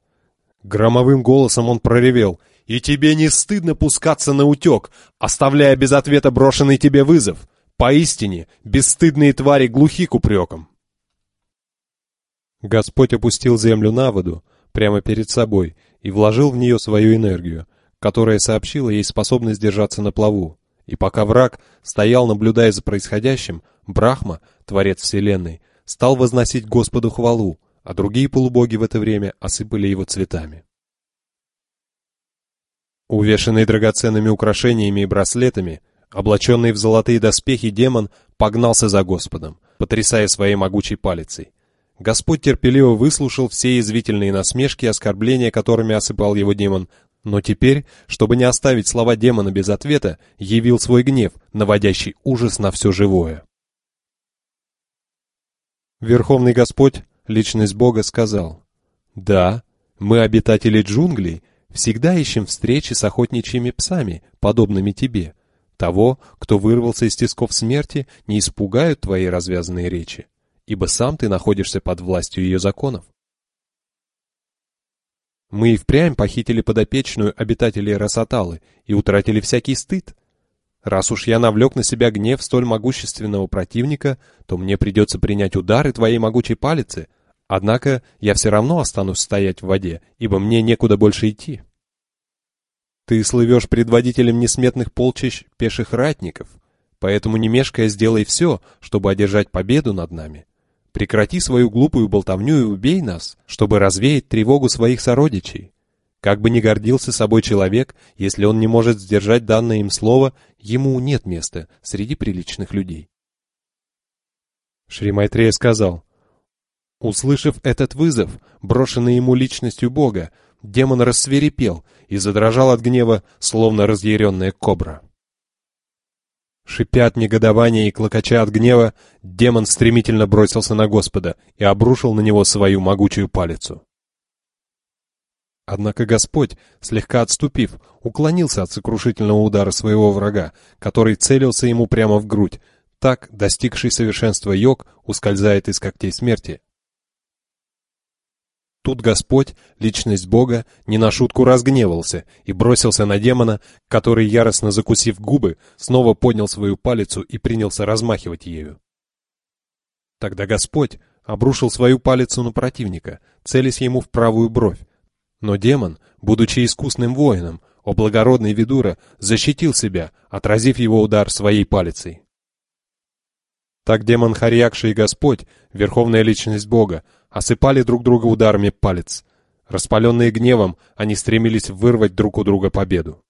Громовым голосом он проревел «И тебе не стыдно пускаться на утек, оставляя без ответа брошенный тебе вызов? Поистине, бесстыдные твари глухи к упрекам!» Господь опустил землю на воду, прямо перед собой, и вложил в нее свою энергию, которая сообщила ей способность держаться на плаву. И пока враг стоял, наблюдая за происходящим, Брахма, Творец Вселенной, стал возносить Господу хвалу, а другие полубоги в это время осыпали его цветами. Увешанный драгоценными украшениями и браслетами, облаченный в золотые доспехи демон погнался за Господом, потрясая своей могучей палицей. Господь терпеливо выслушал все язвительные насмешки и оскорбления, которыми осыпал его демон, но теперь, чтобы не оставить слова демона без ответа, явил свой гнев, наводящий ужас на все живое. Верховный Господь, личность Бога, сказал, «Да, мы, обитатели джунглей, всегда ищем встречи с охотничьими псами, подобными тебе. Того, кто вырвался из тисков смерти, не испугают твои развязанные речи ибо сам ты находишься под властью ее законов. Мы и впрямь похитили подопечную обитателей Росаталы и утратили всякий стыд. Раз уж я навлек на себя гнев столь могущественного противника, то мне придется принять удары твоей могучей палицы, однако я все равно останусь стоять в воде, ибо мне некуда больше идти. Ты слывешь предводителем несметных полчищ пеших ратников, поэтому не мешкая сделай все, чтобы одержать победу над нами. Прекрати свою глупую болтовню и убей нас, чтобы развеять тревогу своих сородичей. Как бы ни гордился собой человек, если он не может сдержать данное им слово, ему нет места среди приличных людей. Шри Майтрея сказал, Услышав этот вызов, брошенный ему личностью Бога, демон рассверепел и задрожал от гнева, словно разъяренная кобра. Шипя от негодования и клокоча от гнева, демон стремительно бросился на Господа и обрушил на него свою могучую палицу. Однако Господь, слегка отступив, уклонился от сокрушительного удара своего врага, который целился ему прямо в грудь. Так, достигший совершенства йог, ускользает из когтей смерти. Тут Господь, личность Бога, не на шутку разгневался и бросился на демона, который, яростно закусив губы, снова поднял свою палицу и принялся размахивать ею. Тогда Господь обрушил свою палицу на противника, целясь ему в правую бровь. Но демон, будучи искусным воином, о благородный Видура, защитил себя, отразив его удар своей палицей. Так демон Харьякша и Господь, верховная личность Бога, осыпали друг друга ударами палец. Распаленные гневом, они стремились вырвать друг у друга победу.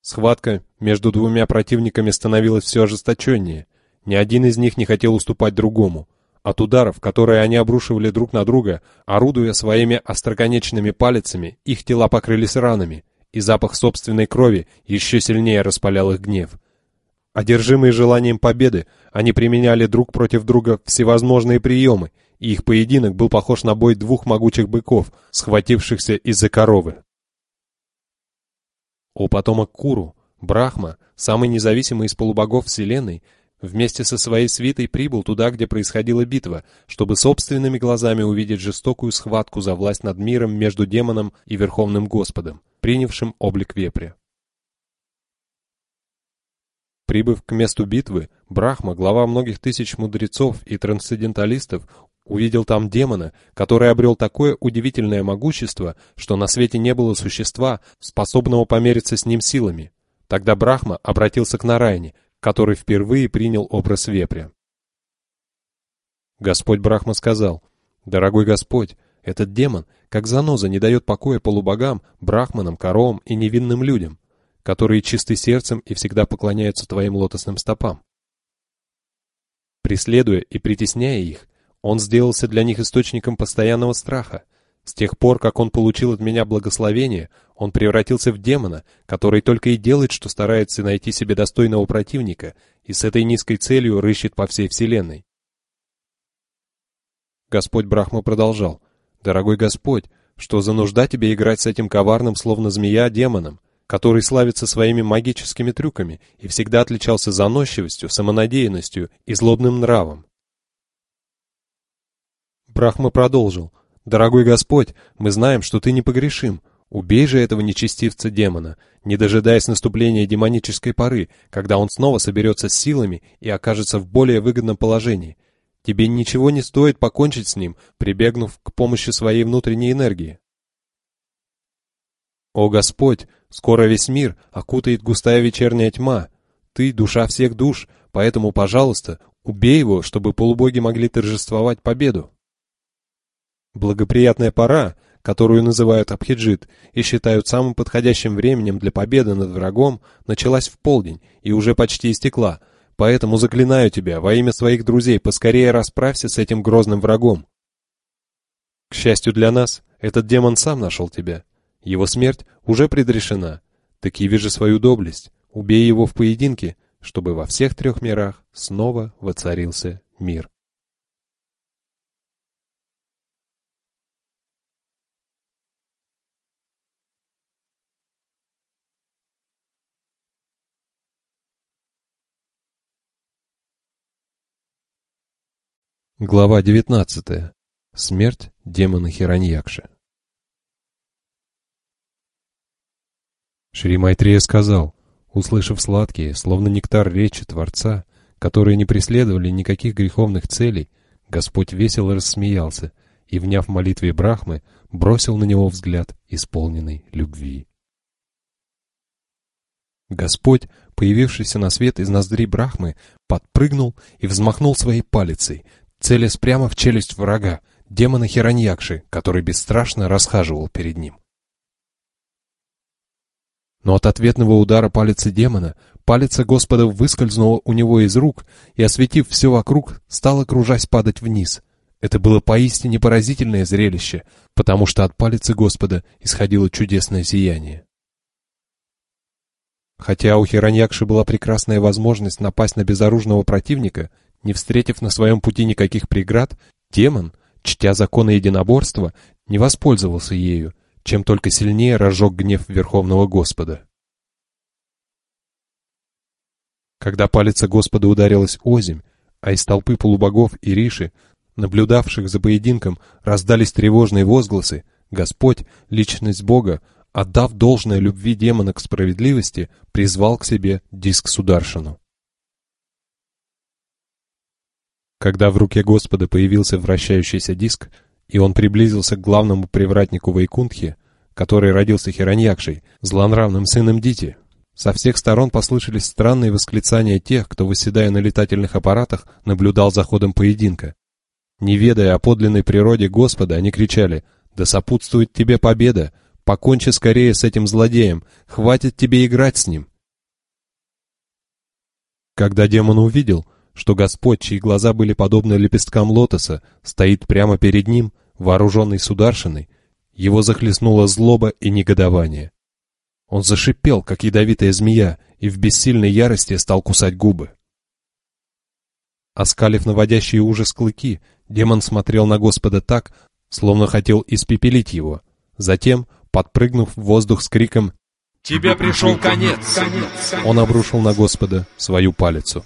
Схватка между двумя противниками становилась все ожесточеннее. Ни один из них не хотел уступать другому. От ударов, которые они обрушивали друг на друга, орудуя своими остроконечными палецами, их тела покрылись ранами, и запах собственной крови еще сильнее распалял их гнев. Одержимые желанием победы, они применяли друг против друга всевозможные приемы, и их поединок был похож на бой двух могучих быков, схватившихся из-за коровы. О потомок Куру, Брахма, самый независимый из полубогов Вселенной, вместе со своей свитой прибыл туда, где происходила битва, чтобы собственными глазами увидеть жестокую схватку за власть над миром между демоном и Верховным Господом, принявшим облик вепря. Прибыв к месту битвы, Брахма, глава многих тысяч мудрецов и трансценденталистов, увидел там демона, который обрел такое удивительное могущество, что на свете не было существа, способного помериться с ним силами. Тогда Брахма обратился к Нарайне, который впервые принял образ вепря. Господь Брахма сказал, «Дорогой Господь, этот демон, как заноза, не дает покоя полубогам, брахманам, коровам и невинным людям которые чисты сердцем и всегда поклоняются твоим лотосным стопам. Преследуя и притесняя их, он сделался для них источником постоянного страха. С тех пор, как он получил от меня благословение, он превратился в демона, который только и делает, что старается найти себе достойного противника и с этой низкой целью рыщет по всей вселенной. Господь Брахма продолжал. «Дорогой Господь, что за нужда тебе играть с этим коварным, словно змея, демоном? Который славится своими магическими трюками и всегда отличался заносчивостью, самонадеянностью и злобным нравом. Брахма продолжил. «Дорогой Господь, мы знаем, что Ты непогрешим. Убей же этого нечестивца-демона, не дожидаясь наступления демонической поры, когда он снова соберется с силами и окажется в более выгодном положении. Тебе ничего не стоит покончить с ним, прибегнув к помощи своей внутренней энергии. О Господь, скоро весь мир окутает густая вечерняя тьма. Ты — душа всех душ, поэтому, пожалуйста, убей его, чтобы полубоги могли торжествовать победу. Благоприятная пора, которую называют Абхиджит и считают самым подходящим временем для победы над врагом, началась в полдень и уже почти истекла, поэтому заклинаю тебя, во имя своих друзей, поскорее расправься с этим грозным врагом. К счастью для нас, этот демон сам нашел тебя. Его смерть уже предрешена. Так яви же свою доблесть, убей его в поединке, чтобы во всех трех мирах снова воцарился мир. Глава 19. Смерть демона Хираньякши. Шри Майтрея сказал, услышав сладкие, словно нектар речи Творца, которые не преследовали никаких греховных целей, Господь весело рассмеялся и, вняв молитве Брахмы, бросил на него взгляд, исполненный любви. Господь, появившийся на свет из ноздрей Брахмы, подпрыгнул и взмахнул своей палицей, целясь прямо в челюсть врага, демона Хираньякши, который бесстрашно расхаживал перед ним. Но от ответного удара палицы демона, палица Господа выскользнула у него из рук и, осветив все вокруг, стала, кружась, падать вниз. Это было поистине поразительное зрелище, потому что от палицы Господа исходило чудесное сияние. Хотя у Хираньякши была прекрасная возможность напасть на безоружного противника, не встретив на своем пути никаких преград, демон, чтя законы единоборства, не воспользовался ею, чем только сильнее разжег гнев Верховного Господа. Когда палец Господа ударилась озимь, а из толпы полубогов и риши, наблюдавших за поединком, раздались тревожные возгласы, Господь, личность Бога, отдав должное любви демона к справедливости, призвал к себе диск Сударшину. Когда в руке Господа появился вращающийся диск, и он приблизился к главному привратнику Вайкунтхи, который родился Хираньякшей, злонравным сыном Дити. Со всех сторон послышались странные восклицания тех, кто, выседая на летательных аппаратах, наблюдал за ходом поединка. Не ведая о подлинной природе Господа, они кричали «Да сопутствует тебе победа! Покончи скорее с этим злодеем! Хватит тебе играть с ним!» Когда демон увидел, что Господь, чьи глаза были подобны лепесткам лотоса, стоит прямо перед ним, вооруженный сударшиной, его захлестнула злоба и негодование. Он зашипел, как ядовитая змея, и в бессильной ярости стал кусать губы. Оскалив наводящие ужас клыки, демон смотрел на Господа так, словно хотел испепелить его. Затем, подпрыгнув в воздух с криком «Тебе пришел конец!», он обрушил на Господа свою палицу.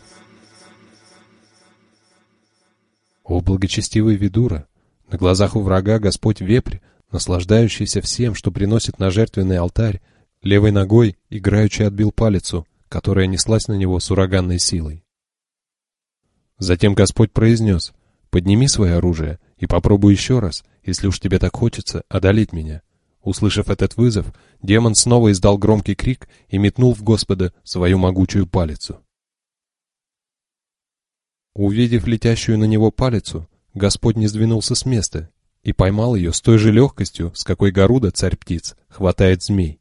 О, благочестивый Видура! На глазах у врага Господь вепрь, наслаждающийся всем, что приносит на жертвенный алтарь, левой ногой играючи отбил палицу, которая неслась на него с ураганной силой. Затем Господь произнес, «Подними свое оружие и попробуй еще раз, если уж тебе так хочется, одолеть меня». Услышав этот вызов, демон снова издал громкий крик и метнул в Господа свою могучую палицу. Увидев летящую на него палицу, Господь не сдвинулся с места и поймал ее с той же легкостью, с какой Гаруда, царь птиц, хватает змей.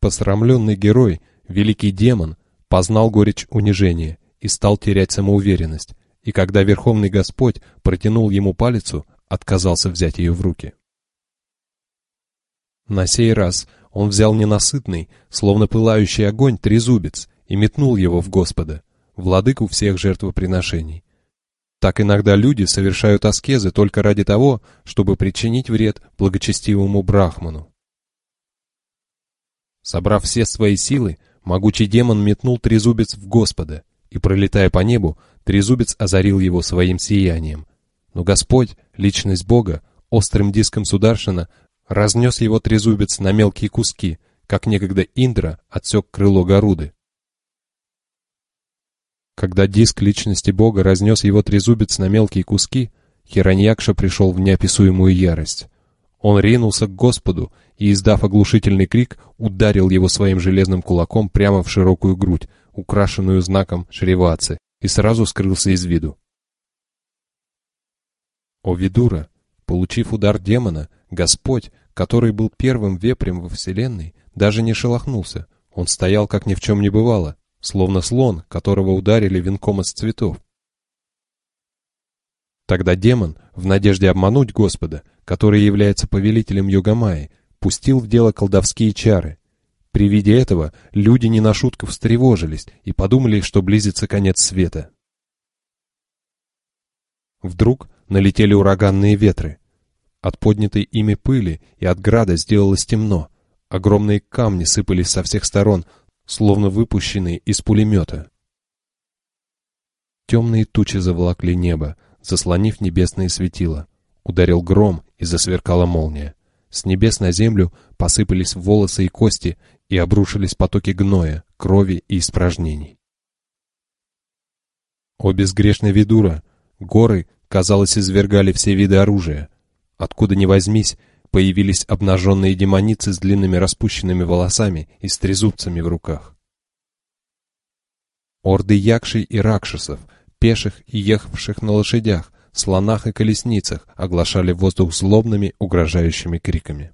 Посрамленный герой, великий демон, познал горечь унижения и стал терять самоуверенность, и когда Верховный Господь протянул ему палицу, отказался взять ее в руки. На сей раз он взял ненасытный, словно пылающий огонь, трезубец и метнул его в Господа, владыку всех жертвоприношений. Так иногда люди совершают аскезы только ради того, чтобы причинить вред благочестивому брахману. Собрав все свои силы, могучий демон метнул трезубец в Господа, и, пролетая по небу, трезубец озарил его своим сиянием. Но Господь, личность Бога, острым диском Сударшина, разнес его трезубец на мелкие куски, как некогда Индра отсек крыло Горуды. Когда диск личности Бога разнес его трезубец на мелкие куски, Хираньякша пришел в неописуемую ярость. Он ринулся к Господу и, издав оглушительный крик, ударил его своим железным кулаком прямо в широкую грудь, украшенную знаком Шривацы, и сразу скрылся из виду. О Видура, получив удар демона, Господь, который был первым вепрем во Вселенной, даже не шелохнулся. Он стоял, как ни в чем не бывало, словно слон, которого ударили венком из цветов. Тогда демон, в надежде обмануть Господа, который является повелителем Йогамаи, пустил в дело колдовские чары. При виде этого люди не на шутку встревожились и подумали, что близится конец света. Вдруг налетели ураганные ветры. От поднятой ими пыли и от града сделалось темно. Огромные камни сыпались со всех сторон, словно выпущенные из пулемета. Темные тучи заволокли небо, заслонив небесные светила. Ударил гром и засверкала молния. С небес на землю посыпались волосы и кости и обрушились потоки гноя, крови и испражнений. О безгрешный Видура! Горы, казалось, извергали все виды оружия. Откуда ни возьмись, появились обнаженные демоницы с длинными распущенными волосами и с трезубцами в руках. Орды якшей и ракшасов, пеших и ехавших на лошадях, слонах и колесницах оглашали воздух злобными, угрожающими криками.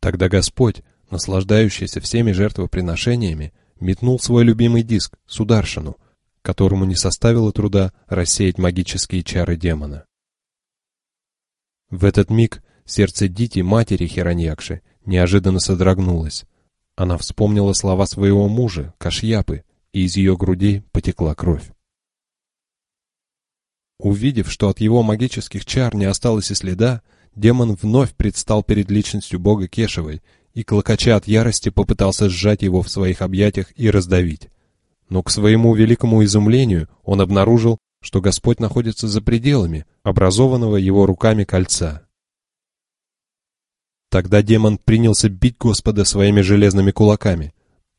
Тогда Господь, наслаждающийся всеми жертвоприношениями, метнул свой любимый диск, Сударшину, которому не составило труда рассеять магические чары демона. В этот миг сердце Дити, матери Хираньякши, неожиданно содрогнулось. Она вспомнила слова своего мужа, Кашьяпы, и из ее груди потекла кровь. Увидев, что от его магических чар не осталось и следа, демон вновь предстал перед личностью бога Кешевой и, клокоча от ярости, попытался сжать его в своих объятиях и раздавить. Но к своему великому изумлению он обнаружил, что Господь находится за пределами образованного его руками кольца. Тогда демон принялся бить Господа своими железными кулаками,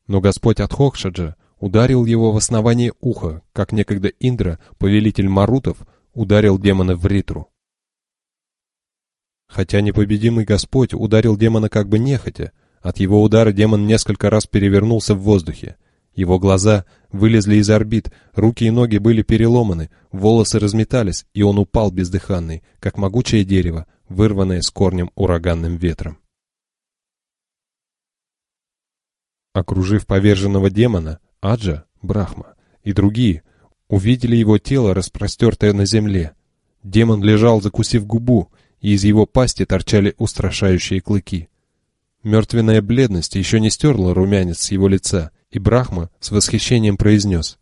но Господь Атхокшаджа ударил его в основание уха, как некогда Индра, повелитель Марутов, ударил демона в ритру. Хотя непобедимый Господь ударил демона как бы нехотя, от его удара демон несколько раз перевернулся в воздухе, его глаза вылезли из орбит, руки и ноги были переломаны, волосы разметались, и он упал бездыханный, как могучее дерево, вырванное с корнем ураганным ветром. Окружив поверженного демона, Аджа, Брахма и другие увидели его тело, распростертое на земле. Демон лежал, закусив губу, и из его пасти торчали устрашающие клыки. Мертвенная бледность еще не стерла румянец с его лица, и Брахма с восхищением произнес,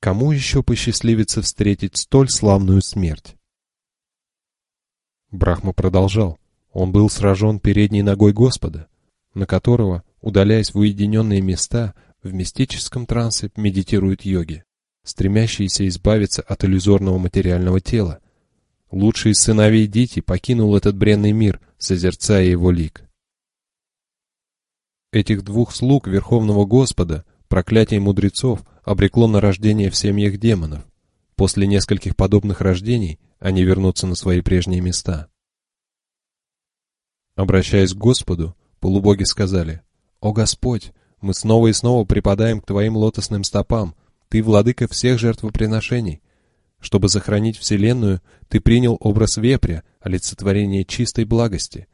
«Кому еще посчастливится встретить столь славную смерть?» Брахма продолжал. Он был сражен передней ногой Господа, на которого, удаляясь в уединенные места, в мистическом трансе медитируют йоги, стремящиеся избавиться от иллюзорного материального тела. Лучший из сыновей Дити покинул этот бренный мир, созерцая его лик. Этих двух слуг Верховного Господа, проклятие мудрецов, обрекло на рождение в семьях демонов. После нескольких подобных рождений они вернутся на свои прежние места. Обращаясь к Господу, полубоги сказали, «О Господь, мы снова и снова припадаем к Твоим лотосным стопам, Ты владыка всех жертвоприношений. Чтобы сохранить Вселенную, Ты принял образ вепря, олицетворение чистой благости.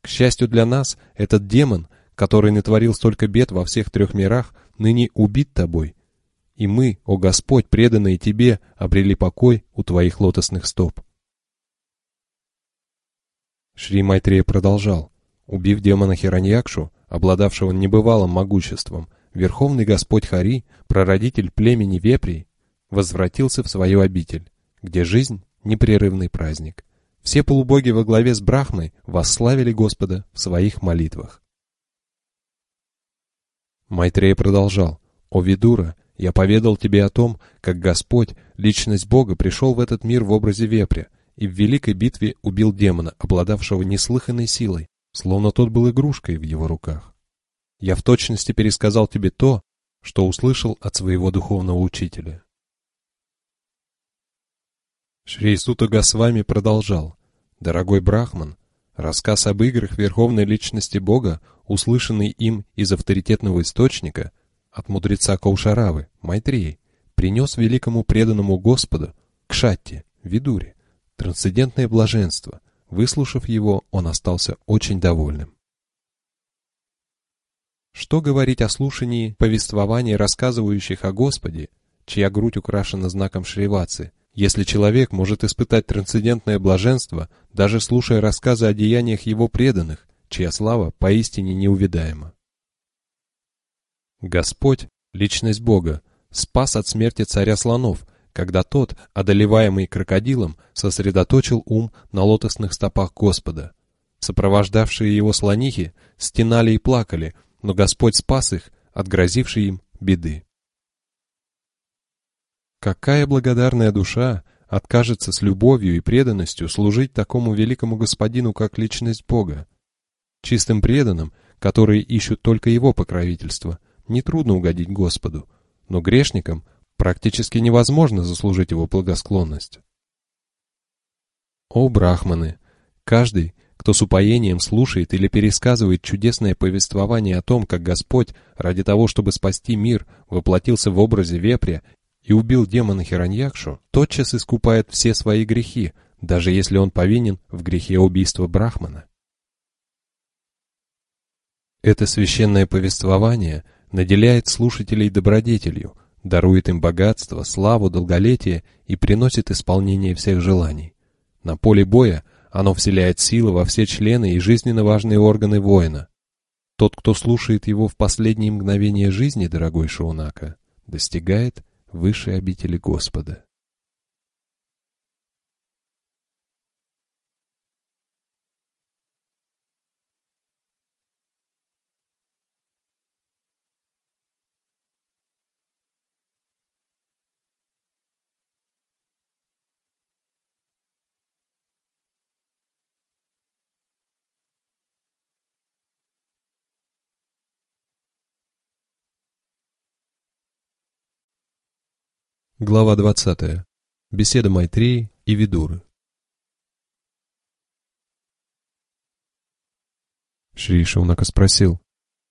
К счастью для нас, этот демон, который натворил столько бед во всех трех мирах, ныне убит Тобой. И мы, о Господь, преданные Тебе, обрели покой у Твоих лотосных стоп. Шри Майтрея продолжал. Убив демона Хираньякшу, обладавшего небывалым могуществом, Верховный Господь Хари, прародитель племени Веприй, возвратился в свою обитель, где жизнь — непрерывный праздник. Все полубоги во главе с Брахмой восславили Господа в своих молитвах. Майтрея продолжал. «О Видура, я поведал тебе о том, как Господь, личность Бога, пришел в этот мир в образе вепря, и в великой битве убил демона, обладавшего неслыханной силой, словно тот был игрушкой в его руках. Я в точности пересказал тебе то, что услышал от своего духовного учителя. Шри Сута Госвами продолжал. Дорогой Брахман, рассказ об играх Верховной Личности Бога, услышанный им из авторитетного источника, от мудреца Каушаравы, Майтреи, принес великому преданному Господу, Кшатти, Видуре, трансцендентное блаженство. Выслушав его, он остался очень довольным. Что говорить о слушании повествований, рассказывающих о Господе, чья грудь украшена знаком Шривацы, если человек может испытать трансцендентное блаженство, даже слушая рассказы о деяниях его преданных, чья слава поистине неувидаема. Господь, личность Бога, спас от смерти царя слонов, когда тот, одолеваемый крокодилом, сосредоточил ум на лотосных стопах Господа. Сопровождавшие его слонихи стенали и плакали, но Господь спас их от грозившей им беды. Какая благодарная душа откажется с любовью и преданностью служить такому великому господину, как личность Бога? Чистым преданным, которые ищут только его покровительство, нетрудно угодить Господу, но грешникам – Практически невозможно заслужить его благосклонность. О, брахманы! Каждый, кто с упоением слушает или пересказывает чудесное повествование о том, как Господь, ради того, чтобы спасти мир, воплотился в образе вепря и убил демона Хираньякшу, тотчас искупает все свои грехи, даже если он повинен в грехе убийства Брахмана. Это священное повествование наделяет слушателей добродетелью – дарует им богатство, славу, долголетие и приносит исполнение всех желаний. На поле боя оно вселяет силы во все члены и жизненно важные органы воина. Тот, кто слушает его в последние мгновения жизни, дорогой Шаунака, достигает высшей обители Господа. Глава 20. Беседа Майтреи и Видуры. Шри Шаунака спросил,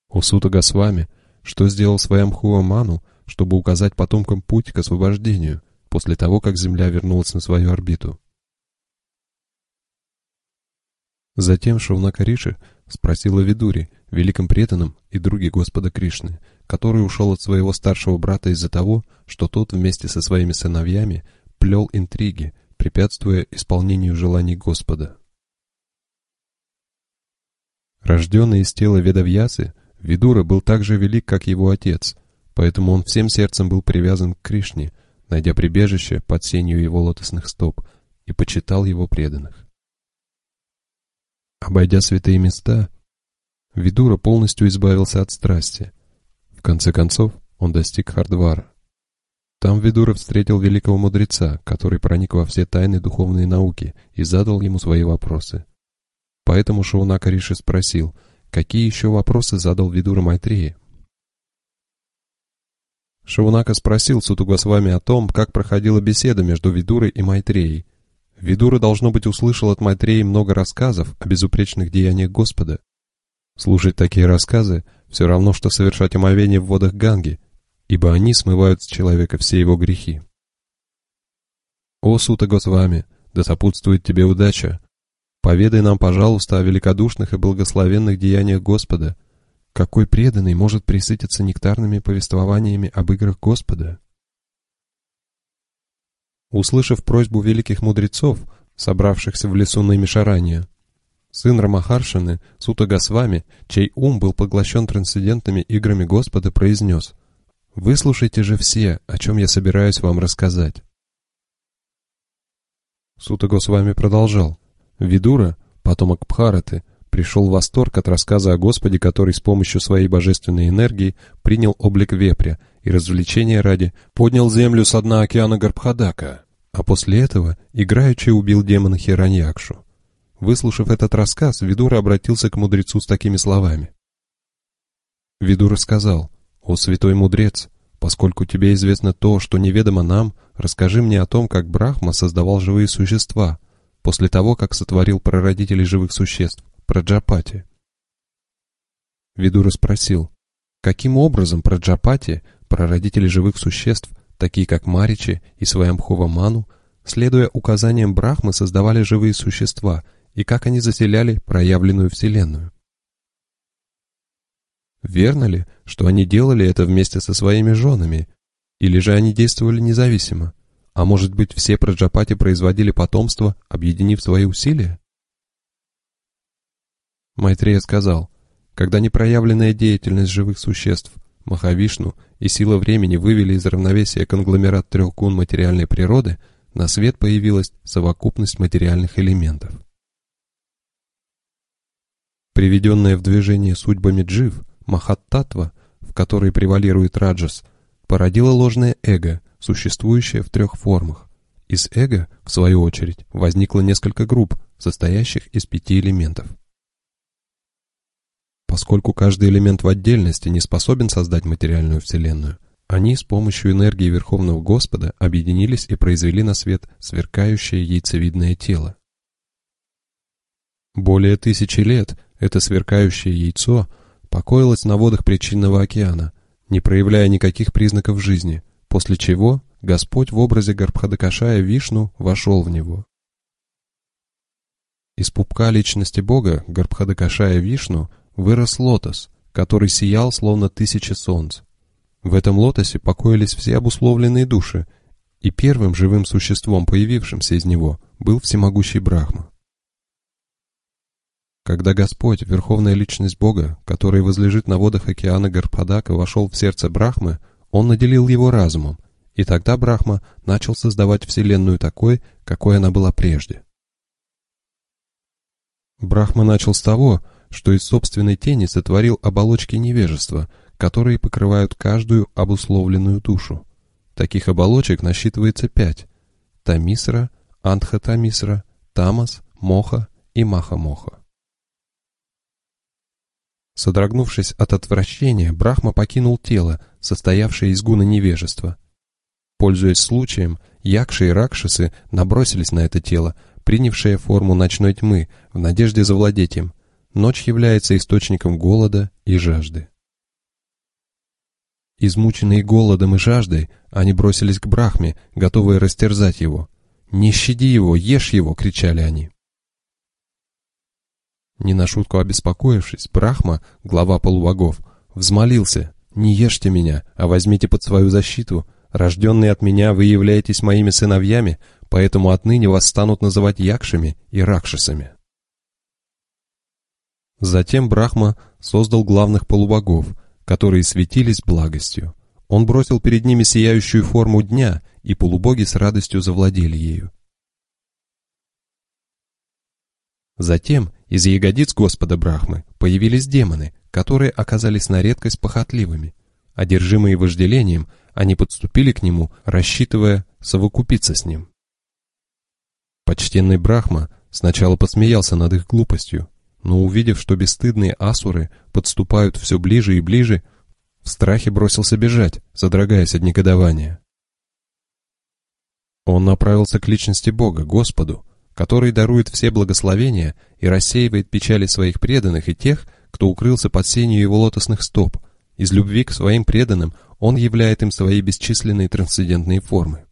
у Сута Госвами, что сделал Сваямхуа Ману, чтобы указать потомкам путь к освобождению после того, как Земля вернулась на свою орбиту. Затем Шаунака Риши спросила Видури, великом преданном и друге Господа Кришны, который ушел от своего старшего брата из-за того, что тот вместе со своими сыновьями плел интриги, препятствуя исполнению желаний Господа. Рожденный из тела Ведавьясы, Видура был так же велик, как его отец, поэтому он всем сердцем был привязан к Кришне, найдя прибежище под сенью его лотосных стоп, и почитал его преданных. Обойдя святые места, Видура полностью избавился от страсти. В конце концов, он достиг Хардвара. Там Видура встретил великого мудреца, который проник во все тайны духовной науки и задал ему свои вопросы. Поэтому Шаунака Риши спросил, Какие еще вопросы задал Видура Майтрея? Шаунака спросил Сутугосвами о том, как проходила беседа между Видурой и Майтреей. Видура, должно быть, услышал от Майтреи много рассказов о безупречных деяниях Господа. Слушать такие рассказы все равно, что совершать омовение в водах Ганги, ибо они смывают с человека все его грехи. «О, Сута Госвами, да сопутствует тебе удача! Поведай нам, пожалуйста, о великодушных и благословенных деяниях Господа. Какой преданный может присытиться нектарными повествованиями об играх Господа?» Услышав просьбу великих мудрецов, собравшихся в лесу на Мишарания, сын Рамахаршины, Сута Госвами, чей ум был поглощен трансцендентными играми Господа, произнес «Выслушайте же все, о чем я собираюсь вам рассказать». Сута Госвами продолжал. Видура, потомок Бхараты, пришел в восторг от рассказа о Господе, который с помощью своей божественной энергии принял облик вепря и развлечения ради поднял землю с дна океана Гарбхадака, а после этого играючи убил демона Хираньякшу. Выслушав этот рассказ, Видура обратился к мудрецу с такими словами. Видура сказал, «О святой мудрец, Поскольку тебе известно то, что неведомо нам, расскажи мне о том, как Брахма создавал живые существа, после того, как сотворил прародителей живых существ, Праджапати. Видура спросил, каким образом Праджапати, прародители живых существ, такие как Маричи и Сваямхова Ману, следуя указаниям Брахмы, создавали живые существа и как они заселяли проявленную Вселенную? Верно ли, что они делали это вместе со своими женами? Или же они действовали независимо? А может быть, все праджапати производили потомство, объединив свои усилия? Майтрея сказал, когда непроявленная деятельность живых существ, Махавишну и сила времени вывели из равновесия конгломерат трех гун материальной природы, на свет появилась совокупность материальных элементов. Приведенная в движение судьбами джив – Махаттатва, в которой превалирует раджас, породила ложное эго, существующее в трех формах. Из эго, в свою очередь, возникло несколько групп, состоящих из пяти элементов. Поскольку каждый элемент в отдельности не способен создать материальную вселенную, они с помощью энергии Верховного Господа объединились и произвели на свет сверкающее яйцевидное тело. Более тысячи лет это сверкающее яйцо – покоилась на водах причинного океана, не проявляя никаких признаков жизни, после чего Господь в образе Гарбхадакашая Вишну вошел в него. Из пупка личности Бога Гарбхадакашая Вишну вырос лотос, который сиял словно тысячи солнц. В этом лотосе покоились все обусловленные души, и первым живым существом, появившимся из него, был всемогущий Брахма. Когда Господь, Верховная Личность Бога, который возлежит на водах океана Гарпадака, вошел в сердце Брахмы, он наделил его разумом, и тогда Брахма начал создавать Вселенную такой, какой она была прежде. Брахма начал с того, что из собственной тени сотворил оболочки невежества, которые покрывают каждую обусловленную душу. Таких оболочек насчитывается пять – Тамисра, Антха-Тамисра, Тамас, Моха и Маха-Моха. Содрогнувшись от отвращения, Брахма покинул тело, состоявшее из гуна невежества. Пользуясь случаем, Якши и Ракшасы набросились на это тело, принявшее форму ночной тьмы, в надежде завладеть им. Ночь является источником голода и жажды. Измученные голодом и жаждой, они бросились к Брахме, готовые растерзать его. «Не щади его, ешь его!» — кричали они. Не на шутку обеспокоившись, Брахма, глава полубогов, взмолился «Не ешьте меня, а возьмите под свою защиту. Рожденные от меня вы являетесь моими сыновьями, поэтому отныне вас станут называть якшами и ракшасами». Затем Брахма создал главных полубогов, которые светились благостью. Он бросил перед ними сияющую форму дня, и полубоги с радостью завладели ею. Затем из ягодиц Господа Брахмы появились демоны, которые оказались на редкость похотливыми. Одержимые вожделением, они подступили к нему, рассчитывая совокупиться с ним. Почтенный Брахма сначала посмеялся над их глупостью, но увидев, что бесстыдные асуры подступают все ближе и ближе, в страхе бросился бежать, задрогаясь от негодования. Он направился к личности Бога, Господу, который дарует все благословения и рассеивает печали своих преданных и тех, кто укрылся под сенью его лотосных стоп. Из любви к своим преданным он являет им свои бесчисленные трансцендентные формы.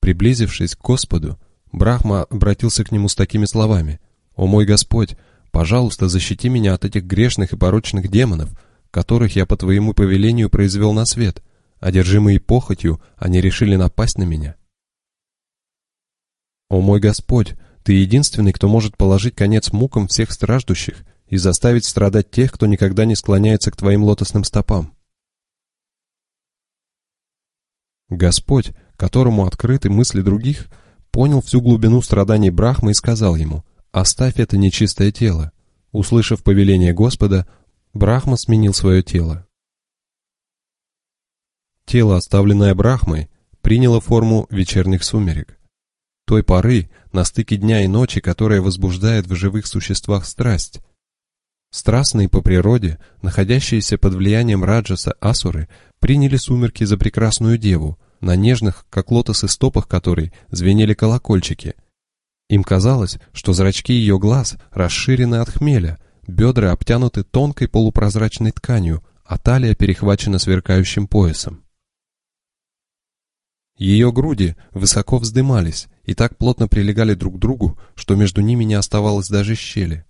Приблизившись к Господу, Брахма обратился к нему с такими словами «О мой Господь, пожалуйста, защити меня от этих грешных и порочных демонов, которых я по твоему повелению произвел на свет. Одержимые похотью, они решили напасть на меня». «О мой Господь, ты единственный, кто может положить конец мукам всех страждущих и заставить страдать тех, кто никогда не склоняется к твоим лотосным стопам. Господь, которому открыты мысли других, понял всю глубину страданий Брахмы и сказал ему, «Оставь это нечистое тело». Услышав повеление Господа, Брахма сменил свое тело. Тело, оставленное Брахмой, приняло форму вечерних сумерек той поры, на стыке дня и ночи, которая возбуждает в живых существах страсть. Страстные по природе, находящиеся под влиянием Раджаса Асуры, приняли сумерки за прекрасную деву, на нежных, как лотосы стопах которой звенели колокольчики. Им казалось, что зрачки ее глаз расширены от хмеля, бедра обтянуты тонкой полупрозрачной тканью, а талия перехвачена сверкающим поясом. Ее груди высоко вздымались и так плотно прилегали друг к другу, что между ними не оставалось даже щели.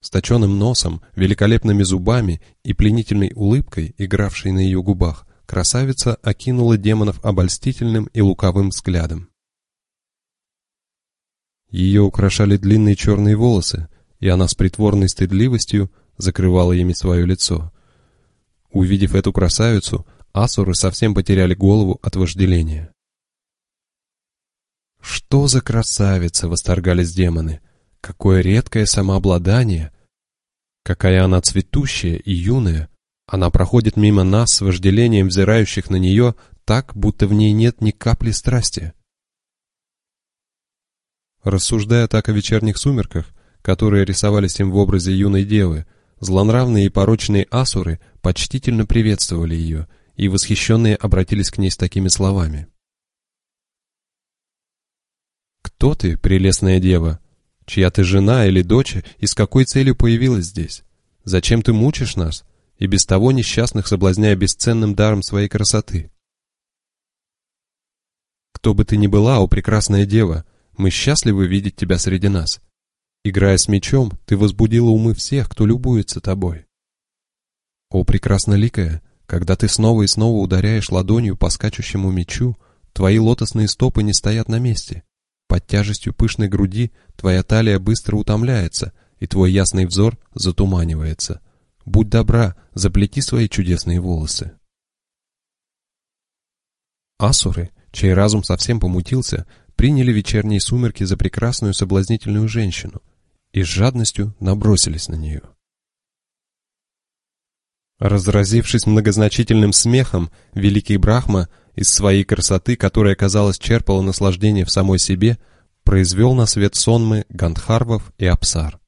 С точенным носом, великолепными зубами и пленительной улыбкой, игравшей на ее губах, красавица окинула демонов обольстительным и лукавым взглядом. Ее украшали длинные черные волосы, и она с притворной стыдливостью закрывала ими свое лицо. Увидев эту красавицу, асуры совсем потеряли голову от вожделения. «Что за красавица!» — восторгались демоны. «Какое редкое самообладание! Какая она цветущая и юная! Она проходит мимо нас с вожделением взирающих на нее так, будто в ней нет ни капли страсти». Рассуждая так о вечерних сумерках, которые рисовались им в образе юной девы, злонравные и порочные асуры почтительно приветствовали ее и восхищенные обратились к ней с такими словами. «Кто ты, прелестная дева? Чья ты жена или дочь и с какой целью появилась здесь? Зачем ты мучишь нас, и без того несчастных соблазняя бесценным даром своей красоты?» «Кто бы ты ни была, о прекрасная дева, мы счастливы видеть тебя среди нас. Играя с мечом, ты возбудила умы всех, кто любуется тобой. О, прекрасноликая, когда ты снова и снова ударяешь ладонью по скачущему мечу, твои лотосные стопы не стоят на месте. Под тяжестью пышной груди твоя талия быстро утомляется, и твой ясный взор затуманивается. Будь добра, заплети свои чудесные волосы. Асуры, чей разум совсем помутился, приняли вечерние сумерки за прекрасную соблазнительную женщину и с жадностью набросились на нее. Разразившись многозначительным смехом, великий Брахма из своей красоты, которая, казалось, черпала наслаждение в самой себе, произвел на свет сонмы Гандхарвов и Апсар.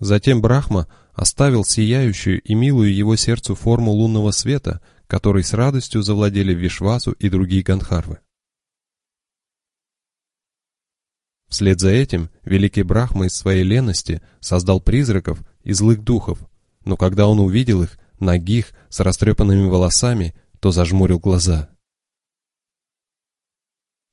Затем Брахма оставил сияющую и милую его сердцу форму лунного света, которой с радостью завладели Вишвасу и другие Гандхарвы. Вслед за этим великий Брахма из своей лености создал призраков и злых духов, но когда он увидел их, нагих, с растрепанными волосами, то зажмурил глаза.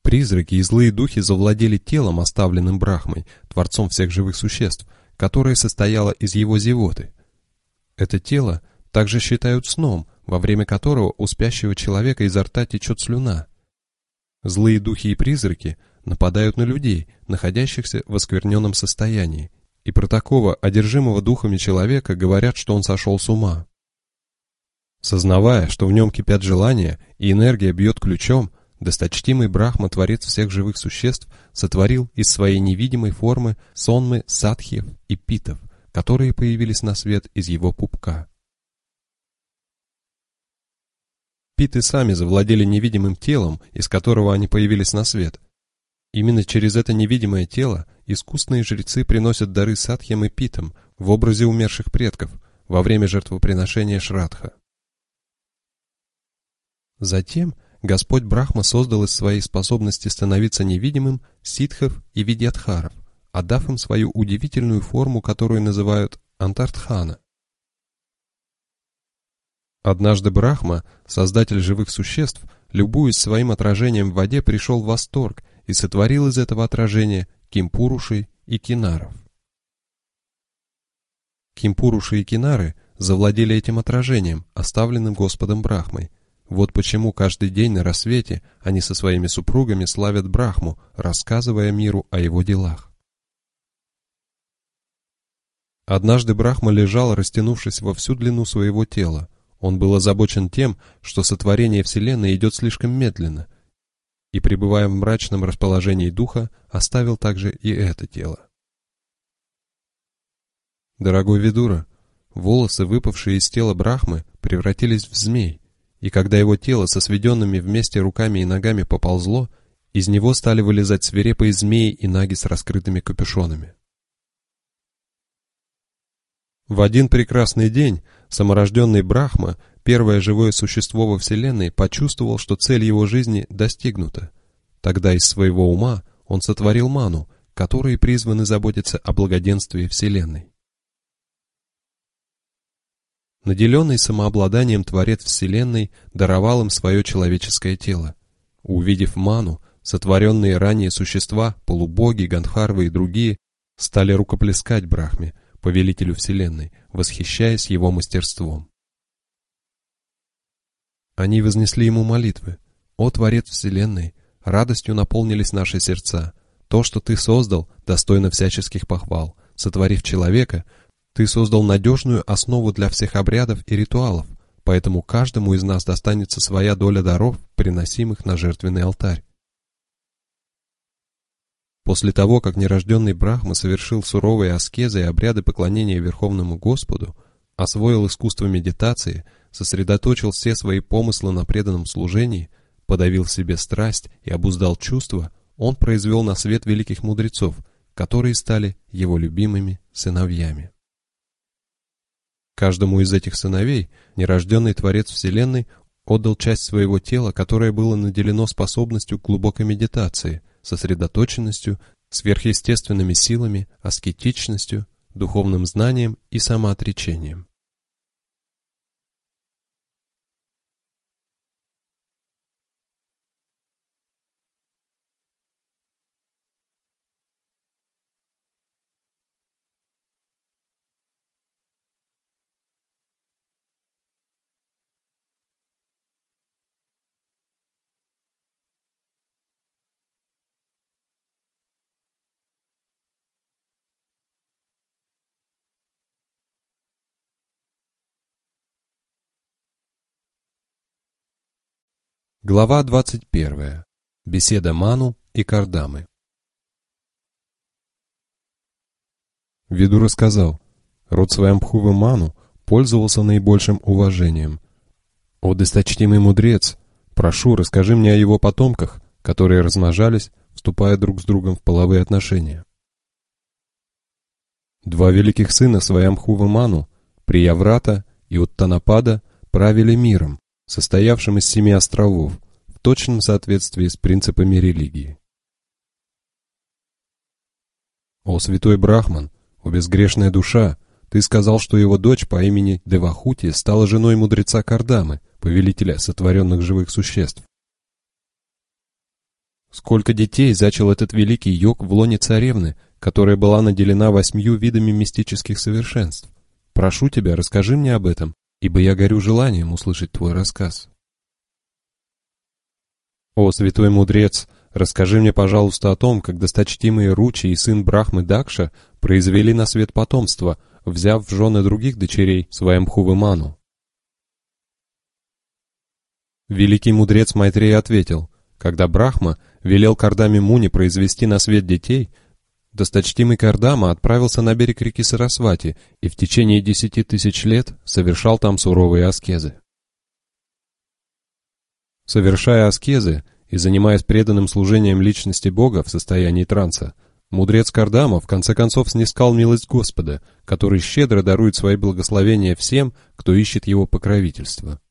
Призраки и злые духи завладели телом, оставленным Брахмой, творцом всех живых существ, которое состояло из его зевоты. Это тело также считают сном, во время которого у спящего человека изо рта течет слюна. Злые духи и призраки нападают на людей, находящихся в оскверненном состоянии, и про такого одержимого духами человека говорят, что он сошел с ума. Сознавая, что в нем кипят желания и энергия бьет ключом, досточтимый Брахма, творец всех живых существ, сотворил из своей невидимой формы сонмы садхьев и питов, которые появились на свет из его пупка. Питы сами завладели невидимым телом, из которого они появились на свет, Именно через это невидимое тело искусные жрецы приносят дары садхьям и питам в образе умерших предков во время жертвоприношения Шрадха. Затем Господь Брахма создал из своей способности становиться невидимым ситхов и видьятхаров, отдав им свою удивительную форму, которую называют Антартхана. Однажды Брахма, создатель живых существ, любуясь своим отражением в воде, пришел в восторг и сотворил из этого отражения Кимпурушей и Кинаров. Кимпуруши и Кинары завладели этим отражением, оставленным Господом Брахмой. Вот почему каждый день на рассвете они со своими супругами славят Брахму, рассказывая миру о его делах. Однажды Брахма лежал, растянувшись во всю длину своего тела. Он был озабочен тем, что сотворение Вселенной идет слишком медленно, и, пребывая в мрачном расположении духа, оставил также и это тело. Дорогой Видура, волосы, выпавшие из тела Брахмы, превратились в змей, и когда его тело со сведенными вместе руками и ногами поползло, из него стали вылезать свирепые змеи и наги с раскрытыми капюшонами. В один прекрасный день саморожденный Брахма, первое живое существо во Вселенной, почувствовал, что цель его жизни достигнута. Тогда из своего ума он сотворил ману, которые призваны заботиться о благоденствии Вселенной. Наделенный самообладанием Творец Вселенной даровал им свое человеческое тело. Увидев ману, сотворенные ранее существа, полубоги, гандхарвы и другие, стали рукоплескать Брахме – повелителю Вселенной, восхищаясь его мастерством. Они вознесли ему молитвы. «О, Творец Вселенной, радостью наполнились наши сердца. То, что Ты создал, достойно всяческих похвал. Сотворив человека, Ты создал надежную основу для всех обрядов и ритуалов, поэтому каждому из нас достанется своя доля даров, приносимых на жертвенный алтарь. После того, как нерожденный Брахма совершил суровые аскезы и обряды поклонения Верховному Господу, освоил искусство медитации, сосредоточил все свои помыслы на преданном служении, подавил в себе страсть и обуздал чувства, он произвел на свет великих мудрецов, которые стали его любимыми сыновьями. Каждому из этих сыновей нерожденный Творец Вселенной отдал часть своего тела, которое было наделено способностью к глубокой медитации – сосредоточенностью, сверхъестественными силами, аскетичностью, духовным знанием и самоотречением. Глава 21. Беседа Ману и Кардамы. Виду рассказал, род Сваямбхувы Ману пользовался наибольшим уважением. «О, досточтимый мудрец, прошу, расскажи мне о его потомках, которые размножались, вступая друг с другом в половые отношения». Два великих сына Сваямбхувы Ману, Прияврата и Уттанапада, правили миром, состоявшим из семи островов, в точном соответствии с принципами религии. «О, святой Брахман, о безгрешная душа, ты сказал, что его дочь по имени Девахути стала женой мудреца Кардамы, повелителя сотворенных живых существ. Сколько детей зачал этот великий йог в лоне царевны, которая была наделена восьмью видами мистических совершенств? Прошу тебя, расскажи мне об этом, ибо я горю желанием услышать твой рассказ. О, святой мудрец, расскажи мне, пожалуйста, о том, как досточтимые Ручи и сын Брахмы Дакша произвели на свет потомство, взяв в жены других дочерей своим Ману. Великий мудрец Майтрея ответил, когда Брахма велел Кардаме Муни произвести на свет детей – Досточтимый Кардама отправился на берег реки Сарасвати и в течение десяти тысяч лет совершал там суровые аскезы. Совершая аскезы и занимаясь преданным служением личности Бога в состоянии транса, мудрец Кардама в конце концов снискал милость Господа, который щедро дарует свои благословения всем, кто ищет его покровительства.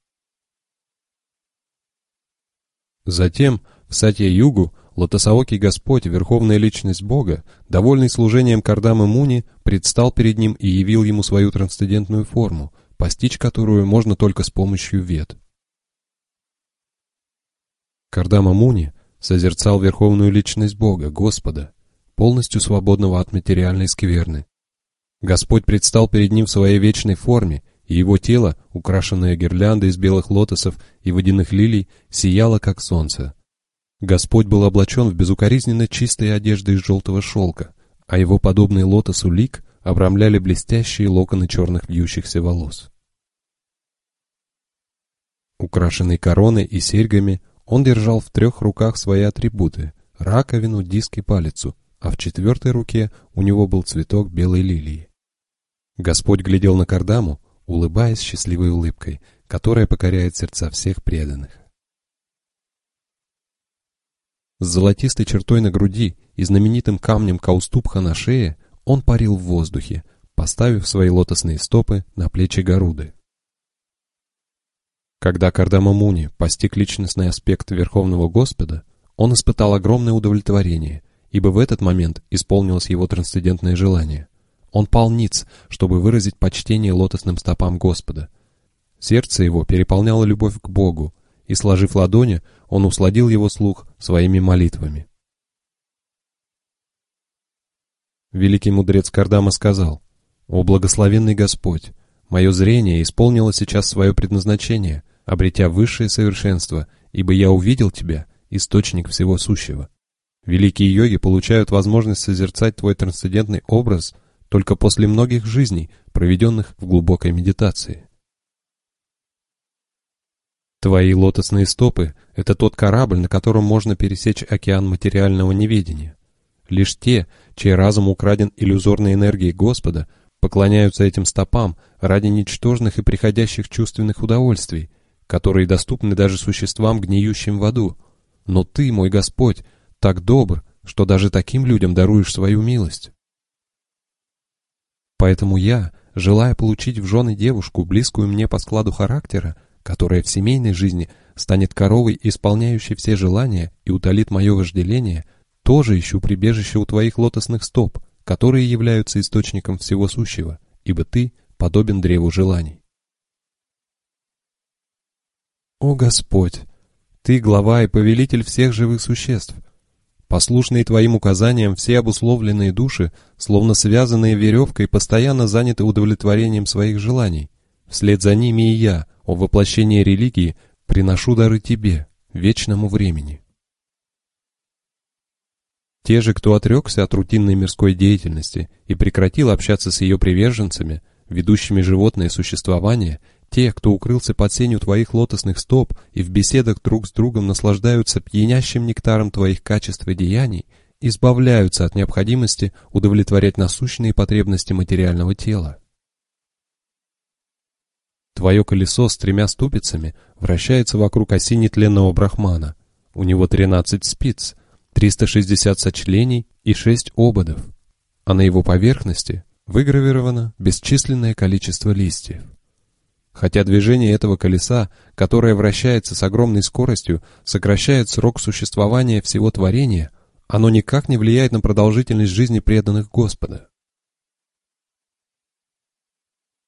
Затем в Сатья-Югу Лотосоокий Господь, Верховная Личность Бога, довольный служением Кардамы Муни, предстал перед ним и явил ему свою трансцендентную форму, постичь которую можно только с помощью вет. Кардама Муни созерцал Верховную Личность Бога, Господа, полностью свободного от материальной скверны. Господь предстал перед ним в своей вечной форме, и его тело, украшенное гирляндой из белых лотосов и водяных лилий, сияло, как солнце. Господь был облачен в безукоризненно чистые одежды из желтого шелка, а его подобный лотосу лик обрамляли блестящие локоны черных вьющихся волос. Украшенный короной и серьгами, он держал в трех руках свои атрибуты — раковину, диск и палицу, а в четвертой руке у него был цветок белой лилии. Господь глядел на Кардаму, улыбаясь счастливой улыбкой, которая покоряет сердца всех преданных. С золотистой чертой на груди и знаменитым камнем Кауступха на шее он парил в воздухе, поставив свои лотосные стопы на плечи Гаруды. Когда Кардама Муни постиг личностный аспект Верховного Господа, он испытал огромное удовлетворение, ибо в этот момент исполнилось его трансцендентное желание. Он пал ниц, чтобы выразить почтение лотосным стопам Господа. Сердце его переполняло любовь к Богу, и, сложив ладони, он усладил его слух своими молитвами. Великий мудрец Кардама сказал, «О благословенный Господь, мое зрение исполнило сейчас свое предназначение, обретя высшее совершенство, ибо я увидел Тебя, источник всего сущего. Великие йоги получают возможность созерцать Твой трансцендентный образ только после многих жизней, проведенных в глубокой медитации. Твои лотосные стопы — это тот корабль, на котором можно пересечь океан материального неведения. Лишь те, чей разум украден иллюзорной энергией Господа, поклоняются этим стопам ради ничтожных и приходящих чувственных удовольствий, которые доступны даже существам, гниющим в аду. Но Ты, мой Господь, так добр, что даже таким людям даруешь свою милость. Поэтому я, желая получить в жены девушку, близкую мне по складу характера, которая в семейной жизни станет коровой, исполняющей все желания и утолит мое вожделение, тоже ищу прибежище у твоих лотосных стоп, которые являются источником всего сущего, ибо ты подобен древу желаний. О Господь! Ты глава и повелитель всех живых существ, Послушные твоим указаниям все обусловленные души, словно связанные веревкой, постоянно заняты удовлетворением своих желаний. Вслед за ними и я, о воплощении религии, приношу дары тебе, вечному времени. Те же, кто отрекся от рутинной мирской деятельности и прекратил общаться с ее приверженцами, ведущими животное существование, те, кто укрылся под сенью твоих лотосных стоп и в беседах друг с другом наслаждаются пьянящим нектаром твоих качеств и деяний, избавляются от необходимости удовлетворять насущные потребности материального тела. Твое колесо с тремя ступицами вращается вокруг оси нетленного брахмана. У него 13 спиц, 360 сочлений и 6 ободов, а на его поверхности выгравировано бесчисленное количество листьев. Хотя движение этого колеса, которое вращается с огромной скоростью, сокращает срок существования всего творения, оно никак не влияет на продолжительность жизни преданных Господа.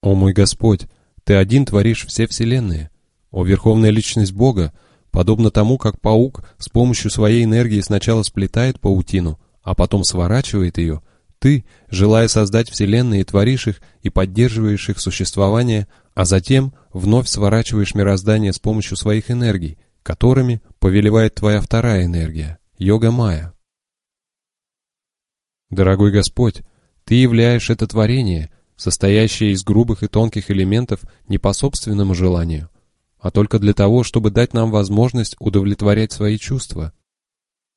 О мой Господь, Ты один творишь все вселенные. О Верховная Личность Бога, подобно тому, как паук с помощью своей энергии сначала сплетает паутину, а потом сворачивает ее, Ты, желая создать вселенные, творишь их и поддерживаешь их существование, а затем вновь сворачиваешь мироздание с помощью своих энергий, которыми повелевает твоя вторая энергия, йога-майя. Дорогой Господь, Ты являешь это творение, состоящее из грубых и тонких элементов не по собственному желанию, а только для того, чтобы дать нам возможность удовлетворять свои чувства.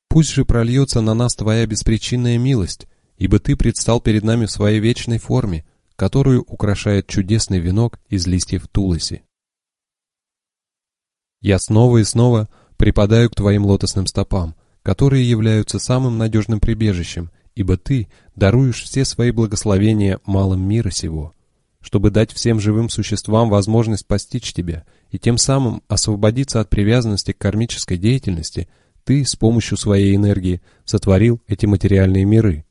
Пусть же прольется на нас Твоя беспричинная милость, ибо Ты предстал перед нами в своей вечной форме, которую украшает чудесный венок из листьев тулоси. Я снова и снова припадаю к твоим лотосным стопам, которые являются самым надежным прибежищем, ибо ты даруешь все свои благословения малым мира сего, чтобы дать всем живым существам возможность постичь тебя и тем самым освободиться от привязанности к кармической деятельности, ты с помощью своей энергии сотворил эти материальные миры.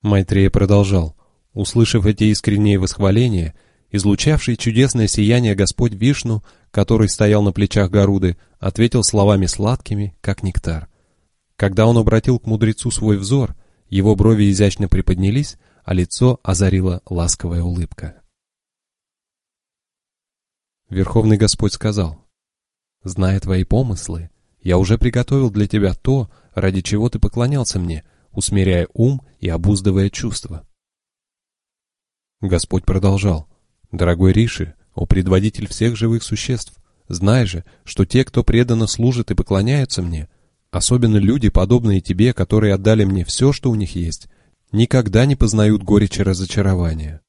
Майтрея продолжал. Услышав эти искренние восхваления, излучавший чудесное сияние Господь Вишну, который стоял на плечах Горуды, ответил словами сладкими, как нектар. Когда он обратил к мудрецу свой взор, его брови изящно приподнялись, а лицо озарила ласковая улыбка. Верховный Господь сказал, «Зная твои помыслы, я уже приготовил для тебя то, ради чего ты поклонялся мне, усмиряя ум и обуздывая чувства». Господь продолжал, «Дорогой Риши, о предводитель всех живых существ, знай же, что те, кто преданно служит и поклоняются мне, Особенно люди, подобные тебе, которые отдали мне все, что у них есть, никогда не познают горечи разочарования.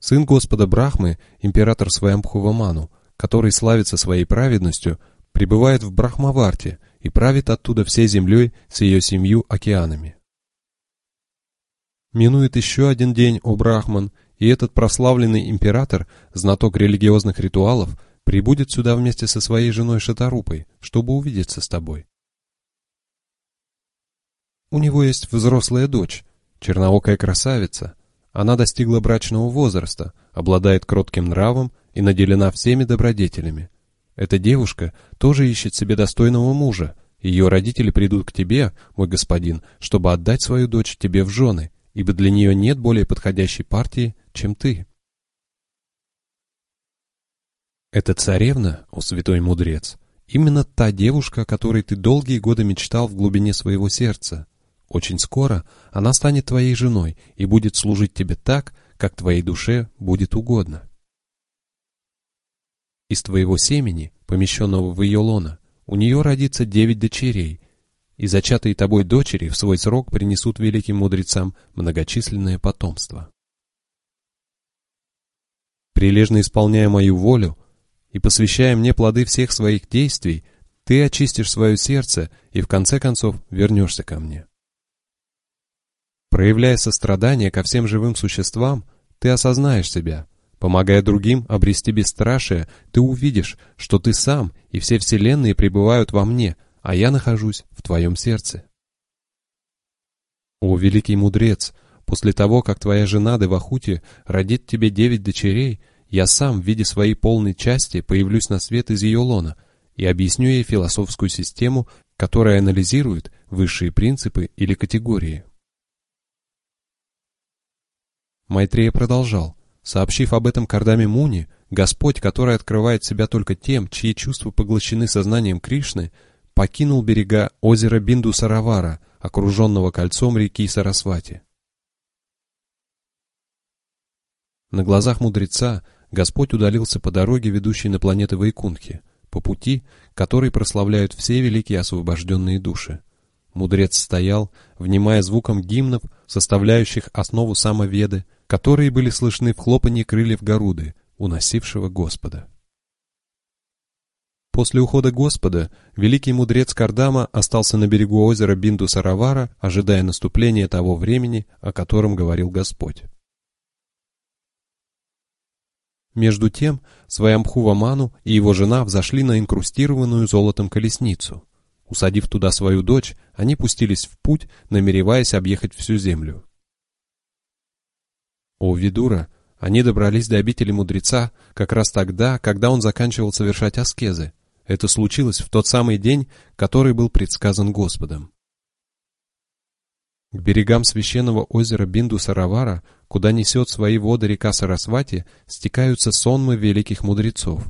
Сын Господа Брахмы, император Сваямбхуваману, который славится своей праведностью, пребывает в Брахмаварте и правит оттуда всей землей с ее семью океанами. Минует еще один день, о Брахман, и этот прославленный император, знаток религиозных ритуалов, прибудет сюда вместе со своей женой Шатарупой, чтобы увидеться с тобой. У него есть взрослая дочь, черноокая красавица. Она достигла брачного возраста, обладает кротким нравом и наделена всеми добродетелями. Эта девушка тоже ищет себе достойного мужа. Ее родители придут к тебе, мой господин, чтобы отдать свою дочь тебе в жены, ибо для нее нет более подходящей партии, чем ты. Эта царевна, о святой мудрец, именно та девушка, о которой ты долгие годы мечтал в глубине своего сердца. Очень скоро она станет твоей женой и будет служить тебе так, как твоей душе будет угодно. Из твоего семени, помещенного в ее лона, у нее родится девять дочерей, и зачатые тобой дочери в свой срок принесут великим мудрецам многочисленное потомство. Прилежно исполняя мою волю, и посвящая мне плоды всех своих действий, ты очистишь свое сердце и в конце концов вернешься ко мне. Проявляя сострадание ко всем живым существам, ты осознаешь себя. Помогая другим обрести бесстрашие, ты увидишь, что ты сам и все вселенные пребывают во мне, а я нахожусь в твоем сердце. О, великий мудрец, после того, как твоя жена Девахути родит тебе девять дочерей, я сам в виде своей полной части появлюсь на свет из ее лона и объясню ей философскую систему, которая анализирует высшие принципы или категории. Майтрея продолжал. Сообщив об этом Кардаме Муни, Господь, который открывает себя только тем, чьи чувства поглощены сознанием Кришны, покинул берега озера Бинду-Саравара, окруженного кольцом реки Сарасвати. На глазах мудреца Господь удалился по дороге, ведущей на планеты Вайкунхи, по пути, который прославляют все великие освобожденные души. Мудрец стоял, внимая звуком гимнов, составляющих основу самоведы, которые были слышны в хлопанье крыльев Горуды, уносившего Господа. После ухода Господа великий мудрец Кардама остался на берегу озера Бинду-Саравара, ожидая наступления того времени, о котором говорил Господь. Между тем, Сваямбхува Ману и его жена взошли на инкрустированную золотом колесницу. Усадив туда свою дочь, они пустились в путь, намереваясь объехать всю землю. О, Видура, они добрались до обители мудреца как раз тогда, когда он заканчивал совершать аскезы. Это случилось в тот самый день, который был предсказан Господом. К берегам священного озера Бинду-Саравара, куда несет свои воды река Сарасвати, стекаются сонмы великих мудрецов.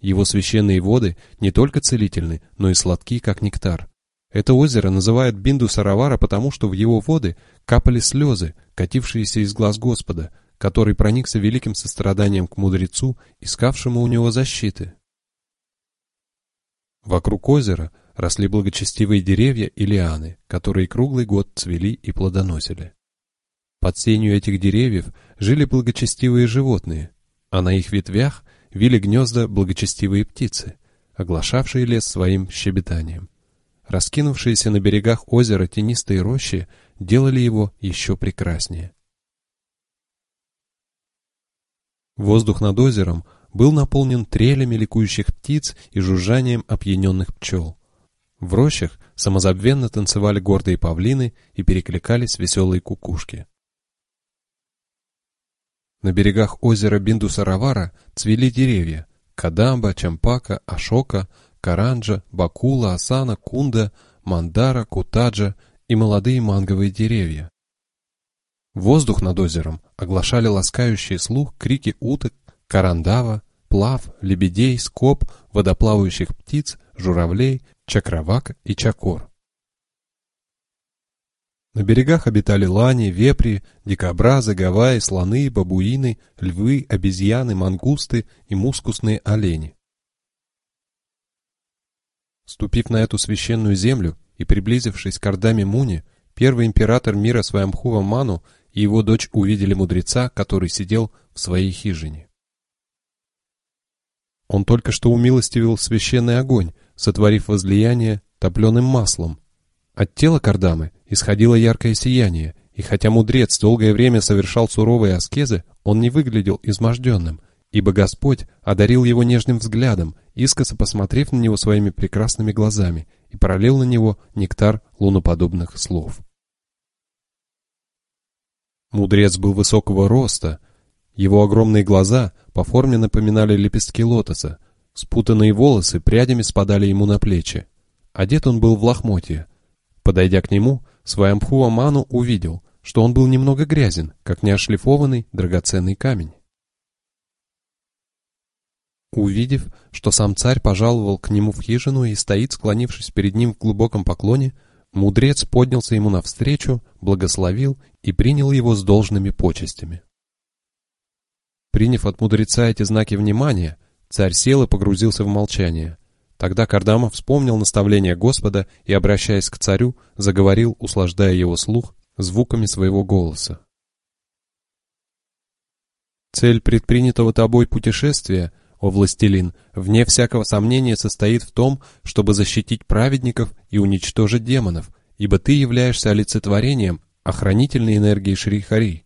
Его священные воды не только целительны, но и сладки, как нектар. Это озеро называют Бинду-Саравара, потому что в его воды капали слезы, катившиеся из глаз Господа, который проникся великим состраданием к мудрецу, искавшему у него защиты. Вокруг озера росли благочестивые деревья и лианы, которые круглый год цвели и плодоносили. Под сенью этих деревьев жили благочестивые животные, а на их ветвях вили гнезда благочестивые птицы, оглашавшие лес своим щебетанием. Раскинувшиеся на берегах озера тенистые рощи делали его еще прекраснее. Воздух над озером был наполнен трелями ликующих птиц и жужжанием опьяненных пчел. В рощах самозабвенно танцевали гордые павлины и перекликались веселые кукушки. На берегах озера Биндусаравара цвели деревья – Кадамба, Чампака, Ашока, Каранджа, Бакула, Асана, Кунда, Мандара, Кутаджа и молодые манговые деревья. Воздух над озером оглашали ласкающие слух крики уток, карандава, плав, лебедей, скоб, водоплавающих птиц, журавлей, чакравак и чакор. На берегах обитали лани, вепри, дикобразы, гавайи, слоны, бабуины, львы, обезьяны, мангусты и мускусные олени. Ступив на эту священную землю и приблизившись к Ардаме Муни, первый император мира Сваямхува Ману и его дочь увидели мудреца, который сидел в своей хижине. Он только что умилостивил священный огонь, сотворив возлияние топленым маслом. От тела Кардамы исходило яркое сияние, и хотя мудрец долгое время совершал суровые аскезы, он не выглядел изможденным, ибо Господь одарил его нежным взглядом, искоса посмотрев на него своими прекрасными глазами, и пролил на него нектар луноподобных слов. Мудрец был высокого роста, его огромные глаза по форме напоминали лепестки лотоса, спутанные волосы прядями спадали ему на плечи. Одет он был в лохмотье. Подойдя к нему, Сваямхуа Ману увидел, что он был немного грязен, как неошлифованный драгоценный камень. Увидев, что сам царь пожаловал к нему в хижину и стоит, склонившись перед ним в глубоком поклоне, мудрец поднялся ему навстречу, благословил и принял его с должными почестями. Приняв от мудреца эти знаки внимания, царь сел и погрузился в молчание. Тогда Кардамов вспомнил наставление Господа и, обращаясь к царю, заговорил, услаждая его слух звуками своего голоса. Цель предпринятого тобой путешествия, о властелин, вне всякого сомнения состоит в том, чтобы защитить праведников и уничтожить демонов, ибо ты являешься олицетворением охранительной энергии Шри-Хари.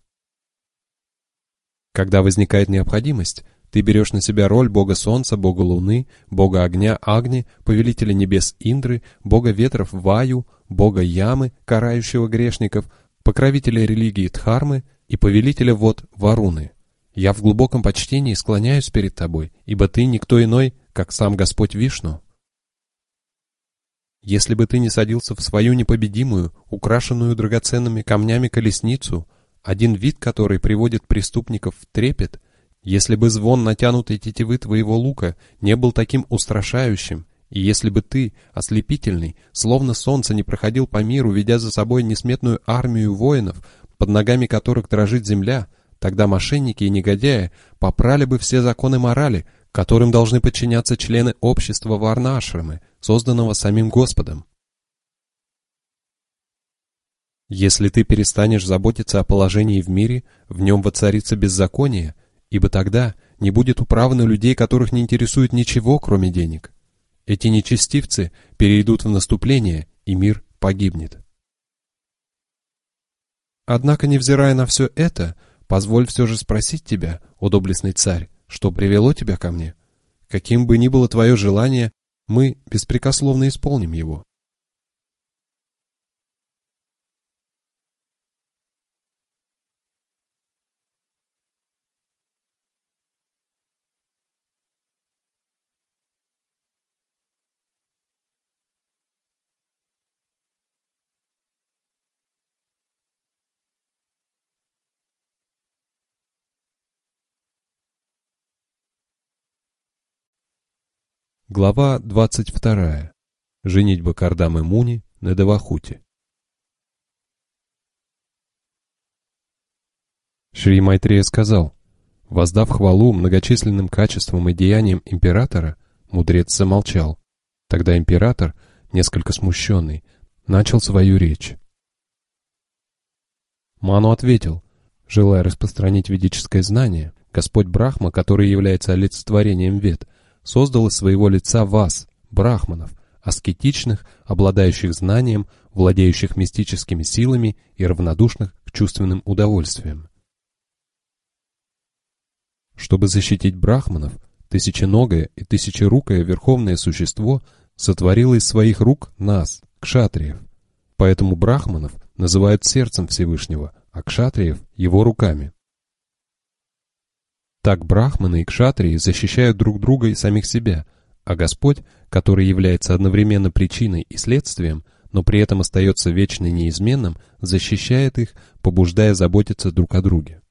Когда возникает необходимость, ты берешь на себя роль бога солнца, бога луны, бога огня Агни, повелителя небес Индры, бога ветров Ваю, бога Ямы, карающего грешников, покровителя религии Дхармы и повелителя вод Варуны. Я в глубоком почтении склоняюсь перед тобой, ибо ты никто иной, как сам Господь Вишну. Если бы ты не садился в свою непобедимую, украшенную драгоценными камнями колесницу, один вид которой приводит преступников в трепет, если бы звон натянутой тетивы твоего лука не был таким устрашающим, и если бы ты, ослепительный, словно солнце не проходил по миру, ведя за собой несметную армию воинов, под ногами которых дрожит земля, тогда мошенники и негодяи попрали бы все законы морали, которым должны подчиняться члены общества Варнашрамы, созданного самим Господом. Если ты перестанешь заботиться о положении в мире, в нем воцарится беззаконие, ибо тогда не будет управы на людей, которых не интересует ничего, кроме денег. Эти нечестивцы перейдут в наступление, и мир погибнет. Однако, невзирая на все это, позволь все же спросить тебя, о доблестный царь, что привело тебя ко мне? Каким бы ни было твое желание, мы беспрекословно исполним его. Глава 22. Женитьба Кардамы Муни на Девахуте. Шри Майтрея сказал, воздав хвалу многочисленным качествам и деяниям императора, мудрец замолчал. Тогда император, несколько смущенный, начал свою речь. Ману ответил, желая распространить ведическое знание, Господь Брахма, который является олицетворением вет, создал из своего лица вас, брахманов, аскетичных, обладающих знанием, владеющих мистическими силами и равнодушных к чувственным удовольствиям. Чтобы защитить брахманов, тысяченогое и тысячерукое верховное существо сотворило из своих рук нас, кшатриев. Поэтому брахманов называют сердцем Всевышнего, а кшатриев — его руками. Так брахманы и кшатрии защищают друг друга и самих себя, а Господь, который является одновременно причиной и следствием, но при этом остается вечно неизменным, защищает их, побуждая заботиться друг о друге.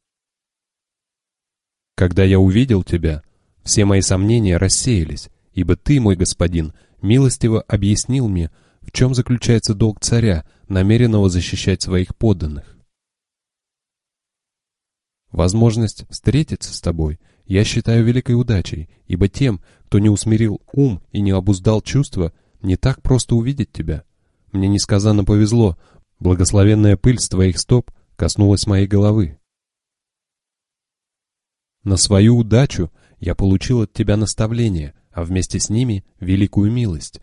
Когда я увидел тебя, все мои сомнения рассеялись, ибо ты, мой господин, милостиво объяснил мне, в чем заключается долг царя, намеренного защищать своих подданных. Возможность встретиться с тобой я считаю великой удачей, ибо тем, кто не усмирил ум и не обуздал чувства, не так просто увидеть тебя. Мне несказанно повезло, благословенная пыль с твоих стоп коснулась моей головы. На свою удачу я получил от тебя наставление, а вместе с ними великую милость.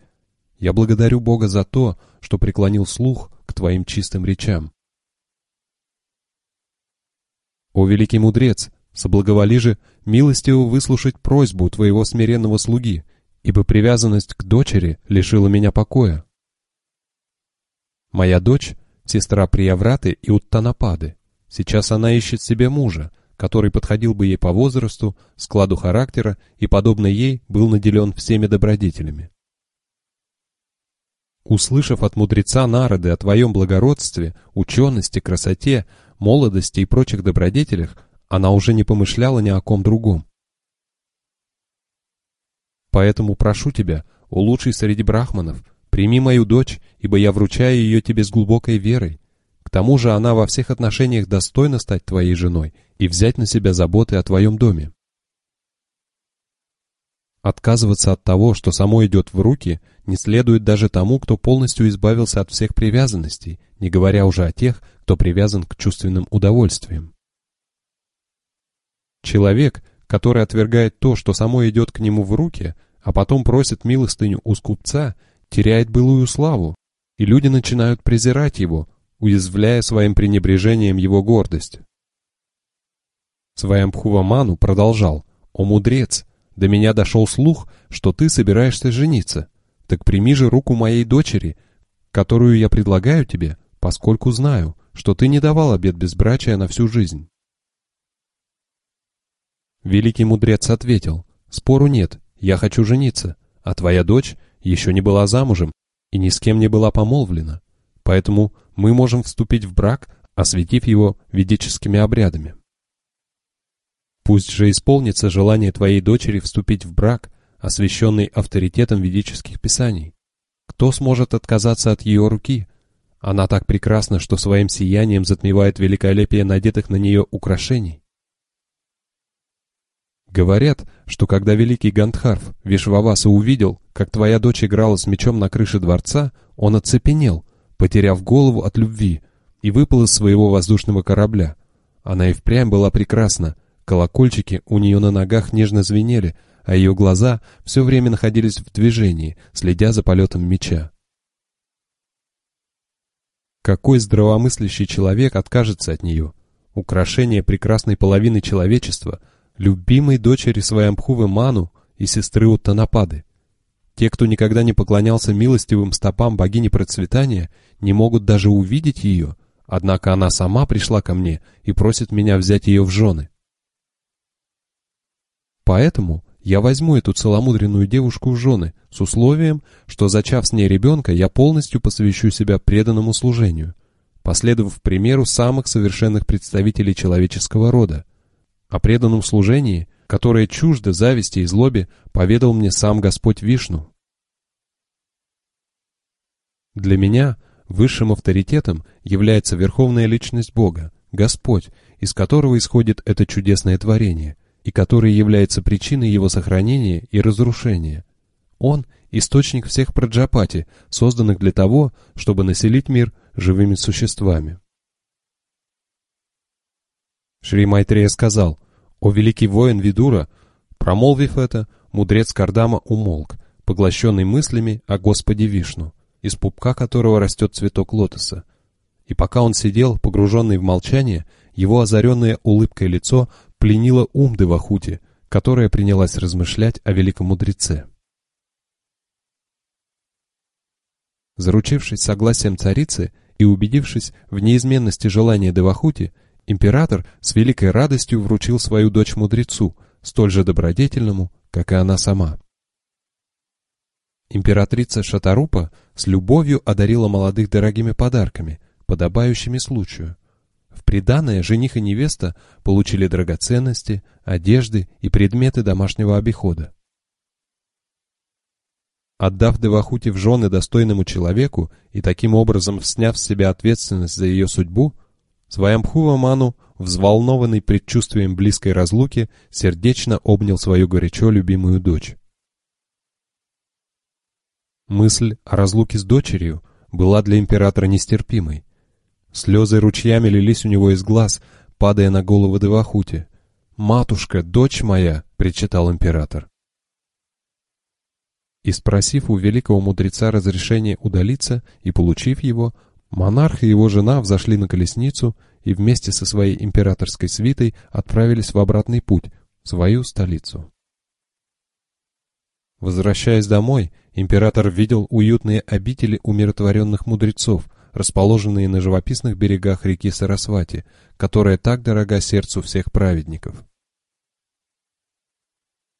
Я благодарю Бога за то, что преклонил слух к твоим чистым речам. О великий мудрец, соблаговоли же милостиво выслушать просьбу твоего смиренного слуги, ибо привязанность к дочери лишила меня покоя. Моя дочь — сестра Приявраты и Уттанапады. Сейчас она ищет себе мужа, который подходил бы ей по возрасту, складу характера и, подобно ей, был наделен всеми добродетелями. Услышав от мудреца Народы о твоем благородстве, учености, красоте, молодости и прочих добродетелях, она уже не помышляла ни о ком другом. Поэтому прошу тебя, о лучший среди брахманов, прими мою дочь, ибо я вручаю ее тебе с глубокой верой. К тому же она во всех отношениях достойна стать твоей женой и взять на себя заботы о твоем доме. Отказываться от того, что само идет в руки, не следует даже тому, кто полностью избавился от всех привязанностей, не говоря уже о тех, кто привязан к чувственным удовольствиям. Человек, который отвергает то, что само идет к нему в руки, а потом просит милостыню у скупца, теряет былую славу, и люди начинают презирать его, уязвляя своим пренебрежением его гордость. Сваямбхуваману продолжал, «О мудрец, до меня дошел слух, что ты собираешься жениться. Так прими же руку моей дочери, которую я предлагаю тебе, поскольку знаю, что ты не давал обет безбрачия на всю жизнь. Великий мудрец ответил, спору нет, я хочу жениться, а твоя дочь еще не была замужем и ни с кем не была помолвлена, поэтому мы можем вступить в брак, осветив его ведическими обрядами. Пусть же исполнится желание твоей дочери вступить в брак, освященный авторитетом ведических писаний. Кто сможет отказаться от ее руки? Она так прекрасна, что своим сиянием затмевает великолепие надетых на нее украшений. Говорят, что когда великий Гандхарв Вишваваса увидел, как твоя дочь играла с мечом на крыше дворца, он оцепенел, потеряв голову от любви, и выпал из своего воздушного корабля. Она и впрямь была прекрасна, Колокольчики у нее на ногах нежно звенели, а ее глаза все время находились в движении, следя за полетом меча. Какой здравомыслящий человек откажется от нее? Украшение прекрасной половины человечества, любимой дочери Сваямбхувы Ману и сестры Уттанапады. Те, кто никогда не поклонялся милостивым стопам богини процветания, не могут даже увидеть ее, однако она сама пришла ко мне и просит меня взять ее в жены. Поэтому я возьму эту целомудренную девушку в жены с условием, что, зачав с ней ребенка, я полностью посвящу себя преданному служению, последовав примеру самых совершенных представителей человеческого рода. О преданном служении, которое чуждо зависти и злобе, поведал мне сам Господь Вишну. Для меня высшим авторитетом является верховная личность Бога, Господь, из которого исходит это чудесное творение – и который является причиной его сохранения и разрушения. Он – источник всех праджапати, созданных для того, чтобы населить мир живыми существами. Шри Майтрея сказал, О великий воин Видура, промолвив это, мудрец Кардама умолк, поглощенный мыслями о Господе Вишну, из пупка которого растет цветок лотоса. И пока он сидел, погруженный в молчание, его озаренное улыбкой лицо пленило ум Девахути, которая принялась размышлять о великом мудреце. Заручившись согласием царицы и убедившись в неизменности желания Девахути, император с великой радостью вручил свою дочь мудрецу, столь же добродетельному, как и она сама. Императрица Шатарупа с любовью одарила молодых дорогими подарками, подобающими случаю. Приданое жених и невеста получили драгоценности, одежды и предметы домашнего обихода. Отдав Девахути в жены достойному человеку и таким образом сняв с себя ответственность за ее судьбу, Сваямхува Ману, взволнованный предчувствием близкой разлуки, сердечно обнял свою горячо любимую дочь. Мысль о разлуке с дочерью была для императора нестерпимой. Слезы ручьями лились у него из глаз, падая на голову Девахути. «Матушка, дочь моя!» — причитал император. И спросив у великого мудреца разрешения удалиться и получив его, монарх и его жена взошли на колесницу и вместе со своей императорской свитой отправились в обратный путь, в свою столицу. Возвращаясь домой, император видел уютные обители умиротворенных мудрецов, расположенные на живописных берегах реки Сарасвати, которая так дорога сердцу всех праведников.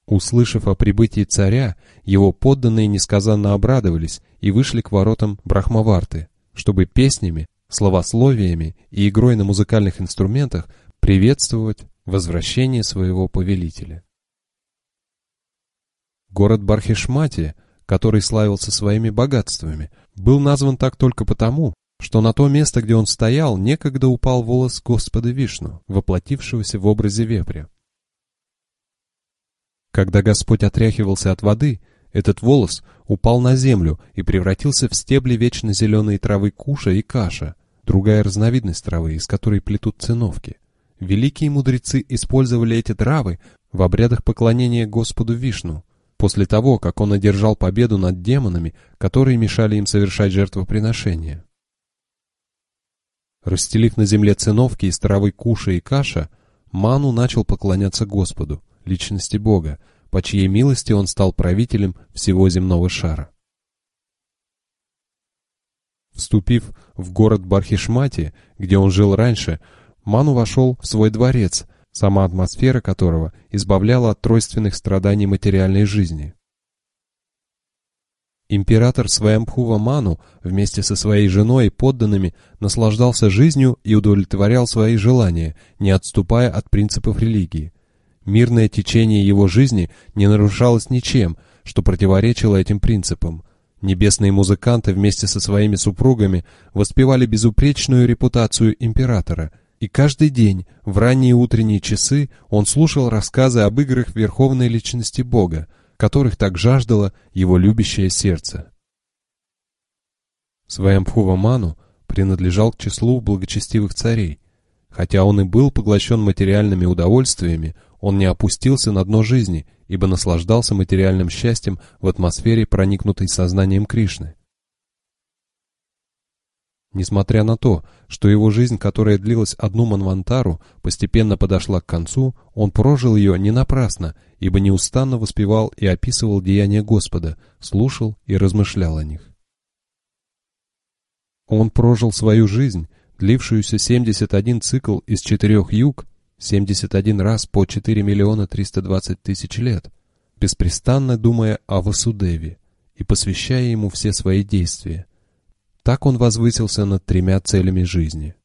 Услышав о прибытии царя, его подданные несказанно обрадовались и вышли к воротам Брахмаварты, чтобы песнями, словословиями и игрой на музыкальных инструментах приветствовать возвращение своего повелителя. Город Бархишмати, который славился своими богатствами, был назван так только потому, что на то место, где он стоял, некогда упал волос Господа Вишну, воплотившегося в образе вепря. Когда Господь отряхивался от воды, этот волос упал на землю и превратился в стебли вечно зеленой травы куша и каша, другая разновидность травы, из которой плетут циновки. Великие мудрецы использовали эти травы в обрядах поклонения Господу Вишну, после того, как он одержал победу над демонами, которые мешали им совершать жертвоприношения. Расстелив на земле циновки из травы куша и каша, Ману начал поклоняться Господу, личности Бога, по чьей милости он стал правителем всего земного шара. Вступив в город Бархишмати, где он жил раньше, Ману вошел в свой дворец, сама атмосфера которого избавляла от тройственных страданий материальной жизни. Император Сваямпхува Ману вместе со своей женой и подданными наслаждался жизнью и удовлетворял свои желания, не отступая от принципов религии. Мирное течение его жизни не нарушалось ничем, что противоречило этим принципам. Небесные музыканты вместе со своими супругами воспевали безупречную репутацию императора, и каждый день в ранние утренние часы он слушал рассказы об играх верховной личности Бога, которых так жаждало его любящее сердце. Сваямпхува Ману принадлежал к числу благочестивых царей. Хотя он и был поглощен материальными удовольствиями, он не опустился на дно жизни, ибо наслаждался материальным счастьем в атмосфере, проникнутой сознанием Кришны. Несмотря на то, что его жизнь, которая длилась одну манвантару, постепенно подошла к концу, он прожил ее не напрасно, ибо неустанно воспевал и описывал деяния Господа, слушал и размышлял о них. Он прожил свою жизнь, длившуюся 71 цикл из четырех юг, 71 раз по 4 миллиона 320 тысяч лет, беспрестанно думая о Васудеве и посвящая ему все свои действия, так он возвысился над тремя целями жизни.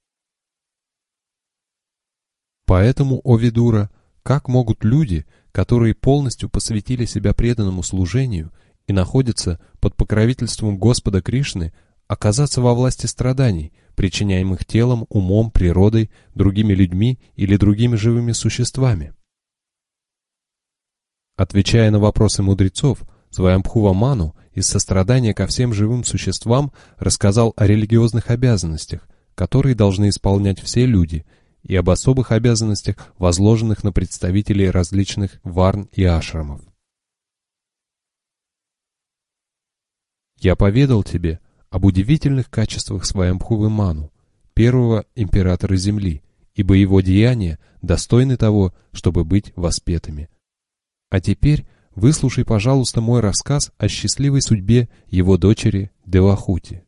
Поэтому, о Видура, как могут люди, которые полностью посвятили себя преданному служению и находятся под покровительством Господа Кришны, оказаться во власти страданий, причиняемых телом, умом, природой, другими людьми или другими живыми существами? Отвечая на вопросы мудрецов, Сваямбхува Ману из сострадания ко всем живым существам рассказал о религиозных обязанностях, которые должны исполнять все люди, и об особых обязанностях, возложенных на представителей различных варн и ашрамов. Я поведал тебе об удивительных качествах Сваямбхувы Ману, первого императора Земли, ибо его деяния достойны того, чтобы быть воспетыми. А теперь выслушай, пожалуйста, мой рассказ о счастливой судьбе его дочери Девахути.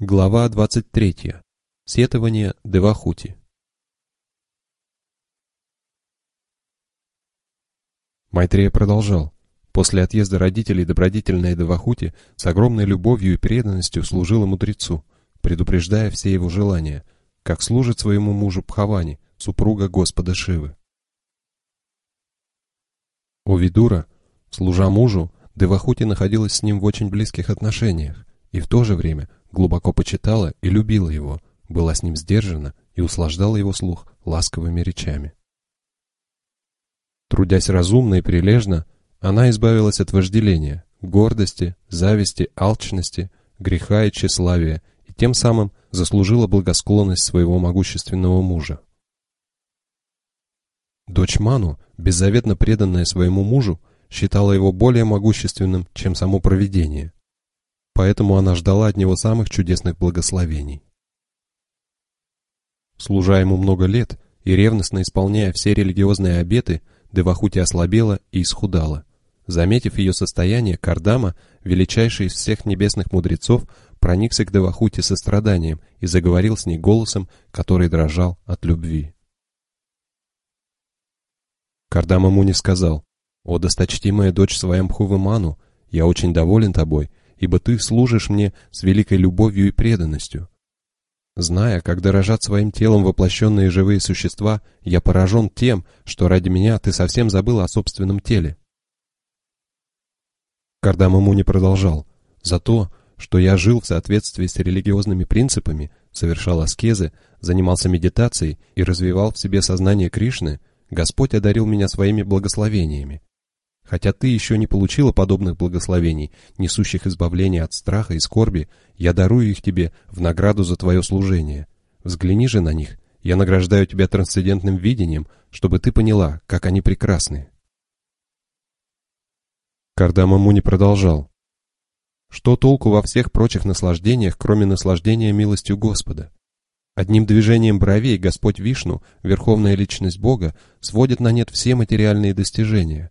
Глава 23. Сетование Девахути. Майтрея продолжал. После отъезда родителей добродетельная Девахути с огромной любовью и преданностью служила мудрецу, предупреждая все его желания, как служит своему мужу Пхавани, супруга Господа Шивы. У Видура, служа мужу, Девахути находилась с ним в очень близких отношениях и в то же время глубоко почитала и любила его, была с ним сдержана и услаждала его слух ласковыми речами. Трудясь разумно и прилежно, она избавилась от вожделения, гордости, зависти, алчности, греха и тщеславия и тем самым заслужила благосклонность своего могущественного мужа. Дочь Ману, беззаветно преданная своему мужу, считала его более могущественным, чем само провидение поэтому она ждала от него самых чудесных благословений. Служа ему много лет и ревностно исполняя все религиозные обеты, Девахути ослабела и исхудала. Заметив ее состояние, Кардама, величайший из всех небесных мудрецов, проникся к Девахути состраданием и заговорил с ней голосом, который дрожал от любви. Кардама Муни сказал, «О, досточтимая дочь Сваямхувы Ману, я очень доволен тобой ибо ты служишь мне с великой любовью и преданностью. Зная, как дорожат своим телом воплощенные живые существа, я поражен тем, что ради меня ты совсем забыл о собственном теле. Кардам ему не продолжал. За то, что я жил в соответствии с религиозными принципами, совершал аскезы, занимался медитацией и развивал в себе сознание Кришны, Господь одарил меня своими благословениями, Хотя ты еще не получила подобных благословений, несущих избавление от страха и скорби, я дарую их тебе в награду за твое служение. Взгляни же на них, я награждаю тебя трансцендентным видением, чтобы ты поняла, как они прекрасны. Кардама Муни продолжал. Что толку во всех прочих наслаждениях, кроме наслаждения милостью Господа? Одним движением бровей Господь Вишну, Верховная Личность Бога, сводит на нет все материальные достижения,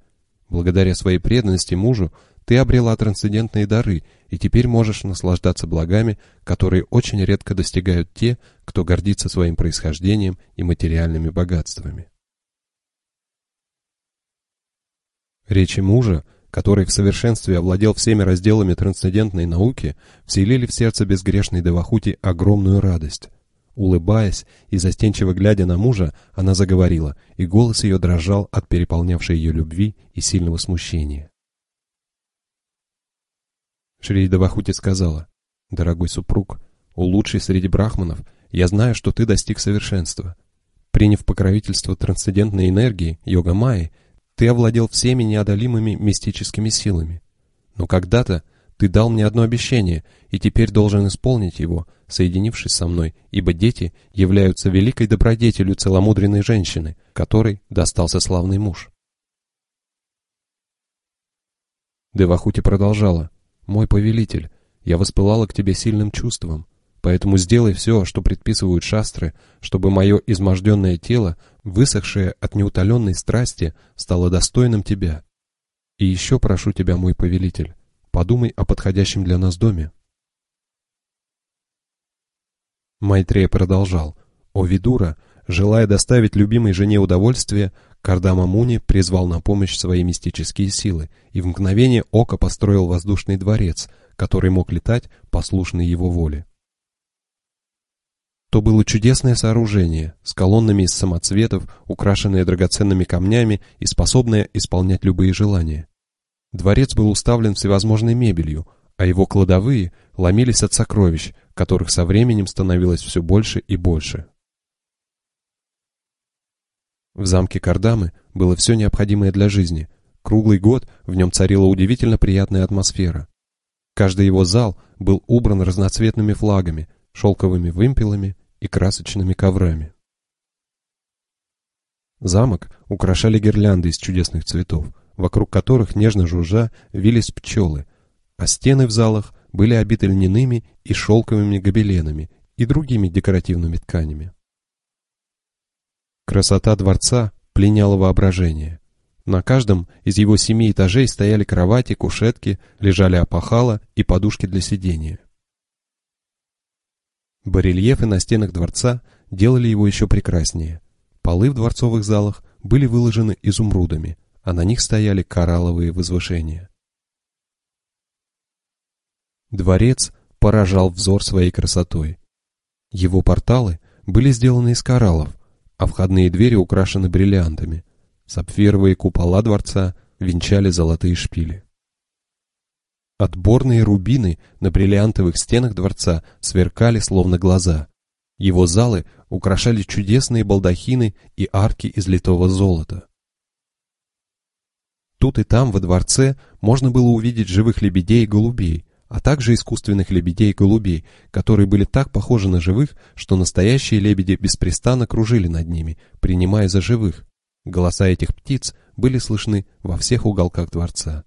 Благодаря своей преданности мужу ты обрела трансцендентные дары и теперь можешь наслаждаться благами, которые очень редко достигают те, кто гордится своим происхождением и материальными богатствами. Речи мужа, который в совершенстве овладел всеми разделами трансцендентной науки, вселили в сердце безгрешной Девахути огромную радость. Улыбаясь и застенчиво глядя на мужа, она заговорила, и голос ее дрожал от переполнявшей ее любви и сильного смущения. Шри Давахути сказала, «Дорогой супруг, у лучшей среди брахманов, я знаю, что ты достиг совершенства. Приняв покровительство трансцендентной энергии, йога Майи, ты овладел всеми неодолимыми мистическими силами. Но когда-то ты дал мне одно обещание, и теперь должен исполнить его, соединившись со мной, ибо дети являются великой добродетелью целомудренной женщины, которой достался славный муж. Девахути продолжала. «Мой повелитель, я воспылала к тебе сильным чувством, поэтому сделай все, что предписывают шастры, чтобы мое изможденное тело, высохшее от неутоленной страсти, стало достойным тебя. И еще прошу тебя, мой повелитель, подумай о подходящем для нас доме». Майтрея продолжал. «О Видура, желая доставить любимой жене удовольствие, Кардама Муни призвал на помощь свои мистические силы и в мгновение ока построил воздушный дворец, который мог летать, послушный его воле. То было чудесное сооружение, с колоннами из самоцветов, украшенное драгоценными камнями и способное исполнять любые желания. Дворец был уставлен всевозможной мебелью, а его кладовые ломились от сокровищ, которых со временем становилось все больше и больше. В замке Кардамы было все необходимое для жизни. Круглый год в нем царила удивительно приятная атмосфера. Каждый его зал был убран разноцветными флагами, шелковыми вымпелами и красочными коврами. Замок украшали гирлянды из чудесных цветов, вокруг которых нежно жужжа вились пчелы, а стены в залах были обиты льняными и шелковыми гобеленами и другими декоративными тканями. Красота дворца пленяла воображение. На каждом из его семи этажей стояли кровати, кушетки, лежали опахала и подушки для сидения. Барельефы на стенах дворца делали его еще прекраснее. Полы в дворцовых залах были выложены изумрудами, а на них стояли коралловые возвышения. Дворец поражал взор своей красотой. Его порталы были сделаны из кораллов, а входные двери украшены бриллиантами. Сапфировые купола дворца венчали золотые шпили. Отборные рубины на бриллиантовых стенах дворца сверкали словно глаза. Его залы украшали чудесные балдахины и арки из литого золота. Тут и там во дворце можно было увидеть живых лебедей и голубей, а также искусственных лебедей и голубей, которые были так похожи на живых, что настоящие лебеди беспрестанно кружили над ними, принимая за живых. Голоса этих птиц были слышны во всех уголках дворца.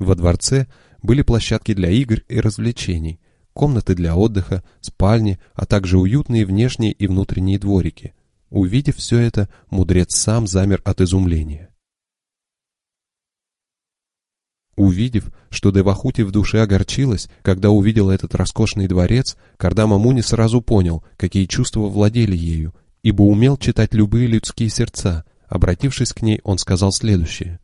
Во дворце были площадки для игр и развлечений, комнаты для отдыха, спальни, а также уютные внешние и внутренние дворики. Увидев все это, мудрец сам замер от изумления. Увидев, что Девахути в душе огорчилась, когда увидела этот роскошный дворец, Кардама Муни сразу понял, какие чувства владели ею, ибо умел читать любые людские сердца. Обратившись к ней, он сказал следующее.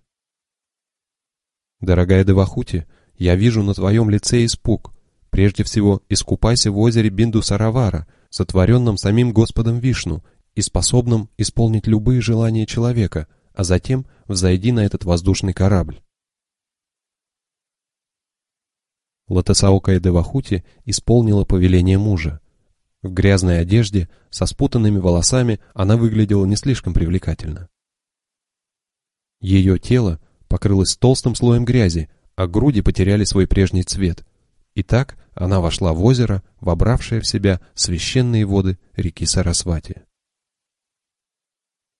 «Дорогая Девахути, я вижу на твоем лице испуг. Прежде всего, искупайся в озере Бинду Саравара, сотворенном самим Господом Вишну и способном исполнить любые желания человека, а затем взойди на этот воздушный корабль. Латесаокая Девахути исполнила повеление мужа. В грязной одежде, со спутанными волосами, она выглядела не слишком привлекательно. Ее тело покрылось толстым слоем грязи, а груди потеряли свой прежний цвет. И так она вошла в озеро, вобравшее в себя священные воды реки Сарасвати.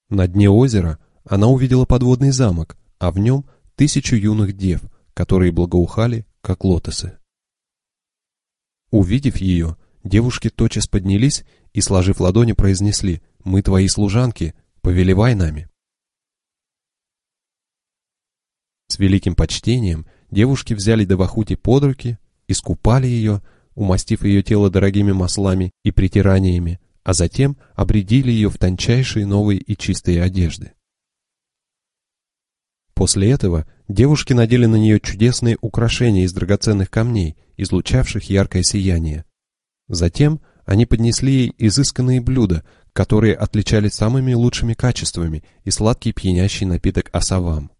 На дне озера она увидела подводный замок, а в нем тысячу юных дев, которые благоухали как лотосы. Увидев ее, девушки тотчас поднялись и, сложив ладони, произнесли «Мы твои служанки, повелевай нами». С великим почтением девушки взяли Давахути под руки, искупали ее, умастив ее тело дорогими маслами и притираниями, а затем обредили ее в тончайшие новые и чистые одежды. После этого девушки надели на нее чудесные украшения из драгоценных камней, излучавших яркое сияние. Затем они поднесли ей изысканные блюда, которые отличались самыми лучшими качествами и сладкий пьянящий напиток асавам.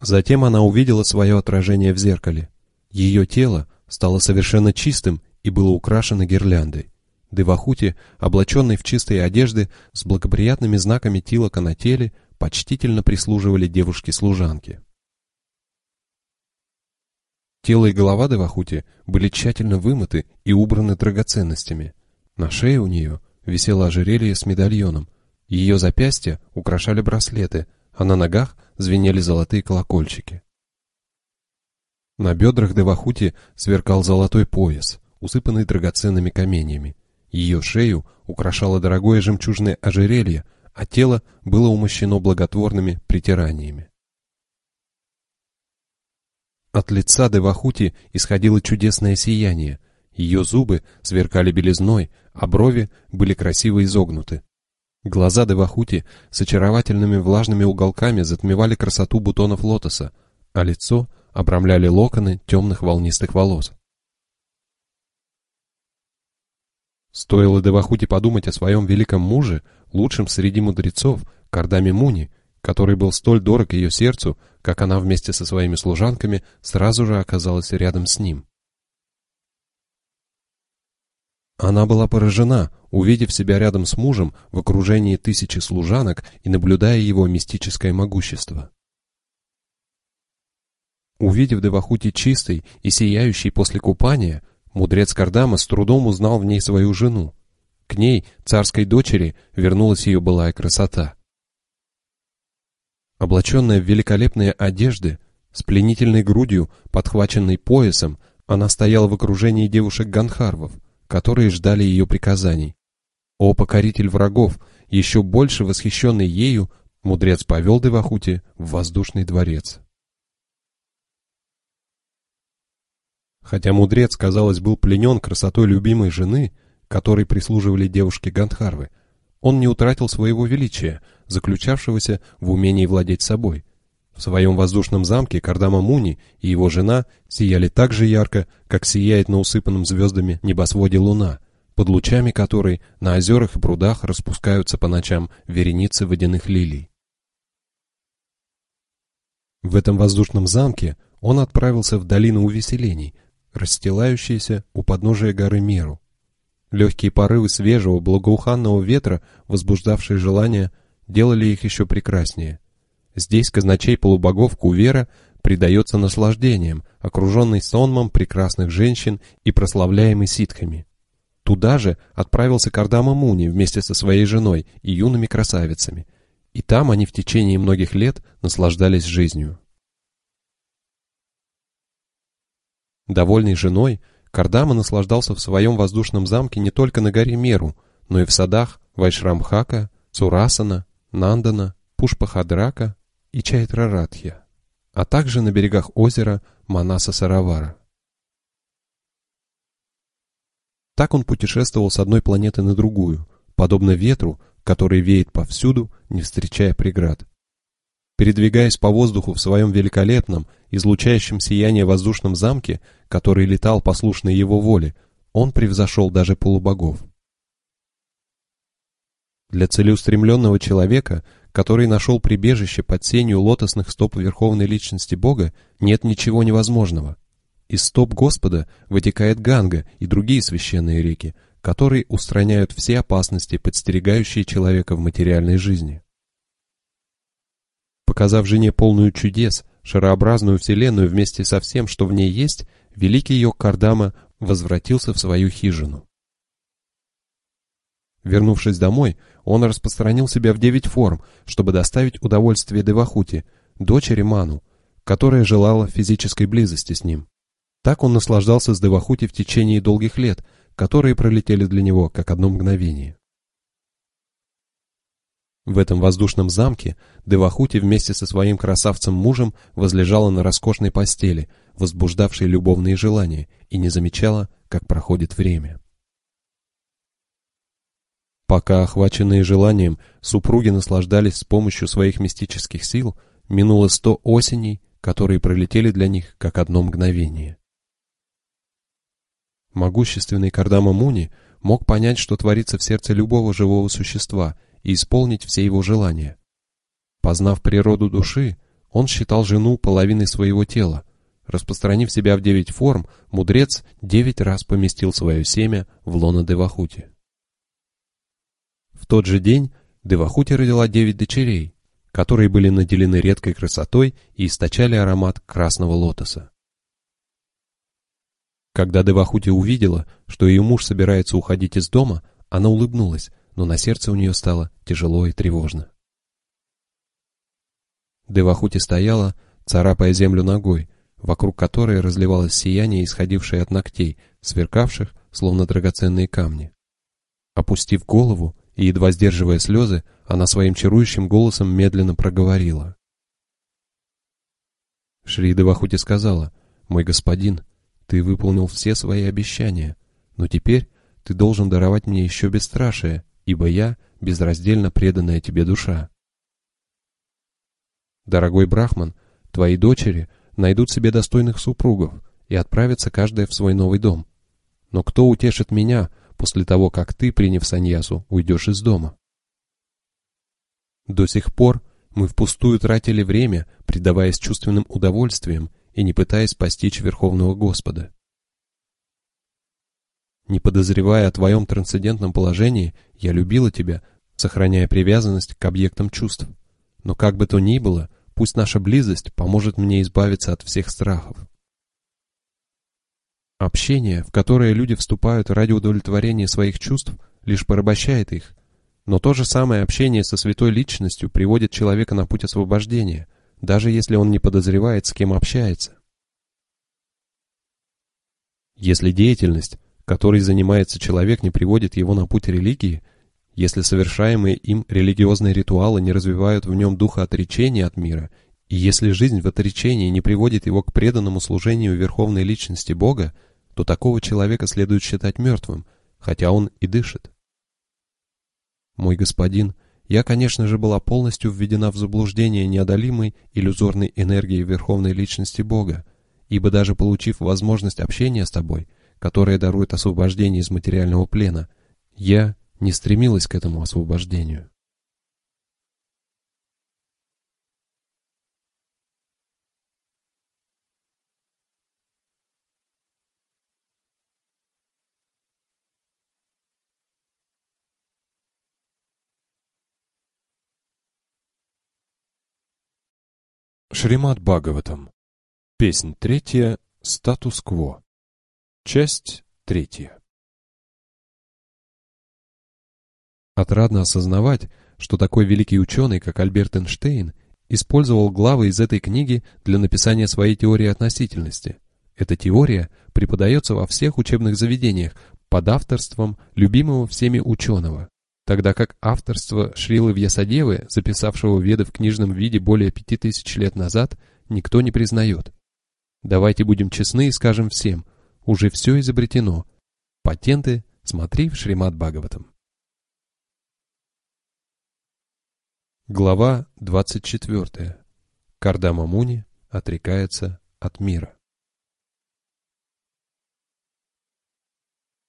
Затем она увидела свое отражение в зеркале. Ее тело стало совершенно чистым и было украшено гирляндой. Девахути, облаченный в чистые одежды, с благоприятными знаками тилока на теле, почтительно прислуживали девушки-служанки. Тело и голова Девахути были тщательно вымыты и убраны драгоценностями. На шее у нее висело ожерелье с медальоном, ее запястья украшали браслеты, а на ногах звенели золотые колокольчики. На бедрах Девахути сверкал золотой пояс, усыпанный драгоценными каменьями. Ее шею украшало дорогое жемчужное ожерелье, а тело было умощено благотворными притираниями. От лица Девахути исходило чудесное сияние, ее зубы сверкали белизной, а брови были красиво изогнуты. Глаза Девахути с очаровательными влажными уголками затмевали красоту бутонов лотоса, а лицо обрамляли локоны темных волнистых волос. Стоило Девахути подумать о своем великом муже, лучшем среди мудрецов, Кардаме Муни, который был столь дорог ее сердцу, как она вместе со своими служанками сразу же оказалась рядом с ним. Она была поражена, увидев себя рядом с мужем в окружении тысячи служанок и наблюдая его мистическое могущество. Увидев Девахути чистой и сияющей после купания, мудрец Кардама с трудом узнал в ней свою жену. К ней, царской дочери, вернулась ее былая красота. Облаченная в великолепные одежды, с пленительной грудью, подхваченной поясом, она стояла в окружении девушек-ганхарвов, которые ждали ее приказаний. О, покоритель врагов, еще больше восхищенный ею, мудрец повел Девахути в воздушный дворец. Хотя мудрец, казалось, был пленен красотой любимой жены, которой прислуживали девушки Гандхарвы, он не утратил своего величия, заключавшегося в умении владеть собой. В своем воздушном замке Кардама Муни и его жена сияли так же ярко, как сияет на усыпанном звездами небосводе луна, под лучами которой на озерах и прудах распускаются по ночам вереницы водяных лилий. В этом воздушном замке он отправился в долину увеселений, расстилающиеся у подножия горы Меру. Легкие порывы свежего, благоуханного ветра, возбуждавшие желание, делали их еще прекраснее. Здесь казначей полубогов Кувера предается наслаждениям, окруженный сонмом прекрасных женщин и прославляемый ситхами. Туда же отправился Кардама Муни вместе со своей женой и юными красавицами, и там они в течение многих лет наслаждались жизнью. Довольный женой, Кардама наслаждался в своем воздушном замке не только на горе Меру, но и в садах Вайшрамхака, Цурасана, Нандана, Пушпахадрака и Чайтраратхья, а также на берегах озера Манаса-Саравара. Так он путешествовал с одной планеты на другую, подобно ветру, который веет повсюду, не встречая преград. Передвигаясь по воздуху в своем великолепном, излучающем сияние воздушном замке, который летал послушно его воле, он превзошел даже полубогов. Для целеустремленного человека, который нашел прибежище под сенью лотосных стоп Верховной Личности Бога, нет ничего невозможного. Из стоп Господа вытекает Ганга и другие священные реки, которые устраняют все опасности, подстерегающие человека в материальной жизни показав жене полную чудес, шарообразную вселенную вместе со всем, что в ней есть, великий йог Кардама возвратился в свою хижину. Вернувшись домой, он распространил себя в девять форм, чтобы доставить удовольствие Девахути, дочери Ману, которая желала физической близости с ним. Так он наслаждался с Девахути в течение долгих лет, которые пролетели для него как одно мгновение. В этом воздушном замке Девахути вместе со своим красавцем-мужем возлежала на роскошной постели, возбуждавшей любовные желания, и не замечала, как проходит время. Пока, охваченные желанием, супруги наслаждались с помощью своих мистических сил, минуло сто осеней, которые пролетели для них как одно мгновение. Могущественный Кардама Муни мог понять, что творится в сердце любого живого существа – и исполнить все его желания. Познав природу души, он считал жену половиной своего тела. Распространив себя в девять форм, мудрец девять раз поместил свое семя в лоно Девахути. В тот же день Девахути родила девять дочерей, которые были наделены редкой красотой и источали аромат красного лотоса. Когда Девахути увидела, что ее муж собирается уходить из дома, она улыбнулась, но на сердце у нее стало тяжело и тревожно. Девахути стояла, царапая землю ногой, вокруг которой разливалось сияние, исходившее от ногтей, сверкавших, словно драгоценные камни. Опустив голову и едва сдерживая слезы, она своим чарующим голосом медленно проговорила. Шри Девахути сказала, «Мой господин, ты выполнил все свои обещания, но теперь ты должен даровать мне еще бесстрашие, ибо я — безраздельно преданная тебе душа. Дорогой Брахман, твои дочери найдут себе достойных супругов и отправятся каждая в свой новый дом. Но кто утешит меня после того, как ты, приняв саньясу, уйдешь из дома? До сих пор мы впустую тратили время, предаваясь чувственным удовольствиям и не пытаясь постичь Верховного Господа. Не подозревая о твоем трансцендентном положении, я любила тебя, сохраняя привязанность к объектам чувств. Но как бы то ни было, пусть наша близость поможет мне избавиться от всех страхов. Общение, в которое люди вступают ради удовлетворения своих чувств, лишь порабощает их. Но то же самое общение со святой личностью приводит человека на путь освобождения, даже если он не подозревает, с кем общается. Если деятельность, которой занимается человек, не приводит его на путь религии, если совершаемые им религиозные ритуалы не развивают в нем духа отречения от мира, и если жизнь в отречении не приводит его к преданному служению верховной личности Бога, то такого человека следует считать мертвым, хотя он и дышит. Мой господин, я, конечно же, была полностью введена в заблуждение неодолимой иллюзорной энергии верховной личности Бога, ибо даже получив возможность общения с тобой, которая дарует освобождение из материального плена, я не стремилась к этому освобождению. Шримад Бхагаватам. Песнь третья. Статус-кво. Часть третья. Отрадно осознавать, что такой великий ученый, как Альберт Эйнштейн, использовал главы из этой книги для написания своей теории относительности. Эта теория преподается во всех учебных заведениях под авторством любимого всеми ученого, тогда как авторство Шрилы Вьясадевы, записавшего Веды в книжном виде более пяти тысяч лет назад, никто не признает. Давайте будем честны и скажем всем, уже все изобретено. Патенты смотри в Шримад Бхагаватам. Глава 24. Кардама Муни отрекается от мира.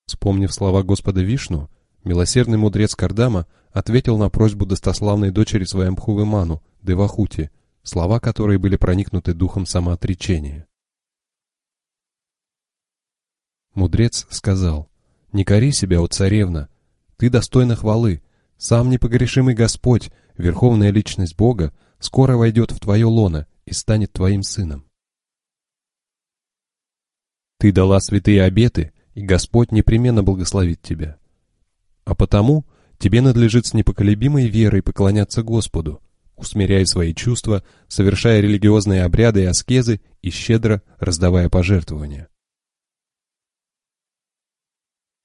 Вспомнив слова Господа Вишну, Милосердный мудрец Кардама ответил на просьбу достославной дочери Сваямхувы Ману, Девахути, слова которой были проникнуты духом самоотречения. Мудрец сказал, «Не кори себя, о царевна, ты достойна хвалы, сам непогрешимый Господь, верховная личность Бога, скоро войдет в твое лоно и станет твоим сыном. Ты дала святые обеты, и Господь непременно благословит тебя. А потому тебе надлежит с непоколебимой верой поклоняться Господу, усмиряя свои чувства, совершая религиозные обряды и аскезы и щедро раздавая пожертвования.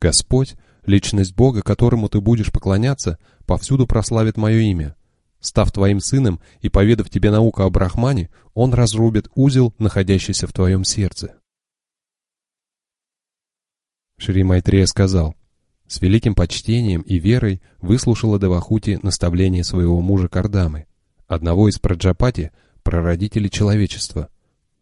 Господь, личность Бога, которому ты будешь поклоняться, повсюду прославит мое имя. Став твоим сыном и поведав тебе науку о Брахмане, он разрубит узел, находящийся в твоем сердце. Шри Майтрея сказал, с великим почтением и верой выслушала Давахути наставление своего мужа Кардамы, одного из Праджапати, прародителей человечества.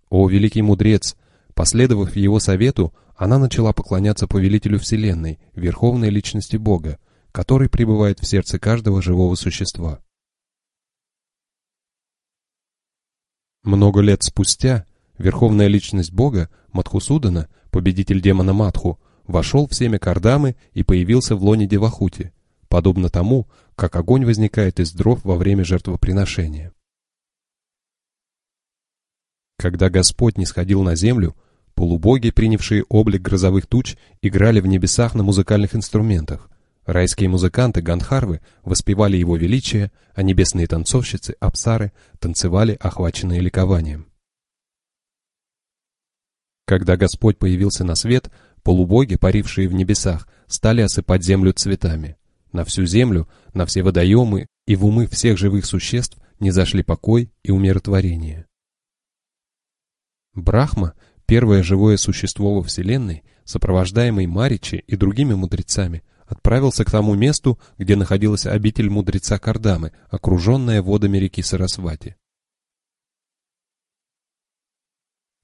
О, великий мудрец! Последовав его совету, она начала поклоняться повелителю Вселенной, верховной личности Бога, который пребывает в сердце каждого живого существа. Много лет спустя верховная личность Бога, Мадхусудана, победитель демона Мадху, вошел в семя Кардамы и появился в лоне Девахути, подобно тому, как огонь возникает из дров во время жертвоприношения. Когда Господь не сходил на землю, полубоги, принявшие облик грозовых туч, играли в небесах на музыкальных инструментах. Райские музыканты Ганхарвы воспевали его величие, а небесные танцовщицы Апсары танцевали, охваченные ликованием. Когда Господь появился на свет, Полубоги, парившие в небесах, стали осыпать землю цветами. На всю землю, на все водоемы и в умы всех живых существ не зашли покой и умиротворение. Брахма, первое живое существо во Вселенной, сопровождаемый Маричи и другими мудрецами, отправился к тому месту, где находилась обитель мудреца Кардамы, окруженная водами реки Сарасвати.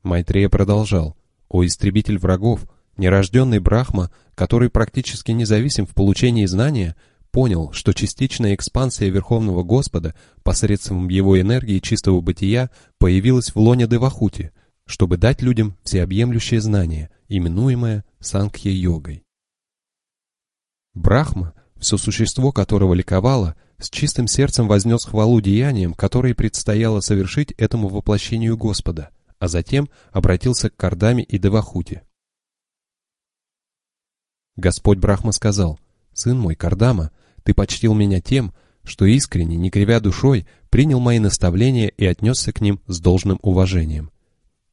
Майтрея продолжал. «О истребитель врагов, Нерожденный Брахма, который практически независим в получении знания, понял, что частичная экспансия Верховного Господа посредством его энергии чистого бытия появилась в лоне Девахути, чтобы дать людям всеобъемлющее знание, именуемое Сангхья-йогой. Брахма, все существо которого ликовало, с чистым сердцем вознес хвалу деяниям, которые предстояло совершить этому воплощению Господа, а затем обратился к Кардаме и Девахуте. Господь Брахма сказал, «Сын мой, Кардама, ты почтил меня тем, что искренне, не кривя душой, принял мои наставления и отнесся к ним с должным уважением.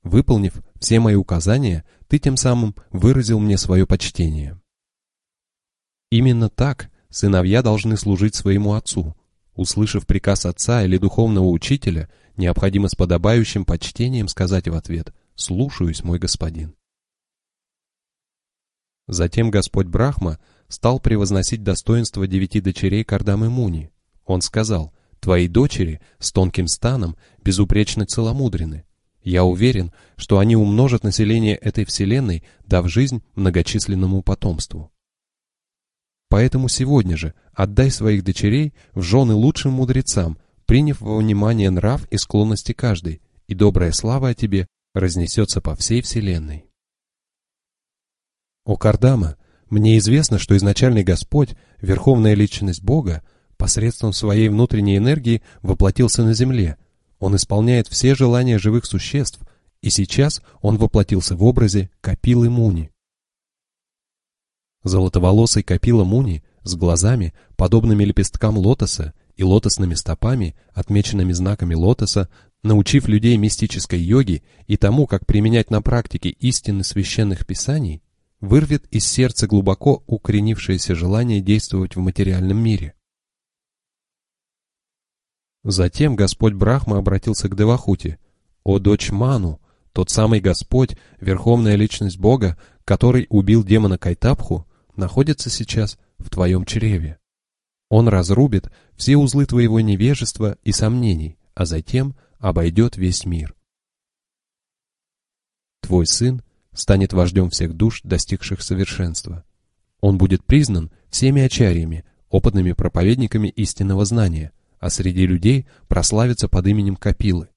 Выполнив все мои указания, ты тем самым выразил мне свое почтение. Именно так сыновья должны служить своему отцу. Услышав приказ отца или духовного учителя, необходимо с подобающим почтением сказать в ответ «Слушаюсь, мой господин». Затем Господь Брахма стал превозносить достоинство девяти дочерей Кардамы Муни. Он сказал, «Твои дочери с тонким станом безупречно целомудрены. Я уверен, что они умножат население этой вселенной, дав жизнь многочисленному потомству. Поэтому сегодня же отдай своих дочерей в жены лучшим мудрецам, приняв во внимание нрав и склонности каждой, и добрая слава о тебе разнесется по всей вселенной. О Кардама, мне известно, что изначальный Господь, верховная личность Бога, посредством своей внутренней энергии воплотился на земле. Он исполняет все желания живых существ, и сейчас он воплотился в образе Капилы Муни. Золотоволосый Капила Муни с глазами, подобными лепесткам лотоса, и лотосными стопами, отмеченными знаками лотоса, научив людей мистической йоге и тому, как применять на практике истины священных писаний, вырвет из сердца глубоко укоренившееся желание действовать в материальном мире. Затем Господь Брахма обратился к Девахуте. «О дочь Ману, тот самый Господь, верховная личность Бога, который убил демона Кайтапху, находится сейчас в твоем чреве. Он разрубит все узлы твоего невежества и сомнений, а затем обойдет весь мир. Твой сын станет вождем всех душ, достигших совершенства. Он будет признан всеми ачарьями, опытными проповедниками истинного знания, а среди людей прославится под именем Капилы.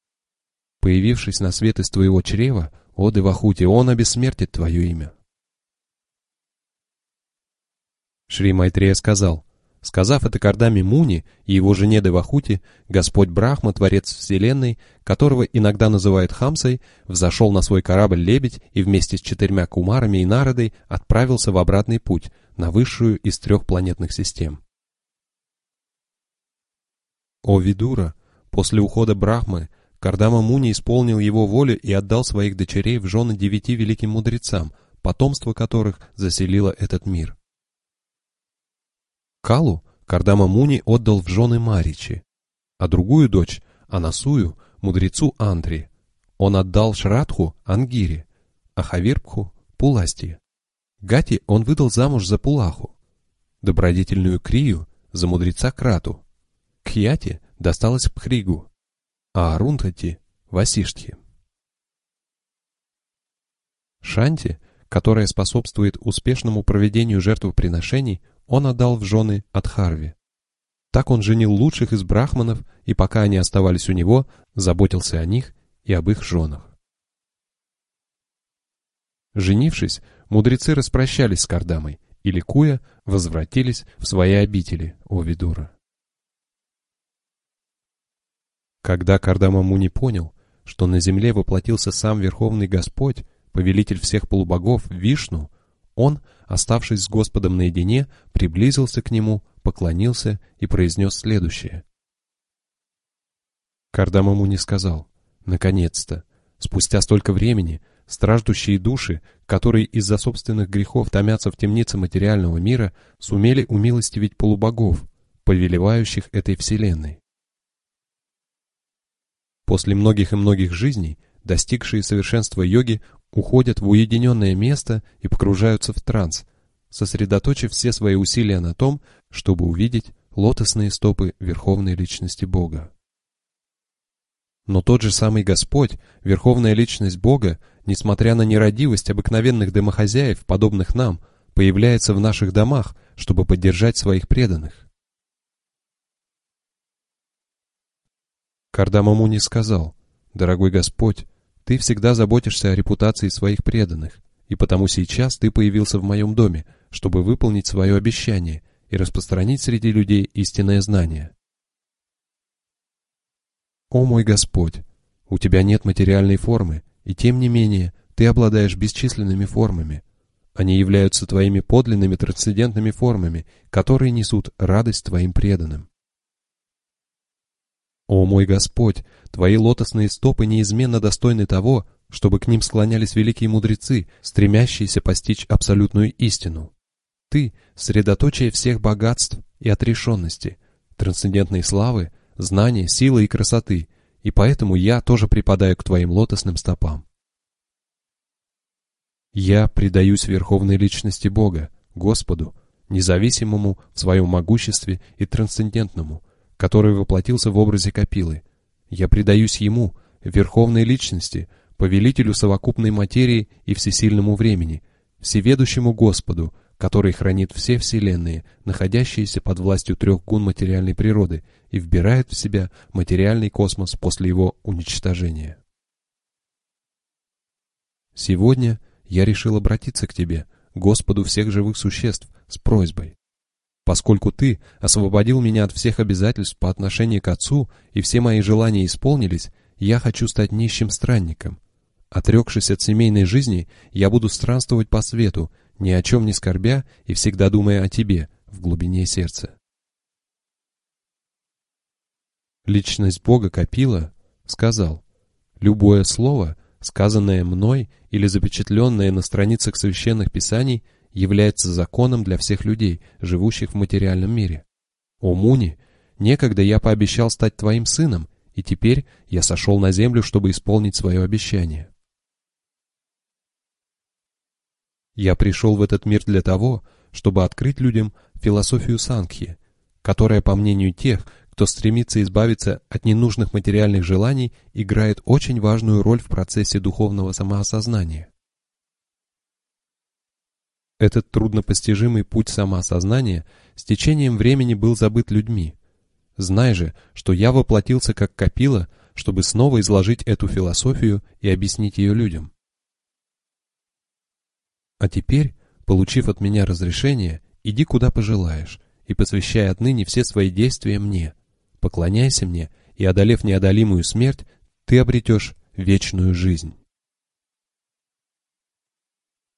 Появившись на свет из твоего чрева, о Девахути, он обессмертит твое имя. Шри Майтрея сказал, сказав это Кардами Муни и его жене Девахути, Господь Брахма, Творец Вселенной, которого иногда называют Хамсой, взошел на свой корабль «Лебедь» и вместе с четырьмя кумарами и народой отправился в обратный путь на высшую из трех планетных систем. О Видура, после ухода Брахмы, Кардама Муни исполнил его волю и отдал своих дочерей в жены девяти великим мудрецам, потомство которых заселило этот мир. Калу Кардама Муни отдал в жены Маричи, а другую дочь, Анасую, мудрецу Андри. Он отдал Шрадху Ангире, а Хавирбху Пуластии. Гати он выдал замуж за Пулаху, добродетельную Крию за мудреца Крату. Кхьяти досталось Пхригу, а Арунтати — Васиштхи. Шанти, которая способствует успешному проведению жертвоприношений, он отдал в жены Адхарви. Так он женил лучших из брахманов, и пока они оставались у него, заботился о них и об их женах. Женившись, мудрецы распрощались с Кардамой и, ликуя, возвратились в свои обители, о Видура. Когда Кардама Муни понял, что на земле воплотился сам Верховный Господь, повелитель всех полубогов, Вишну, он, оставшись с Господом наедине, приблизился к нему, поклонился и произнес следующее. Кардам ему не сказал, «Наконец-то, спустя столько времени, страждущие души, которые из-за собственных грехов томятся в темнице материального мира, сумели умилостивить полубогов, повелевающих этой вселенной. После многих и многих жизней, достигшие совершенства йоги уходят в уединенное место и погружаются в транс, сосредоточив все свои усилия на том, чтобы увидеть лотосные стопы Верховной Личности Бога. Но тот же самый Господь, Верховная Личность Бога, несмотря на нерадивость обыкновенных домохозяев, подобных нам, появляется в наших домах, чтобы поддержать своих преданных. Кардама Муни сказал, «Дорогой Господь, Ты всегда заботишься о репутации своих преданных, и потому сейчас Ты появился в моем доме, чтобы выполнить свое обещание и распространить среди людей истинное знание». «О мой Господь, у Тебя нет материальной формы, и тем не менее Ты обладаешь бесчисленными формами. Они являются Твоими подлинными трансцендентными формами, которые несут радость Твоим преданным. О мой Господь, Твои лотосные стопы неизменно достойны того, чтобы к ним склонялись великие мудрецы, стремящиеся постичь абсолютную истину. Ты — средоточие всех богатств и отрешенности, трансцендентной славы, знания, силы и красоты, и поэтому я тоже припадаю к Твоим лотосным стопам. Я предаюсь Верховной Личности Бога, Господу, независимому в своем могуществе и трансцендентному, который воплотился в образе Капилы. Я предаюсь Ему, Верховной Личности, Повелителю совокупной материи и всесильному времени, Всеведущему Господу, который хранит все вселенные, находящиеся под властью трех гун материальной природы, и вбирает в себя материальный космос после его уничтожения. Сегодня я решил обратиться к Тебе, Господу всех живых существ, с просьбой. Поскольку ты освободил меня от всех обязательств по отношению к Отцу, и все мои желания исполнились, я хочу стать нищим странником. Отрекшись от семейной жизни, я буду странствовать по свету, ни о чем не скорбя и всегда думая о тебе в глубине сердца. Личность Бога Капила сказал, «Любое слово, сказанное мной или запечатленное на страницах священных писаний, является законом для всех людей, живущих в материальном мире. О Муни, некогда я пообещал стать твоим сыном, и теперь я сошел на землю, чтобы исполнить свое обещание. Я пришел в этот мир для того, чтобы открыть людям философию Сангхи, которая, по мнению тех, кто стремится избавиться от ненужных материальных желаний, играет очень важную роль в процессе духовного самоосознания. Этот труднопостижимый путь самоосознания с течением времени был забыт людьми. Знай же, что я воплотился как копила, чтобы снова изложить эту философию и объяснить ее людям. А теперь, получив от меня разрешение, иди куда пожелаешь и посвящай отныне все свои действия мне. Поклоняйся мне, и, одолев неодолимую смерть, ты обретешь вечную жизнь.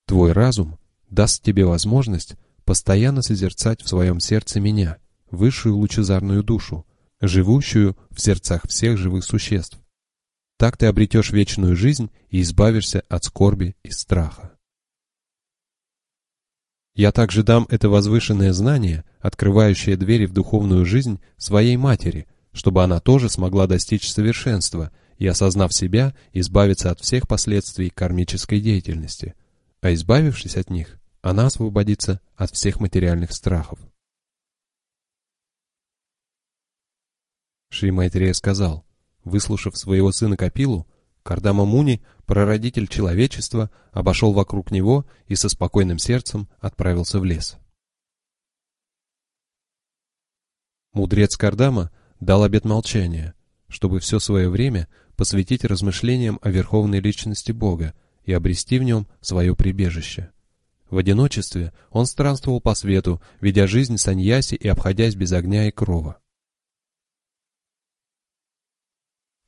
Твой разум даст тебе возможность постоянно созерцать в своем сердце меня, высшую лучезарную душу, живущую в сердцах всех живых существ. Так ты обретешь вечную жизнь и избавишься от скорби и страха. Я также дам это возвышенное знание, открывающее двери в духовную жизнь своей матери, чтобы она тоже смогла достичь совершенства и, осознав себя, избавиться от всех последствий кармической деятельности – а избавившись от них, она освободится от всех материальных страхов. Шри Майтрея сказал, выслушав своего сына Капилу, Кардама Муни, прародитель человечества, обошел вокруг него и со спокойным сердцем отправился в лес. Мудрец Кардама дал обет молчания, чтобы все свое время посвятить размышлениям о верховной личности Бога, и обрести в нем свое прибежище. В одиночестве он странствовал по свету, ведя жизнь саньяси и обходясь без огня и крова.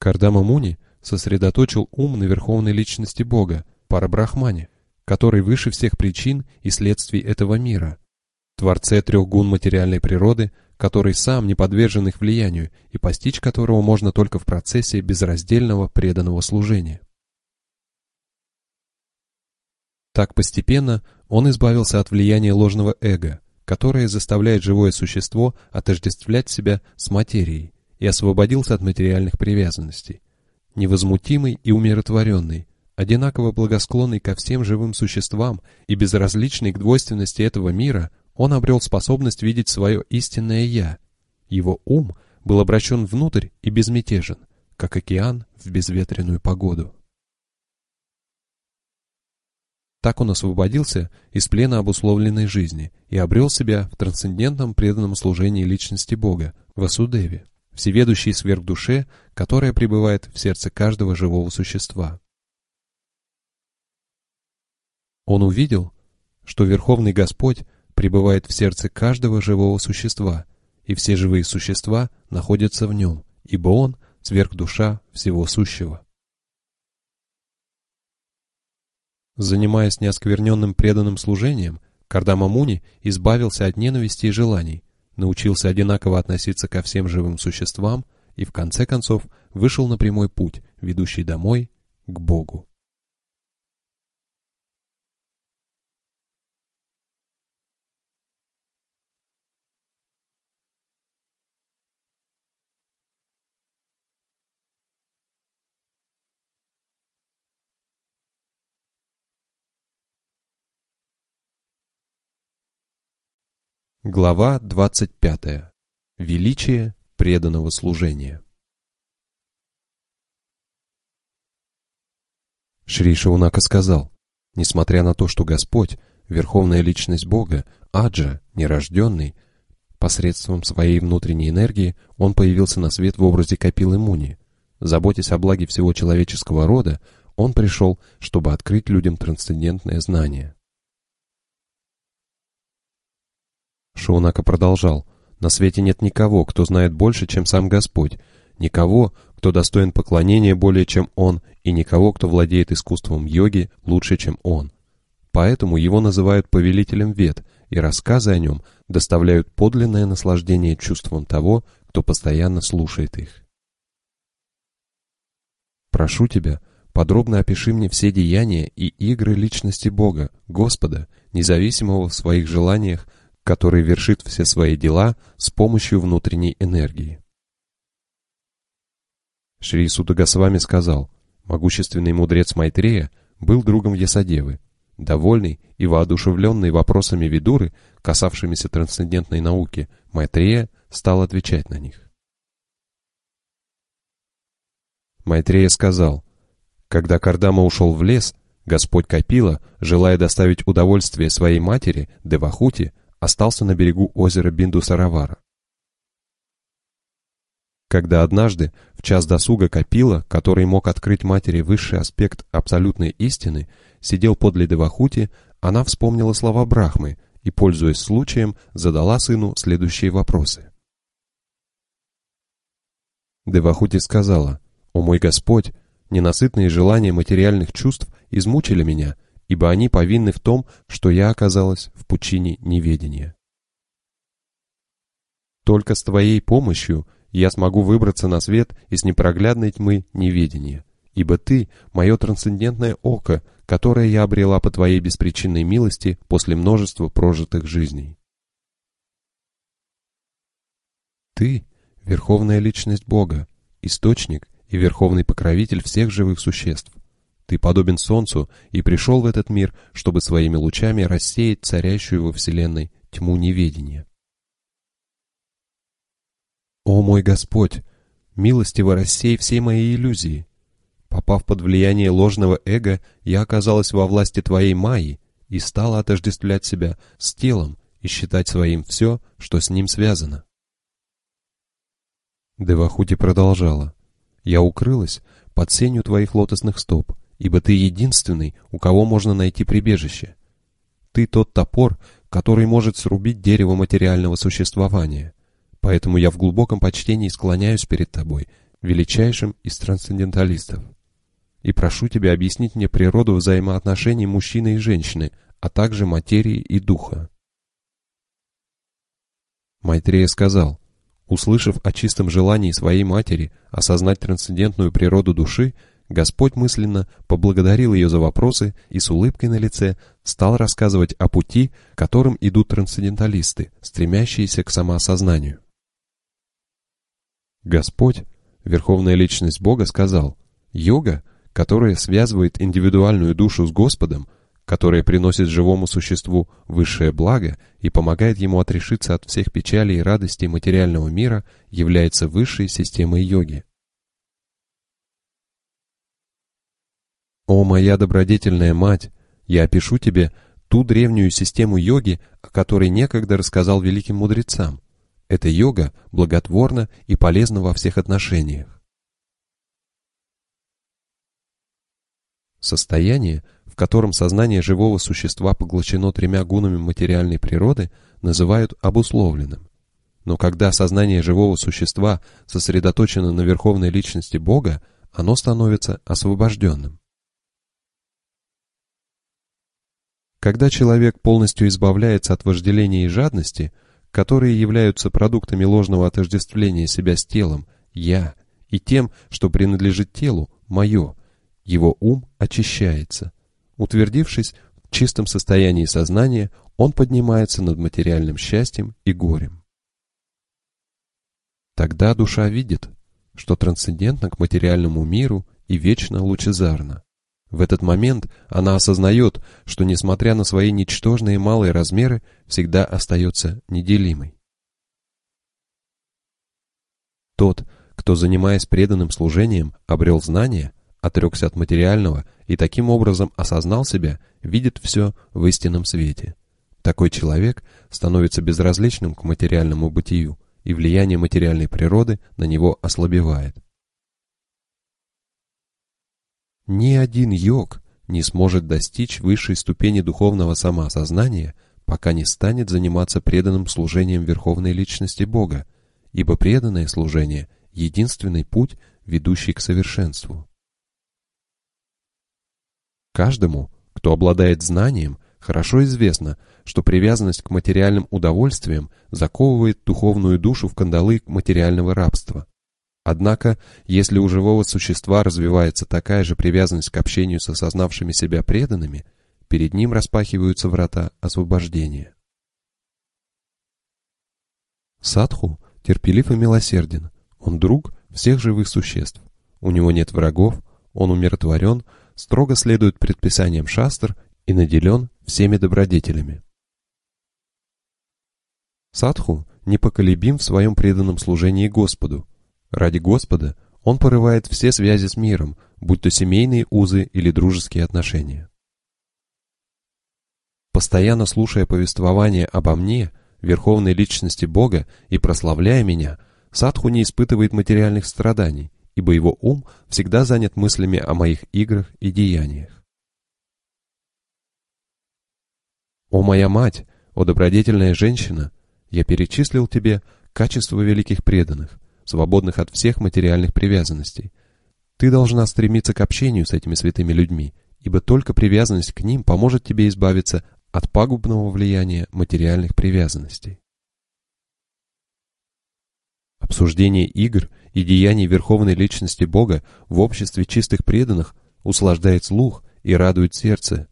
Кардама Муни сосредоточил ум на верховной личности Бога, Парабрахмане, который выше всех причин и следствий этого мира, Творце трех гун материальной природы, который сам не подвержен их влиянию и постичь которого можно только в процессе безраздельного преданного служения. Так постепенно он избавился от влияния ложного эго, которое заставляет живое существо отождествлять себя с материей, и освободился от материальных привязанностей. Невозмутимый и умиротворенный, одинаково благосклонный ко всем живым существам и безразличный к двойственности этого мира, он обрел способность видеть свое истинное «я». Его ум был обращен внутрь и безмятежен, как океан в безветренную погоду. Так он освободился из плена обусловленной жизни и обрел себя в трансцендентном преданном служении личности Бога, Васудеве, всеведущей сверхдуше, которая пребывает в сердце каждого живого существа. Он увидел, что Верховный Господь пребывает в сердце каждого живого существа, и все живые существа находятся в нем, ибо Он — сверхдуша всего сущего. Занимаясь неоскверненным преданным служением, Кардама Муни избавился от ненависти и желаний, научился одинаково относиться ко всем живым существам и в конце концов вышел на прямой путь, ведущий домой к Богу. Глава 25. Величие преданного служения. Шри Шаунака сказал, несмотря на то, что Господь, Верховная Личность Бога, Аджа, нерожденный, посредством своей внутренней энергии он появился на свет в образе Капилы Муни. Заботясь о благе всего человеческого рода, он пришел, чтобы открыть людям трансцендентное знание. Шаунака продолжал. «На свете нет никого, кто знает больше, чем сам Господь, никого, кто достоин поклонения более, чем Он, и никого, кто владеет искусством йоги лучше, чем Он. Поэтому его называют повелителем вет, и рассказы о нем доставляют подлинное наслаждение чувством того, кто постоянно слушает их. Прошу тебя, подробно опиши мне все деяния и игры личности Бога, Господа, независимого в своих желаниях который вершит все свои дела с помощью внутренней энергии. Шри Судагасвами сказал, могущественный мудрец Майтрея был другом Ясадевы, довольный и воодушевленный вопросами Видуры, касавшимися трансцендентной науки, Майтрея стал отвечать на них. Майтрея сказал, когда Кардама ушел в лес, Господь Капила, желая доставить удовольствие своей матери, Девахути, остался на берегу озера Бинду-Саравара. Когда однажды, в час досуга Капила, который мог открыть матери высший аспект абсолютной истины, сидел подле Девахути, она вспомнила слова Брахмы и, пользуясь случаем, задала сыну следующие вопросы. Девахути сказала, «О мой Господь, ненасытные желания материальных чувств измучили меня, ибо они повинны в том, что я оказалась в пучине неведения. Только с Твоей помощью я смогу выбраться на свет из непроглядной тьмы неведения, ибо Ты — мое трансцендентное око, которое я обрела по Твоей беспричинной милости после множества прожитых жизней. Ты — Верховная Личность Бога, Источник и Верховный Покровитель всех живых существ. Ты подобен солнцу и пришел в этот мир, чтобы своими лучами рассеять царящую во Вселенной тьму неведения. О мой Господь, милостиво рассей все мои иллюзии. Попав под влияние ложного эго, я оказалась во власти Твоей Майи и стала отождествлять себя с телом и считать своим все, что с ним связано. Девахути продолжала. Я укрылась под сенью Твоих лотосных стоп, ибо ты единственный, у кого можно найти прибежище. Ты тот топор, который может срубить дерево материального существования. Поэтому я в глубоком почтении склоняюсь перед тобой, величайшим из трансценденталистов. И прошу тебя объяснить мне природу взаимоотношений мужчины и женщины, а также материи и духа. Майтрея сказал, услышав о чистом желании своей матери осознать трансцендентную природу души, Господь мысленно поблагодарил ее за вопросы и с улыбкой на лице стал рассказывать о пути, которым идут трансценденталисты, стремящиеся к самоосознанию. Господь, Верховная Личность Бога, сказал, «Йога, которая связывает индивидуальную душу с Господом, которая приносит живому существу высшее благо и помогает ему отрешиться от всех печалей и радостей материального мира, является высшей системой йоги. «О, моя добродетельная мать, я опишу тебе ту древнюю систему йоги, о которой некогда рассказал великим мудрецам. Эта йога благотворна и полезна во всех отношениях. Состояние, в котором сознание живого существа поглощено тремя гунами материальной природы, называют обусловленным. Но когда сознание живого существа сосредоточено на верховной личности Бога, оно становится освобожденным. Когда человек полностью избавляется от вожделения и жадности, которые являются продуктами ложного отождествления себя с телом «я» и тем, что принадлежит телу «моё», его ум очищается. Утвердившись в чистом состоянии сознания, он поднимается над материальным счастьем и горем. Тогда душа видит, что трансцендентно к материальному миру и вечно лучезарно. В этот момент она осознает, что, несмотря на свои ничтожные малые размеры, всегда остается неделимой. Тот, кто, занимаясь преданным служением, обрел знания, отрекся от материального и таким образом осознал себя, видит все в истинном свете. Такой человек становится безразличным к материальному бытию, и влияние материальной природы на него ослабевает. Ни один йог не сможет достичь высшей ступени духовного самоосознания, пока не станет заниматься преданным служением Верховной Личности Бога, ибо преданное служение – единственный путь, ведущий к совершенству. Каждому, кто обладает знанием, хорошо известно, что привязанность к материальным удовольствиям заковывает духовную душу в кандалы материального рабства. Однако, если у живого существа развивается такая же привязанность к общению с осознавшими себя преданными, перед ним распахиваются врата освобождения. Садху терпелив и милосерден, он друг всех живых существ. У него нет врагов, он умиротворен, строго следует предписаниям шастр и наделен всеми добродетелями. Садху непоколебим в своем преданном служении Господу, Ради Господа он порывает все связи с миром, будь то семейные узы или дружеские отношения. Постоянно слушая повествование обо мне, верховной личности Бога, и прославляя меня, Садху не испытывает материальных страданий, ибо его ум всегда занят мыслями о моих играх и деяниях. «О моя мать, о добродетельная женщина, я перечислил тебе качества великих преданных, свободных от всех материальных привязанностей. Ты должна стремиться к общению с этими святыми людьми, ибо только привязанность к ним поможет тебе избавиться от пагубного влияния материальных привязанностей. Обсуждение игр и деяний Верховной Личности Бога в обществе чистых преданных услаждает слух и радует сердце.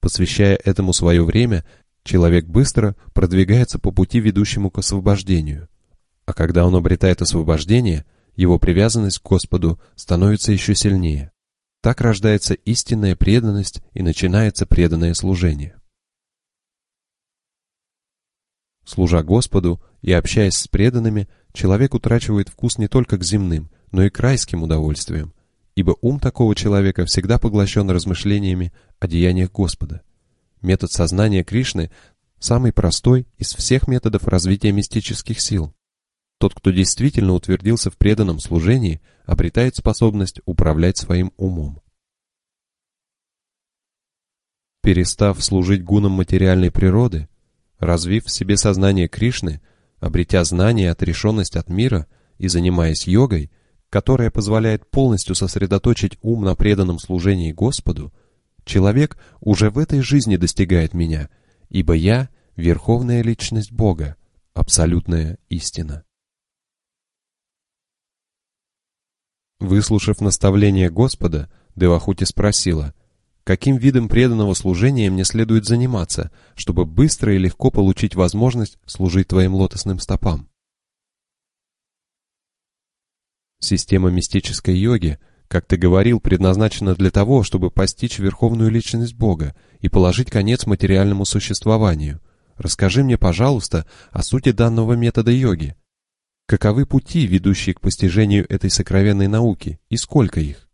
Посвящая этому свое время, человек быстро продвигается по пути, ведущему к освобождению. А когда он обретает освобождение, его привязанность к Господу становится еще сильнее. Так рождается истинная преданность и начинается преданное служение. Служа Господу и общаясь с преданными, человек утрачивает вкус не только к земным, но и к райским удовольствиям, ибо ум такого человека всегда поглощен размышлениями о деяниях Господа. Метод сознания Кришны самый простой из всех методов развития мистических сил. Тот, кто действительно утвердился в преданном служении, обретает способность управлять своим умом. Перестав служить гунам материальной природы, развив в себе сознание Кришны, обретя знание, отрешенность от мира и занимаясь йогой, которая позволяет полностью сосредоточить ум на преданном служении Господу, человек уже в этой жизни достигает меня, ибо я — верховная личность Бога, абсолютная истина. Выслушав наставление Господа, Девахути спросила, каким видом преданного служения мне следует заниматься, чтобы быстро и легко получить возможность служить твоим лотосным стопам. Система мистической йоги, как ты говорил, предназначена для того, чтобы постичь верховную личность Бога и положить конец материальному существованию. Расскажи мне, пожалуйста, о сути данного метода йоги. Каковы пути, ведущие к постижению этой сокровенной науки, и сколько их?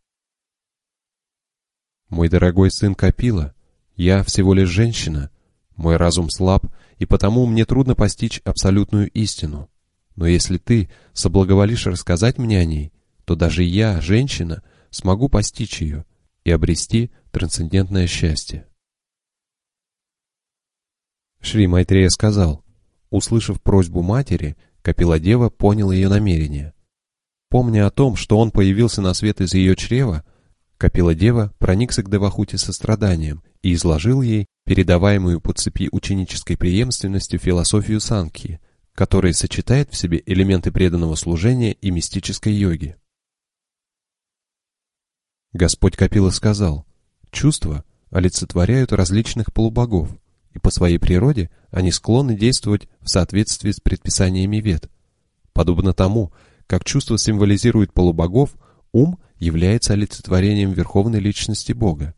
Мой дорогой сын Капила, я всего лишь женщина, мой разум слаб, и потому мне трудно постичь абсолютную истину. Но если ты соблаговолишь рассказать мне о ней, то даже я, женщина, смогу постичь ее и обрести трансцендентное счастье. Шри Майтрея сказал, услышав просьбу матери, Капиладева понял ее намерение. Помня о том, что он появился на свет из ее чрева, Капиладева проникся к Девахути состраданием и изложил ей передаваемую по цепи ученической преемственностью философию Санкхи, которая сочетает в себе элементы преданного служения и мистической йоги. Господь Капила сказал, чувства олицетворяют различных полубогов, и по своей природе они склонны действовать в соответствии с предписаниями вет. Подобно тому, как чувство символизирует полубогов, ум является олицетворением верховной личности Бога.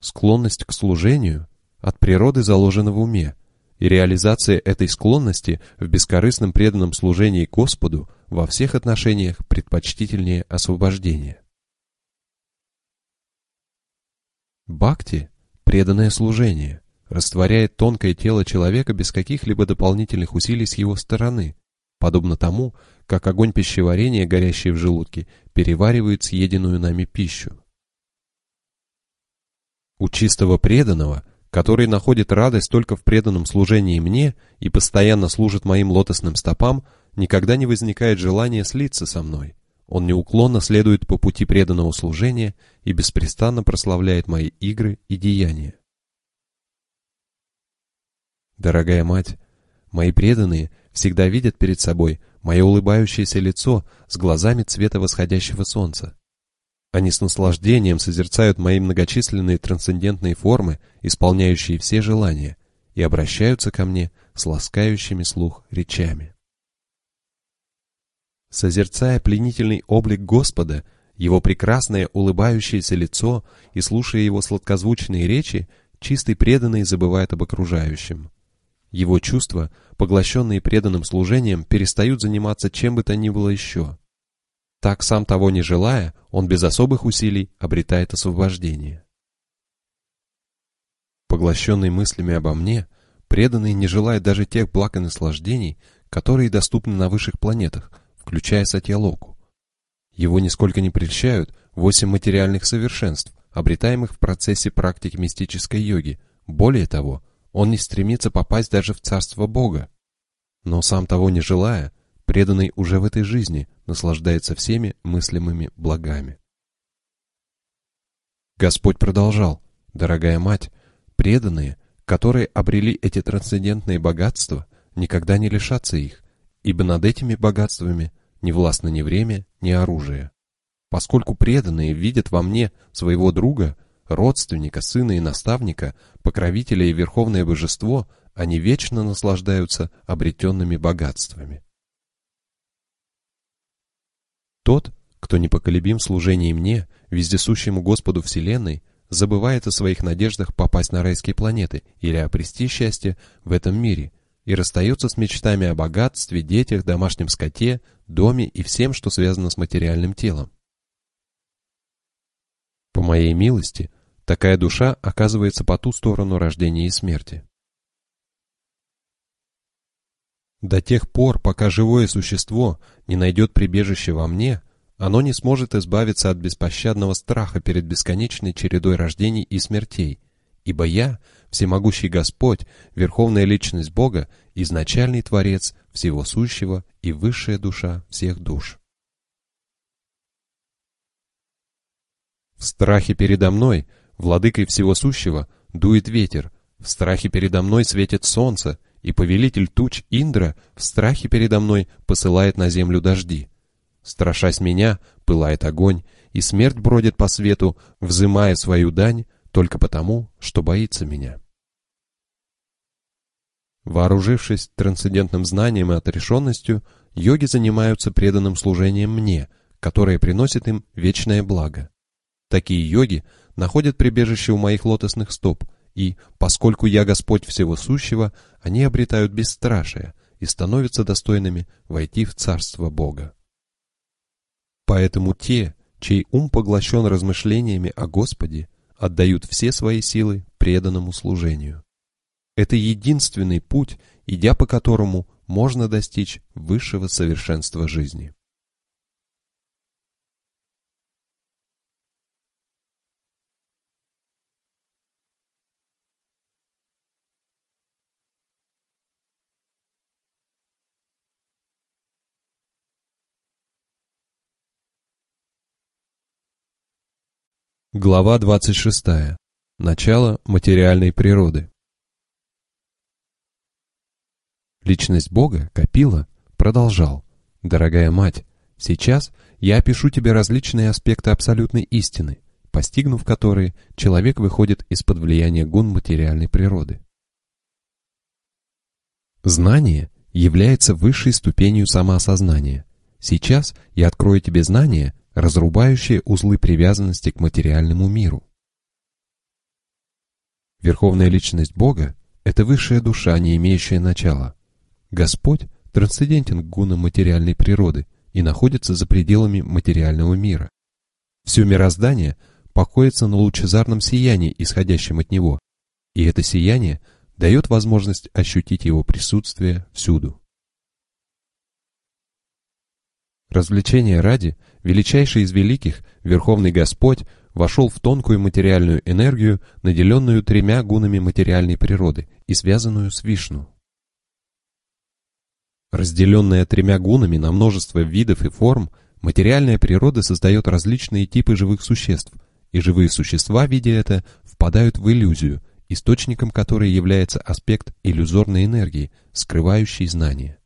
Склонность к служению от природы заложена в уме, и реализация этой склонности в бескорыстном преданном служении Господу во всех отношениях предпочтительнее освобождения. Бхакти – преданное служение – растворяет тонкое тело человека без каких-либо дополнительных усилий с его стороны, подобно тому, как огонь пищеварения, горящий в желудке, переваривает съеденную нами пищу. У чистого преданного, который находит радость только в преданном служении мне и постоянно служит моим лотосным стопам, никогда не возникает желания слиться со мной. Он неуклонно следует по пути преданного служения и беспрестанно прославляет мои игры и деяния. Дорогая мать, мои преданные всегда видят перед собой мое улыбающееся лицо с глазами цвета восходящего солнца. Они с наслаждением созерцают мои многочисленные трансцендентные формы, исполняющие все желания, и обращаются ко мне с ласкающими слух речами. Созерцая пленительный облик Господа, его прекрасное улыбающееся лицо и слушая его сладкозвучные речи, чистый преданный забывает об окружающем. Его чувства, поглощенные преданным служением, перестают заниматься чем бы то ни было еще. Так, сам того не желая, он без особых усилий обретает освобождение. Поглощенный мыслями обо мне, преданный не желает даже тех благ и наслаждений, которые доступны на высших планетах, включая Сатьялоку. Его нисколько не прельщают восемь материальных совершенств, обретаемых в процессе практики мистической йоги. Более того, он не стремится попасть даже в царство Бога. Но сам того не желая, преданный уже в этой жизни наслаждается всеми мыслимыми благами. Господь продолжал, «Дорогая мать, преданные, которые обрели эти трансцендентные богатства, никогда не лишатся их, ибо над этими богатствами не властно ни время, ни оружие. Поскольку преданные видят во мне своего друга – родственника, сына и наставника, покровителя и верховное божество, они вечно наслаждаются обретенными богатствами. Тот, кто непоколебим в служении мне, вездесущему Господу Вселенной, забывает о своих надеждах попасть на райские планеты или обрести счастье в этом мире и расстается с мечтами о богатстве, детях, домашнем скоте, доме и всем, что связано с материальным телом. По моей милости, Такая душа оказывается по ту сторону рождения и смерти. До тех пор, пока живое существо не найдет прибежище во мне, оно не сможет избавиться от беспощадного страха перед бесконечной чередой рождений и смертей, ибо я, всемогущий Господь, верховная личность Бога, изначальный Творец всего сущего и высшая душа всех душ. В страхе передо мной – Владыкой всего сущего дует ветер, в страхе передо мной светит солнце, и повелитель туч Индра в страхе передо мной посылает на землю дожди. Страшась меня, пылает огонь, и смерть бродит по свету, взымая свою дань только потому, что боится меня. Вооружившись трансцендентным знанием и отрешенностью, йоги занимаются преданным служением мне, которое приносит им вечное благо. Такие йоги находят прибежище у моих лотосных стоп, и, поскольку я Господь Всего Сущего, они обретают бесстрашие и становятся достойными войти в Царство Бога. Поэтому те, чей ум поглощен размышлениями о Господе, отдают все свои силы преданному служению. Это единственный путь, идя по которому можно достичь высшего совершенства жизни. Глава 26. Начало материальной природы. Личность Бога, Капила, продолжал. «Дорогая мать, сейчас я опишу тебе различные аспекты абсолютной истины, постигнув которые, человек выходит из-под влияния гун материальной природы. Знание является высшей ступенью самоосознания. Сейчас я открою тебе знание, разрубающие узлы привязанности к материальному миру. Верховная личность Бога – это высшая душа, не имеющая начала. Господь трансцендентен к гунам материальной природы и находится за пределами материального мира. Все мироздание покоится на лучезарном сиянии, исходящем от него, и это сияние дает возможность ощутить его присутствие всюду. Развлечения ради, величайший из великих, Верховный Господь, вошел в тонкую материальную энергию, наделенную тремя гунами материальной природы и связанную с Вишну. Разделенная тремя гунами на множество видов и форм, материальная природа создает различные типы живых существ, и живые существа, видя это, впадают в иллюзию, источником которой является аспект иллюзорной энергии, скрывающий знание.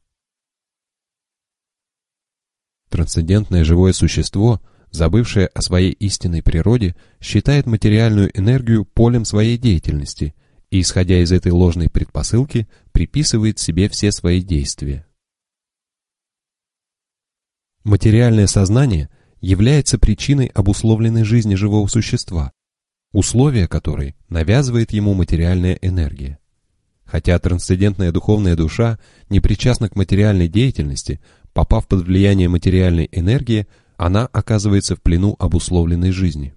Трансцендентное живое существо, забывшее о своей истинной природе, считает материальную энергию полем своей деятельности и, исходя из этой ложной предпосылки, приписывает себе все свои действия. Материальное сознание является причиной обусловленной жизни живого существа, условия которой навязывает ему материальная энергия. Хотя трансцендентная духовная душа не причастна к материальной деятельности, Попав под влияние материальной энергии, она оказывается в плену обусловленной жизни.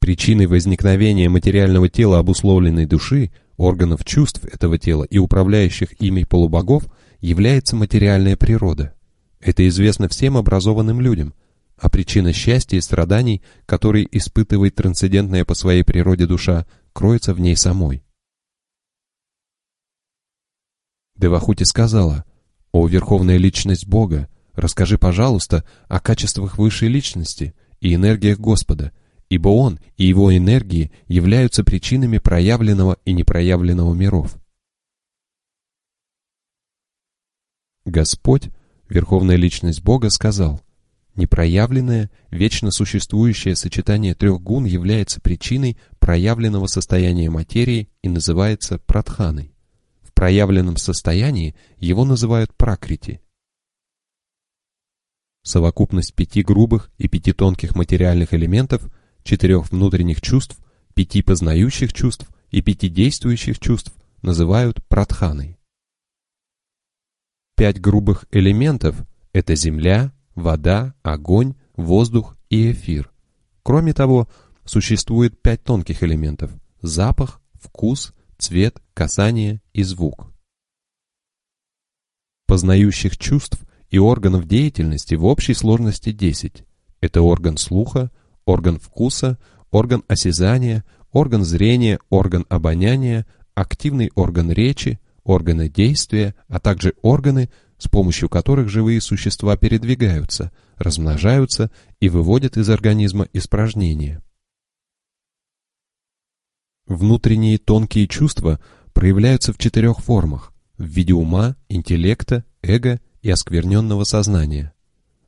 Причиной возникновения материального тела обусловленной души, органов чувств этого тела и управляющих ими полубогов является материальная природа. Это известно всем образованным людям, а причина счастья и страданий, которые испытывает трансцендентная по своей природе душа, кроется в ней самой. Девахути сказала, «О, Верховная Личность Бога, расскажи, пожалуйста, о качествах высшей личности и энергиях Господа, ибо Он и Его энергии являются причинами проявленного и непроявленного миров». Господь, Верховная Личность Бога, сказал, Непроявленное, вечно существующее сочетание трех гун является причиной проявленного состояния материи и называется пратханой проявленном состоянии его называют пракрити. Совокупность пяти грубых и пяти тонких материальных элементов, четырех внутренних чувств, пяти познающих чувств и пяти действующих чувств называют пратханой. Пять грубых элементов – это земля, вода, огонь, воздух и эфир. Кроме того, существует пять тонких элементов – запах, вкус, цвет, касание и звук. Познающих чувств и органов деятельности в общей сложности 10. Это орган слуха, орган вкуса, орган осязания, орган зрения, орган обоняния, активный орган речи, органы действия, а также органы, с помощью которых живые существа передвигаются, размножаются и выводят из организма испражнения. Внутренние тонкие чувства проявляются в четырех формах – в виде ума, интеллекта, эго и оскверненного сознания.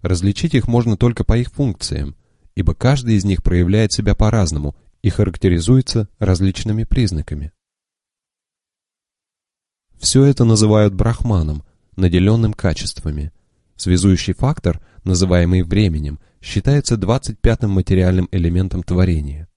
Различить их можно только по их функциям, ибо каждый из них проявляет себя по-разному и характеризуется различными признаками. Все это называют брахманом, наделенным качествами. Связующий фактор, называемый временем, считается 25-м материальным элементом творения.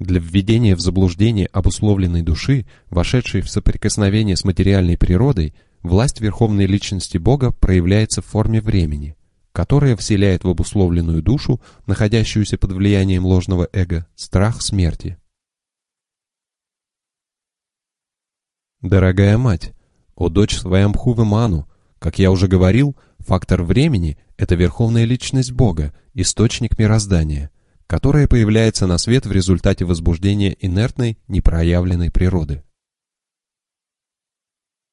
Для введения в заблуждение обусловленной души, вошедшей в соприкосновение с материальной природой, власть Верховной Личности Бога проявляется в форме времени, которая вселяет в обусловленную душу, находящуюся под влиянием ложного эго, страх смерти. Дорогая мать, о дочь Сваямхувы Ману, как я уже говорил, фактор времени — это верховная личность Бога, источник мироздания, которая появляется на свет в результате возбуждения инертной, непроявленной природы.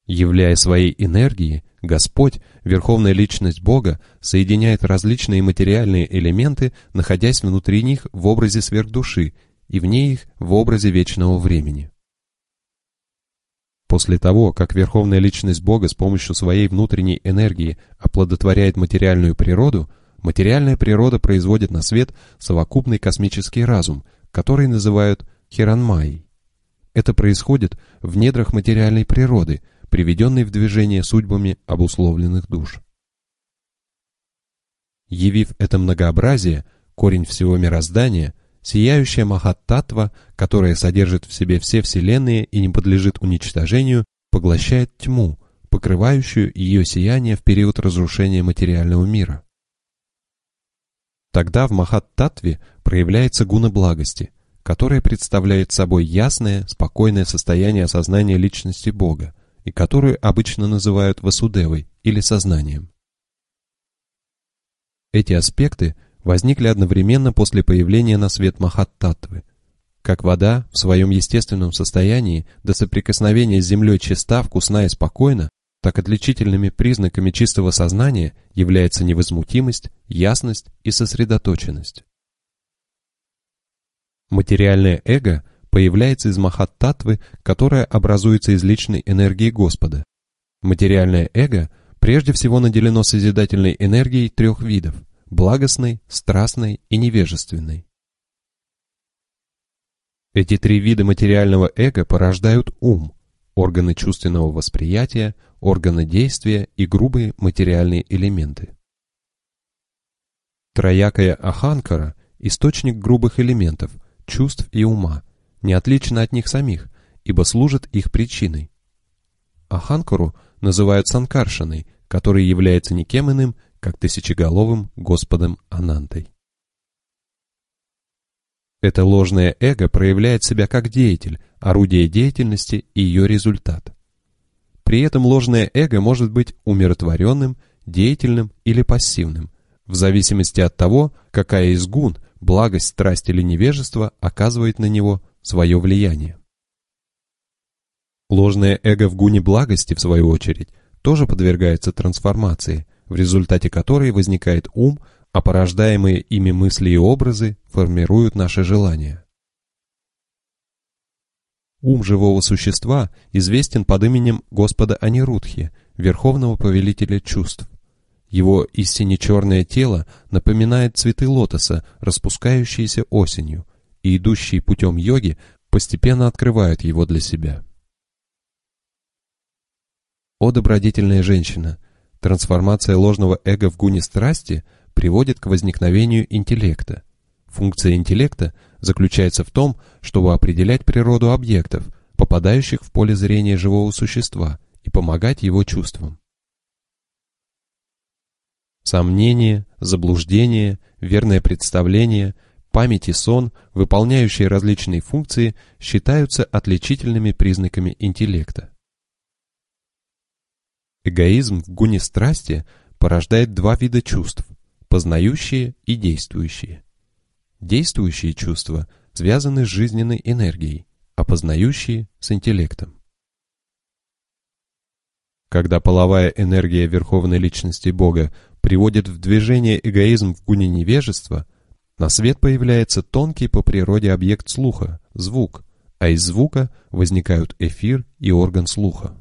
Являя своей энергией, Господь, Верховная Личность Бога, соединяет различные материальные элементы, находясь внутри них в образе сверхдуши и вне их в образе вечного времени. После того, как Верховная Личность Бога с помощью своей внутренней энергии оплодотворяет материальную природу, материальная природа производит на свет совокупный космический разум, который называют Хиранмайей. Это происходит в недрах материальной природы – приведенный в движение судьбами обусловленных душ. Явив это многообразие, корень всего мироздания, сияющая Махаттатва, которая содержит в себе все вселенные и не подлежит уничтожению, поглощает тьму, покрывающую ее сияние в период разрушения материального мира. Тогда в Махаттатве проявляется гуна благости, которая представляет собой ясное, спокойное состояние осознания личности Бога, и которую обычно называют Васудевой или сознанием. Эти аспекты возникли одновременно после появления на свет Махаттатвы. Как вода в своем естественном состоянии до соприкосновения с землей чиста, вкусна и спокойна, так отличительными признаками чистого сознания является невозмутимость, ясность и сосредоточенность. Материальное эго – появляется из махаттатвы, которая образуется из личной энергии Господа. Материальное эго прежде всего наделено созидательной энергией трех видов – благостной, страстной и невежественной. Эти три вида материального эго порождают ум, органы чувственного восприятия, органы действия и грубые материальные элементы. Троякая аханкара – источник грубых элементов, чувств и ума, не отлично от них самих, ибо служит их причиной. Аханкару называют Санкаршиной, который является никем иным, как тысячеголовым Господом Анантой. Это ложное эго проявляет себя как деятель, орудие деятельности и ее результат. При этом ложное эго может быть умиротворенным, деятельным или пассивным, в зависимости от того, какая из гун, благость, страсть или невежество оказывает на него свое влияние. Ложное эго в гуне благости, в свою очередь, тоже подвергается трансформации, в результате которой возникает ум, а порождаемые ими мысли и образы формируют наши желания. Ум живого существа известен под именем Господа Анирудхи, Верховного Повелителя Чувств. Его истине черное тело напоминает цветы лотоса, распускающиеся осенью, и идущие путем йоги постепенно открывают его для себя. О добродетельная женщина! Трансформация ложного эго в гуне страсти приводит к возникновению интеллекта. Функция интеллекта заключается в том, чтобы определять природу объектов, попадающих в поле зрения живого существа, и помогать его чувствам. Сомнение, заблуждение, верное представление – память и сон, выполняющие различные функции, считаются отличительными признаками интеллекта. Эгоизм в гуне страсти порождает два вида чувств – познающие и действующие. Действующие чувства связаны с жизненной энергией, а познающие – с интеллектом. Когда половая энергия Верховной Личности Бога приводит в движение эгоизм в гуне невежества – на свет появляется тонкий по природе объект слуха – звук, а из звука возникают эфир и орган слуха.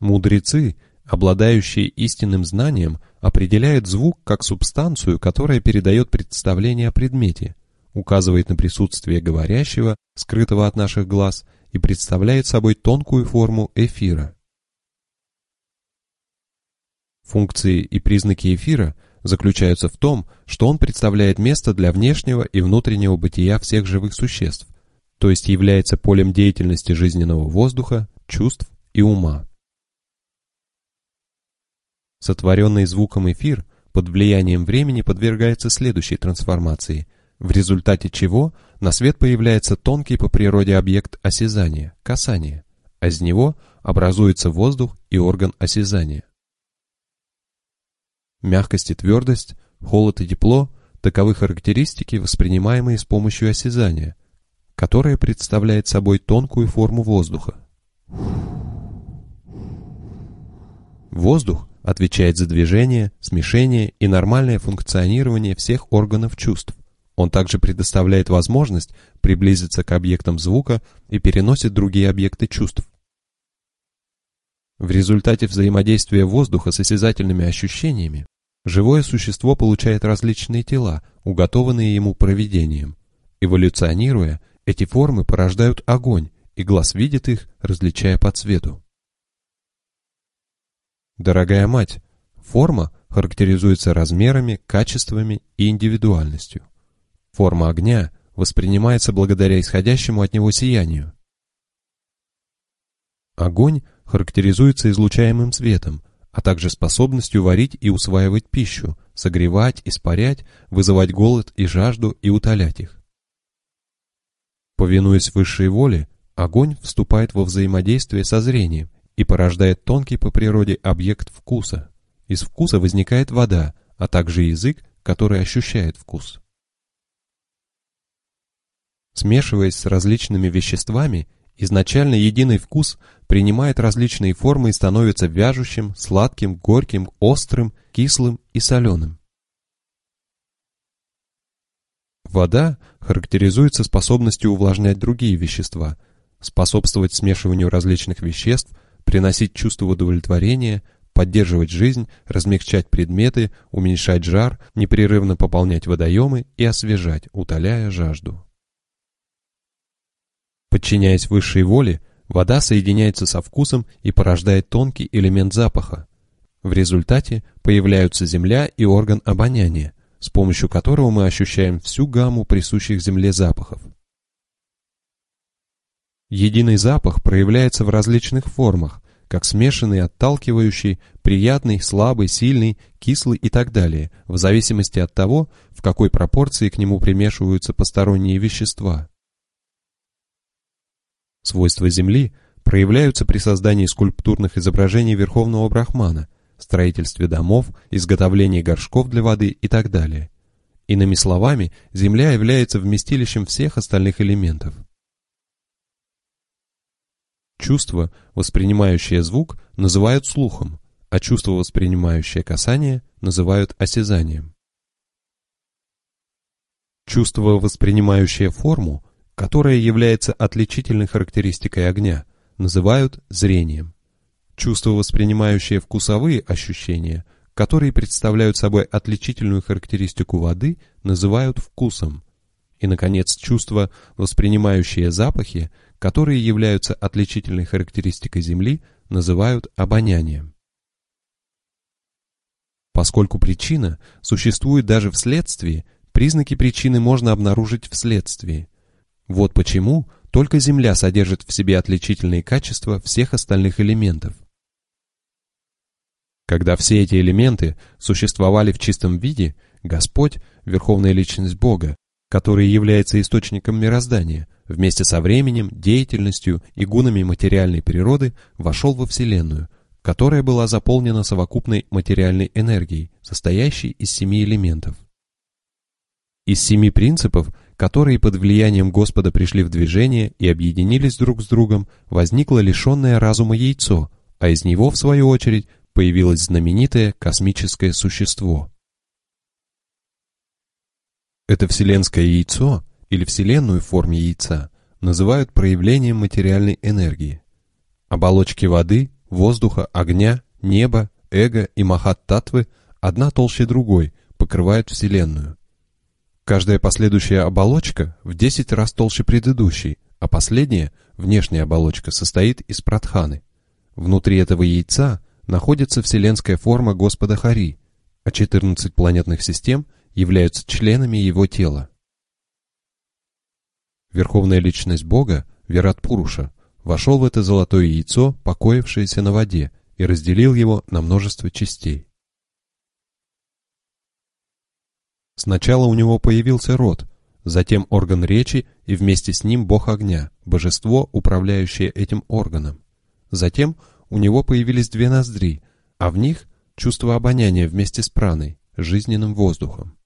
Мудрецы, обладающие истинным знанием, определяют звук как субстанцию, которая передает представление о предмете, указывает на присутствие говорящего, скрытого от наших глаз, и представляет собой тонкую форму эфира. Функции и признаки эфира – заключаются в том, что он представляет место для внешнего и внутреннего бытия всех живых существ, то есть является полем деятельности жизненного воздуха, чувств и ума. Сотворенный звуком эфир под влиянием времени подвергается следующей трансформации, в результате чего на свет появляется тонкий по природе объект осязания – касание, а из него образуется воздух и орган осязания. Мягкость и твердость, холод и тепло – таковы характеристики, воспринимаемые с помощью осязания, которое представляет собой тонкую форму воздуха. Воздух отвечает за движение, смешение и нормальное функционирование всех органов чувств. Он также предоставляет возможность приблизиться к объектам звука и переносит другие объекты чувств. В результате взаимодействия воздуха с осязательными ощущениями живое существо получает различные тела, уготованные ему проведением. Эволюционируя, эти формы порождают огонь, и глаз видит их, различая по цвету. Дорогая мать, форма характеризуется размерами, качествами и индивидуальностью. Форма огня воспринимается благодаря исходящему от него сиянию. Огонь характеризуется излучаемым светом, а также способностью варить и усваивать пищу, согревать, испарять, вызывать голод и жажду и утолять их. Повинуясь высшей воле, огонь вступает во взаимодействие со зрением и порождает тонкий по природе объект вкуса. Из вкуса возникает вода, а также язык, который ощущает вкус. Смешиваясь с различными веществами, изначально единый вкус принимает различные формы и становится вяжущим, сладким, горьким, острым, кислым и соленым. Вода характеризуется способностью увлажнять другие вещества, способствовать смешиванию различных веществ, приносить чувство удовлетворения, поддерживать жизнь, размягчать предметы, уменьшать жар, непрерывно пополнять водоемы и освежать, утоляя жажду. Подчиняясь высшей воле, вода соединяется со вкусом и порождает тонкий элемент запаха. В результате появляются земля и орган обоняния, с помощью которого мы ощущаем всю гамму присущих земле запахов. Единый запах проявляется в различных формах, как смешанный, отталкивающий, приятный, слабый, сильный, кислый и так далее, в зависимости от того, в какой пропорции к нему примешиваются посторонние вещества. Свойства Земли проявляются при создании скульптурных изображений Верховного Брахмана, строительстве домов, изготовлении горшков для воды и так далее. Иными словами, Земля является вместилищем всех остальных элементов. Чувство, воспринимающее звук, называют слухом, а чувство, воспринимающее касание, называют осязанием. Чувство, воспринимающее форму, которое является отличительной характеристикой огня, называют зрением. Чувство, воспринимающее вкусовые ощущения, которые представляют собой отличительную характеристику воды, называют вкусом. И, наконец, чувство, воспринимающее запахи, которые являются отличительной характеристикой Земли, называют обонянием. Поскольку причина существует даже в следствии, признаки причины можно обнаружить в следствии. Вот почему только Земля содержит в себе отличительные качества всех остальных элементов. Когда все эти элементы существовали в чистом виде, Господь, Верховная Личность Бога, который является источником мироздания, вместе со временем, деятельностью и гунами материальной природы вошел во Вселенную, которая была заполнена совокупной материальной энергией, состоящей из семи элементов. Из семи принципов, которые под влиянием Господа пришли в движение и объединились друг с другом, возникло лишенное разума яйцо, а из него, в свою очередь, появилось знаменитое космическое существо. Это вселенское яйцо или Вселенную в форме яйца называют проявлением материальной энергии. Оболочки воды, воздуха, огня, неба, эго и махат-татвы одна толще другой покрывают Вселенную. Каждая последующая оболочка в 10 раз толще предыдущей, а последняя, внешняя оболочка, состоит из пратханы. Внутри этого яйца находится вселенская форма Господа Хари, а 14 планетных систем являются членами его тела. Верховная личность Бога, Верат Пуруша, вошел в это золотое яйцо, покоившееся на воде, и разделил его на множество частей. Сначала у него появился рот, затем орган речи и вместе с ним бог огня, божество, управляющее этим органом. Затем у него появились две ноздри, а в них чувство обоняния вместе с праной, жизненным воздухом.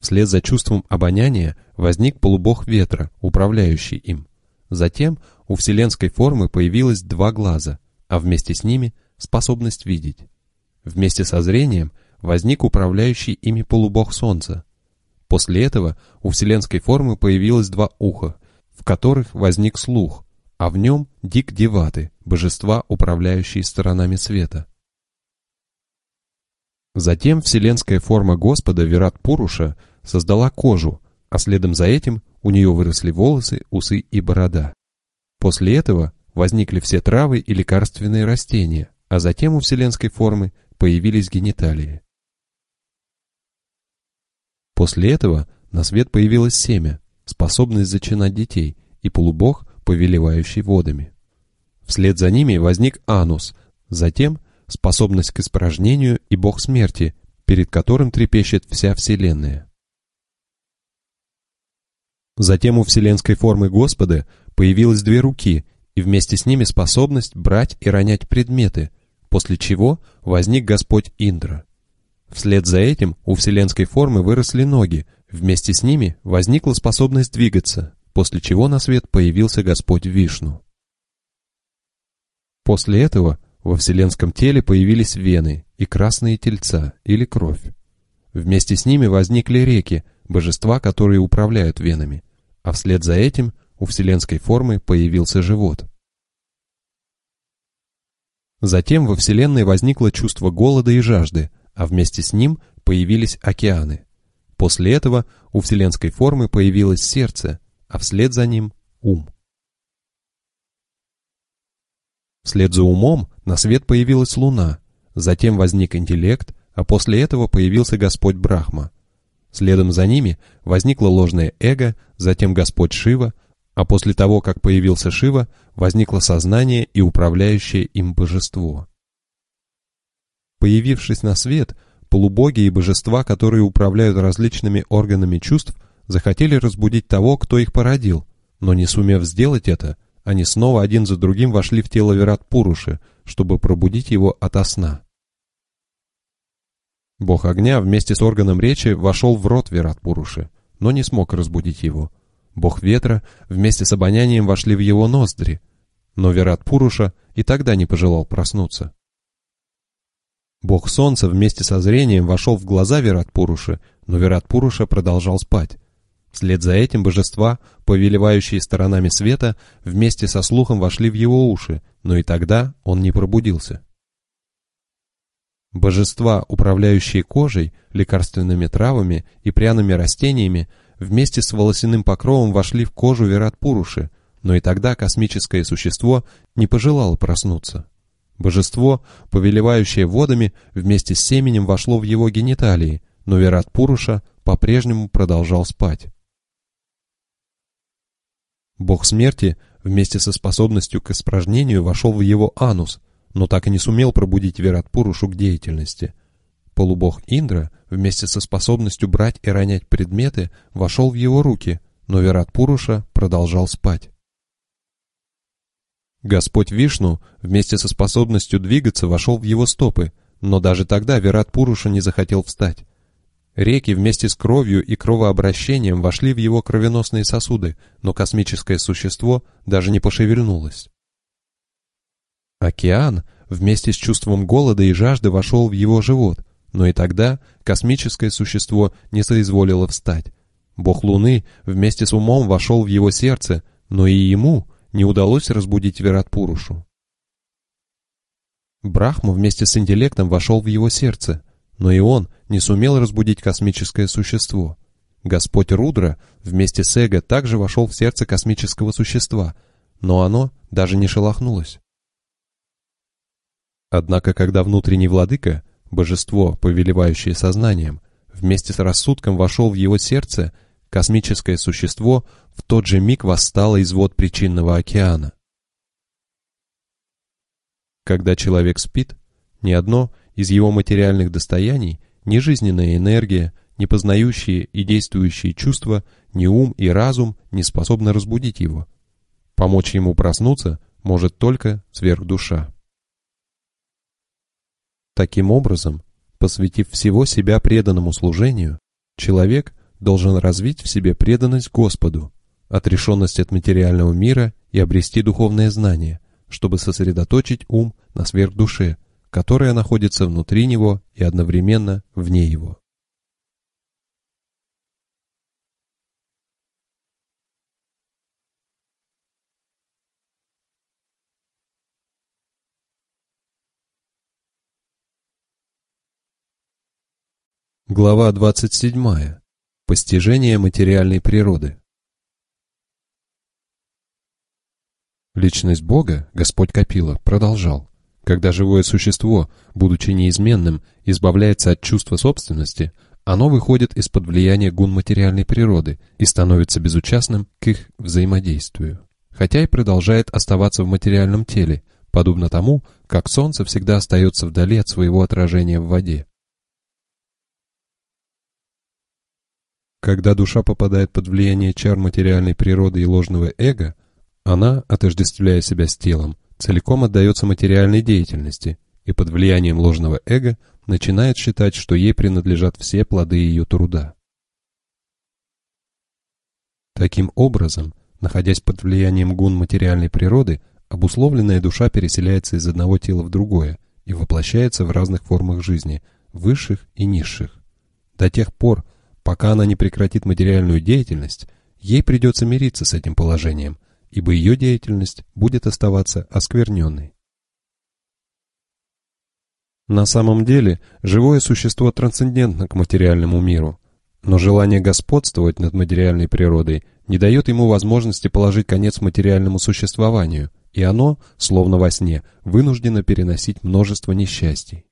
Вслед за чувством обоняния возник полубог ветра, управляющий им. Затем у вселенской формы появилось два глаза, а вместе с ними способность видеть. Вместе со зрением возник управляющий ими полубог солнца. После этого у вселенской формы появилось два уха, в которых возник слух, а в нем дик деваты, божества, управляющие сторонами света. Затем вселенская форма Господа Вират Пуруша создала кожу, а следом за этим у нее выросли волосы, усы и борода. После этого возникли все травы и лекарственные растения, а затем у вселенской формы появились гениталии. После этого на свет появилось семя, способность зачинать детей, и полубог, повелевающий водами. Вслед за ними возник анус, затем способность к испражнению и бог смерти, перед которым трепещет вся вселенная. Затем у вселенской формы Господа появилось две руки, и вместе с ними способность брать и ронять предметы, после чего возник Господь Индра. Вслед за этим у вселенской формы выросли ноги, вместе с ними возникла способность двигаться, после чего на свет появился Господь Вишну. После этого во вселенском теле появились вены и красные тельца или кровь. Вместе с ними возникли реки, божества, которые управляют венами, а вслед за этим у вселенской формы появился живот. Затем во Вселенной возникло чувство голода и жажды, а вместе с ним появились океаны. После этого у вселенской формы появилось сердце, а вслед за ним – ум. Вслед за умом на свет появилась луна, затем возник интеллект, а после этого появился Господь Брахма. Следом за ними возникло ложное эго, затем Господь Шива, а после того, как появился Шива, возникло сознание и управляющее им божество. Появившись на свет, полубоги и божества, которые управляют различными органами чувств, захотели разбудить того, кто их породил, но не сумев сделать это, они снова один за другим вошли в тело Вират-Пуруши, чтобы пробудить его ото сна. Бог огня вместе с органом речи вошел в рот Вират-Пуруши, но не смог разбудить его. Бог ветра вместе с обонянием вошли в его ноздри, но Вират-Пуруша и тогда не пожелал проснуться. Бог солнца вместе со зрением вошел в глаза Вират-Пуруши, но Вират-Пуруша продолжал спать. Вслед за этим божества, повелевающие сторонами света, вместе со слухом вошли в его уши, но и тогда он не пробудился. Божества, управляющие кожей, лекарственными травами и пряными растениями, вместе с волосяным покровом вошли в кожу Вират-Пуруши, но и тогда космическое существо не пожелало проснуться. Божество, повелевающее водами, вместе с семенем вошло в его гениталии, но Верат Пуруша по-прежнему продолжал спать. Бог смерти вместе со способностью к испражнению вошел в его анус, но так и не сумел пробудить Верат Пурушу к деятельности. Полубог Индра вместе со способностью брать и ронять предметы вошел в его руки, но Верат Пуруша продолжал спать. Господь Вишну вместе со способностью двигаться вошел в его стопы, но даже тогда Вират Пуруша не захотел встать. Реки вместе с кровью и кровообращением вошли в его кровеносные сосуды, но космическое существо даже не пошевельнулось. Океан вместе с чувством голода и жажды вошел в его живот, но и тогда космическое существо не соизволило встать. Бог Луны вместе с умом вошел в его сердце, но и ему не удалось разбудить Виратпурушу. Брахма вместе с интеллектом вошел в его сердце, но и он не сумел разбудить космическое существо. Господь Рудра вместе с Эго также вошел в сердце космического существа, но оно даже не шелохнулось. Однако, когда внутренний владыка, божество, повелевающее сознанием, вместе с рассудком вошел в его сердце, космическое существо в тот же миг восстало из вод причинного океана. Когда человек спит, ни одно из его материальных достояний, ни жизненная энергия, ни познающие и действующие чувства, ни ум и разум не способны разбудить его. Помочь ему проснуться может только сверхдуша. Таким образом, посвятив всего себя преданному служению, человек должен развить в себе преданность Господу, отрешенность от материального мира и обрести духовное знание, чтобы сосредоточить ум на сверхдуше, которая находится внутри него и одновременно вне его. Глава 27. Постижение материальной природы. Личность Бога, Господь Капила, продолжал. Когда живое существо, будучи неизменным, избавляется от чувства собственности, оно выходит из-под влияния гун материальной природы и становится безучастным к их взаимодействию. Хотя и продолжает оставаться в материальном теле, подобно тому, как солнце всегда остается вдали от своего отражения в воде. Когда душа попадает под влияние чар материальной природы и ложного эго, она, отождествляя себя с телом, целиком отдается материальной деятельности и под влиянием ложного эго начинает считать, что ей принадлежат все плоды ее труда. Таким образом, находясь под влиянием гун материальной природы, обусловленная душа переселяется из одного тела в другое и воплощается в разных формах жизни, высших и низших. До тех пор, Пока она не прекратит материальную деятельность, ей придется мириться с этим положением, ибо ее деятельность будет оставаться оскверненной. На самом деле, живое существо трансцендентно к материальному миру, но желание господствовать над материальной природой не дает ему возможности положить конец материальному существованию, и оно, словно во сне, вынуждено переносить множество несчастий.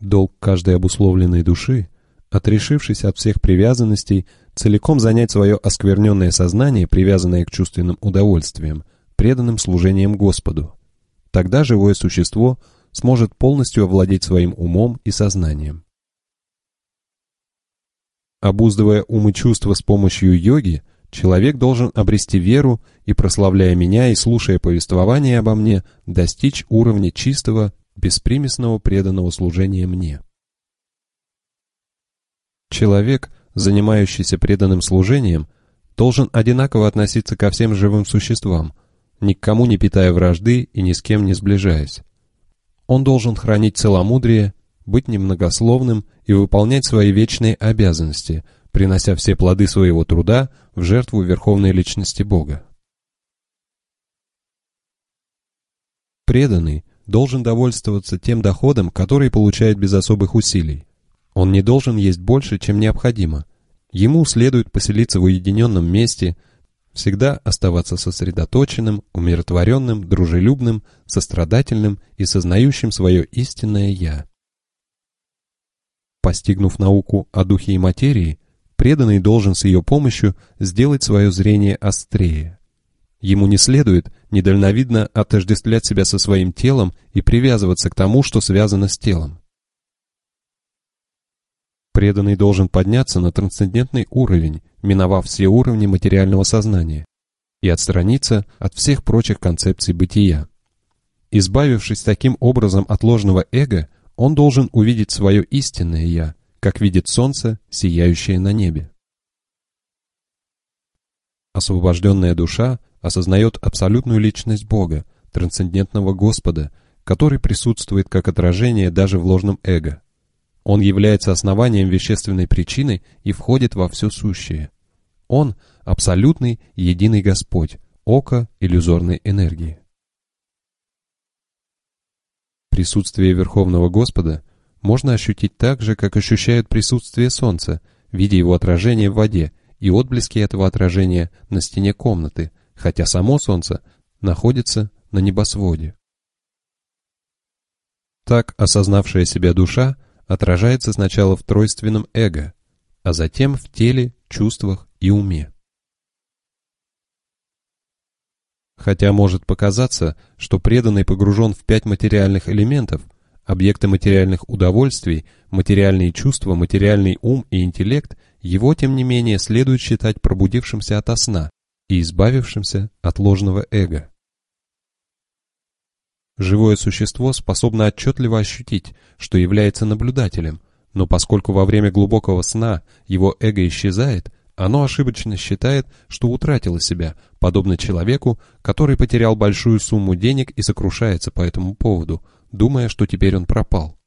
Долг каждой обусловленной души, отрешившись от всех привязанностей, целиком занять свое оскверненное сознание, привязанное к чувственным удовольствиям, преданным служением Господу. Тогда живое существо сможет полностью овладеть своим умом и сознанием. Обуздывая ум и чувства с помощью йоги, человек должен обрести веру и, прославляя меня и слушая повествование обо мне, достичь уровня чистого беспримесного преданного служения мне. Человек, занимающийся преданным служением, должен одинаково относиться ко всем живым существам, ни к кому не питая вражды и ни с кем не сближаясь. Он должен хранить целомудрие, быть немногословным и выполнять свои вечные обязанности, принося все плоды своего труда в жертву Верховной Личности Бога. Преданный должен довольствоваться тем доходом, который получает без особых усилий. Он не должен есть больше, чем необходимо. Ему следует поселиться в уединенном месте, всегда оставаться сосредоточенным, умиротворенным, дружелюбным, сострадательным и сознающим свое истинное «я». Постигнув науку о духе и материи, преданный должен с ее помощью сделать свое зрение острее. Ему не следует недальновидно отождествлять себя со своим телом и привязываться к тому, что связано с телом. Преданный должен подняться на трансцендентный уровень, миновав все уровни материального сознания, и отстраниться от всех прочих концепций бытия. Избавившись таким образом от ложного эго, он должен увидеть свое истинное «я», как видит солнце, сияющее на небе. Освобожденная душа осознает абсолютную личность Бога, трансцендентного Господа, который присутствует как отражение даже в ложном эго. Он является основанием вещественной причины и входит во все сущее. Он – абсолютный единый Господь, око иллюзорной энергии. Присутствие Верховного Господа можно ощутить так же, как ощущают присутствие Солнца, видя его отражение в воде и отблески этого отражения на стене комнаты, хотя само Солнце находится на небосводе. Так осознавшая себя душа отражается сначала в тройственном эго, а затем в теле, чувствах и уме. Хотя может показаться, что преданный погружен в пять материальных элементов, объекты материальных удовольствий, материальные чувства, материальный ум и интеллект, его, тем не менее, следует считать пробудившимся ото сна и избавившимся от ложного эго. Живое существо способно отчетливо ощутить, что является наблюдателем, но поскольку во время глубокого сна его эго исчезает, оно ошибочно считает, что утратило себя, подобно человеку, который потерял большую сумму денег и сокрушается по этому поводу, думая, что теперь он пропал.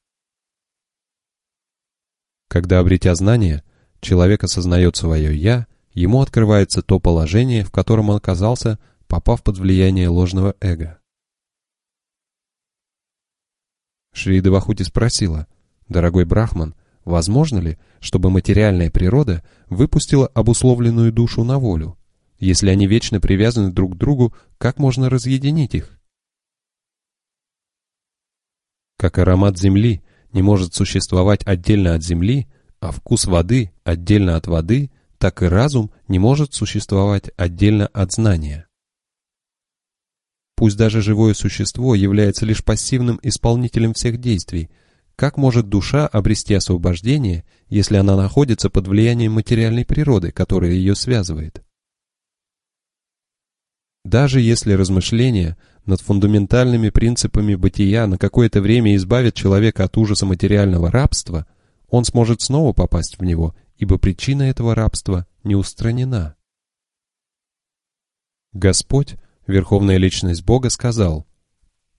Когда, обретя знание, человек осознает свое «я», ему открывается то положение, в котором он оказался, попав под влияние ложного эго. Шри Девахути спросила, «Дорогой Брахман, возможно ли, чтобы материальная природа выпустила обусловленную душу на волю? Если они вечно привязаны друг к другу, как можно разъединить их?» Как аромат земли не может существовать отдельно от земли, а вкус воды отдельно от воды, так и разум не может существовать отдельно от знания. Пусть даже живое существо является лишь пассивным исполнителем всех действий, как может душа обрести освобождение, если она находится под влиянием материальной природы, которая ее связывает? Даже если размышления над фундаментальными принципами бытия на какое-то время избавят человека от ужаса материального рабства, он сможет снова попасть в него, ибо причина этого рабства не устранена. Господь Верховная Личность Бога сказал,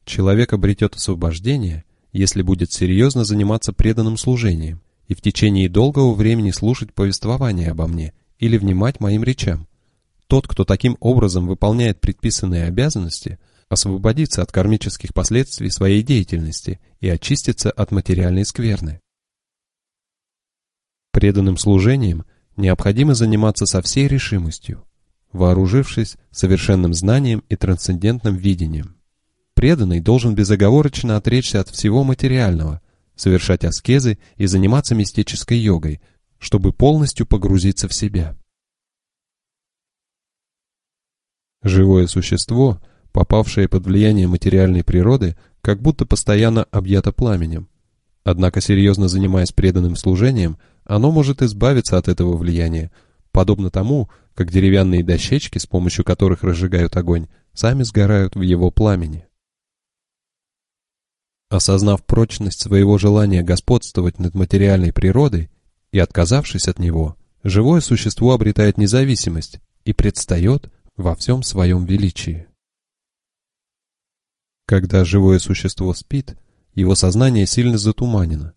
«Человек обретет освобождение, если будет серьезно заниматься преданным служением и в течение долгого времени слушать повествование обо мне или внимать моим речам. Тот, кто таким образом выполняет предписанные обязанности, освободится от кармических последствий своей деятельности и очистится от материальной скверны. Преданным служением необходимо заниматься со всей решимостью, вооружившись совершенным знанием и трансцендентным видением. Преданный должен безоговорочно отречься от всего материального, совершать аскезы и заниматься мистической йогой, чтобы полностью погрузиться в себя. Живое существо, попавшее под влияние материальной природы, как будто постоянно объято пламенем. Однако, серьезно занимаясь преданным служением, оно может избавиться от этого влияния, подобно тому, как деревянные дощечки, с помощью которых разжигают огонь, сами сгорают в его пламени. Осознав прочность своего желания господствовать над материальной природой и отказавшись от него, живое существо обретает независимость и предстает во всем своем величии. Когда живое существо спит, его сознание сильно затуманено,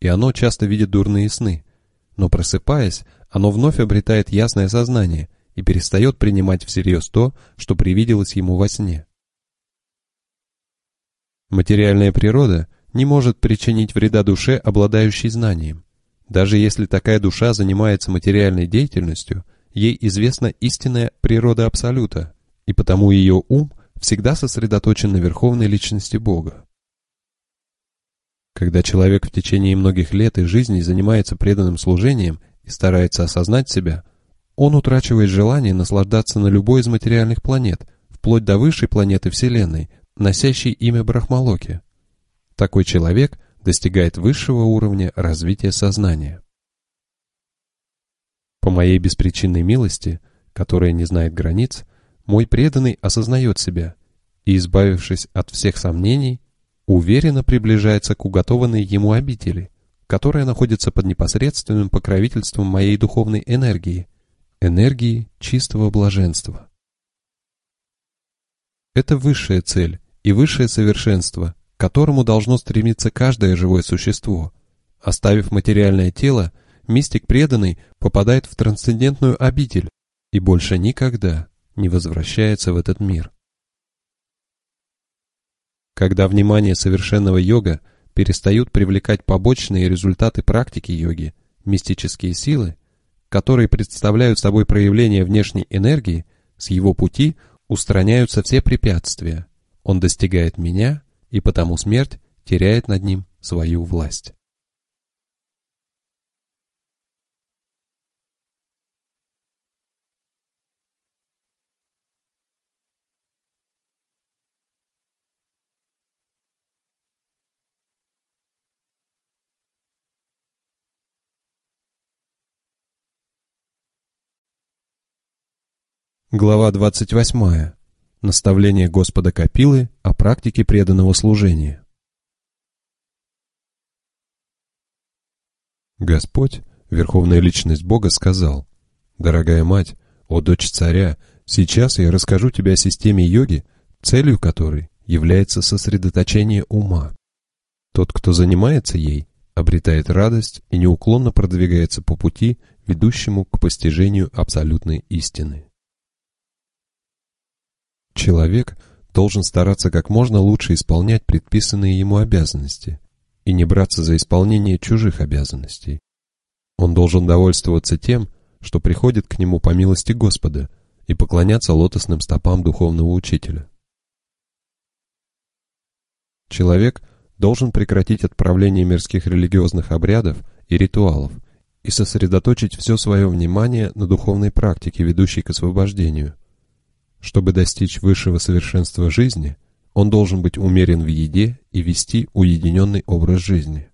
и оно часто видит дурные сны, но просыпаясь, оно вновь обретает ясное сознание и перестает принимать всерьез то, что привиделось ему во сне. Материальная природа не может причинить вреда душе, обладающей знанием. Даже если такая душа занимается материальной деятельностью, ей известна истинная природа Абсолюта, и потому ее ум всегда сосредоточен на верховной личности Бога. Когда человек в течение многих лет и жизни занимается преданным служением и старается осознать себя, он утрачивает желание наслаждаться на любой из материальных планет, вплоть до высшей планеты Вселенной, носящей имя Брахмалоки. Такой человек достигает высшего уровня развития сознания. По моей беспричинной милости, которая не знает границ, мой преданный осознает себя и, избавившись от всех сомнений, уверенно приближается к уготованной ему обители – которая находится под непосредственным покровительством моей духовной энергии, энергии чистого блаженства. Это высшая цель и высшее совершенство, к которому должно стремиться каждое живое существо. Оставив материальное тело, мистик преданный попадает в трансцендентную обитель и больше никогда не возвращается в этот мир. Когда внимание совершенного йога – перестают привлекать побочные результаты практики йоги, мистические силы, которые представляют собой проявление внешней энергии, с его пути устраняются все препятствия. Он достигает меня, и потому смерть теряет над ним свою власть. Глава 28. Наставление Господа Капилы о практике преданного служения. Господь, Верховная Личность Бога, сказал, «Дорогая мать, о дочь царя, сейчас я расскажу тебе о системе йоги, целью которой является сосредоточение ума. Тот, кто занимается ей, обретает радость и неуклонно продвигается по пути, ведущему к постижению абсолютной истины. Человек должен стараться как можно лучше исполнять предписанные ему обязанности и не браться за исполнение чужих обязанностей. Он должен довольствоваться тем, что приходит к нему по милости Господа, и поклоняться лотосным стопам духовного учителя. Человек должен прекратить отправление мирских религиозных обрядов и ритуалов и сосредоточить все свое внимание на духовной практике, ведущей к освобождению – чтобы достичь высшего совершенства жизни, он должен быть умерен в еде и вести уединенный образ жизни.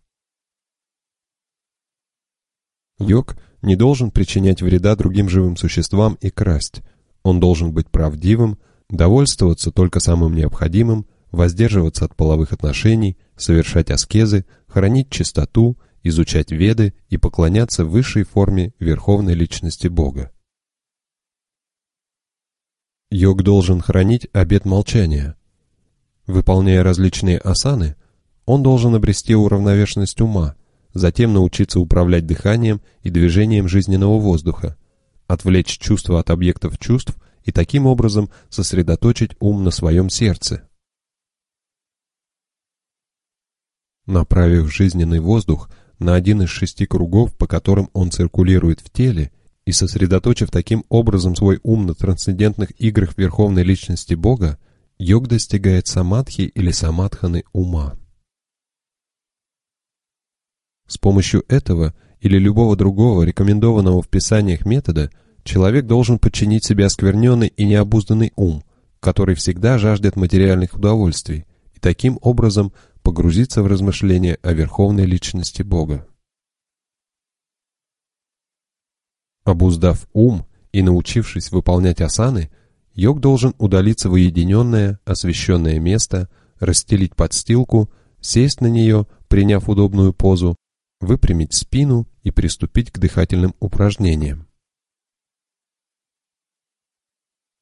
Йог не должен причинять вреда другим живым существам и красть. Он должен быть правдивым, довольствоваться только самым необходимым, воздерживаться от половых отношений, совершать аскезы, хранить чистоту, изучать веды и поклоняться высшей форме Верховной Личности Бога. Йог должен хранить обет молчания. Выполняя различные асаны, он должен обрести уравновешенность ума, затем научиться управлять дыханием и движением жизненного воздуха, отвлечь чувства от объектов чувств и таким образом сосредоточить ум на своем сердце. Направив жизненный воздух на один из шести кругов, по которым он циркулирует в теле, и сосредоточив таким образом свой ум на трансцендентных играх Верховной Личности Бога, йог достигает самадхи или самадханы ума. С помощью этого или любого другого рекомендованного в писаниях метода человек должен подчинить себе оскверненный и необузданный ум, который всегда жаждет материальных удовольствий, и таким образом погрузиться в размышления о Верховной Личности Бога. Обуздав ум и научившись выполнять асаны, йог должен удалиться в уединенное, освещенное место, расстелить подстилку, сесть на нее, приняв удобную позу, выпрямить спину и приступить к дыхательным упражнениям.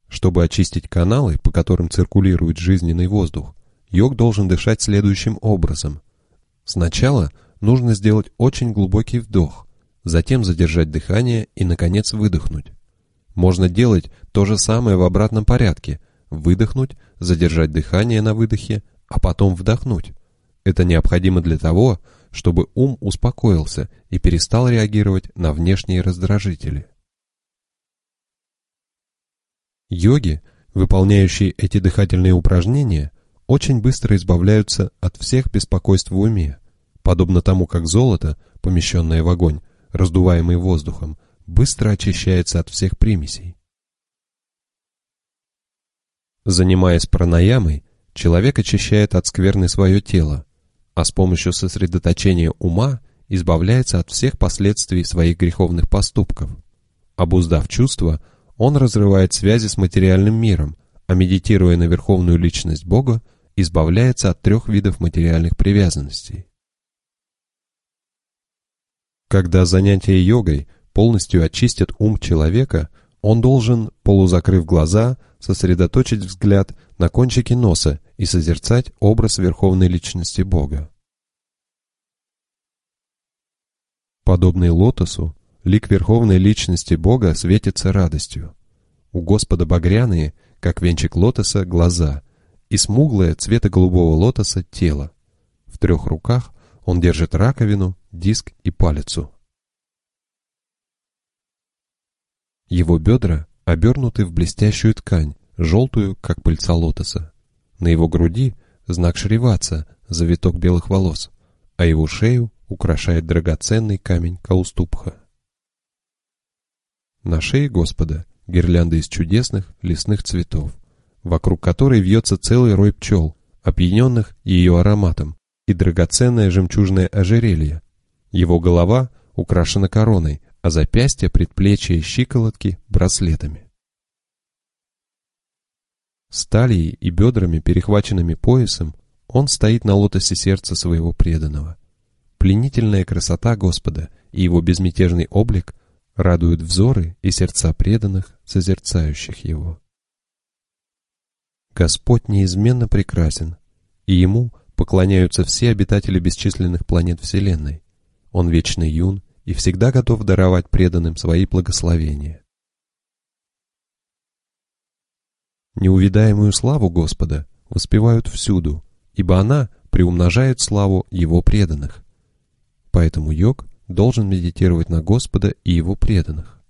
Чтобы очистить каналы, по которым циркулирует жизненный воздух, йог должен дышать следующим образом. Сначала нужно сделать очень глубокий вдох – затем задержать дыхание и, наконец, выдохнуть. Можно делать то же самое в обратном порядке. Выдохнуть, задержать дыхание на выдохе, а потом вдохнуть. Это необходимо для того, чтобы ум успокоился и перестал реагировать на внешние раздражители. Йоги, выполняющие эти дыхательные упражнения, очень быстро избавляются от всех беспокойств в уме, подобно тому, как золото, помещенное в огонь, раздуваемый воздухом, быстро очищается от всех примесей. Занимаясь пранаямой, человек очищает от скверны свое тело, а с помощью сосредоточения ума избавляется от всех последствий своих греховных поступков. Обуздав чувства, он разрывает связи с материальным миром, а медитируя на верховную личность Бога, избавляется от трех видов материальных привязанностей. Когда занятия йогой полностью очистят ум человека, он должен, полузакрыв глаза, сосредоточить взгляд на кончике носа и созерцать образ Верховной Личности Бога. Подобный лотосу, лик Верховной Личности Бога светится радостью. У Господа багряные, как венчик лотоса, глаза, и смуглое цвета голубого лотоса тело. В трех руках он держит раковину, диск и палицу. Его бедра обернуты в блестящую ткань, желтую, как пыльца лотоса. На его груди знак Шриваца, завиток белых волос, а его шею украшает драгоценный камень Кауступха. На шее Господа гирлянда из чудесных лесных цветов, вокруг которой вьется целый рой пчел, опьяненных ее ароматом, и драгоценное жемчужное ожерелье. Его голова украшена короной, а запястья, предплечья и щиколотки браслетами. С талией и бедрами, перехваченными поясом, он стоит на лотосе сердца своего преданного. Пленительная красота Господа и его безмятежный облик радуют взоры и сердца преданных, созерцающих его. Господь неизменно прекрасен, и Ему поклоняются все обитатели бесчисленных планет Вселенной. Он вечно юн и всегда готов даровать преданным свои благословения. Неувидаемую славу Господа воспевают всюду, ибо она приумножает славу Его преданных. Поэтому йог должен медитировать на Господа и Его преданных.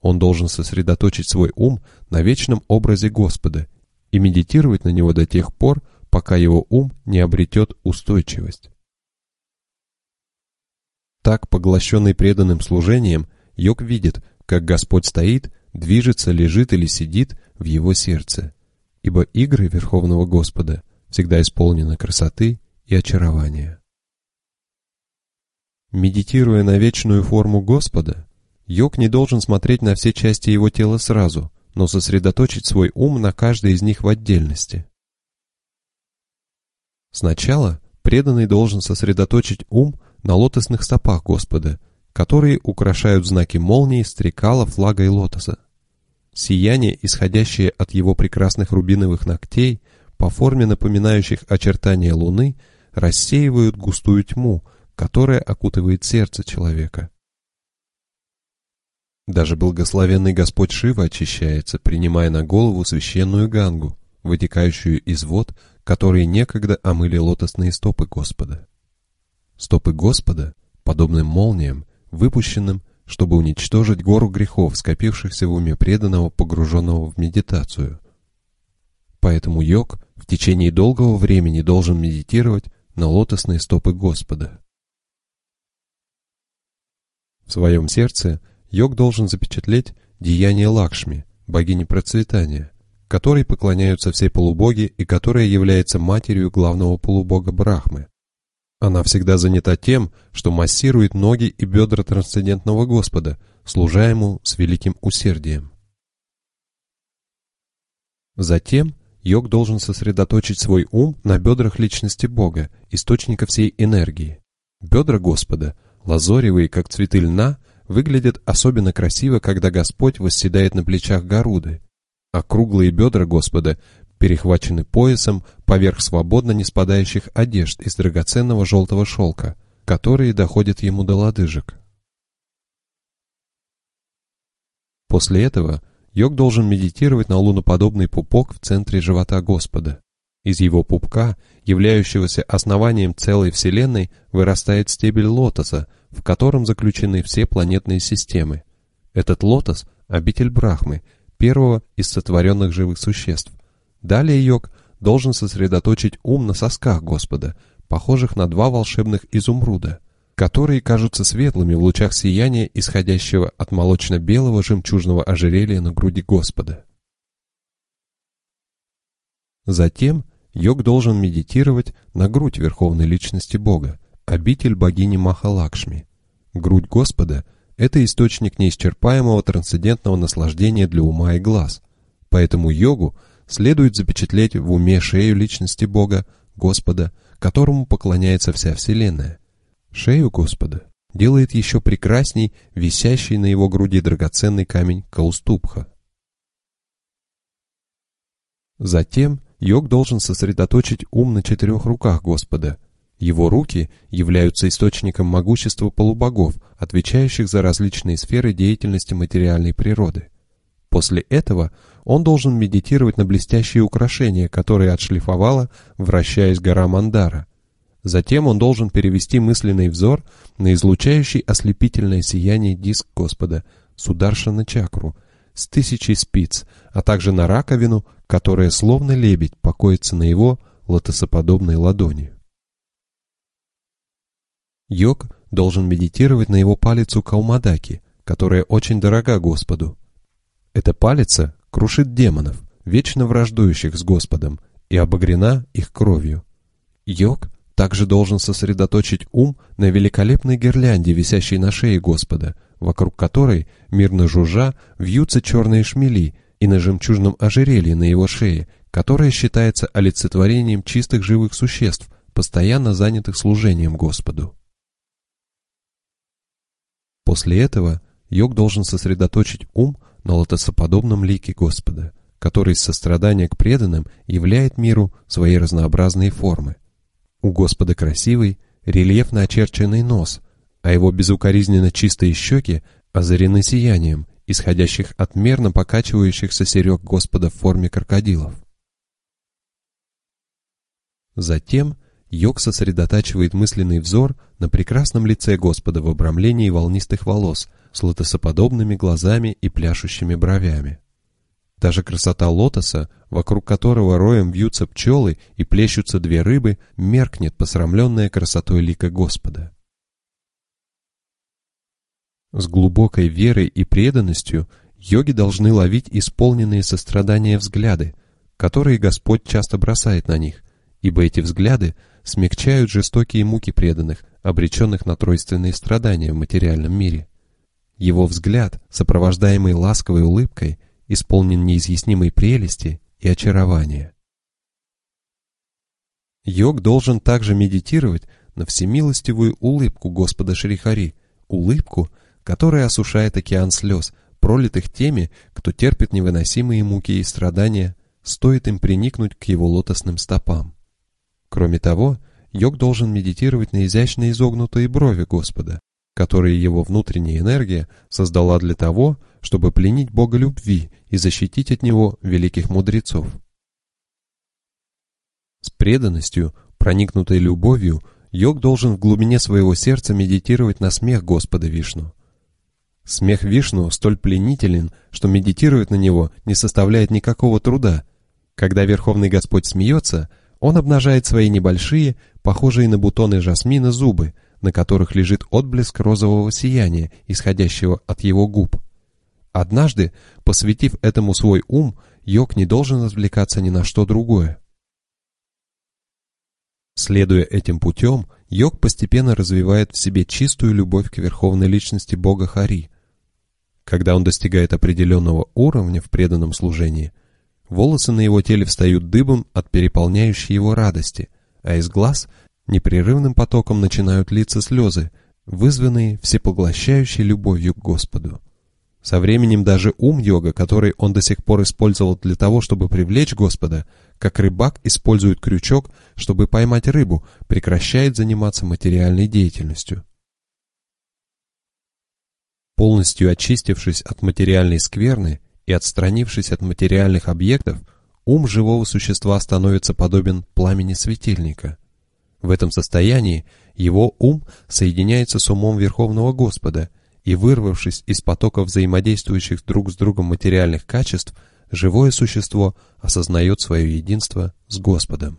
Он должен сосредоточить свой ум на вечном образе Господа и медитировать на него до тех пор, пока его ум не обретет устойчивость. Так, поглощенный преданным служением, йог видит, как Господь стоит, движется, лежит или сидит в его сердце, ибо игры Верховного Господа всегда исполнены красоты и очарования. Медитируя на вечную форму Господа, йог не должен смотреть на все части его тела сразу, но сосредоточить свой ум на каждой из них в отдельности. Сначала преданный должен сосредоточить ум на лотосных стопах Господа, которые украшают знаки молнии, стрекала, флага и лотоса. Сияние, исходящее от его прекрасных рубиновых ногтей, по форме напоминающих очертания луны, рассеивают густую тьму, которая окутывает сердце человека. Даже благословенный Господь Шива очищается, принимая на голову священную гангу, вытекающую из вод, которые некогда омыли лотосные стопы Господа. Стопы Господа, подобны молниям, выпущенным, чтобы уничтожить гору грехов, скопившихся в уме преданного, погруженного в медитацию. Поэтому йог в течение долгого времени должен медитировать на лотосные стопы Господа. В своем сердце йог должен запечатлеть деяние Лакшми, богини процветания, которой поклоняются все полубоги и которая является матерью главного полубога Брахмы. Она всегда занята тем, что массирует ноги и бедра трансцендентного Господа, служа ему с великим усердием. Затем йог должен сосредоточить свой ум на бедрах личности Бога, источника всей энергии. Бедра Господа – Лазоревые, как цветы льна, выглядят особенно красиво, когда Господь восседает на плечах Горуды, а круглые бедра Господа перехвачены поясом поверх свободно не спадающих одежд из драгоценного желтого шелка, которые доходят ему до лодыжек. После этого йог должен медитировать на луноподобный пупок в центре живота Господа. Из его пупка, являющегося основанием целой Вселенной, вырастает стебель лотоса, в котором заключены все планетные системы. Этот лотос – обитель Брахмы, первого из сотворенных живых существ. Далее йог должен сосредоточить ум на сосках Господа, похожих на два волшебных изумруда, которые кажутся светлыми в лучах сияния, исходящего от молочно-белого жемчужного ожерелья на груди Господа. Затем йог должен медитировать на грудь Верховной Личности Бога, обитель богини Махалакшми. Грудь Господа – это источник неисчерпаемого трансцендентного наслаждения для ума и глаз. Поэтому йогу следует запечатлеть в уме шею личности Бога, Господа, которому поклоняется вся Вселенная. Шею Господа делает еще прекрасней висящий на его груди драгоценный камень Кауступха. Затем йог должен сосредоточить ум на четырех руках Господа – его руки являются источником могущества полубогов, отвечающих за различные сферы деятельности материальной природы. После этого он должен медитировать на блестящие украшения, которые отшлифовала, вращаясь гора Мандара. Затем он должен перевести мысленный взор на излучающий ослепительное сияние диск Господа, Сударшана чакру, с тысячей спиц, а также на раковину, которая словно лебедь покоится на его лотосоподобной ладони. Йог должен медитировать на его палицу Каумадаки, которая очень дорога Господу. Эта палица крушит демонов, вечно враждующих с Господом, и обогрена их кровью. Йог также должен сосредоточить ум на великолепной гирлянде, висящей на шее Господа, вокруг которой, мирно жужжа, вьются черные шмели, и на жемчужном ожерелье на его шее которое считается олицетворением чистых живых существ, постоянно занятых служением Господу. После этого йог должен сосредоточить ум на лотосоподобном лике Господа, который из сострадания к преданным являет миру свои разнообразные формы. У Господа красивый, рельефно очерченный нос, а его безукоризненно чистые щеки озарены сиянием, исходящих от мерно покачивающихся серег Господа в форме крокодилов. Затем йог сосредотачивает мысленный взор на прекрасном лице Господа в обрамлении волнистых волос с лотосоподобными глазами и пляшущими бровями. Даже красота лотоса, вокруг которого роем вьются пчелы и плещутся две рыбы, меркнет посрамленная красотой лика Господа. С глубокой верой и преданностью йоги должны ловить исполненные сострадания взгляды, которые Господь часто бросает на них, ибо эти взгляды смягчают жестокие муки преданных, обреченных на тройственные страдания в материальном мире. Его взгляд, сопровождаемый ласковой улыбкой, исполнен неизъяснимой прелести и очарования. Йог должен также медитировать на всемилостивую улыбку Господа Шрихари, улыбку, которая осушает океан слез, пролитых теми, кто терпит невыносимые муки и страдания, стоит им приникнуть к его лотосным стопам. Кроме того, йог должен медитировать на изящно изогнутые брови Господа, которые его внутренняя энергия создала для того, чтобы пленить Бога любви и защитить от него великих мудрецов. С преданностью, проникнутой любовью, йог должен в глубине своего сердца медитировать на смех Господа Вишну. Смех Вишну столь пленителен, что медитировать на него не составляет никакого труда. Когда Верховный Господь смеется, он обнажает свои небольшие, похожие на бутоны жасмина зубы, на которых лежит отблеск розового сияния, исходящего от его губ. Однажды, посвятив этому свой ум, йог не должен отвлекаться ни на что другое. Следуя этим путем, йог постепенно развивает в себе чистую любовь к верховной личности Бога Хари. Когда он достигает определенного уровня в преданном служении – Волосы на его теле встают дыбом от переполняющей его радости, а из глаз непрерывным потоком начинают литься слезы, вызванные всепоглощающей любовью к Господу. Со временем даже ум йога, который он до сих пор использовал для того, чтобы привлечь Господа, как рыбак использует крючок, чтобы поймать рыбу, прекращает заниматься материальной деятельностью. Полностью очистившись от материальной скверны, и отстранившись от материальных объектов, ум живого существа становится подобен пламени светильника. В этом состоянии его ум соединяется с умом Верховного Господа, и вырвавшись из потока взаимодействующих друг с другом материальных качеств, живое существо осознает свое единство с Господом.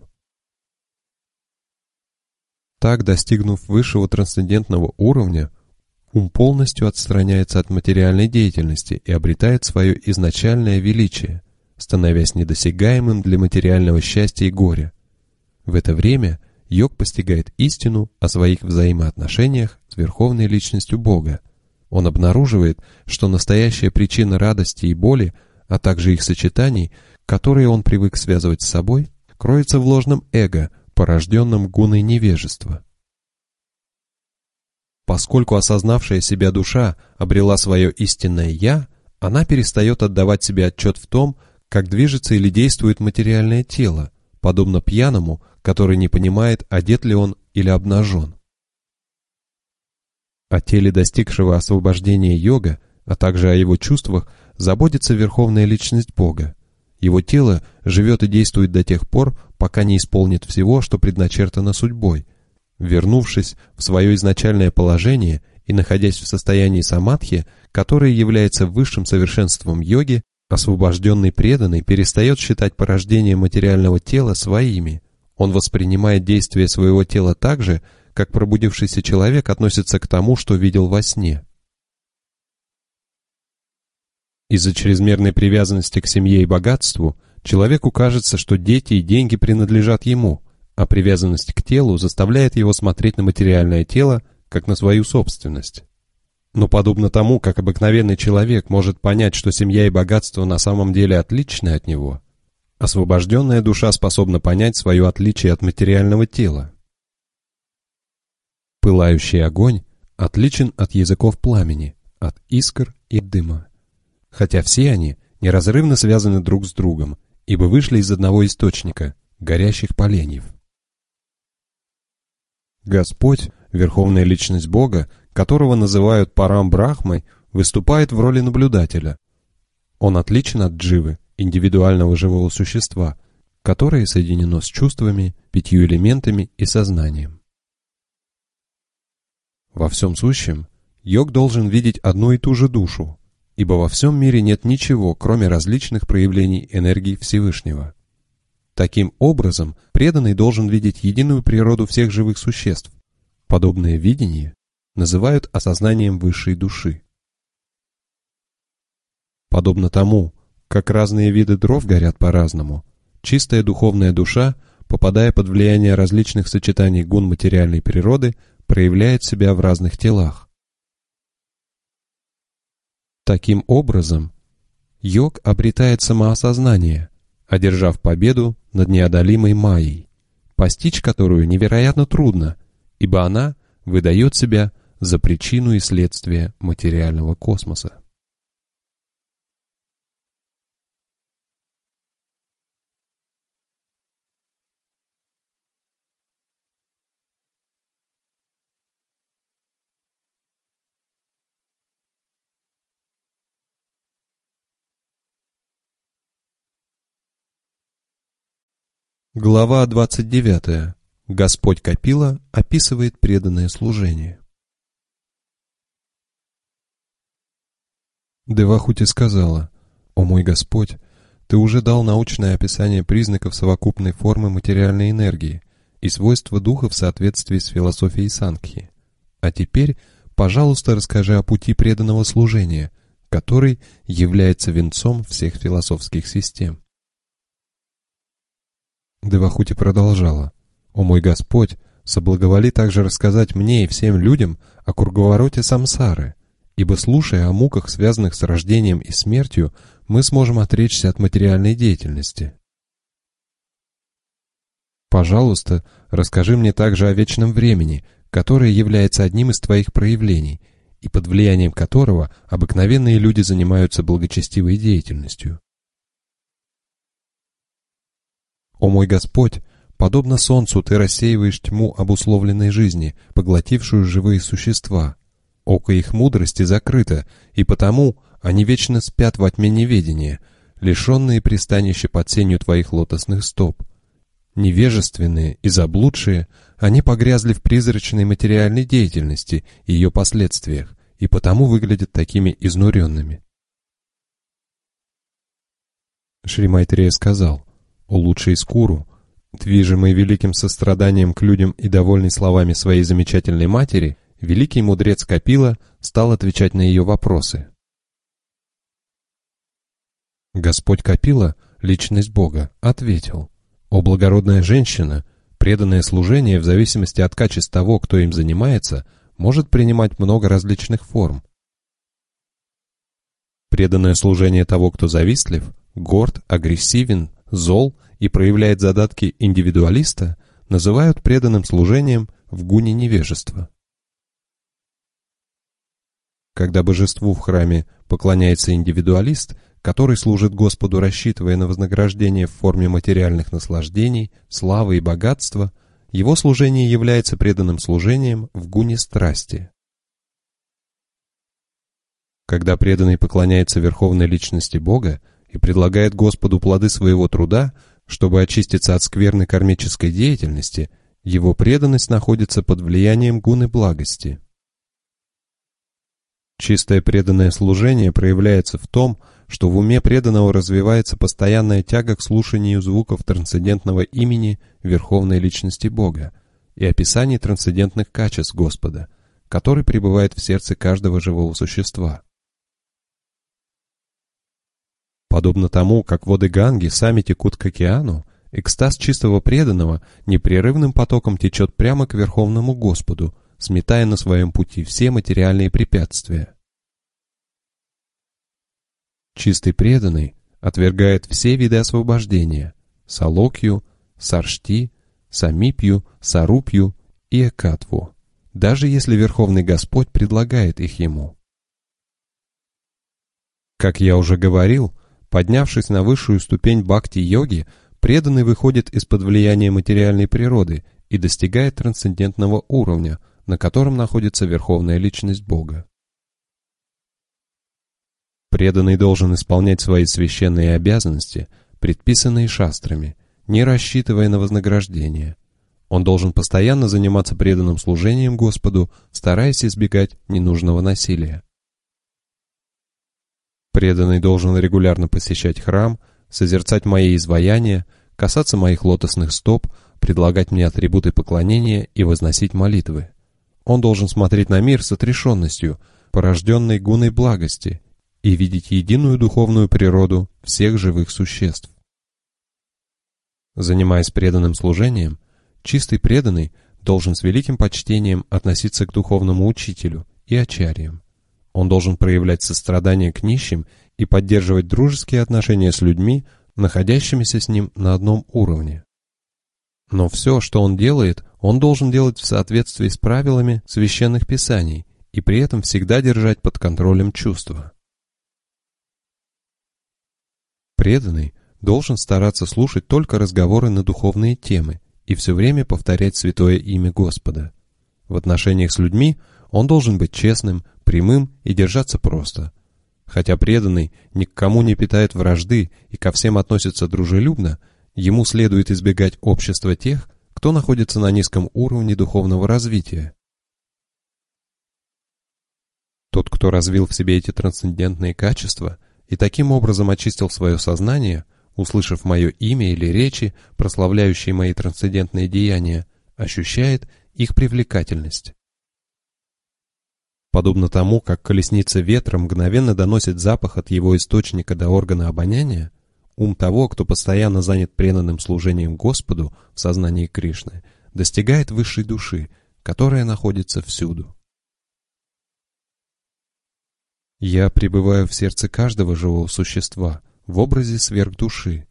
Так, достигнув высшего трансцендентного уровня, ум полностью отстраняется от материальной деятельности и обретает свое изначальное величие, становясь недосягаемым для материального счастья и горя. В это время йог постигает истину о своих взаимоотношениях с Верховной Личностью Бога. Он обнаруживает, что настоящая причина радости и боли, а также их сочетаний, которые он привык связывать с собой, кроется в ложном эго, порожденном гуной невежества. Поскольку осознавшая себя душа обрела свое истинное «я», она перестает отдавать себе отчет в том, как движется или действует материальное тело, подобно пьяному, который не понимает, одет ли он или обнажен. О теле достигшего освобождения йога, а также о его чувствах, заботится Верховная Личность Бога. Его тело живет и действует до тех пор, пока не исполнит всего, что предначертано судьбой – Вернувшись в свое изначальное положение и находясь в состоянии самадхи, которое является высшим совершенством йоги, освобожденный преданный перестает считать порождение материального тела своими. Он воспринимает действия своего тела так же, как пробудившийся человек относится к тому, что видел во сне. Из-за чрезмерной привязанности к семье и богатству человеку кажется, что дети и деньги принадлежат ему – а привязанность к телу заставляет его смотреть на материальное тело как на свою собственность. Но подобно тому, как обыкновенный человек может понять, что семья и богатство на самом деле отличны от него, освобожденная душа способна понять свое отличие от материального тела. Пылающий огонь отличен от языков пламени, от искр и дыма. Хотя все они неразрывно связаны друг с другом, ибо вышли из одного источника – горящих поленьев. Господь, Верховная Личность Бога, которого называют Парам Брахмой, выступает в роли наблюдателя. Он отличен от дживы, индивидуального живого существа, которое соединено с чувствами, пятью элементами и сознанием. Во всем сущем йог должен видеть одну и ту же душу, ибо во всем мире нет ничего, кроме различных проявлений энергии Всевышнего. Таким образом, преданный должен видеть единую природу всех живых существ. Подобное видение называют осознанием высшей души. Подобно тому, как разные виды дров горят по-разному, чистая духовная душа, попадая под влияние различных сочетаний гун материальной природы, проявляет себя в разных телах. Таким образом, йог обретает самоосознание, одержав победу над неодолимой майей, постичь которую невероятно трудно, ибо она выдает себя за причину и следствие материального космоса. Глава 29. Господь Капила описывает преданное служение. Девахути сказала, «О мой Господь, Ты уже дал научное описание признаков совокупной формы материальной энергии и свойства духа в соответствии с философией Сангхи. А теперь, пожалуйста, расскажи о пути преданного служения, который является венцом всех философских систем». Девахути продолжала. «О мой Господь, соблаговоли также рассказать мне и всем людям о круговороте самсары, ибо, слушая о муках, связанных с рождением и смертью, мы сможем отречься от материальной деятельности». «Пожалуйста, расскажи мне также о вечном времени, которое является одним из твоих проявлений, и под влиянием которого обыкновенные люди занимаются благочестивой деятельностью». «О мой Господь, подобно солнцу ты рассеиваешь тьму обусловленной жизни, поглотившую живые существа. Око их мудрости закрыто, и потому они вечно спят во тьме неведения, лишенные пристанища под сенью твоих лотосных стоп. Невежественные и заблудшие, они погрязли в призрачной материальной деятельности и ее последствиях, и потому выглядят такими изнуренными. Шримайтрея сказал, улучши скуру, движимый великим состраданием к людям и довольный словами своей замечательной матери, великий мудрец Капила стал отвечать на ее вопросы. Господь Капила, личность Бога, ответил, «О благородная женщина, преданное служение в зависимости от качества того, кто им занимается, может принимать много различных форм. Преданное служение того, кто завистлив, горд, агрессивен, зол и проявляет задатки индивидуалиста, называют преданным служением в гуне невежества. Когда божеству в храме поклоняется индивидуалист, который служит Господу, рассчитывая на вознаграждение в форме материальных наслаждений, славы и богатства, его служение является преданным служением в гуне страсти. Когда преданный поклоняется верховной личности Бога, и предлагает Господу плоды своего труда, чтобы очиститься от скверной кармической деятельности, его преданность находится под влиянием гуны благости. Чистое преданное служение проявляется в том, что в уме преданного развивается постоянная тяга к слушанию звуков трансцендентного имени Верховной Личности Бога и описаний трансцендентных качеств Господа, который пребывает в сердце каждого живого существа. Подобно тому, как воды Ганги сами текут к океану, экстаз чистого преданного непрерывным потоком течет прямо к Верховному Господу, сметая на своем пути все материальные препятствия. Чистый преданный, отвергает все виды освобождения – Салокью, Саршти, Самипью, Сарупью и Экатву, даже если Верховный Господь предлагает их ему. Как я уже говорил, поднявшись на высшую ступень бхакти-йоги, преданный выходит из-под влияния материальной природы и достигает трансцендентного уровня, на котором находится Верховная Личность Бога. Преданный должен исполнять свои священные обязанности, предписанные шастрами, не рассчитывая на вознаграждение. Он должен постоянно заниматься преданным служением Господу, стараясь избегать ненужного насилия. Преданный должен регулярно посещать храм, созерцать мои изваяния, касаться моих лотосных стоп, предлагать мне атрибуты поклонения и возносить молитвы. Он должен смотреть на мир с отрешенностью, порожденной гуной благости, и видеть единую духовную природу всех живых существ. Занимаясь преданным служением, чистый преданный должен с великим почтением относиться к духовному учителю и ачарьям. Он должен проявлять сострадание к нищим и поддерживать дружеские отношения с людьми, находящимися с ним на одном уровне. Но все, что он делает, он должен делать в соответствии с правилами священных писаний и при этом всегда держать под контролем чувства. Преданный должен стараться слушать только разговоры на духовные темы и все время повторять святое имя Господа. В отношениях с людьми он должен быть честным, прямым и держаться просто. Хотя преданный ни к кому не питает вражды и ко всем относится дружелюбно, ему следует избегать общества тех, кто находится на низком уровне духовного развития. Тот, кто развил в себе эти трансцендентные качества – и таким образом очистил свое сознание, услышав мое имя или речи, прославляющие мои трансцендентные деяния, ощущает их привлекательность. Подобно тому, как колесница ветра мгновенно доносит запах от его источника до органа обоняния, ум того, кто постоянно занят преданным служением Господу в сознании Кришны, достигает высшей души, которая находится всюду. Я пребываю в сердце каждого живого существа, в образе сверхдуши.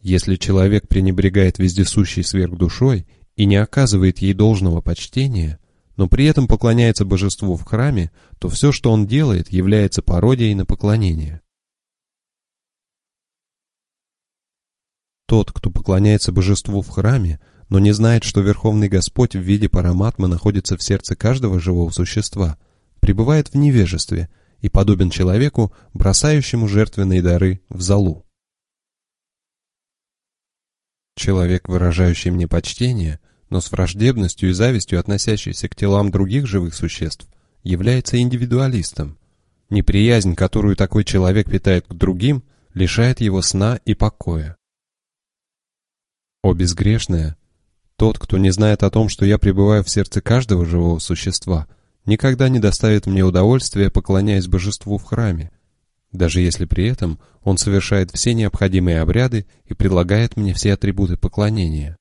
Если человек пренебрегает вездесущей сверхдушой и не оказывает ей должного почтения, но при этом поклоняется божеству в храме, то все, что он делает, является пародией на поклонение. Тот, кто поклоняется божеству в храме, но не знает, что Верховный Господь в виде параматмы находится в сердце каждого живого существа, пребывает в невежестве – и подобен человеку, бросающему жертвенные дары в залу. Человек, выражающий мне почтение, но с враждебностью и завистью относящийся к телам других живых существ, является индивидуалистом. Неприязнь, которую такой человек питает к другим, лишает его сна и покоя. О безгрешное! Тот, кто не знает о том, что я пребываю в сердце каждого живого существа, никогда не доставит мне удовольствия, поклоняясь божеству в храме, даже если при этом он совершает все необходимые обряды и предлагает мне все атрибуты поклонения.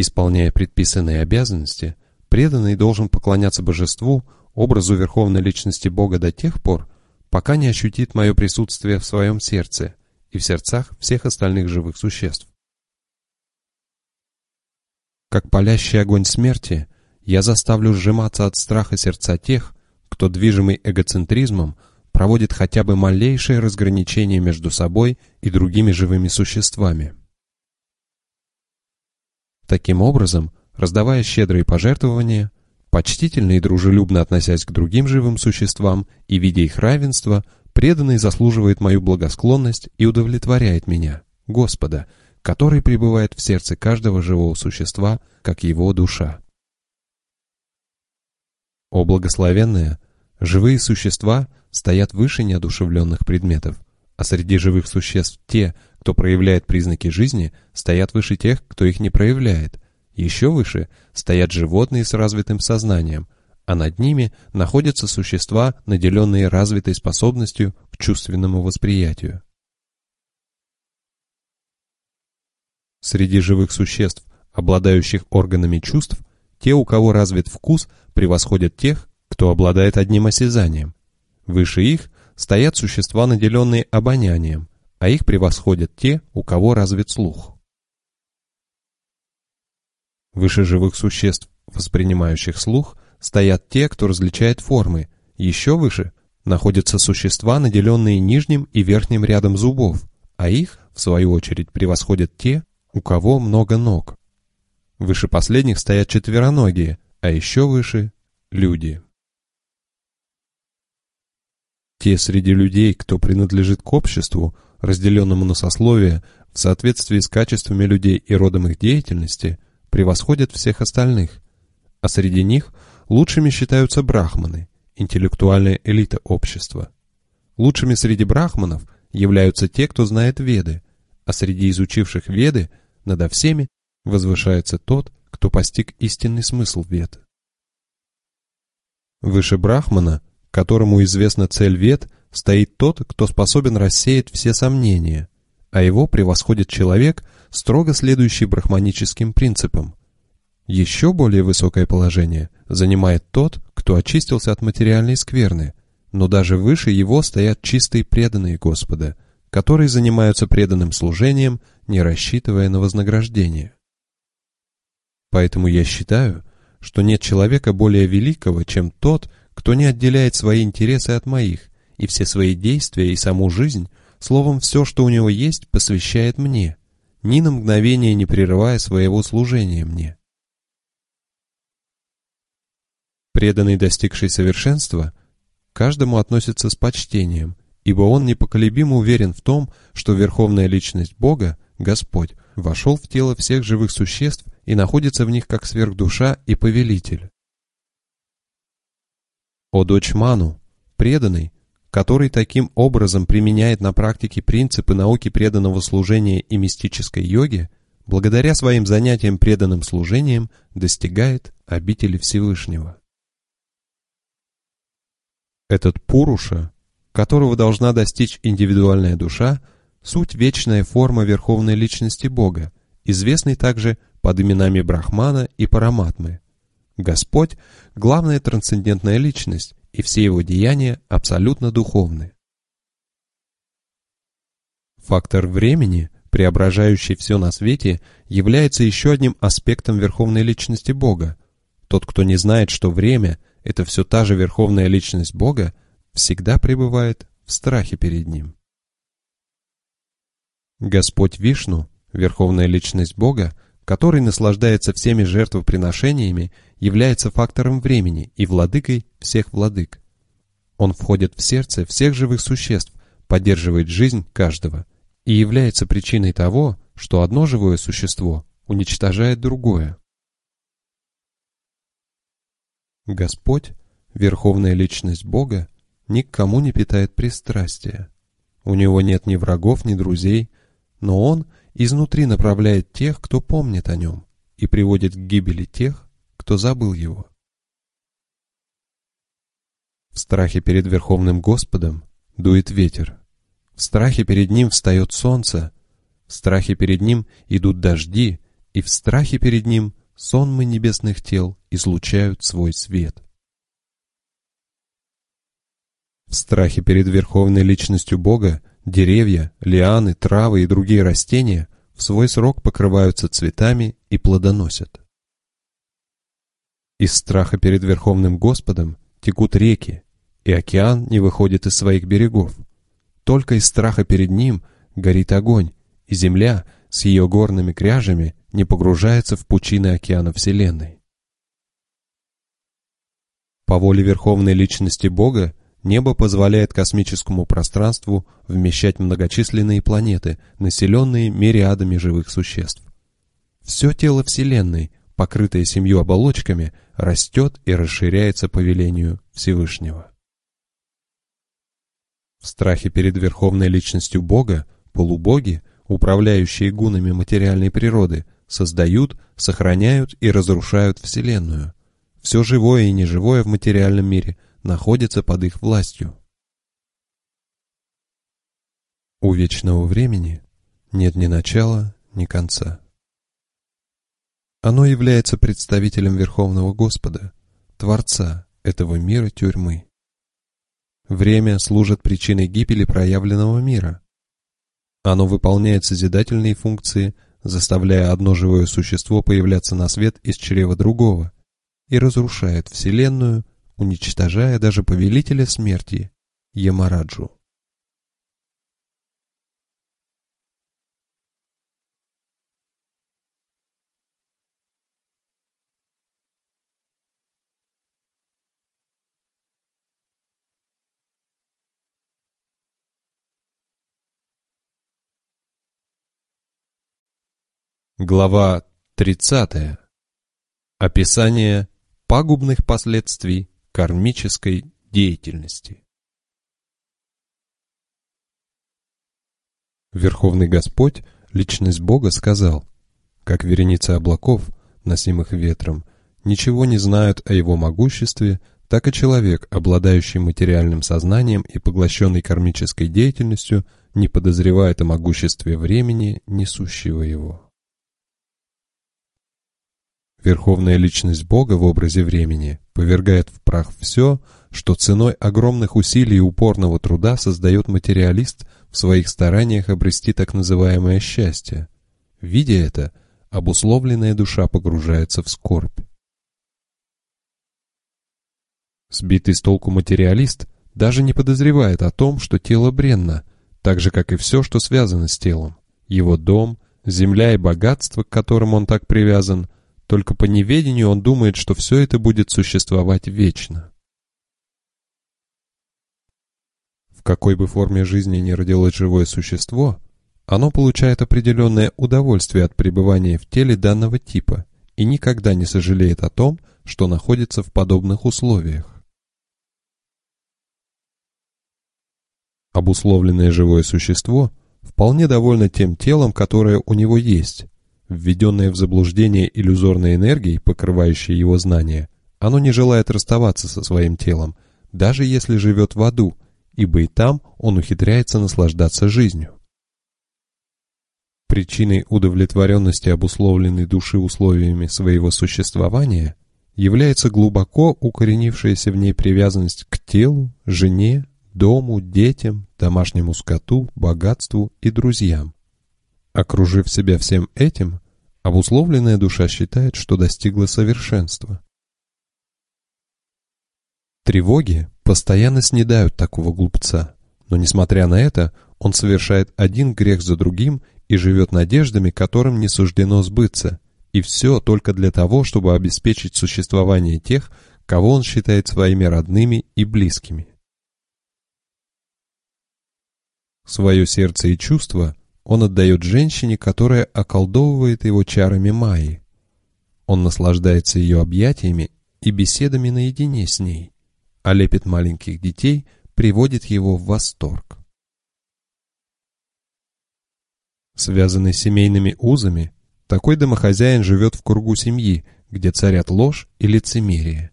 Исполняя предписанные обязанности, преданный должен поклоняться божеству, образу Верховной Личности Бога до тех пор, пока не ощутит мое присутствие в своем сердце и в сердцах всех остальных живых существ. Как палящий огонь смерти – я заставлю сжиматься от страха сердца тех, кто, движимый эгоцентризмом, проводит хотя бы малейшее разграничение между собой и другими живыми существами. Таким образом, раздавая щедрые пожертвования, почтительно и дружелюбно относясь к другим живым существам и видя их равенство, преданный заслуживает мою благосклонность и удовлетворяет меня, Господа, который пребывает в сердце каждого живого существа, как его душа. О благословенные! Живые существа стоят выше неодушевленных предметов, а среди живых существ те, кто проявляет признаки жизни, стоят выше тех, кто их не проявляет. Еще выше стоят животные с развитым сознанием, а над ними находятся существа, наделенные развитой способностью к чувственному восприятию. Среди живых существ, обладающих органами чувств, те, у кого развит вкус, превосходят тех, кто обладает одним осязанием. Выше их стоят существа, наделенные обонянием, а их превосходят те, у кого развит слух. Выше живых существ, воспринимающих слух, стоят те, кто различает формы, еще выше находятся существа, наделенные нижним и верхним рядом зубов, а их, в свою очередь, превосходят те, у кого много ног. Выше последних стоят четвероногие, а еще выше — люди. Те среди людей, кто принадлежит к обществу, разделенному на сословия, в соответствии с качествами людей и родом их деятельности, превосходят всех остальных, а среди них лучшими считаются брахманы, интеллектуальная элита общества. Лучшими среди брахманов являются те, кто знает веды, а среди изучивших веды надо всеми возвышается тот, кто постиг истинный смысл вед. Выше брахмана, которому известна цель вед, стоит тот, кто способен рассеять все сомнения, а его превосходит человек, строго следующий брахманическим принципам. Еще более высокое положение занимает тот, кто очистился от материальной скверны, но даже выше его стоят чистые преданные Господа, которые занимаются преданным служением, не рассчитывая на вознаграждение. Поэтому я считаю, что нет человека более великого, чем тот, кто не отделяет свои интересы от моих, и все свои действия и саму жизнь, словом, все, что у него есть, посвящает мне, ни на мгновение не прерывая своего служения мне. Преданный, достигший совершенства, каждому относится с почтением, ибо он непоколебимо уверен в том, что Верховная Личность Бога, Господь, вошел в тело всех живых существ и находится в них как сверхдуша и повелитель. О дочь Ману, преданный, который таким образом применяет на практике принципы науки преданного служения и мистической йоги, благодаря своим занятиям преданным служением достигает обители Всевышнего. Этот Пуруша, которого должна достичь индивидуальная душа, суть вечная форма верховной личности Бога, известный также под именами Брахмана и Параматмы. Господь – главная трансцендентная личность, и все его деяния абсолютно духовны. Фактор времени, преображающий все на свете, является еще одним аспектом верховной личности Бога. Тот, кто не знает, что время это все та же верховная личность Бога, всегда пребывает в страхе перед Ним. Господь Вишну, верховная личность Бога, который наслаждается всеми жертвоприношениями, является фактором времени и владыкой всех владык. Он входит в сердце всех живых существ, поддерживает жизнь каждого и является причиной того, что одно живое существо уничтожает другое. Господь, верховная личность Бога, ни к кому не питает пристрастия. У него нет ни врагов, ни друзей, но он изнутри направляет тех, кто помнит о нем, и приводит к гибели тех, кто забыл его. В страхе перед Верховным Господом дует ветер. В страхе перед Ним встает солнце. В страхе перед Ним идут дожди, и в страхе перед Ним сонмы небесных тел излучают свой свет. В страхе перед верховной личностью Бога деревья, лианы, травы и другие растения в свой срок покрываются цветами и плодоносят. Из страха перед Верховным Господом текут реки, и океан не выходит из своих берегов. Только из страха перед ним горит огонь, и земля с ее горными кряжами не погружается в пучины океана Вселенной. По воле Верховной Личности Бога небо позволяет космическому пространству вмещать многочисленные планеты, населенные мириадами живых существ. Все тело Вселенной, покрытое семью оболочками, растет и расширяется по велению Всевышнего. В страхе перед Верховной Личностью Бога полубоги, управляющие гунами материальной природы, создают, сохраняют и разрушают Вселенную. Все живое и неживое в материальном мире находится под их властью. У вечного времени нет ни начала, ни конца. Оно является представителем Верховного Господа, Творца этого мира тюрьмы. время служит причиной гибели проявленного мира. Оно выполняет созидательные функции, заставляя одно живое существо появляться на свет из чрева другого, и разрушает Вселенную, уничтожая даже повелителя смерти, Ямараджу. Глава 30. Описание пагубных последствий кармической деятельности. Верховный Господь, Личность Бога, сказал, как вереница облаков, носимых ветром, ничего не знают о его могуществе, так и человек, обладающий материальным сознанием и поглощенный кармической деятельностью, не подозревает о могуществе времени, несущего его. Верховная личность Бога в образе времени повергает в прах все, что ценой огромных усилий и упорного труда создает материалист в своих стараниях обрести так называемое счастье. Видя это, обусловленная душа погружается в скорбь. Сбитый с толку материалист даже не подозревает о том, что тело бренно, так же, как и все, что связано с телом. Его дом, земля и богатство, к которым он так привязан – только по неведению он думает, что все это будет существовать вечно. В какой бы форме жизни ни родилось живое существо, оно получает определенное удовольствие от пребывания в теле данного типа и никогда не сожалеет о том, что находится в подобных условиях. Обусловленное живое существо вполне довольно тем телом, которое у него есть, Введенное в заблуждение иллюзорной энергией, покрывающей его знания, оно не желает расставаться со своим телом, даже если живет в аду, ибо и там он ухитряется наслаждаться жизнью. Причиной удовлетворенности обусловленной души условиями своего существования является глубоко укоренившаяся в ней привязанность к телу, жене, дому, детям, домашнему скоту, богатству и друзьям. Окружив себя всем этим, обусловленная душа считает, что достигла совершенства. Тревоги постоянно снедают такого глупца, но несмотря на это, он совершает один грех за другим и живет надеждами, которым не суждено сбыться, и все только для того, чтобы обеспечить существование тех, кого он считает своими родными и близкими. Свое сердце и чувства он отдает женщине, которая околдовывает его чарами Майи. Он наслаждается ее объятиями и беседами наедине с ней, а лепит маленьких детей приводит его в восторг. Связанный семейными узами, такой домохозяин живет в кругу семьи, где царят ложь и лицемерие.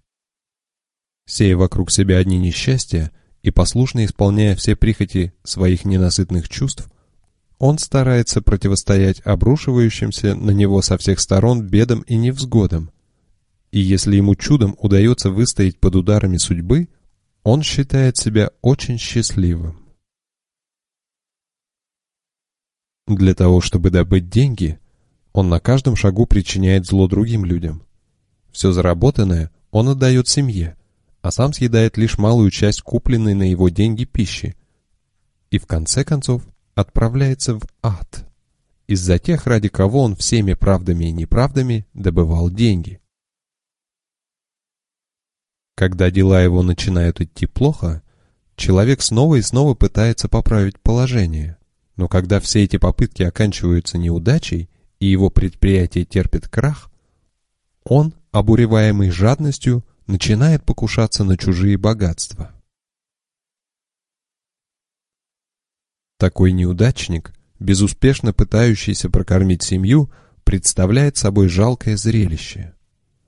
Сея вокруг себя одни несчастья и послушно исполняя все прихоти своих ненасытных чувств, он старается противостоять обрушивающимся на него со всех сторон бедам и невзгодам. И если ему чудом удается выстоять под ударами судьбы, он считает себя очень счастливым. Для того, чтобы добыть деньги, он на каждом шагу причиняет зло другим людям. Все заработанное он отдает семье, а сам съедает лишь малую часть купленной на его деньги пищи. И в конце концов отправляется в ад из-за тех, ради кого он всеми правдами и неправдами добывал деньги. Когда дела его начинают идти плохо, человек снова и снова пытается поправить положение. Но когда все эти попытки оканчиваются неудачей и его предприятие терпит крах, он, обуреваемый жадностью, начинает покушаться на чужие богатства. Такой неудачник, безуспешно пытающийся прокормить семью, представляет собой жалкое зрелище.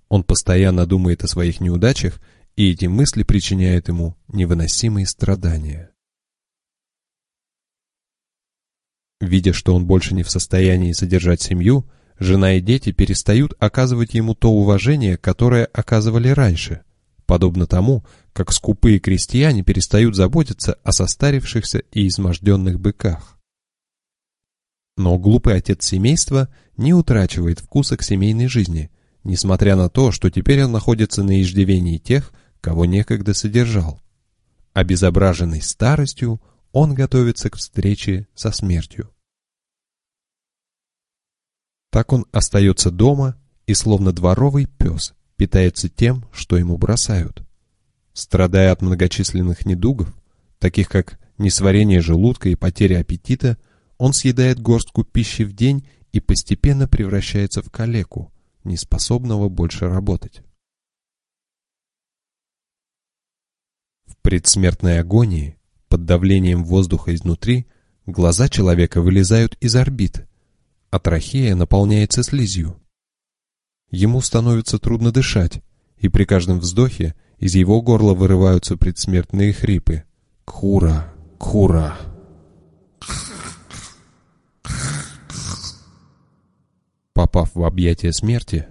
Он постоянно думает о своих неудачах, и эти мысли причиняют ему невыносимые страдания. Видя, что он больше не в состоянии содержать семью, жена и дети перестают оказывать ему то уважение, которое оказывали раньше, подобно тому, как скупые крестьяне перестают заботиться о состарившихся и изможденных быках. Но глупый отец семейства не утрачивает вкуса к семейной жизни, несмотря на то, что теперь он находится на иждивении тех, кого некогда содержал. Обезображенный старостью, он готовится к встрече со смертью. Так он остается дома и, словно дворовый пес, питается тем, что ему бросают. Страдая от многочисленных недугов, таких как несварение желудка и потеря аппетита, он съедает горстку пищи в день и постепенно превращается в калеку, неспособного больше работать. В предсмертной агонии, под давлением воздуха изнутри, глаза человека вылезают из орбит, а трахея наполняется слизью. Ему становится трудно дышать, и при каждом вздохе из его горла вырываются предсмертные хрипы. «Кура! Кура!» Попав в объятия смерти,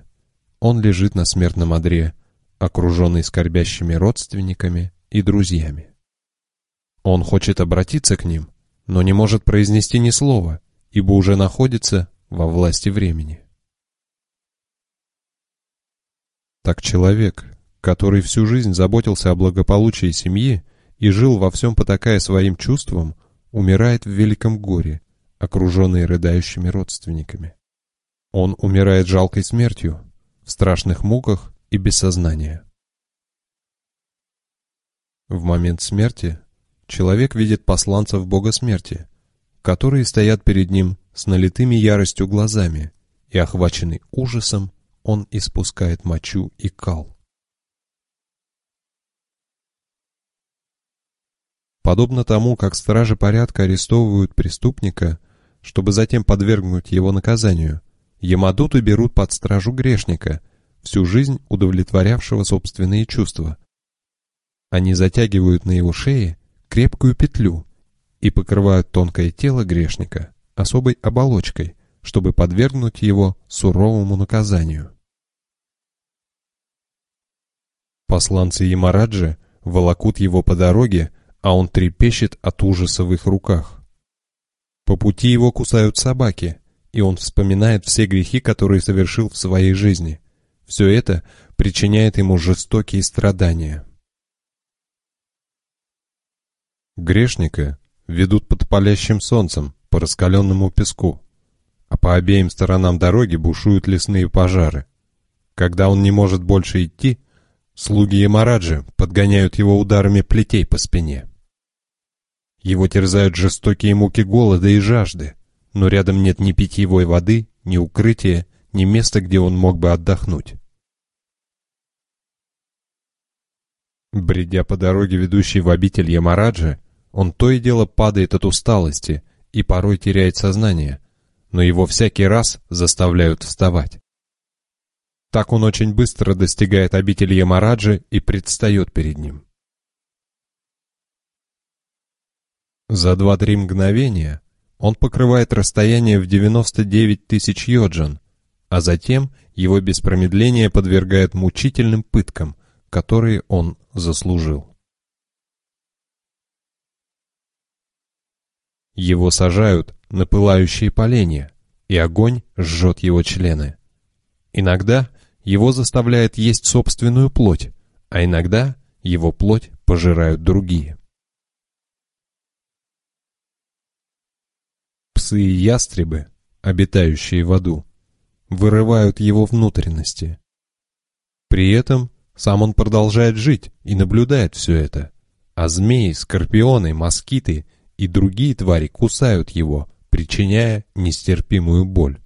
он лежит на смертном одре, окруженный скорбящими родственниками и друзьями. Он хочет обратиться к ним, но не может произнести ни слова, ибо уже находится во власти времени. Так человек, который всю жизнь заботился о благополучии семьи и жил во всем потакая своим чувствам, умирает в великом горе, окруженный рыдающими родственниками. Он умирает жалкой смертью, в страшных муках и без сознания. В момент смерти человек видит посланцев Бога смерти, которые стоят перед ним с налитыми яростью глазами и, охваченный ужасом, он испускает мочу и кал. Подобно тому, как стражи порядка арестовывают преступника, чтобы затем подвергнуть его наказанию, Ямадуты берут под стражу грешника, всю жизнь удовлетворявшего собственные чувства. Они затягивают на его шее крепкую петлю и покрывают тонкое тело грешника особой оболочкой, чтобы подвергнуть его суровому наказанию. Посланцы Ямараджи волокут его по дороге, а он трепещет от ужаса в их руках. По пути его кусают собаки, и он вспоминает все грехи, которые совершил в своей жизни. Все это причиняет ему жестокие страдания. Грешника ведут под палящим солнцем по раскаленному песку, а по обеим сторонам дороги бушуют лесные пожары. Когда он не может больше идти, Слуги Ямараджи подгоняют его ударами плетей по спине. Его терзают жестокие муки голода и жажды, но рядом нет ни питьевой воды, ни укрытия, ни места, где он мог бы отдохнуть. Бредя по дороге, ведущей в обитель Ямараджи, он то и дело падает от усталости и порой теряет сознание, но его всякий раз заставляют вставать. Так он очень быстро достигает обители Ямараджи и предстает перед ним. За два-три мгновения он покрывает расстояние в 99 тысяч йоджан, а затем его без промедления подвергают мучительным пыткам, которые он заслужил. Его сажают на пылающие поленья, и огонь жжет его члены. Иногда его заставляет есть собственную плоть, а иногда его плоть пожирают другие. Псы и ястребы, обитающие в аду, вырывают его внутренности. При этом сам он продолжает жить и наблюдает все это, а змеи, скорпионы, москиты и другие твари кусают его, причиняя нестерпимую боль.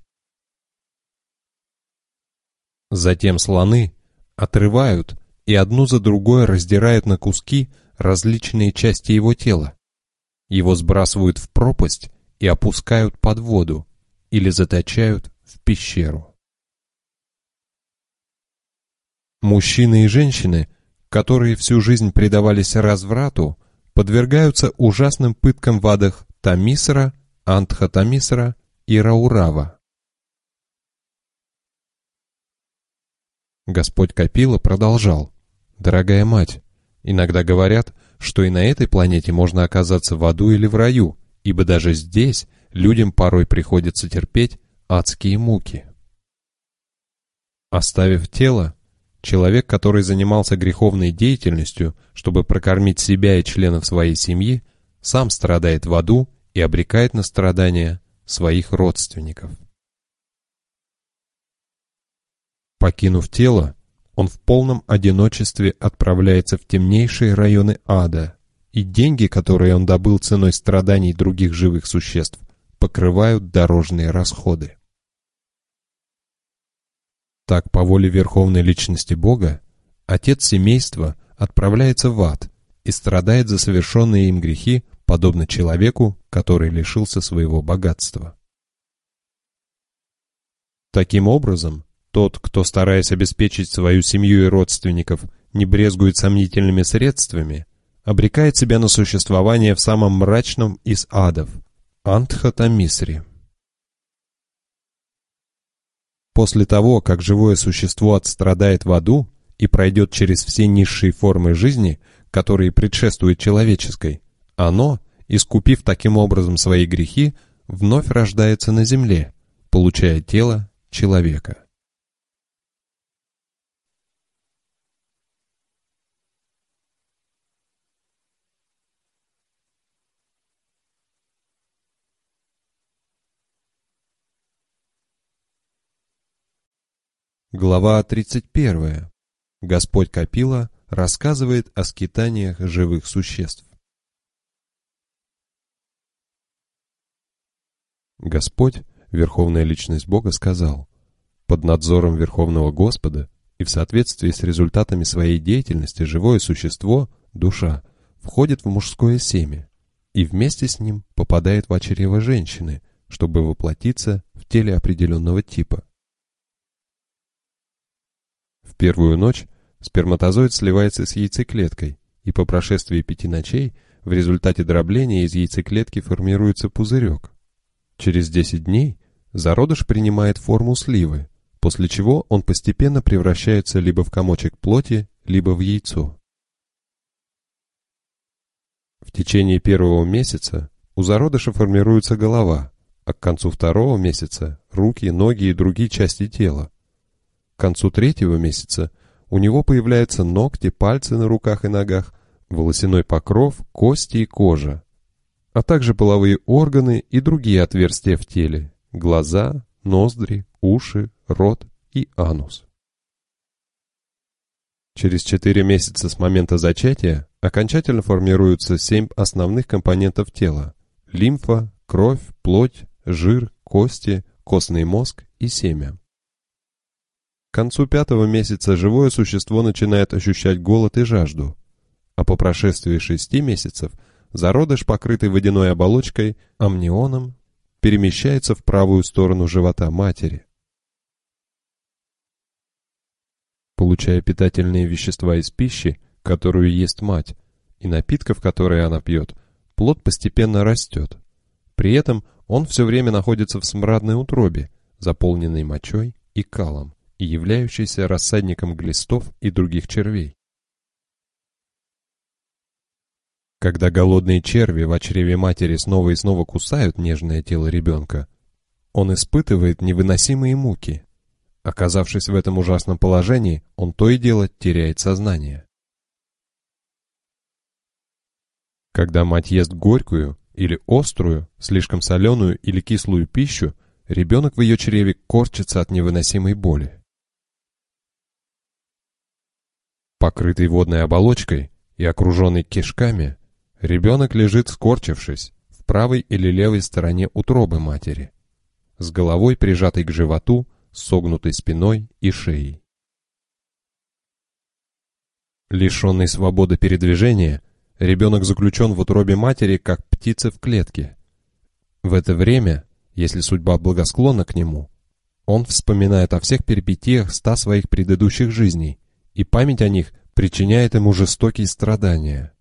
Затем слоны отрывают и одну за другой раздирают на куски различные части его тела. Его сбрасывают в пропасть и опускают под воду или заточают в пещеру. Мужчины и женщины, которые всю жизнь предавались разврату, подвергаются ужасным пыткам в адах Тамисра, Антхатамисра и Раурава. Господь Капила продолжал. дорогая мать, иногда говорят, что и на этой планете можно оказаться в аду или в раю, ибо даже здесь людям порой приходится терпеть адские муки. Оставив тело, человек, который занимался греховной деятельностью, чтобы прокормить себя и членов своей семьи, сам страдает в аду и обрекает на страдания своих родственников. Покинув тело, он в полном одиночестве отправляется в темнейшие районы ада, и деньги, которые он добыл ценой страданий других живых существ, покрывают дорожные расходы. Так, по воле Верховной Личности Бога, отец семейства отправляется в ад и страдает за совершенные им грехи, подобно человеку, который лишился своего богатства. Таким образом, тот, кто, стараясь обеспечить свою семью и родственников, не брезгует сомнительными средствами, обрекает себя на существование в самом мрачном из адов – Антхатамисри. После того, как живое существо отстрадает в аду и пройдет через все низшие формы жизни, которые предшествуют человеческой, оно, искупив таким образом свои грехи, вновь рождается на земле, получая тело человека. Глава 31. Господь Капила рассказывает о скитаниях живых существ. Господь, Верховная Личность Бога, сказал, под надзором Верховного Господа и в соответствии с результатами своей деятельности живое существо, душа, входит в мужское семя и вместе с ним попадает в очерево женщины, чтобы воплотиться в теле определенного типа. Первую ночь сперматозоид сливается с яйцеклеткой, и по прошествии пяти ночей в результате дробления из яйцеклетки формируется пузырек. Через 10 дней зародыш принимает форму сливы, после чего он постепенно превращается либо в комочек плоти, либо в яйцо. В течение первого месяца у зародыша формируется голова, а к концу второго месяца – руки, ноги и другие части тела. К концу третьего месяца у него появляются ногти, пальцы на руках и ногах, волосяной покров, кости и кожа, а также половые органы и другие отверстия в теле, глаза, ноздри, уши, рот и анус. Через 4 месяца с момента зачатия окончательно формируются 7 основных компонентов тела – лимфа, кровь, плоть, жир, кости, костный мозг и семя. К концу пятого месяца живое существо начинает ощущать голод и жажду, а по прошествии шести месяцев зародыш, покрытый водяной оболочкой, амнионом, перемещается в правую сторону живота матери. Получая питательные вещества из пищи, которую ест мать, и напитков, которые она пьет, плод постепенно растет. При этом он все время находится в смрадной утробе, заполненной мочой и калом являющийся рассадником глистов и других червей. Когда голодные черви в чреве матери снова и снова кусают нежное тело ребенка, он испытывает невыносимые муки. Оказавшись в этом ужасном положении, он то и дело теряет сознание. Когда мать ест горькую или острую, слишком соленую или кислую пищу, ребенок в ее чреве корчится от невыносимой боли. Покрытый водной оболочкой и окруженный кишками, ребенок лежит скорчившись в правой или левой стороне утробы матери, с головой прижатой к животу, согнутой спиной и шеей. Лишенный свободы передвижения, ребенок заключен в утробе матери, как птица в клетке. В это время, если судьба благосклонна к нему, он вспоминает о всех перипетиях ста своих предыдущих жизней и память о них причиняет ему жестокие страдания.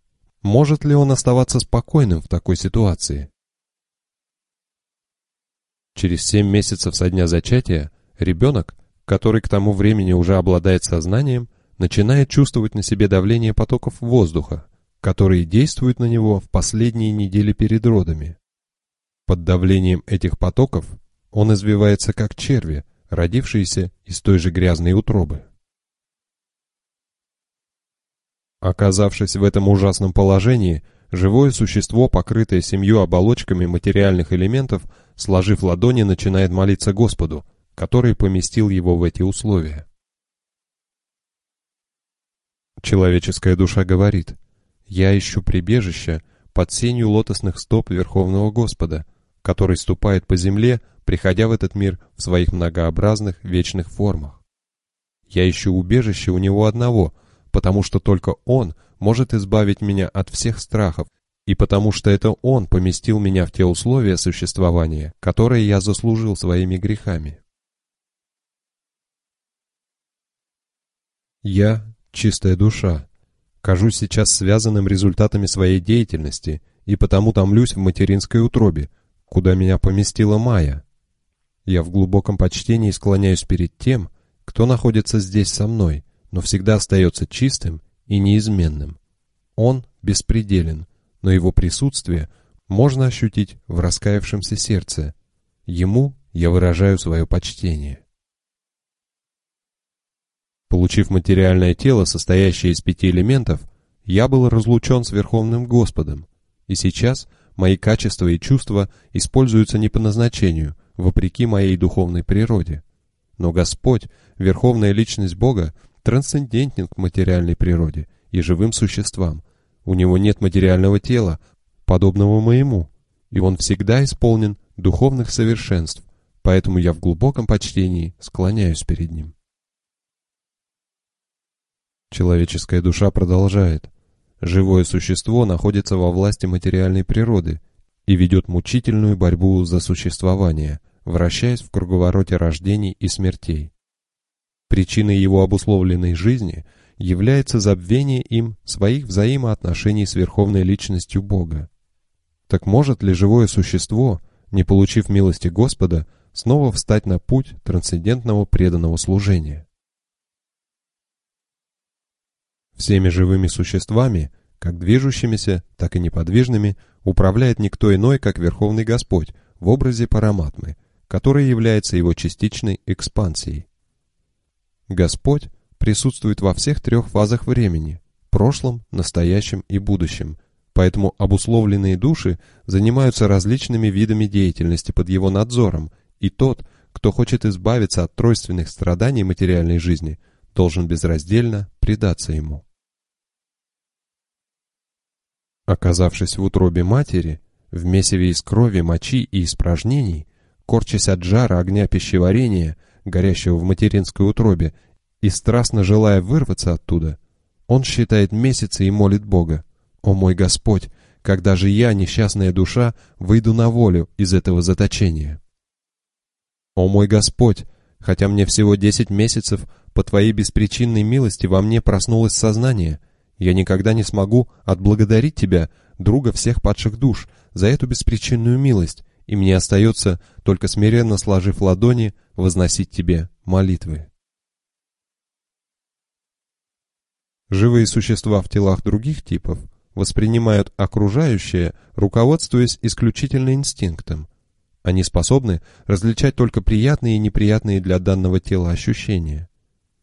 Может ли он оставаться спокойным в такой ситуации? Через семь месяцев со дня зачатия ребенок, который к тому времени уже обладает сознанием, начинает чувствовать на себе давление потоков воздуха, которые действуют на него в последние недели перед родами. Под давлением этих потоков он извивается как черви, родившиеся из той же грязной утробы. Оказавшись в этом ужасном положении, живое существо, покрытое семью оболочками материальных элементов, сложив ладони, начинает молиться Господу, который поместил его в эти условия. Человеческая душа говорит, «Я ищу прибежище под сенью лотосных стоп Верховного Господа, который ступает по земле, приходя в этот мир в своих многообразных вечных формах. Я ищу убежище у Него одного, потому что только Он может избавить меня от всех страхов, и потому что это Он поместил меня в те условия существования, которые я заслужил своими грехами. Я чистая душа. Кажусь сейчас связанным результатами своей деятельности и потому томлюсь в материнской утробе, куда меня поместила Майя. Я в глубоком почтении склоняюсь перед тем, кто находится здесь со мной, но всегда остается чистым и неизменным. Он беспределен, но его присутствие можно ощутить в раскаявшемся сердце. Ему я выражаю свое почтение. Получив материальное тело, состоящее из пяти элементов, я был разлучен с Верховным Господом, и сейчас мои качества и чувства используются не по назначению, вопреки моей духовной природе. Но Господь, Верховная Личность Бога, трансцендентен к материальной природе и живым существам. У Него нет материального тела, подобного моему, и Он всегда исполнен духовных совершенств, поэтому я в глубоком почтении склоняюсь перед Ним. Человеческая душа продолжает. Живое существо находится во власти материальной природы и ведет мучительную борьбу за существование, вращаясь в круговороте рождений и смертей. Причиной его обусловленной жизни является забвение им своих взаимоотношений с Верховной Личностью Бога. Так может ли живое существо, не получив милости Господа, снова встать на путь трансцендентного преданного служения? Всеми живыми существами, как движущимися, так и неподвижными, управляет никто иной, как Верховный Господь в образе Параматмы, который является его частичной экспансией. Господь присутствует во всех трех фазах времени – прошлом, настоящем и будущем, поэтому обусловленные души занимаются различными видами деятельности под его надзором, и тот, кто хочет избавиться от тройственных страданий материальной жизни, должен безраздельно предаться ему. Оказавшись в утробе матери, в месиве из крови, мочи и испражнений, корчась от жара огня пищеварения, горящего в материнской утробе, и страстно желая вырваться оттуда, он считает месяцы и молит Бога. «О мой Господь, когда же я, несчастная душа, выйду на волю из этого заточения?» «О мой Господь, хотя мне всего десять месяцев, по Твоей беспричинной милости во мне проснулось сознание, я никогда не смогу отблагодарить тебя, друга всех падших душ, за эту беспричинную милость, и мне остается, только смиренно сложив ладони, возносить тебе молитвы. Живые существа в телах других типов воспринимают окружающее, руководствуясь исключительно инстинктом. Они способны различать только приятные и неприятные для данного тела ощущения.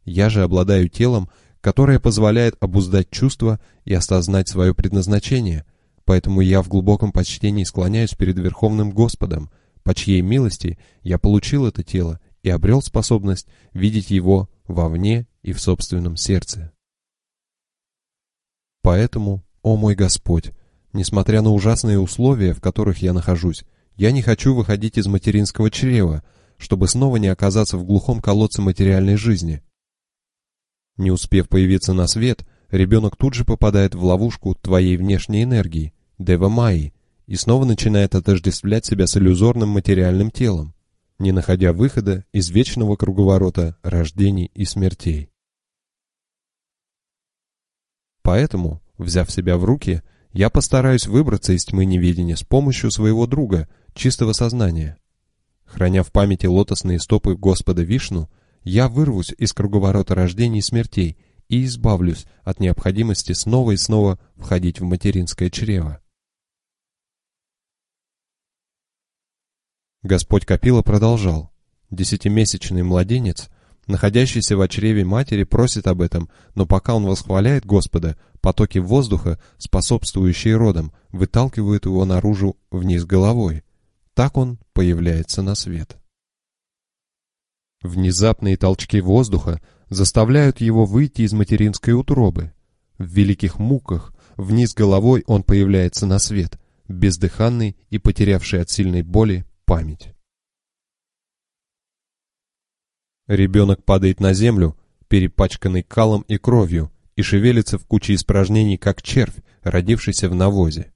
Я же обладаю телом, которое позволяет обуздать чувства и осознать свое предназначение, поэтому я в глубоком почтении склоняюсь перед Верховным Господом, по чьей милости я получил это тело и обрел способность видеть его вовне и в собственном сердце. Поэтому, о мой Господь, несмотря на ужасные условия, в которых я нахожусь, я не хочу выходить из материнского чрева, чтобы снова не оказаться в глухом колодце материальной жизни, не успев появиться на свет, ребенок тут же попадает в ловушку твоей внешней энергии, Дева Майи, и снова начинает отождествлять себя с иллюзорным материальным телом, не находя выхода из вечного круговорота рождений и смертей. Поэтому, взяв себя в руки, я постараюсь выбраться из тьмы неведения с помощью своего друга, чистого сознания. Храня в памяти лотосные стопы Господа Вишну, я вырвусь из круговорота рождений и смертей и избавлюсь от необходимости снова и снова входить в материнское чрево. Господь Капила продолжал. Десятимесячный младенец, находящийся в чреве матери, просит об этом, но пока он восхваляет Господа, потоки воздуха, способствующие родам, выталкивают его наружу вниз головой. Так он появляется на свет. Внезапные толчки воздуха заставляют его выйти из материнской утробы. В великих муках вниз головой он появляется на свет, бездыханный и потерявший от сильной боли память. Ребенок падает на землю, перепачканный калом и кровью, и шевелится в куче испражнений, как червь, родившийся в навозе.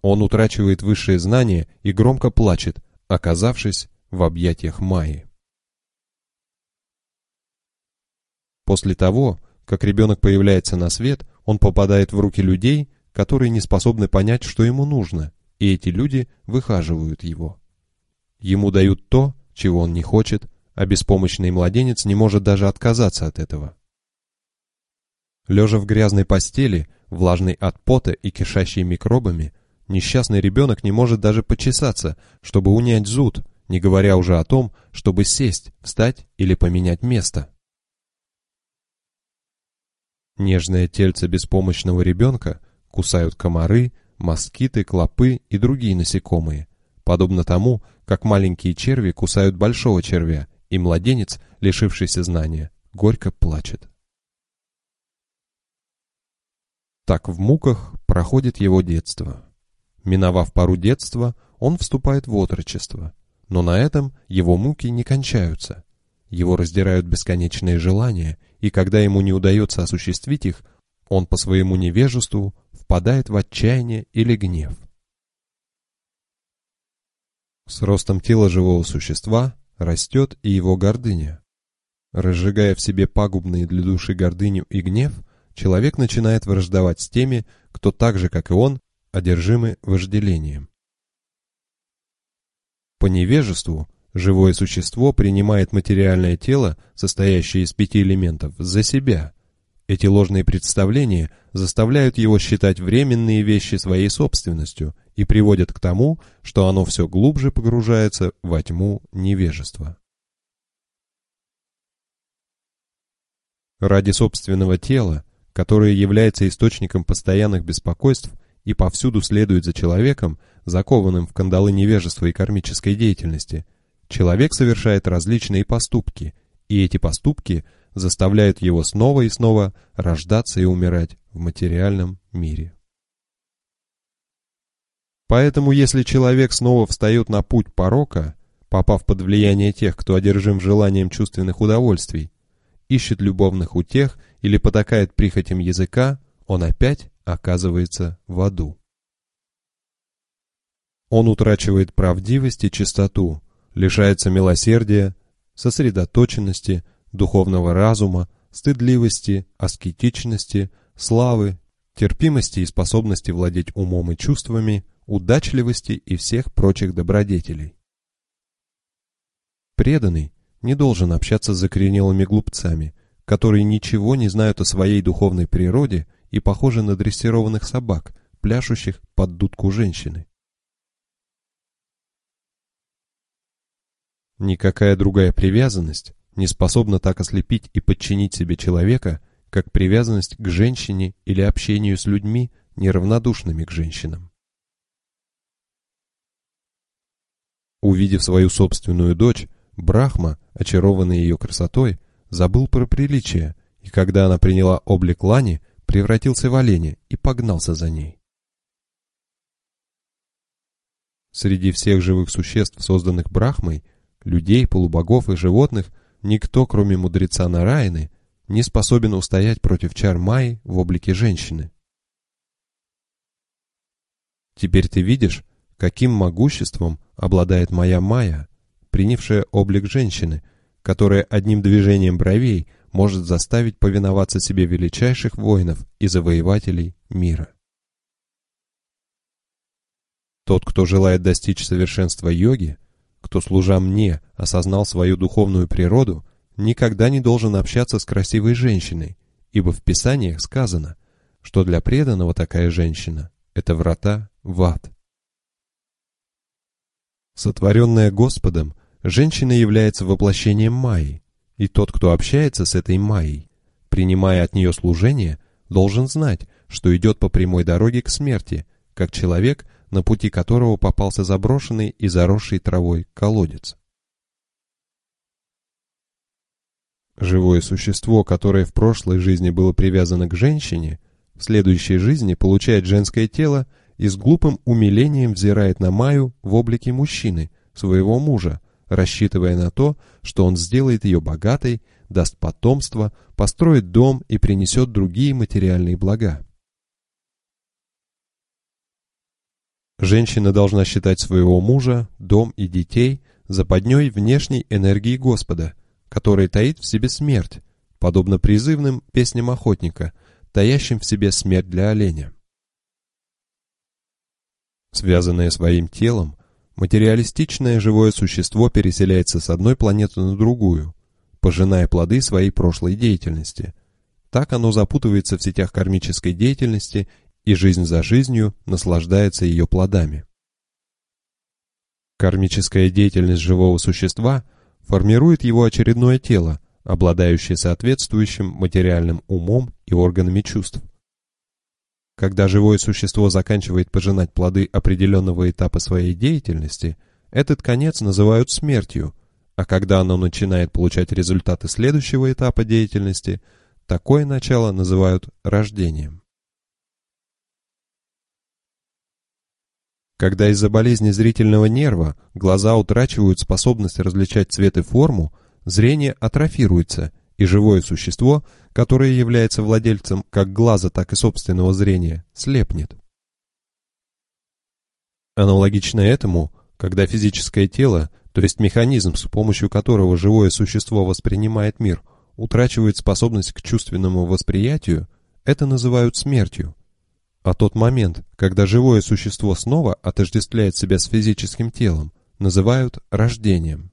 Он утрачивает высшее знание и громко плачет, оказавшись в объятиях Майи. После того, как ребенок появляется на свет, он попадает в руки людей, которые не способны понять, что ему нужно, и эти люди выхаживают его. Ему дают то, чего он не хочет, а беспомощный младенец не может даже отказаться от этого. Лежа в грязной постели, влажной от пота и кишащей микробами, несчастный ребенок не может даже почесаться, чтобы унять зуд, не говоря уже о том, чтобы сесть, встать или поменять место. Нежное тельце беспомощного ребенка кусают комары, москиты, клопы и другие насекомые, подобно тому, как маленькие черви кусают большого червя, и младенец, лишившийся знания, горько плачет. Так в муках проходит его детство. Миновав пару детства, он вступает в отрочество, но на этом его муки не кончаются. Его раздирают бесконечные желания, и когда ему не удается осуществить их, он по своему невежеству впадает в отчаяние или гнев. С ростом тела живого существа растет и его гордыня. Разжигая в себе пагубные для души гордыню и гнев, человек начинает враждовать с теми, кто так же, как и он, одержимы вожделением. По невежеству живое существо принимает материальное тело, состоящее из пяти элементов, за себя. Эти ложные представления заставляют его считать временные вещи своей собственностью и приводят к тому, что оно все глубже погружается во тьму невежества. Ради собственного тела, которое является источником постоянных беспокойств и повсюду следует за человеком, закованным в кандалы невежества и кармической деятельности, человек совершает различные поступки, и эти поступки заставляют его снова и снова рождаться и умирать в материальном мире. Поэтому если человек снова встает на путь порока, попав под влияние тех, кто одержим желанием чувственных удовольствий, ищет любовных утех или потакает прихотям языка, он опять оказывается в аду. Он утрачивает правдивость и чистоту, лишается милосердия, сосредоточенности, духовного разума, стыдливости, аскетичности, славы, терпимости и способности владеть умом и чувствами, удачливости и всех прочих добродетелей. Преданный не должен общаться с закоренелыми глупцами, которые ничего не знают о своей духовной природе и похожи на дрессированных собак, пляшущих под дудку женщины. Никакая другая привязанность не способна так ослепить и подчинить себе человека, как привязанность к женщине или общению с людьми, неравнодушными к женщинам. Увидев свою собственную дочь, Брахма, очарованный ее красотой, забыл про приличие, и когда она приняла облик Лани, превратился в оленя и погнался за ней. Среди всех живых существ, созданных Брахмой, людей, полубогов и животных, никто, кроме мудреца Нараяны, не способен устоять против чар Майи в облике женщины. Теперь ты видишь, каким могуществом обладает моя Майя, принявшая облик женщины, которая одним движением бровей может заставить повиноваться себе величайших воинов и завоевателей мира. Тот, кто желает достичь совершенства йоги, кто, служа мне, осознал свою духовную природу, никогда не должен общаться с красивой женщиной, ибо в Писаниях сказано, что для преданного такая женщина – это врата в ад. Сотворенная Господом, женщина является воплощением Майи, и тот, кто общается с этой Майей, принимая от нее служение, должен знать, что идет по прямой дороге к смерти, как человек, на пути которого попался заброшенный и заросший травой колодец. Живое существо, которое в прошлой жизни было привязано к женщине, в следующей жизни получает женское тело и с глупым умилением взирает на Маю в облике мужчины, своего мужа, рассчитывая на то, что он сделает ее богатой, даст потомство, построит дом и принесет другие материальные блага. Женщина должна считать своего мужа, дом и детей западней внешней энергии Господа, которая таит в себе смерть, подобно призывным песням охотника, таящим в себе смерть для оленя. Связанное своим телом, материалистичное живое существо переселяется с одной планеты на другую, пожиная плоды своей прошлой деятельности. Так оно запутывается в сетях кармической деятельности и жизнь за жизнью наслаждается ее плодами. Кармическая деятельность живого существа формирует его очередное тело, обладающее соответствующим материальным умом и органами чувств. Когда живое существо заканчивает пожинать плоды определенного этапа своей деятельности, этот конец называют смертью, а когда оно начинает получать результаты следующего этапа деятельности, такое начало называют рождением. Когда из-за болезни зрительного нерва глаза утрачивают способность различать цвет и форму, зрение атрофируется, и живое существо, которое является владельцем как глаза, так и собственного зрения, слепнет. Аналогично этому, когда физическое тело, то есть механизм, с помощью которого живое существо воспринимает мир, утрачивает способность к чувственному восприятию, это называют смертью. А тот момент, когда живое существо снова отождествляет себя с физическим телом, называют рождением.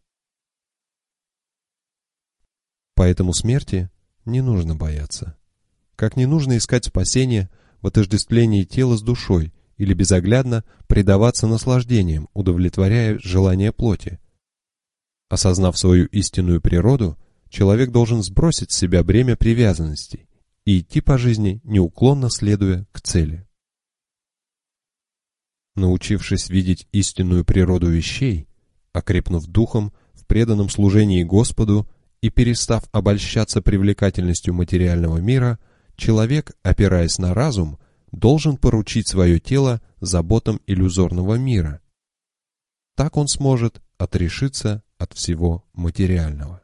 Поэтому смерти не нужно бояться. Как не нужно искать спасения в отождествлении тела с душой или безоглядно предаваться наслаждениям, удовлетворяя желания плоти. Осознав свою истинную природу, человек должен сбросить с себя бремя привязанностей и идти по жизни, неуклонно следуя к цели. Научившись видеть истинную природу вещей, окрепнув духом в преданном служении Господу и перестав обольщаться привлекательностью материального мира, человек, опираясь на разум, должен поручить свое тело заботам иллюзорного мира. Так он сможет отрешиться от всего материального.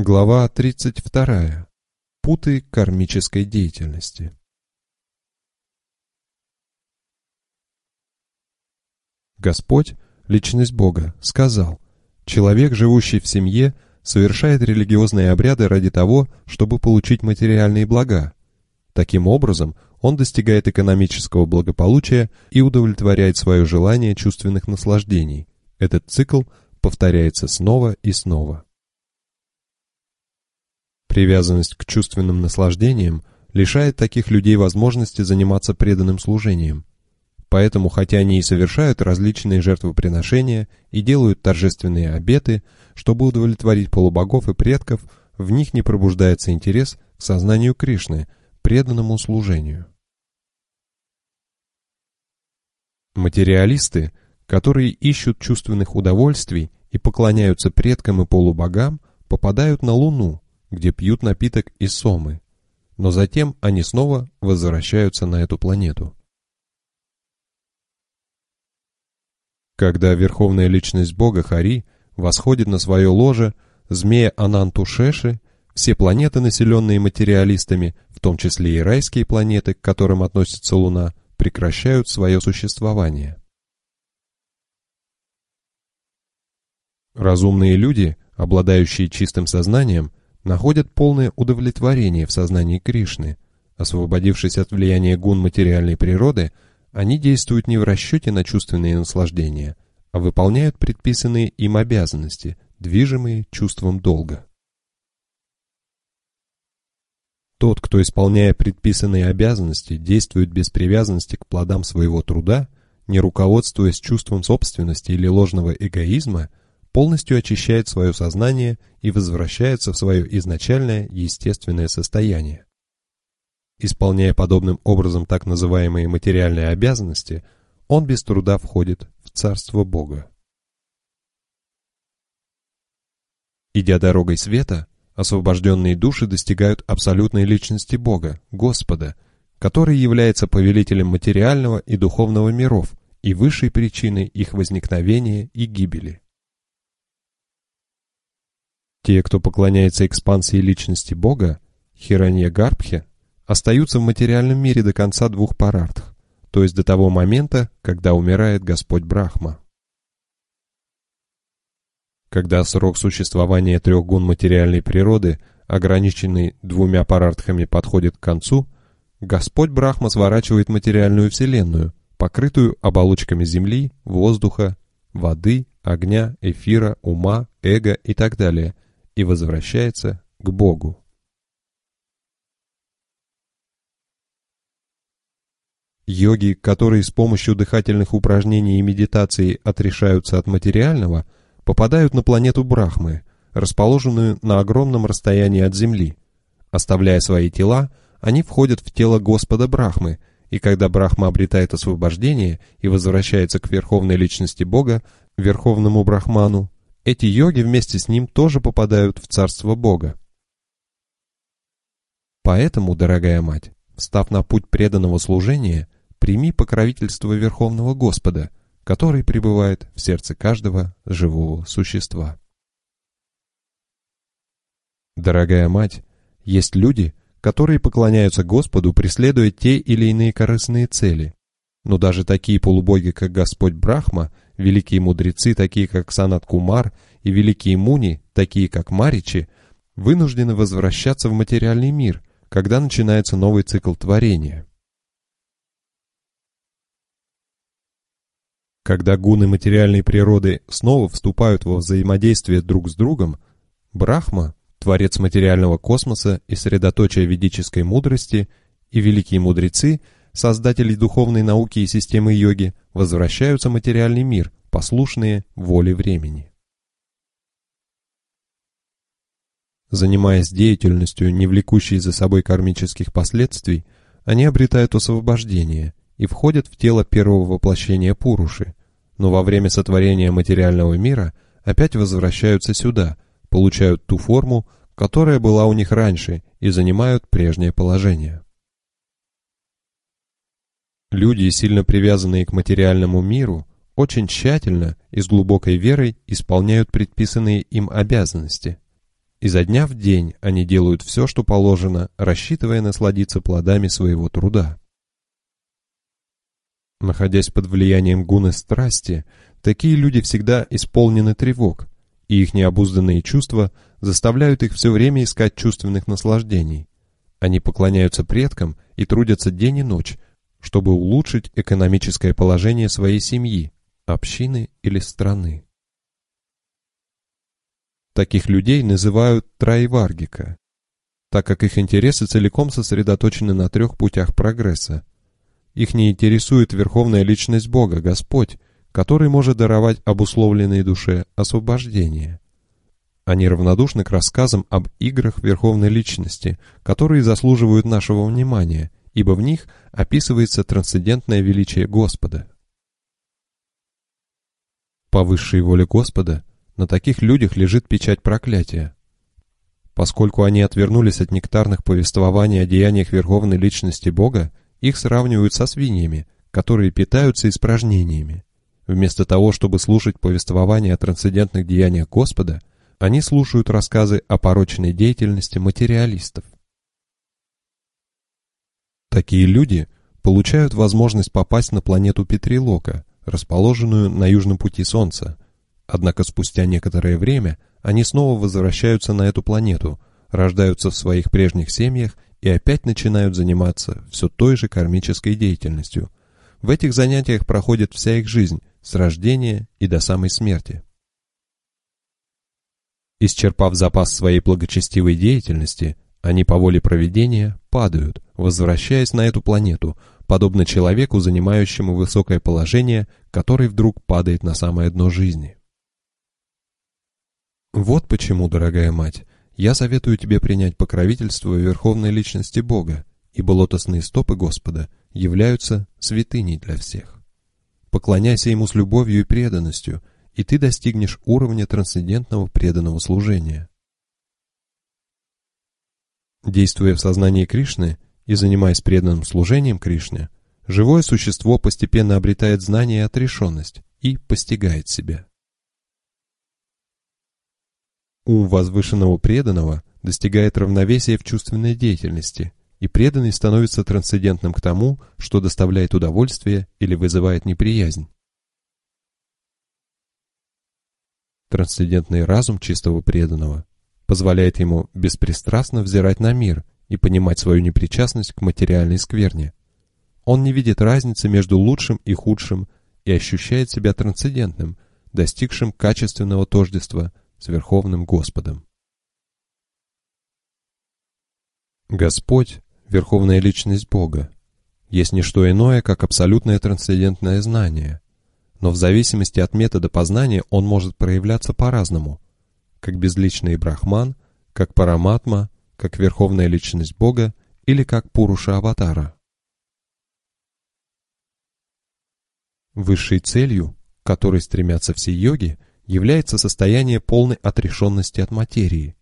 Глава 32. Путы кармической деятельности. Господь, личность Бога, сказал, человек, живущий в семье, совершает религиозные обряды ради того, чтобы получить материальные блага. Таким образом, он достигает экономического благополучия и удовлетворяет свое желание чувственных наслаждений. Этот цикл повторяется снова и снова. Привязанность к чувственным наслаждениям лишает таких людей возможности заниматься преданным служением. Поэтому, хотя они и совершают различные жертвоприношения и делают торжественные обеты, чтобы удовлетворить полубогов и предков, в них не пробуждается интерес к сознанию Кришны, преданному служению. Материалисты, которые ищут чувственных удовольствий и поклоняются предкам и полубогам, попадают на Луну, где пьют напиток из сомы, но затем они снова возвращаются на эту планету. Когда Верховная Личность Бога Хари восходит на свое ложе, змея Анантушеши, все планеты, населенные материалистами, в том числе и райские планеты, к которым относится Луна, прекращают свое существование. Разумные люди, обладающие чистым сознанием, находят полное удовлетворение в сознании Кришны. Освободившись от влияния гун материальной природы, они действуют не в расчете на чувственные наслаждения, а выполняют предписанные им обязанности, движимые чувством долга. Тот, кто, исполняя предписанные обязанности, действует без привязанности к плодам своего труда, не руководствуясь чувством собственности или ложного эгоизма, полностью очищает свое сознание и возвращается в свое изначальное естественное состояние. Исполняя подобным образом так называемые материальные обязанности, он без труда входит в Царство Бога. Идя дорогой света, освобожденные души достигают абсолютной личности Бога, Господа, который является повелителем материального и духовного миров и высшей причиной их возникновения и гибели. Те, кто поклоняется экспансии личности Бога, Хиранья Гарбхе, остаются в материальном мире до конца двух парартх, то есть до того момента, когда умирает Господь Брахма. Когда срок существования трех гун материальной природы, ограниченный двумя парартхами, подходит к концу, Господь Брахма сворачивает материальную вселенную, покрытую оболочками земли, воздуха, воды, огня, эфира, ума, эго и так далее, и возвращается к Богу. Йоги, которые с помощью дыхательных упражнений и медитации отрешаются от материального – попадают на планету Брахмы, расположенную на огромном расстоянии от Земли. Оставляя свои тела, они входят в тело Господа Брахмы, и когда Брахма обретает освобождение и возвращается к верховной личности Бога, верховному Брахману, эти йоги вместе с ним тоже попадают в Царство Бога. Поэтому, дорогая мать, встав на путь преданного служения, прими покровительство Верховного Господа – который пребывает в сердце каждого живого существа. Дорогая мать, есть люди, которые поклоняются Господу, преследуя те или иные корыстные цели. Но даже такие полубоги, как Господь Брахма, великие мудрецы, такие как Санат Кумар, и великие муни, такие как Маричи, вынуждены возвращаться в материальный мир, когда начинается новый цикл творения. Когда гуны материальной природы снова вступают во взаимодействие друг с другом, Брахма, творец материального космоса и средоточие ведической мудрости, и великие мудрецы, создатели духовной науки и системы йоги, возвращаются материальный мир, послушные воле времени. Занимаясь деятельностью, не влекущей за собой кармических последствий, они обретают освобождение и входят в тело первого воплощения Пуруши, но во время сотворения материального мира опять возвращаются сюда, получают ту форму, которая была у них раньше, и занимают прежнее положение. Люди, сильно привязанные к материальному миру, очень тщательно и с глубокой верой исполняют предписанные им обязанности. Изо дня в день они делают все, что положено, рассчитывая насладиться плодами своего труда. Находясь под влиянием гуны страсти, такие люди всегда исполнены тревог, и их необузданные чувства заставляют их все время искать чувственных наслаждений. Они поклоняются предкам и трудятся день и ночь, чтобы улучшить экономическое положение своей семьи, общины или страны. Таких людей называют траиваргика, так как их интересы целиком сосредоточены на трех путях прогресса – их не интересует верховная личность Бога, Господь, который может даровать обусловленной душе освобождение. Они равнодушны к рассказам об играх верховной личности, которые заслуживают нашего внимания, ибо в них описывается трансцендентное величие Господа. По высшей воле Господа на таких людях лежит печать проклятия. Поскольку они отвернулись от нектарных повествований о деяниях верховной личности Бога, их сравнивают со свиньями, которые питаются испражнениями. Вместо того, чтобы слушать повествование о трансцендентных деяниях Господа, они слушают рассказы о порочной деятельности материалистов. Такие люди получают возможность попасть на планету Петрилока, расположенную на южном пути Солнца. Однако спустя некоторое время они снова возвращаются на эту планету, рождаются в своих прежних семьях и опять начинают заниматься все той же кармической деятельностью. В этих занятиях проходит вся их жизнь, с рождения и до самой смерти. Исчерпав запас своей благочестивой деятельности, они по воле проведения падают, возвращаясь на эту планету, подобно человеку, занимающему высокое положение, который вдруг падает на самое дно жизни. Вот почему, дорогая мать, я советую тебе принять покровительство Верховной Личности Бога, ибо лотосные стопы Господа являются святыней для всех. Поклоняйся Ему с любовью и преданностью, и ты достигнешь уровня трансцендентного преданного служения. Действуя в сознании Кришны и занимаясь преданным служением Кришне, живое существо постепенно обретает знание и отрешенность и постигает себя. Ум возвышенного преданного достигает равновесия в чувственной деятельности, и преданный становится трансцендентным к тому, что доставляет удовольствие или вызывает неприязнь. Трансцендентный разум чистого преданного позволяет ему беспристрастно взирать на мир и понимать свою непричастность к материальной скверне. Он не видит разницы между лучшим и худшим и ощущает себя трансцендентным, достигшим качественного тождества – с Верховным Господом. Господь — Верховная Личность Бога, есть не что иное, как абсолютное трансцендентное знание, но в зависимости от метода познания он может проявляться по-разному, как безличный Брахман, как Параматма, как Верховная Личность Бога или как Пуруша Аватара. Высшей целью, к которой стремятся все йоги, является состояние полной отрешенности от материи.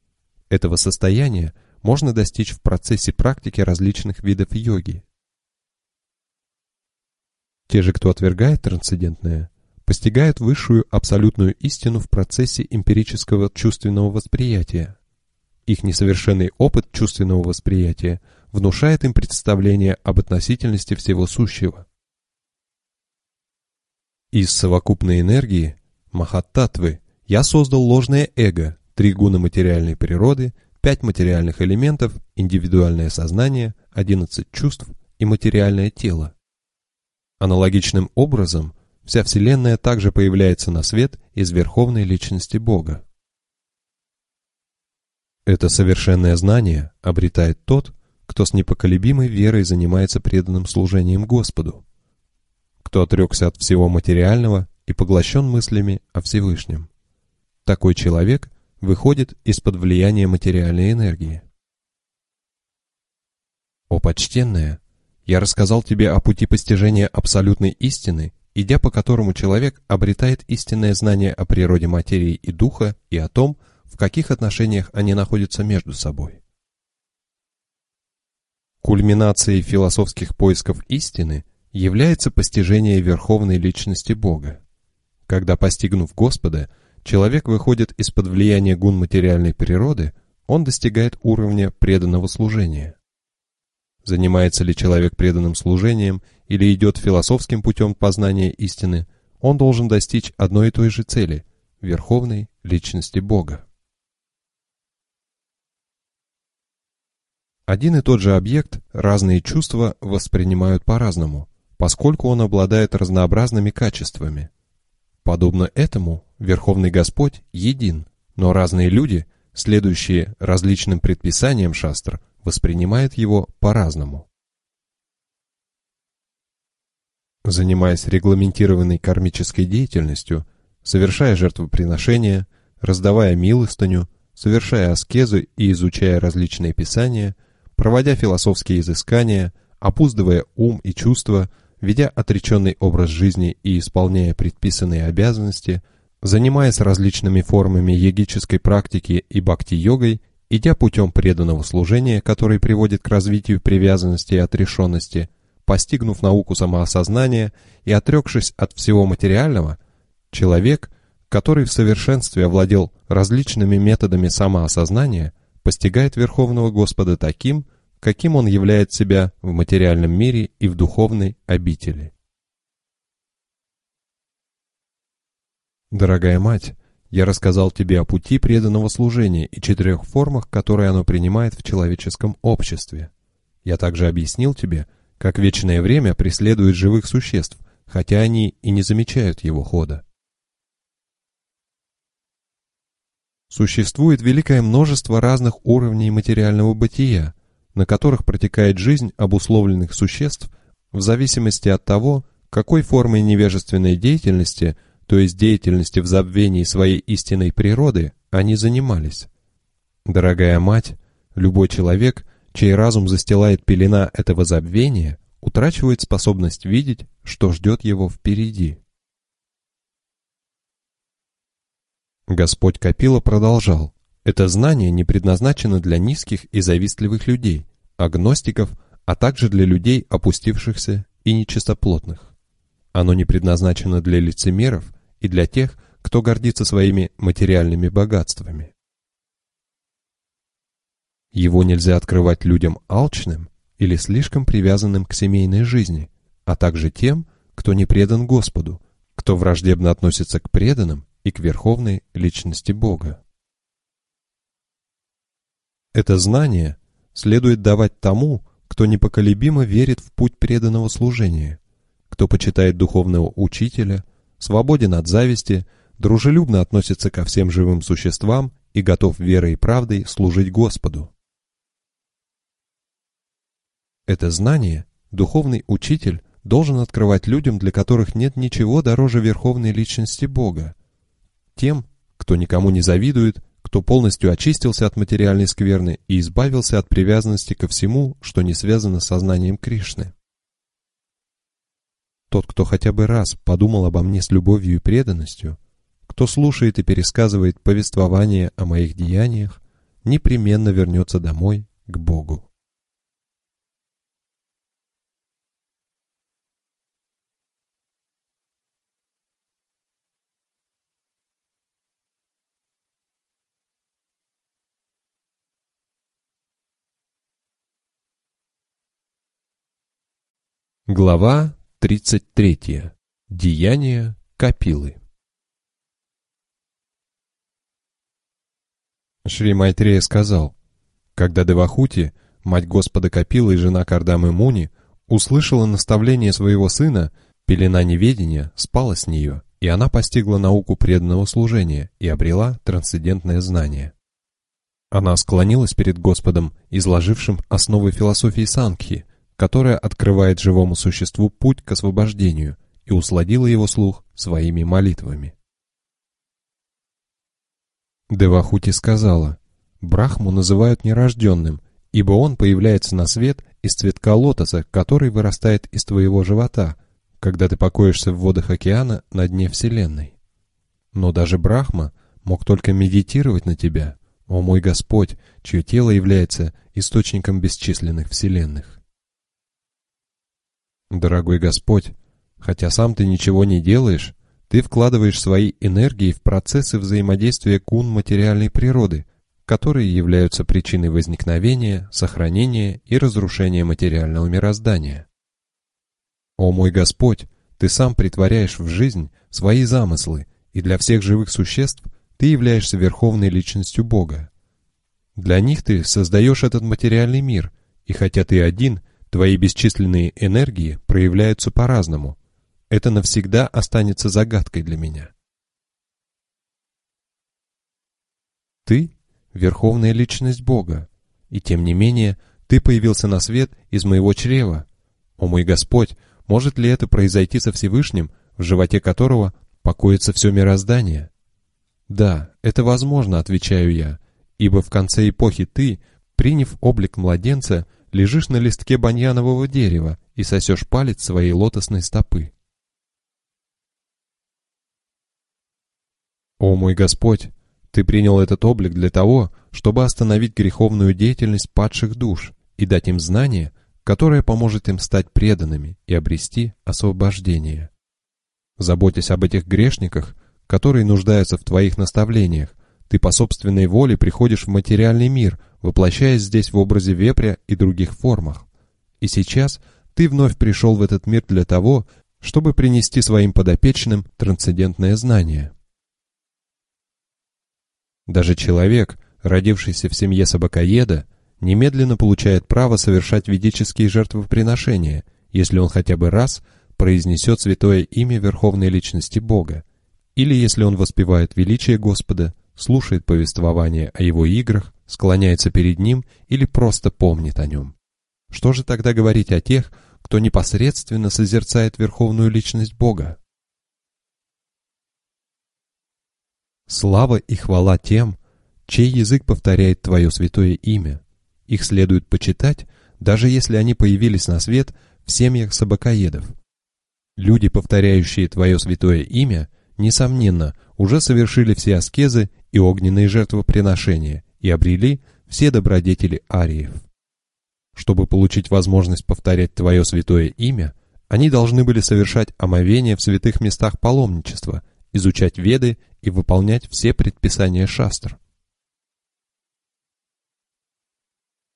Этого состояния можно достичь в процессе практики различных видов йоги. Те же, кто отвергает трансцендентное, постигают высшую абсолютную истину в процессе эмпирического чувственного восприятия. Их несовершенный опыт чувственного восприятия внушает им представление об относительности всего сущего. Из совокупной энергии Махаттатвы я создал ложное эго, три гуна материальной природы, пять материальных элементов, индивидуальное сознание, одиннадцать чувств и материальное тело. Аналогичным образом, вся Вселенная также появляется на свет из верховной личности Бога. Это совершенное знание обретает тот, кто с непоколебимой верой занимается преданным служением Господу, кто отрекся от всего материального и поглощен мыслями о Всевышнем. Такой человек выходит из-под влияния материальной энергии. О почтенная, я рассказал тебе о пути постижения абсолютной истины, идя по которому человек обретает истинное знание о природе материи и духа и о том, в каких отношениях они находятся между собой. Кульминацией философских поисков истины является постижение верховной личности Бога когда, постигнув Господа, человек выходит из-под влияния гун материальной природы, он достигает уровня преданного служения. Занимается ли человек преданным служением или идет философским путем познания истины, он должен достичь одной и той же цели – верховной личности Бога. Один и тот же объект разные чувства воспринимают по-разному, поскольку он обладает разнообразными качествами – Подобно этому Верховный Господь един, но разные люди, следующие различным предписаниям шастр, воспринимают его по-разному. Занимаясь регламентированной кармической деятельностью, совершая жертвоприношения, раздавая милостыню, совершая аскезы и изучая различные писания, проводя философские изыскания, опуздывая ум и чувства – ведя отреченный образ жизни и исполняя предписанные обязанности, занимаясь различными формами йогической практики и бхакти-йогой, идя путем преданного служения, который приводит к развитию привязанности и отрешенности, постигнув науку самоосознания и отрекшись от всего материального, человек который в совершенстве овладел различными методами самоосознания, постигает Верховного Господа таким, каким он являет себя в материальном мире и в духовной обители. Дорогая мать, я рассказал тебе о пути преданного служения и четырех формах, которые оно принимает в человеческом обществе. Я также объяснил тебе, как вечное время преследует живых существ, хотя они и не замечают его хода. Существует великое множество разных уровней материального бытия, на которых протекает жизнь обусловленных существ в зависимости от того, какой формой невежественной деятельности, то есть деятельности в забвении своей истинной природы, они занимались. Дорогая мать, любой человек, чей разум застилает пелена этого забвения, утрачивает способность видеть, что ждет его впереди. Господь Капила продолжал. Это знание не предназначено для низких и завистливых людей, агностиков, а также для людей, опустившихся и нечистоплотных. Оно не предназначено для лицемеров и для тех, кто гордится своими материальными богатствами. Его нельзя открывать людям алчным или слишком привязанным к семейной жизни, а также тем, кто не предан Господу, кто враждебно относится к преданным и к верховной личности Бога. Это знание следует давать тому, кто непоколебимо верит в путь преданного служения, кто почитает духовного учителя, свободен от зависти, дружелюбно относится ко всем живым существам и готов верой и правдой служить Господу. Это знание духовный учитель должен открывать людям, для которых нет ничего дороже верховной личности Бога, тем, кто никому не завидует, кто полностью очистился от материальной скверны и избавился от привязанности ко всему, что не связано с сознанием Кришны. Тот, кто хотя бы раз подумал обо мне с любовью и преданностью, кто слушает и пересказывает повествование о моих деяниях, непременно вернется домой к Богу. Глава 33. Деяния Капилы. Шри Майтрея сказал, когда Девахути, мать Господа Капилы и жена Кардамы Муни, услышала наставление своего сына, пелена неведения спала с нее, и она постигла науку преданного служения и обрела трансцендентное знание. Она склонилась перед Господом, изложившим основы философии Санкхи – которая открывает живому существу путь к освобождению, и усладила его слух своими молитвами. Девахути сказала, Брахму называют нерожденным, ибо он появляется на свет из цветка лотоса, который вырастает из твоего живота, когда ты покоишься в водах океана на дне Вселенной. Но даже Брахма мог только медитировать на тебя, о мой Господь, чье тело является источником бесчисленных вселенных. Дорогой Господь, хотя сам ты ничего не делаешь, ты вкладываешь свои энергии в процессы взаимодействия кун материальной природы, которые являются причиной возникновения, сохранения и разрушения материального мироздания. О мой Господь, ты сам притворяешь в жизнь свои замыслы, и для всех живых существ ты являешься верховной личностью Бога. Для них ты создаешь этот материальный мир, и хотя ты один – Твои бесчисленные энергии проявляются по-разному. Это навсегда останется загадкой для меня. Ты — верховная личность Бога, и тем не менее ты появился на свет из моего чрева. О мой Господь, может ли это произойти со Всевышним, в животе которого покоится все мироздание? Да, это возможно, отвечаю я, ибо в конце эпохи ты, приняв облик младенца, лежишь на листке баньянового дерева и сосешь палец своей лотосной стопы. О мой Господь, Ты принял этот облик для того, чтобы остановить греховную деятельность падших душ и дать им знание, которое поможет им стать преданными и обрести освобождение. Заботясь об этих грешниках, которые нуждаются в твоих наставлениях. Ты по собственной воле приходишь в материальный мир, воплощаясь здесь в образе вепря и других формах. И сейчас ты вновь пришел в этот мир для того, чтобы принести своим подопечным трансцендентное знание. Даже человек, родившийся в семье собакоеда, немедленно получает право совершать ведические жертвоприношения, если он хотя бы раз произнесет святое имя Верховной Личности Бога, или если он воспевает величие Господа, слушает повествование о его играх, склоняется перед ним или просто помнит о нем. Что же тогда говорить о тех, кто непосредственно созерцает Верховную Личность Бога? Слава и хвала тем, чей язык повторяет Твое святое имя. Их следует почитать, даже если они появились на свет в семьях собакоедов. Люди, повторяющие Твое святое имя, несомненно, уже совершили все аскезы и огненные жертвоприношения и обрели все добродетели ариев. Чтобы получить возможность повторять Твое святое имя, они должны были совершать омовение в святых местах паломничества, изучать веды и выполнять все предписания шастр.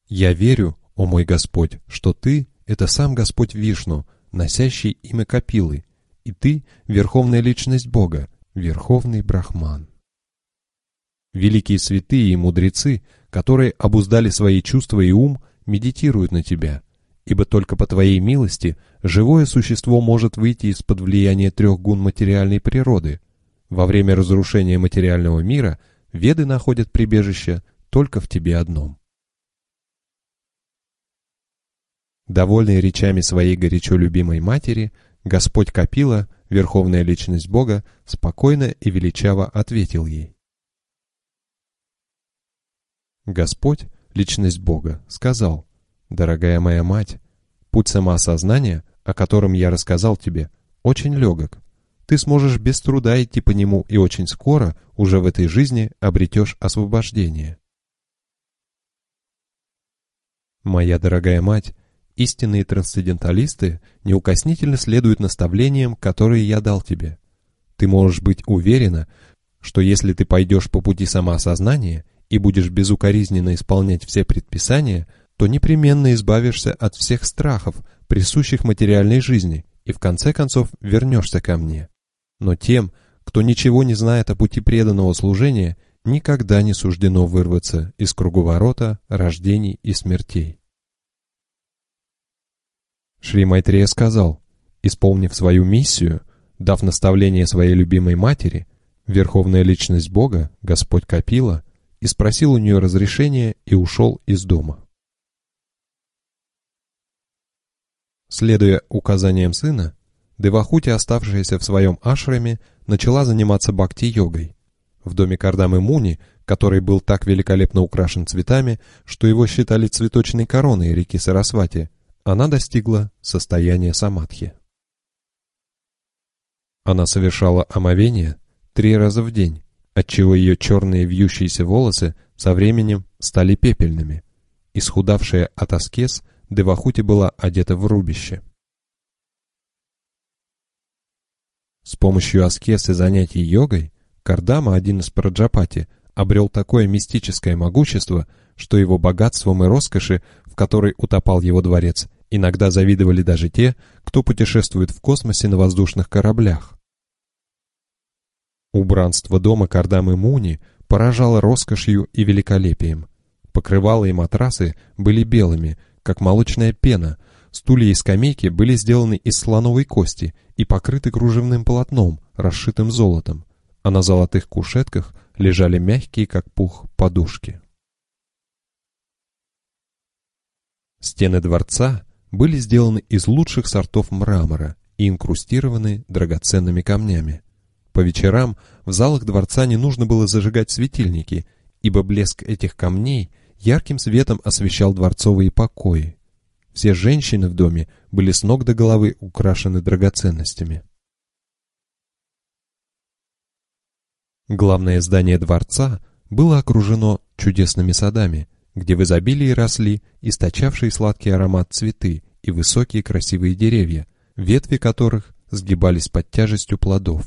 Я верю, о мой Господь, что Ты — это сам Господь Вишну, носящий имя Капилы, и Ты — Верховная Личность Бога, Верховный Брахман. Великие святые и мудрецы, которые обуздали свои чувства и ум, медитируют на Тебя, ибо только по Твоей милости живое существо может выйти из-под влияния трех гун материальной природы. Во время разрушения материального мира веды находят прибежище только в Тебе одном. Довольный речами своей горячо любимой матери, Господь Капила, Верховная Личность Бога, спокойно и величаво ответил ей. Господь, Личность Бога, сказал, «Дорогая моя мать, путь самоосознания, о котором я рассказал тебе, очень легок. Ты сможешь без труда идти по нему и очень скоро, уже в этой жизни, обретешь освобождение». Моя дорогая мать, Истинные трансценденталисты неукоснительно следуют наставлениям, которые я дал тебе. Ты можешь быть уверена, что если ты пойдешь по пути самоосознания и будешь безукоризненно исполнять все предписания, то непременно избавишься от всех страхов, присущих материальной жизни, и в конце концов вернешься ко мне. Но тем, кто ничего не знает о пути преданного служения, никогда не суждено вырваться из круговорота рождений и смертей. Шри Майтрея сказал, исполнив свою миссию, дав наставление своей любимой матери, Верховная Личность Бога, Господь Капила, и спросил у нее разрешения и ушел из дома. Следуя указаниям сына, Девахути, оставшаяся в своем ашраме, начала заниматься бхакти-йогой. В доме Кардамы Муни, который был так великолепно украшен цветами, что его считали цветочной короной реки Сарасвати, она достигла состояния самадхи. Она совершала омовение три раза в день, отчего ее черные вьющиеся волосы со временем стали пепельными. Исхудавшая от аскез, Девахути была одета в рубище. С помощью аскез и занятий йогой Кардама, один из Праджапати, обрел такое мистическое могущество, что его богатством и роскоши в которой утопал его дворец, иногда завидовали даже те, кто путешествует в космосе на воздушных кораблях. Убранство дома Кардамы Муни поражало роскошью и великолепием. Покрывала и матрасы были белыми, как молочная пена, стулья и скамейки были сделаны из слоновой кости и покрыты кружевным полотном, расшитым золотом, а на золотых кушетках лежали мягкие, как пух, подушки. Стены дворца были сделаны из лучших сортов мрамора и инкрустированы драгоценными камнями. По вечерам в залах дворца не нужно было зажигать светильники, ибо блеск этих камней ярким светом освещал дворцовые покои. Все женщины в доме были с ног до головы украшены драгоценностями. Главное здание дворца было окружено чудесными садами, где в изобилии росли источавшие сладкий аромат цветы и высокие красивые деревья, ветви которых сгибались под тяжестью плодов.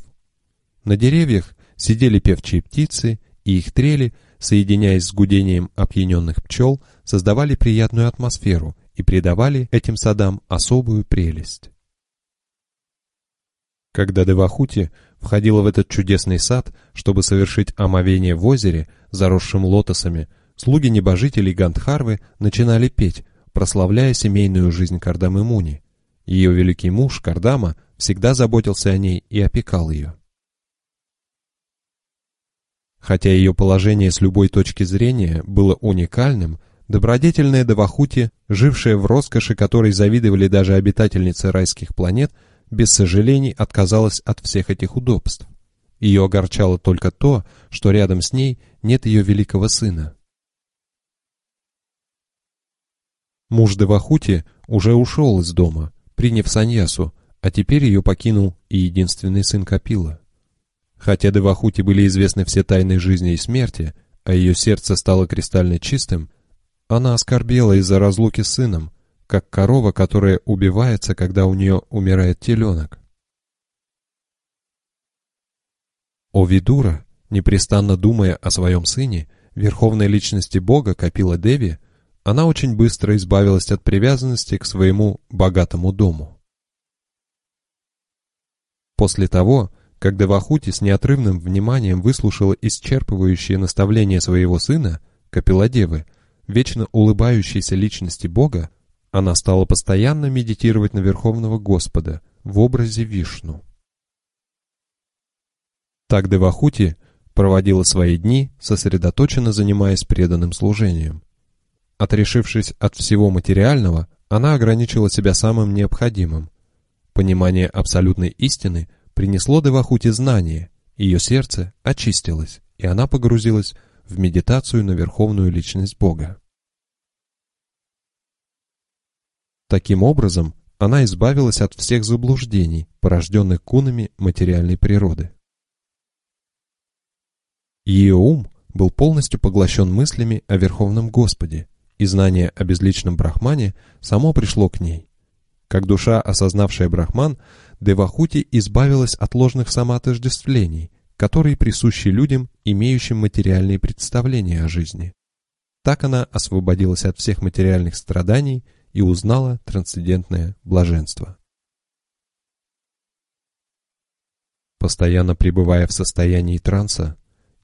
На деревьях сидели певчие птицы, и их трели, соединяясь с гудением опьяненных пчел, создавали приятную атмосферу и придавали этим садам особую прелесть. Когда Девахути входила в этот чудесный сад, чтобы совершить омовение в озере, заросшим лотосами, слуги небожителей Гандхарвы начинали петь, прославляя семейную жизнь Кардамы Муни. Ее великий муж, Кардама, всегда заботился о ней и опекал ее. Хотя ее положение с любой точки зрения было уникальным, добродетельная Давахути, жившая в роскоши, которой завидовали даже обитательницы райских планет, без сожалений отказалась от всех этих удобств. Ее огорчало только то, что рядом с ней нет ее великого сына. Муж Девахути уже ушел из дома, приняв саньясу, а теперь ее покинул и единственный сын Капила. Хотя Девахути были известны все тайны жизни и смерти, а ее сердце стало кристально чистым, она оскорбела из-за разлуки с сыном, как корова, которая убивается, когда у нее умирает теленок. О Видура, непрестанно думая о своем сыне, верховной личности Бога Капила Деви, она очень быстро избавилась от привязанности к своему богатому дому. После того, как Девахути с неотрывным вниманием выслушала исчерпывающие наставления своего сына, Капиладевы, вечно улыбающейся личности Бога, она стала постоянно медитировать на Верховного Господа в образе Вишну. Так Девахути проводила свои дни, сосредоточенно занимаясь преданным служением. Отрешившись от всего материального, она ограничила себя самым необходимым. Понимание абсолютной истины принесло Девахути знание, ее сердце очистилось, и она погрузилась в медитацию на верховную личность Бога. Таким образом, она избавилась от всех заблуждений, порожденных кунами материальной природы. Ее ум был полностью поглощен мыслями о Верховном Господе, и знание о безличном Брахмане само пришло к ней. Как душа, осознавшая Брахман, Девахути избавилась от ложных самоотождествлений, которые присущи людям, имеющим материальные представления о жизни. Так она освободилась от всех материальных страданий и узнала трансцендентное блаженство. Постоянно пребывая в состоянии транса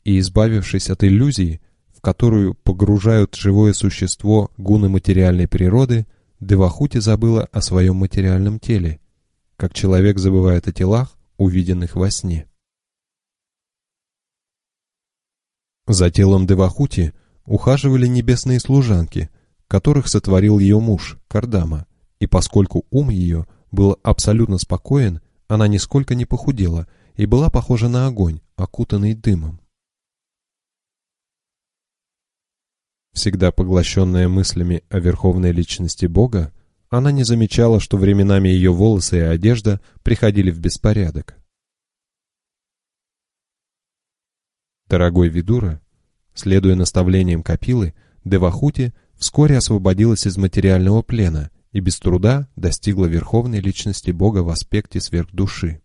и избавившись от иллюзий, в которую погружают живое существо гуны материальной природы, Девахути забыла о своем материальном теле, как человек забывает о телах, увиденных во сне. За телом Девахути ухаживали небесные служанки, которых сотворил ее муж, Кардама, и поскольку ум ее был абсолютно спокоен, она нисколько не похудела и была похожа на огонь, окутанный дымом. Всегда поглощенная мыслями о верховной личности Бога, она не замечала, что временами ее волосы и одежда приходили в беспорядок. Дорогой Видура, следуя наставлениям Капилы, Девахути вскоре освободилась из материального плена и без труда достигла верховной личности Бога в аспекте сверхдуши.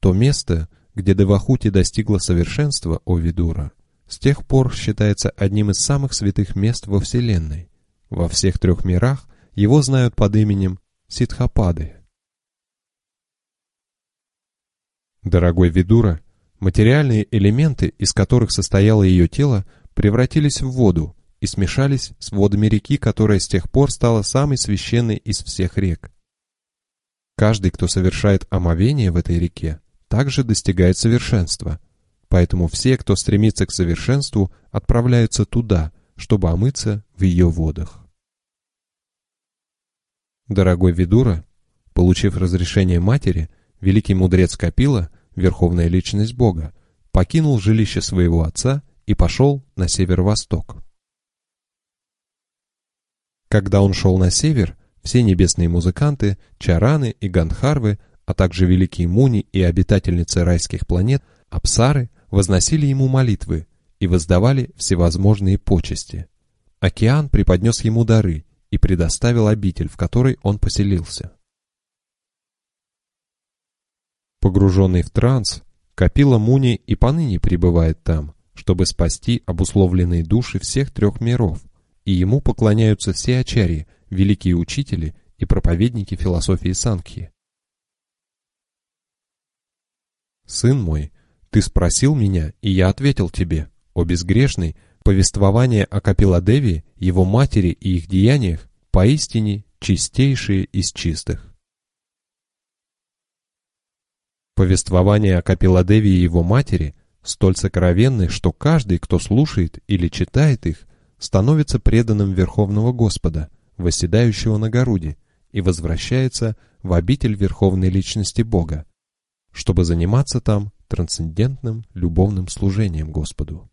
То место, где Девахути достигла совершенства о Видура, с тех пор считается одним из самых святых мест во Вселенной. Во всех трех мирах его знают под именем Ситхапады. Дорогой Видура, материальные элементы, из которых состояло ее тело, превратились в воду и смешались с водами реки, которая с тех пор стала самой священной из всех рек. Каждый, кто совершает омовение в этой реке, также достигает совершенства. Поэтому все, кто стремится к совершенству, отправляются туда, чтобы омыться в ее водах. Дорогой Видура, получив разрешение матери, великий мудрец Капила, верховная личность Бога, покинул жилище своего отца и пошел на северо-восток. Когда он шел на север, все небесные музыканты, чараны и гандхарвы а также великие муни и обитательницы райских планет, апсары, возносили ему молитвы и воздавали всевозможные почести. Океан преподнес ему дары и предоставил обитель, в которой он поселился. Погруженный в транс, Капила Муни и поныне пребывает там, чтобы спасти обусловленные души всех трех миров, и ему поклоняются все ачарьи, великие учители и проповедники философии Санкхи. Сын мой, ты спросил меня, и я ответил тебе, о безгрешный, повествование о Капиладеве, его матери и их деяниях поистине чистейшие из чистых. Повествования о Капиладеве и его матери столь сокровенны, что каждый, кто слушает или читает их, становится преданным Верховного Господа, восседающего на Горуде, и возвращается в обитель Верховной Личности Бога, чтобы заниматься там трансцендентным любовным служением Господу.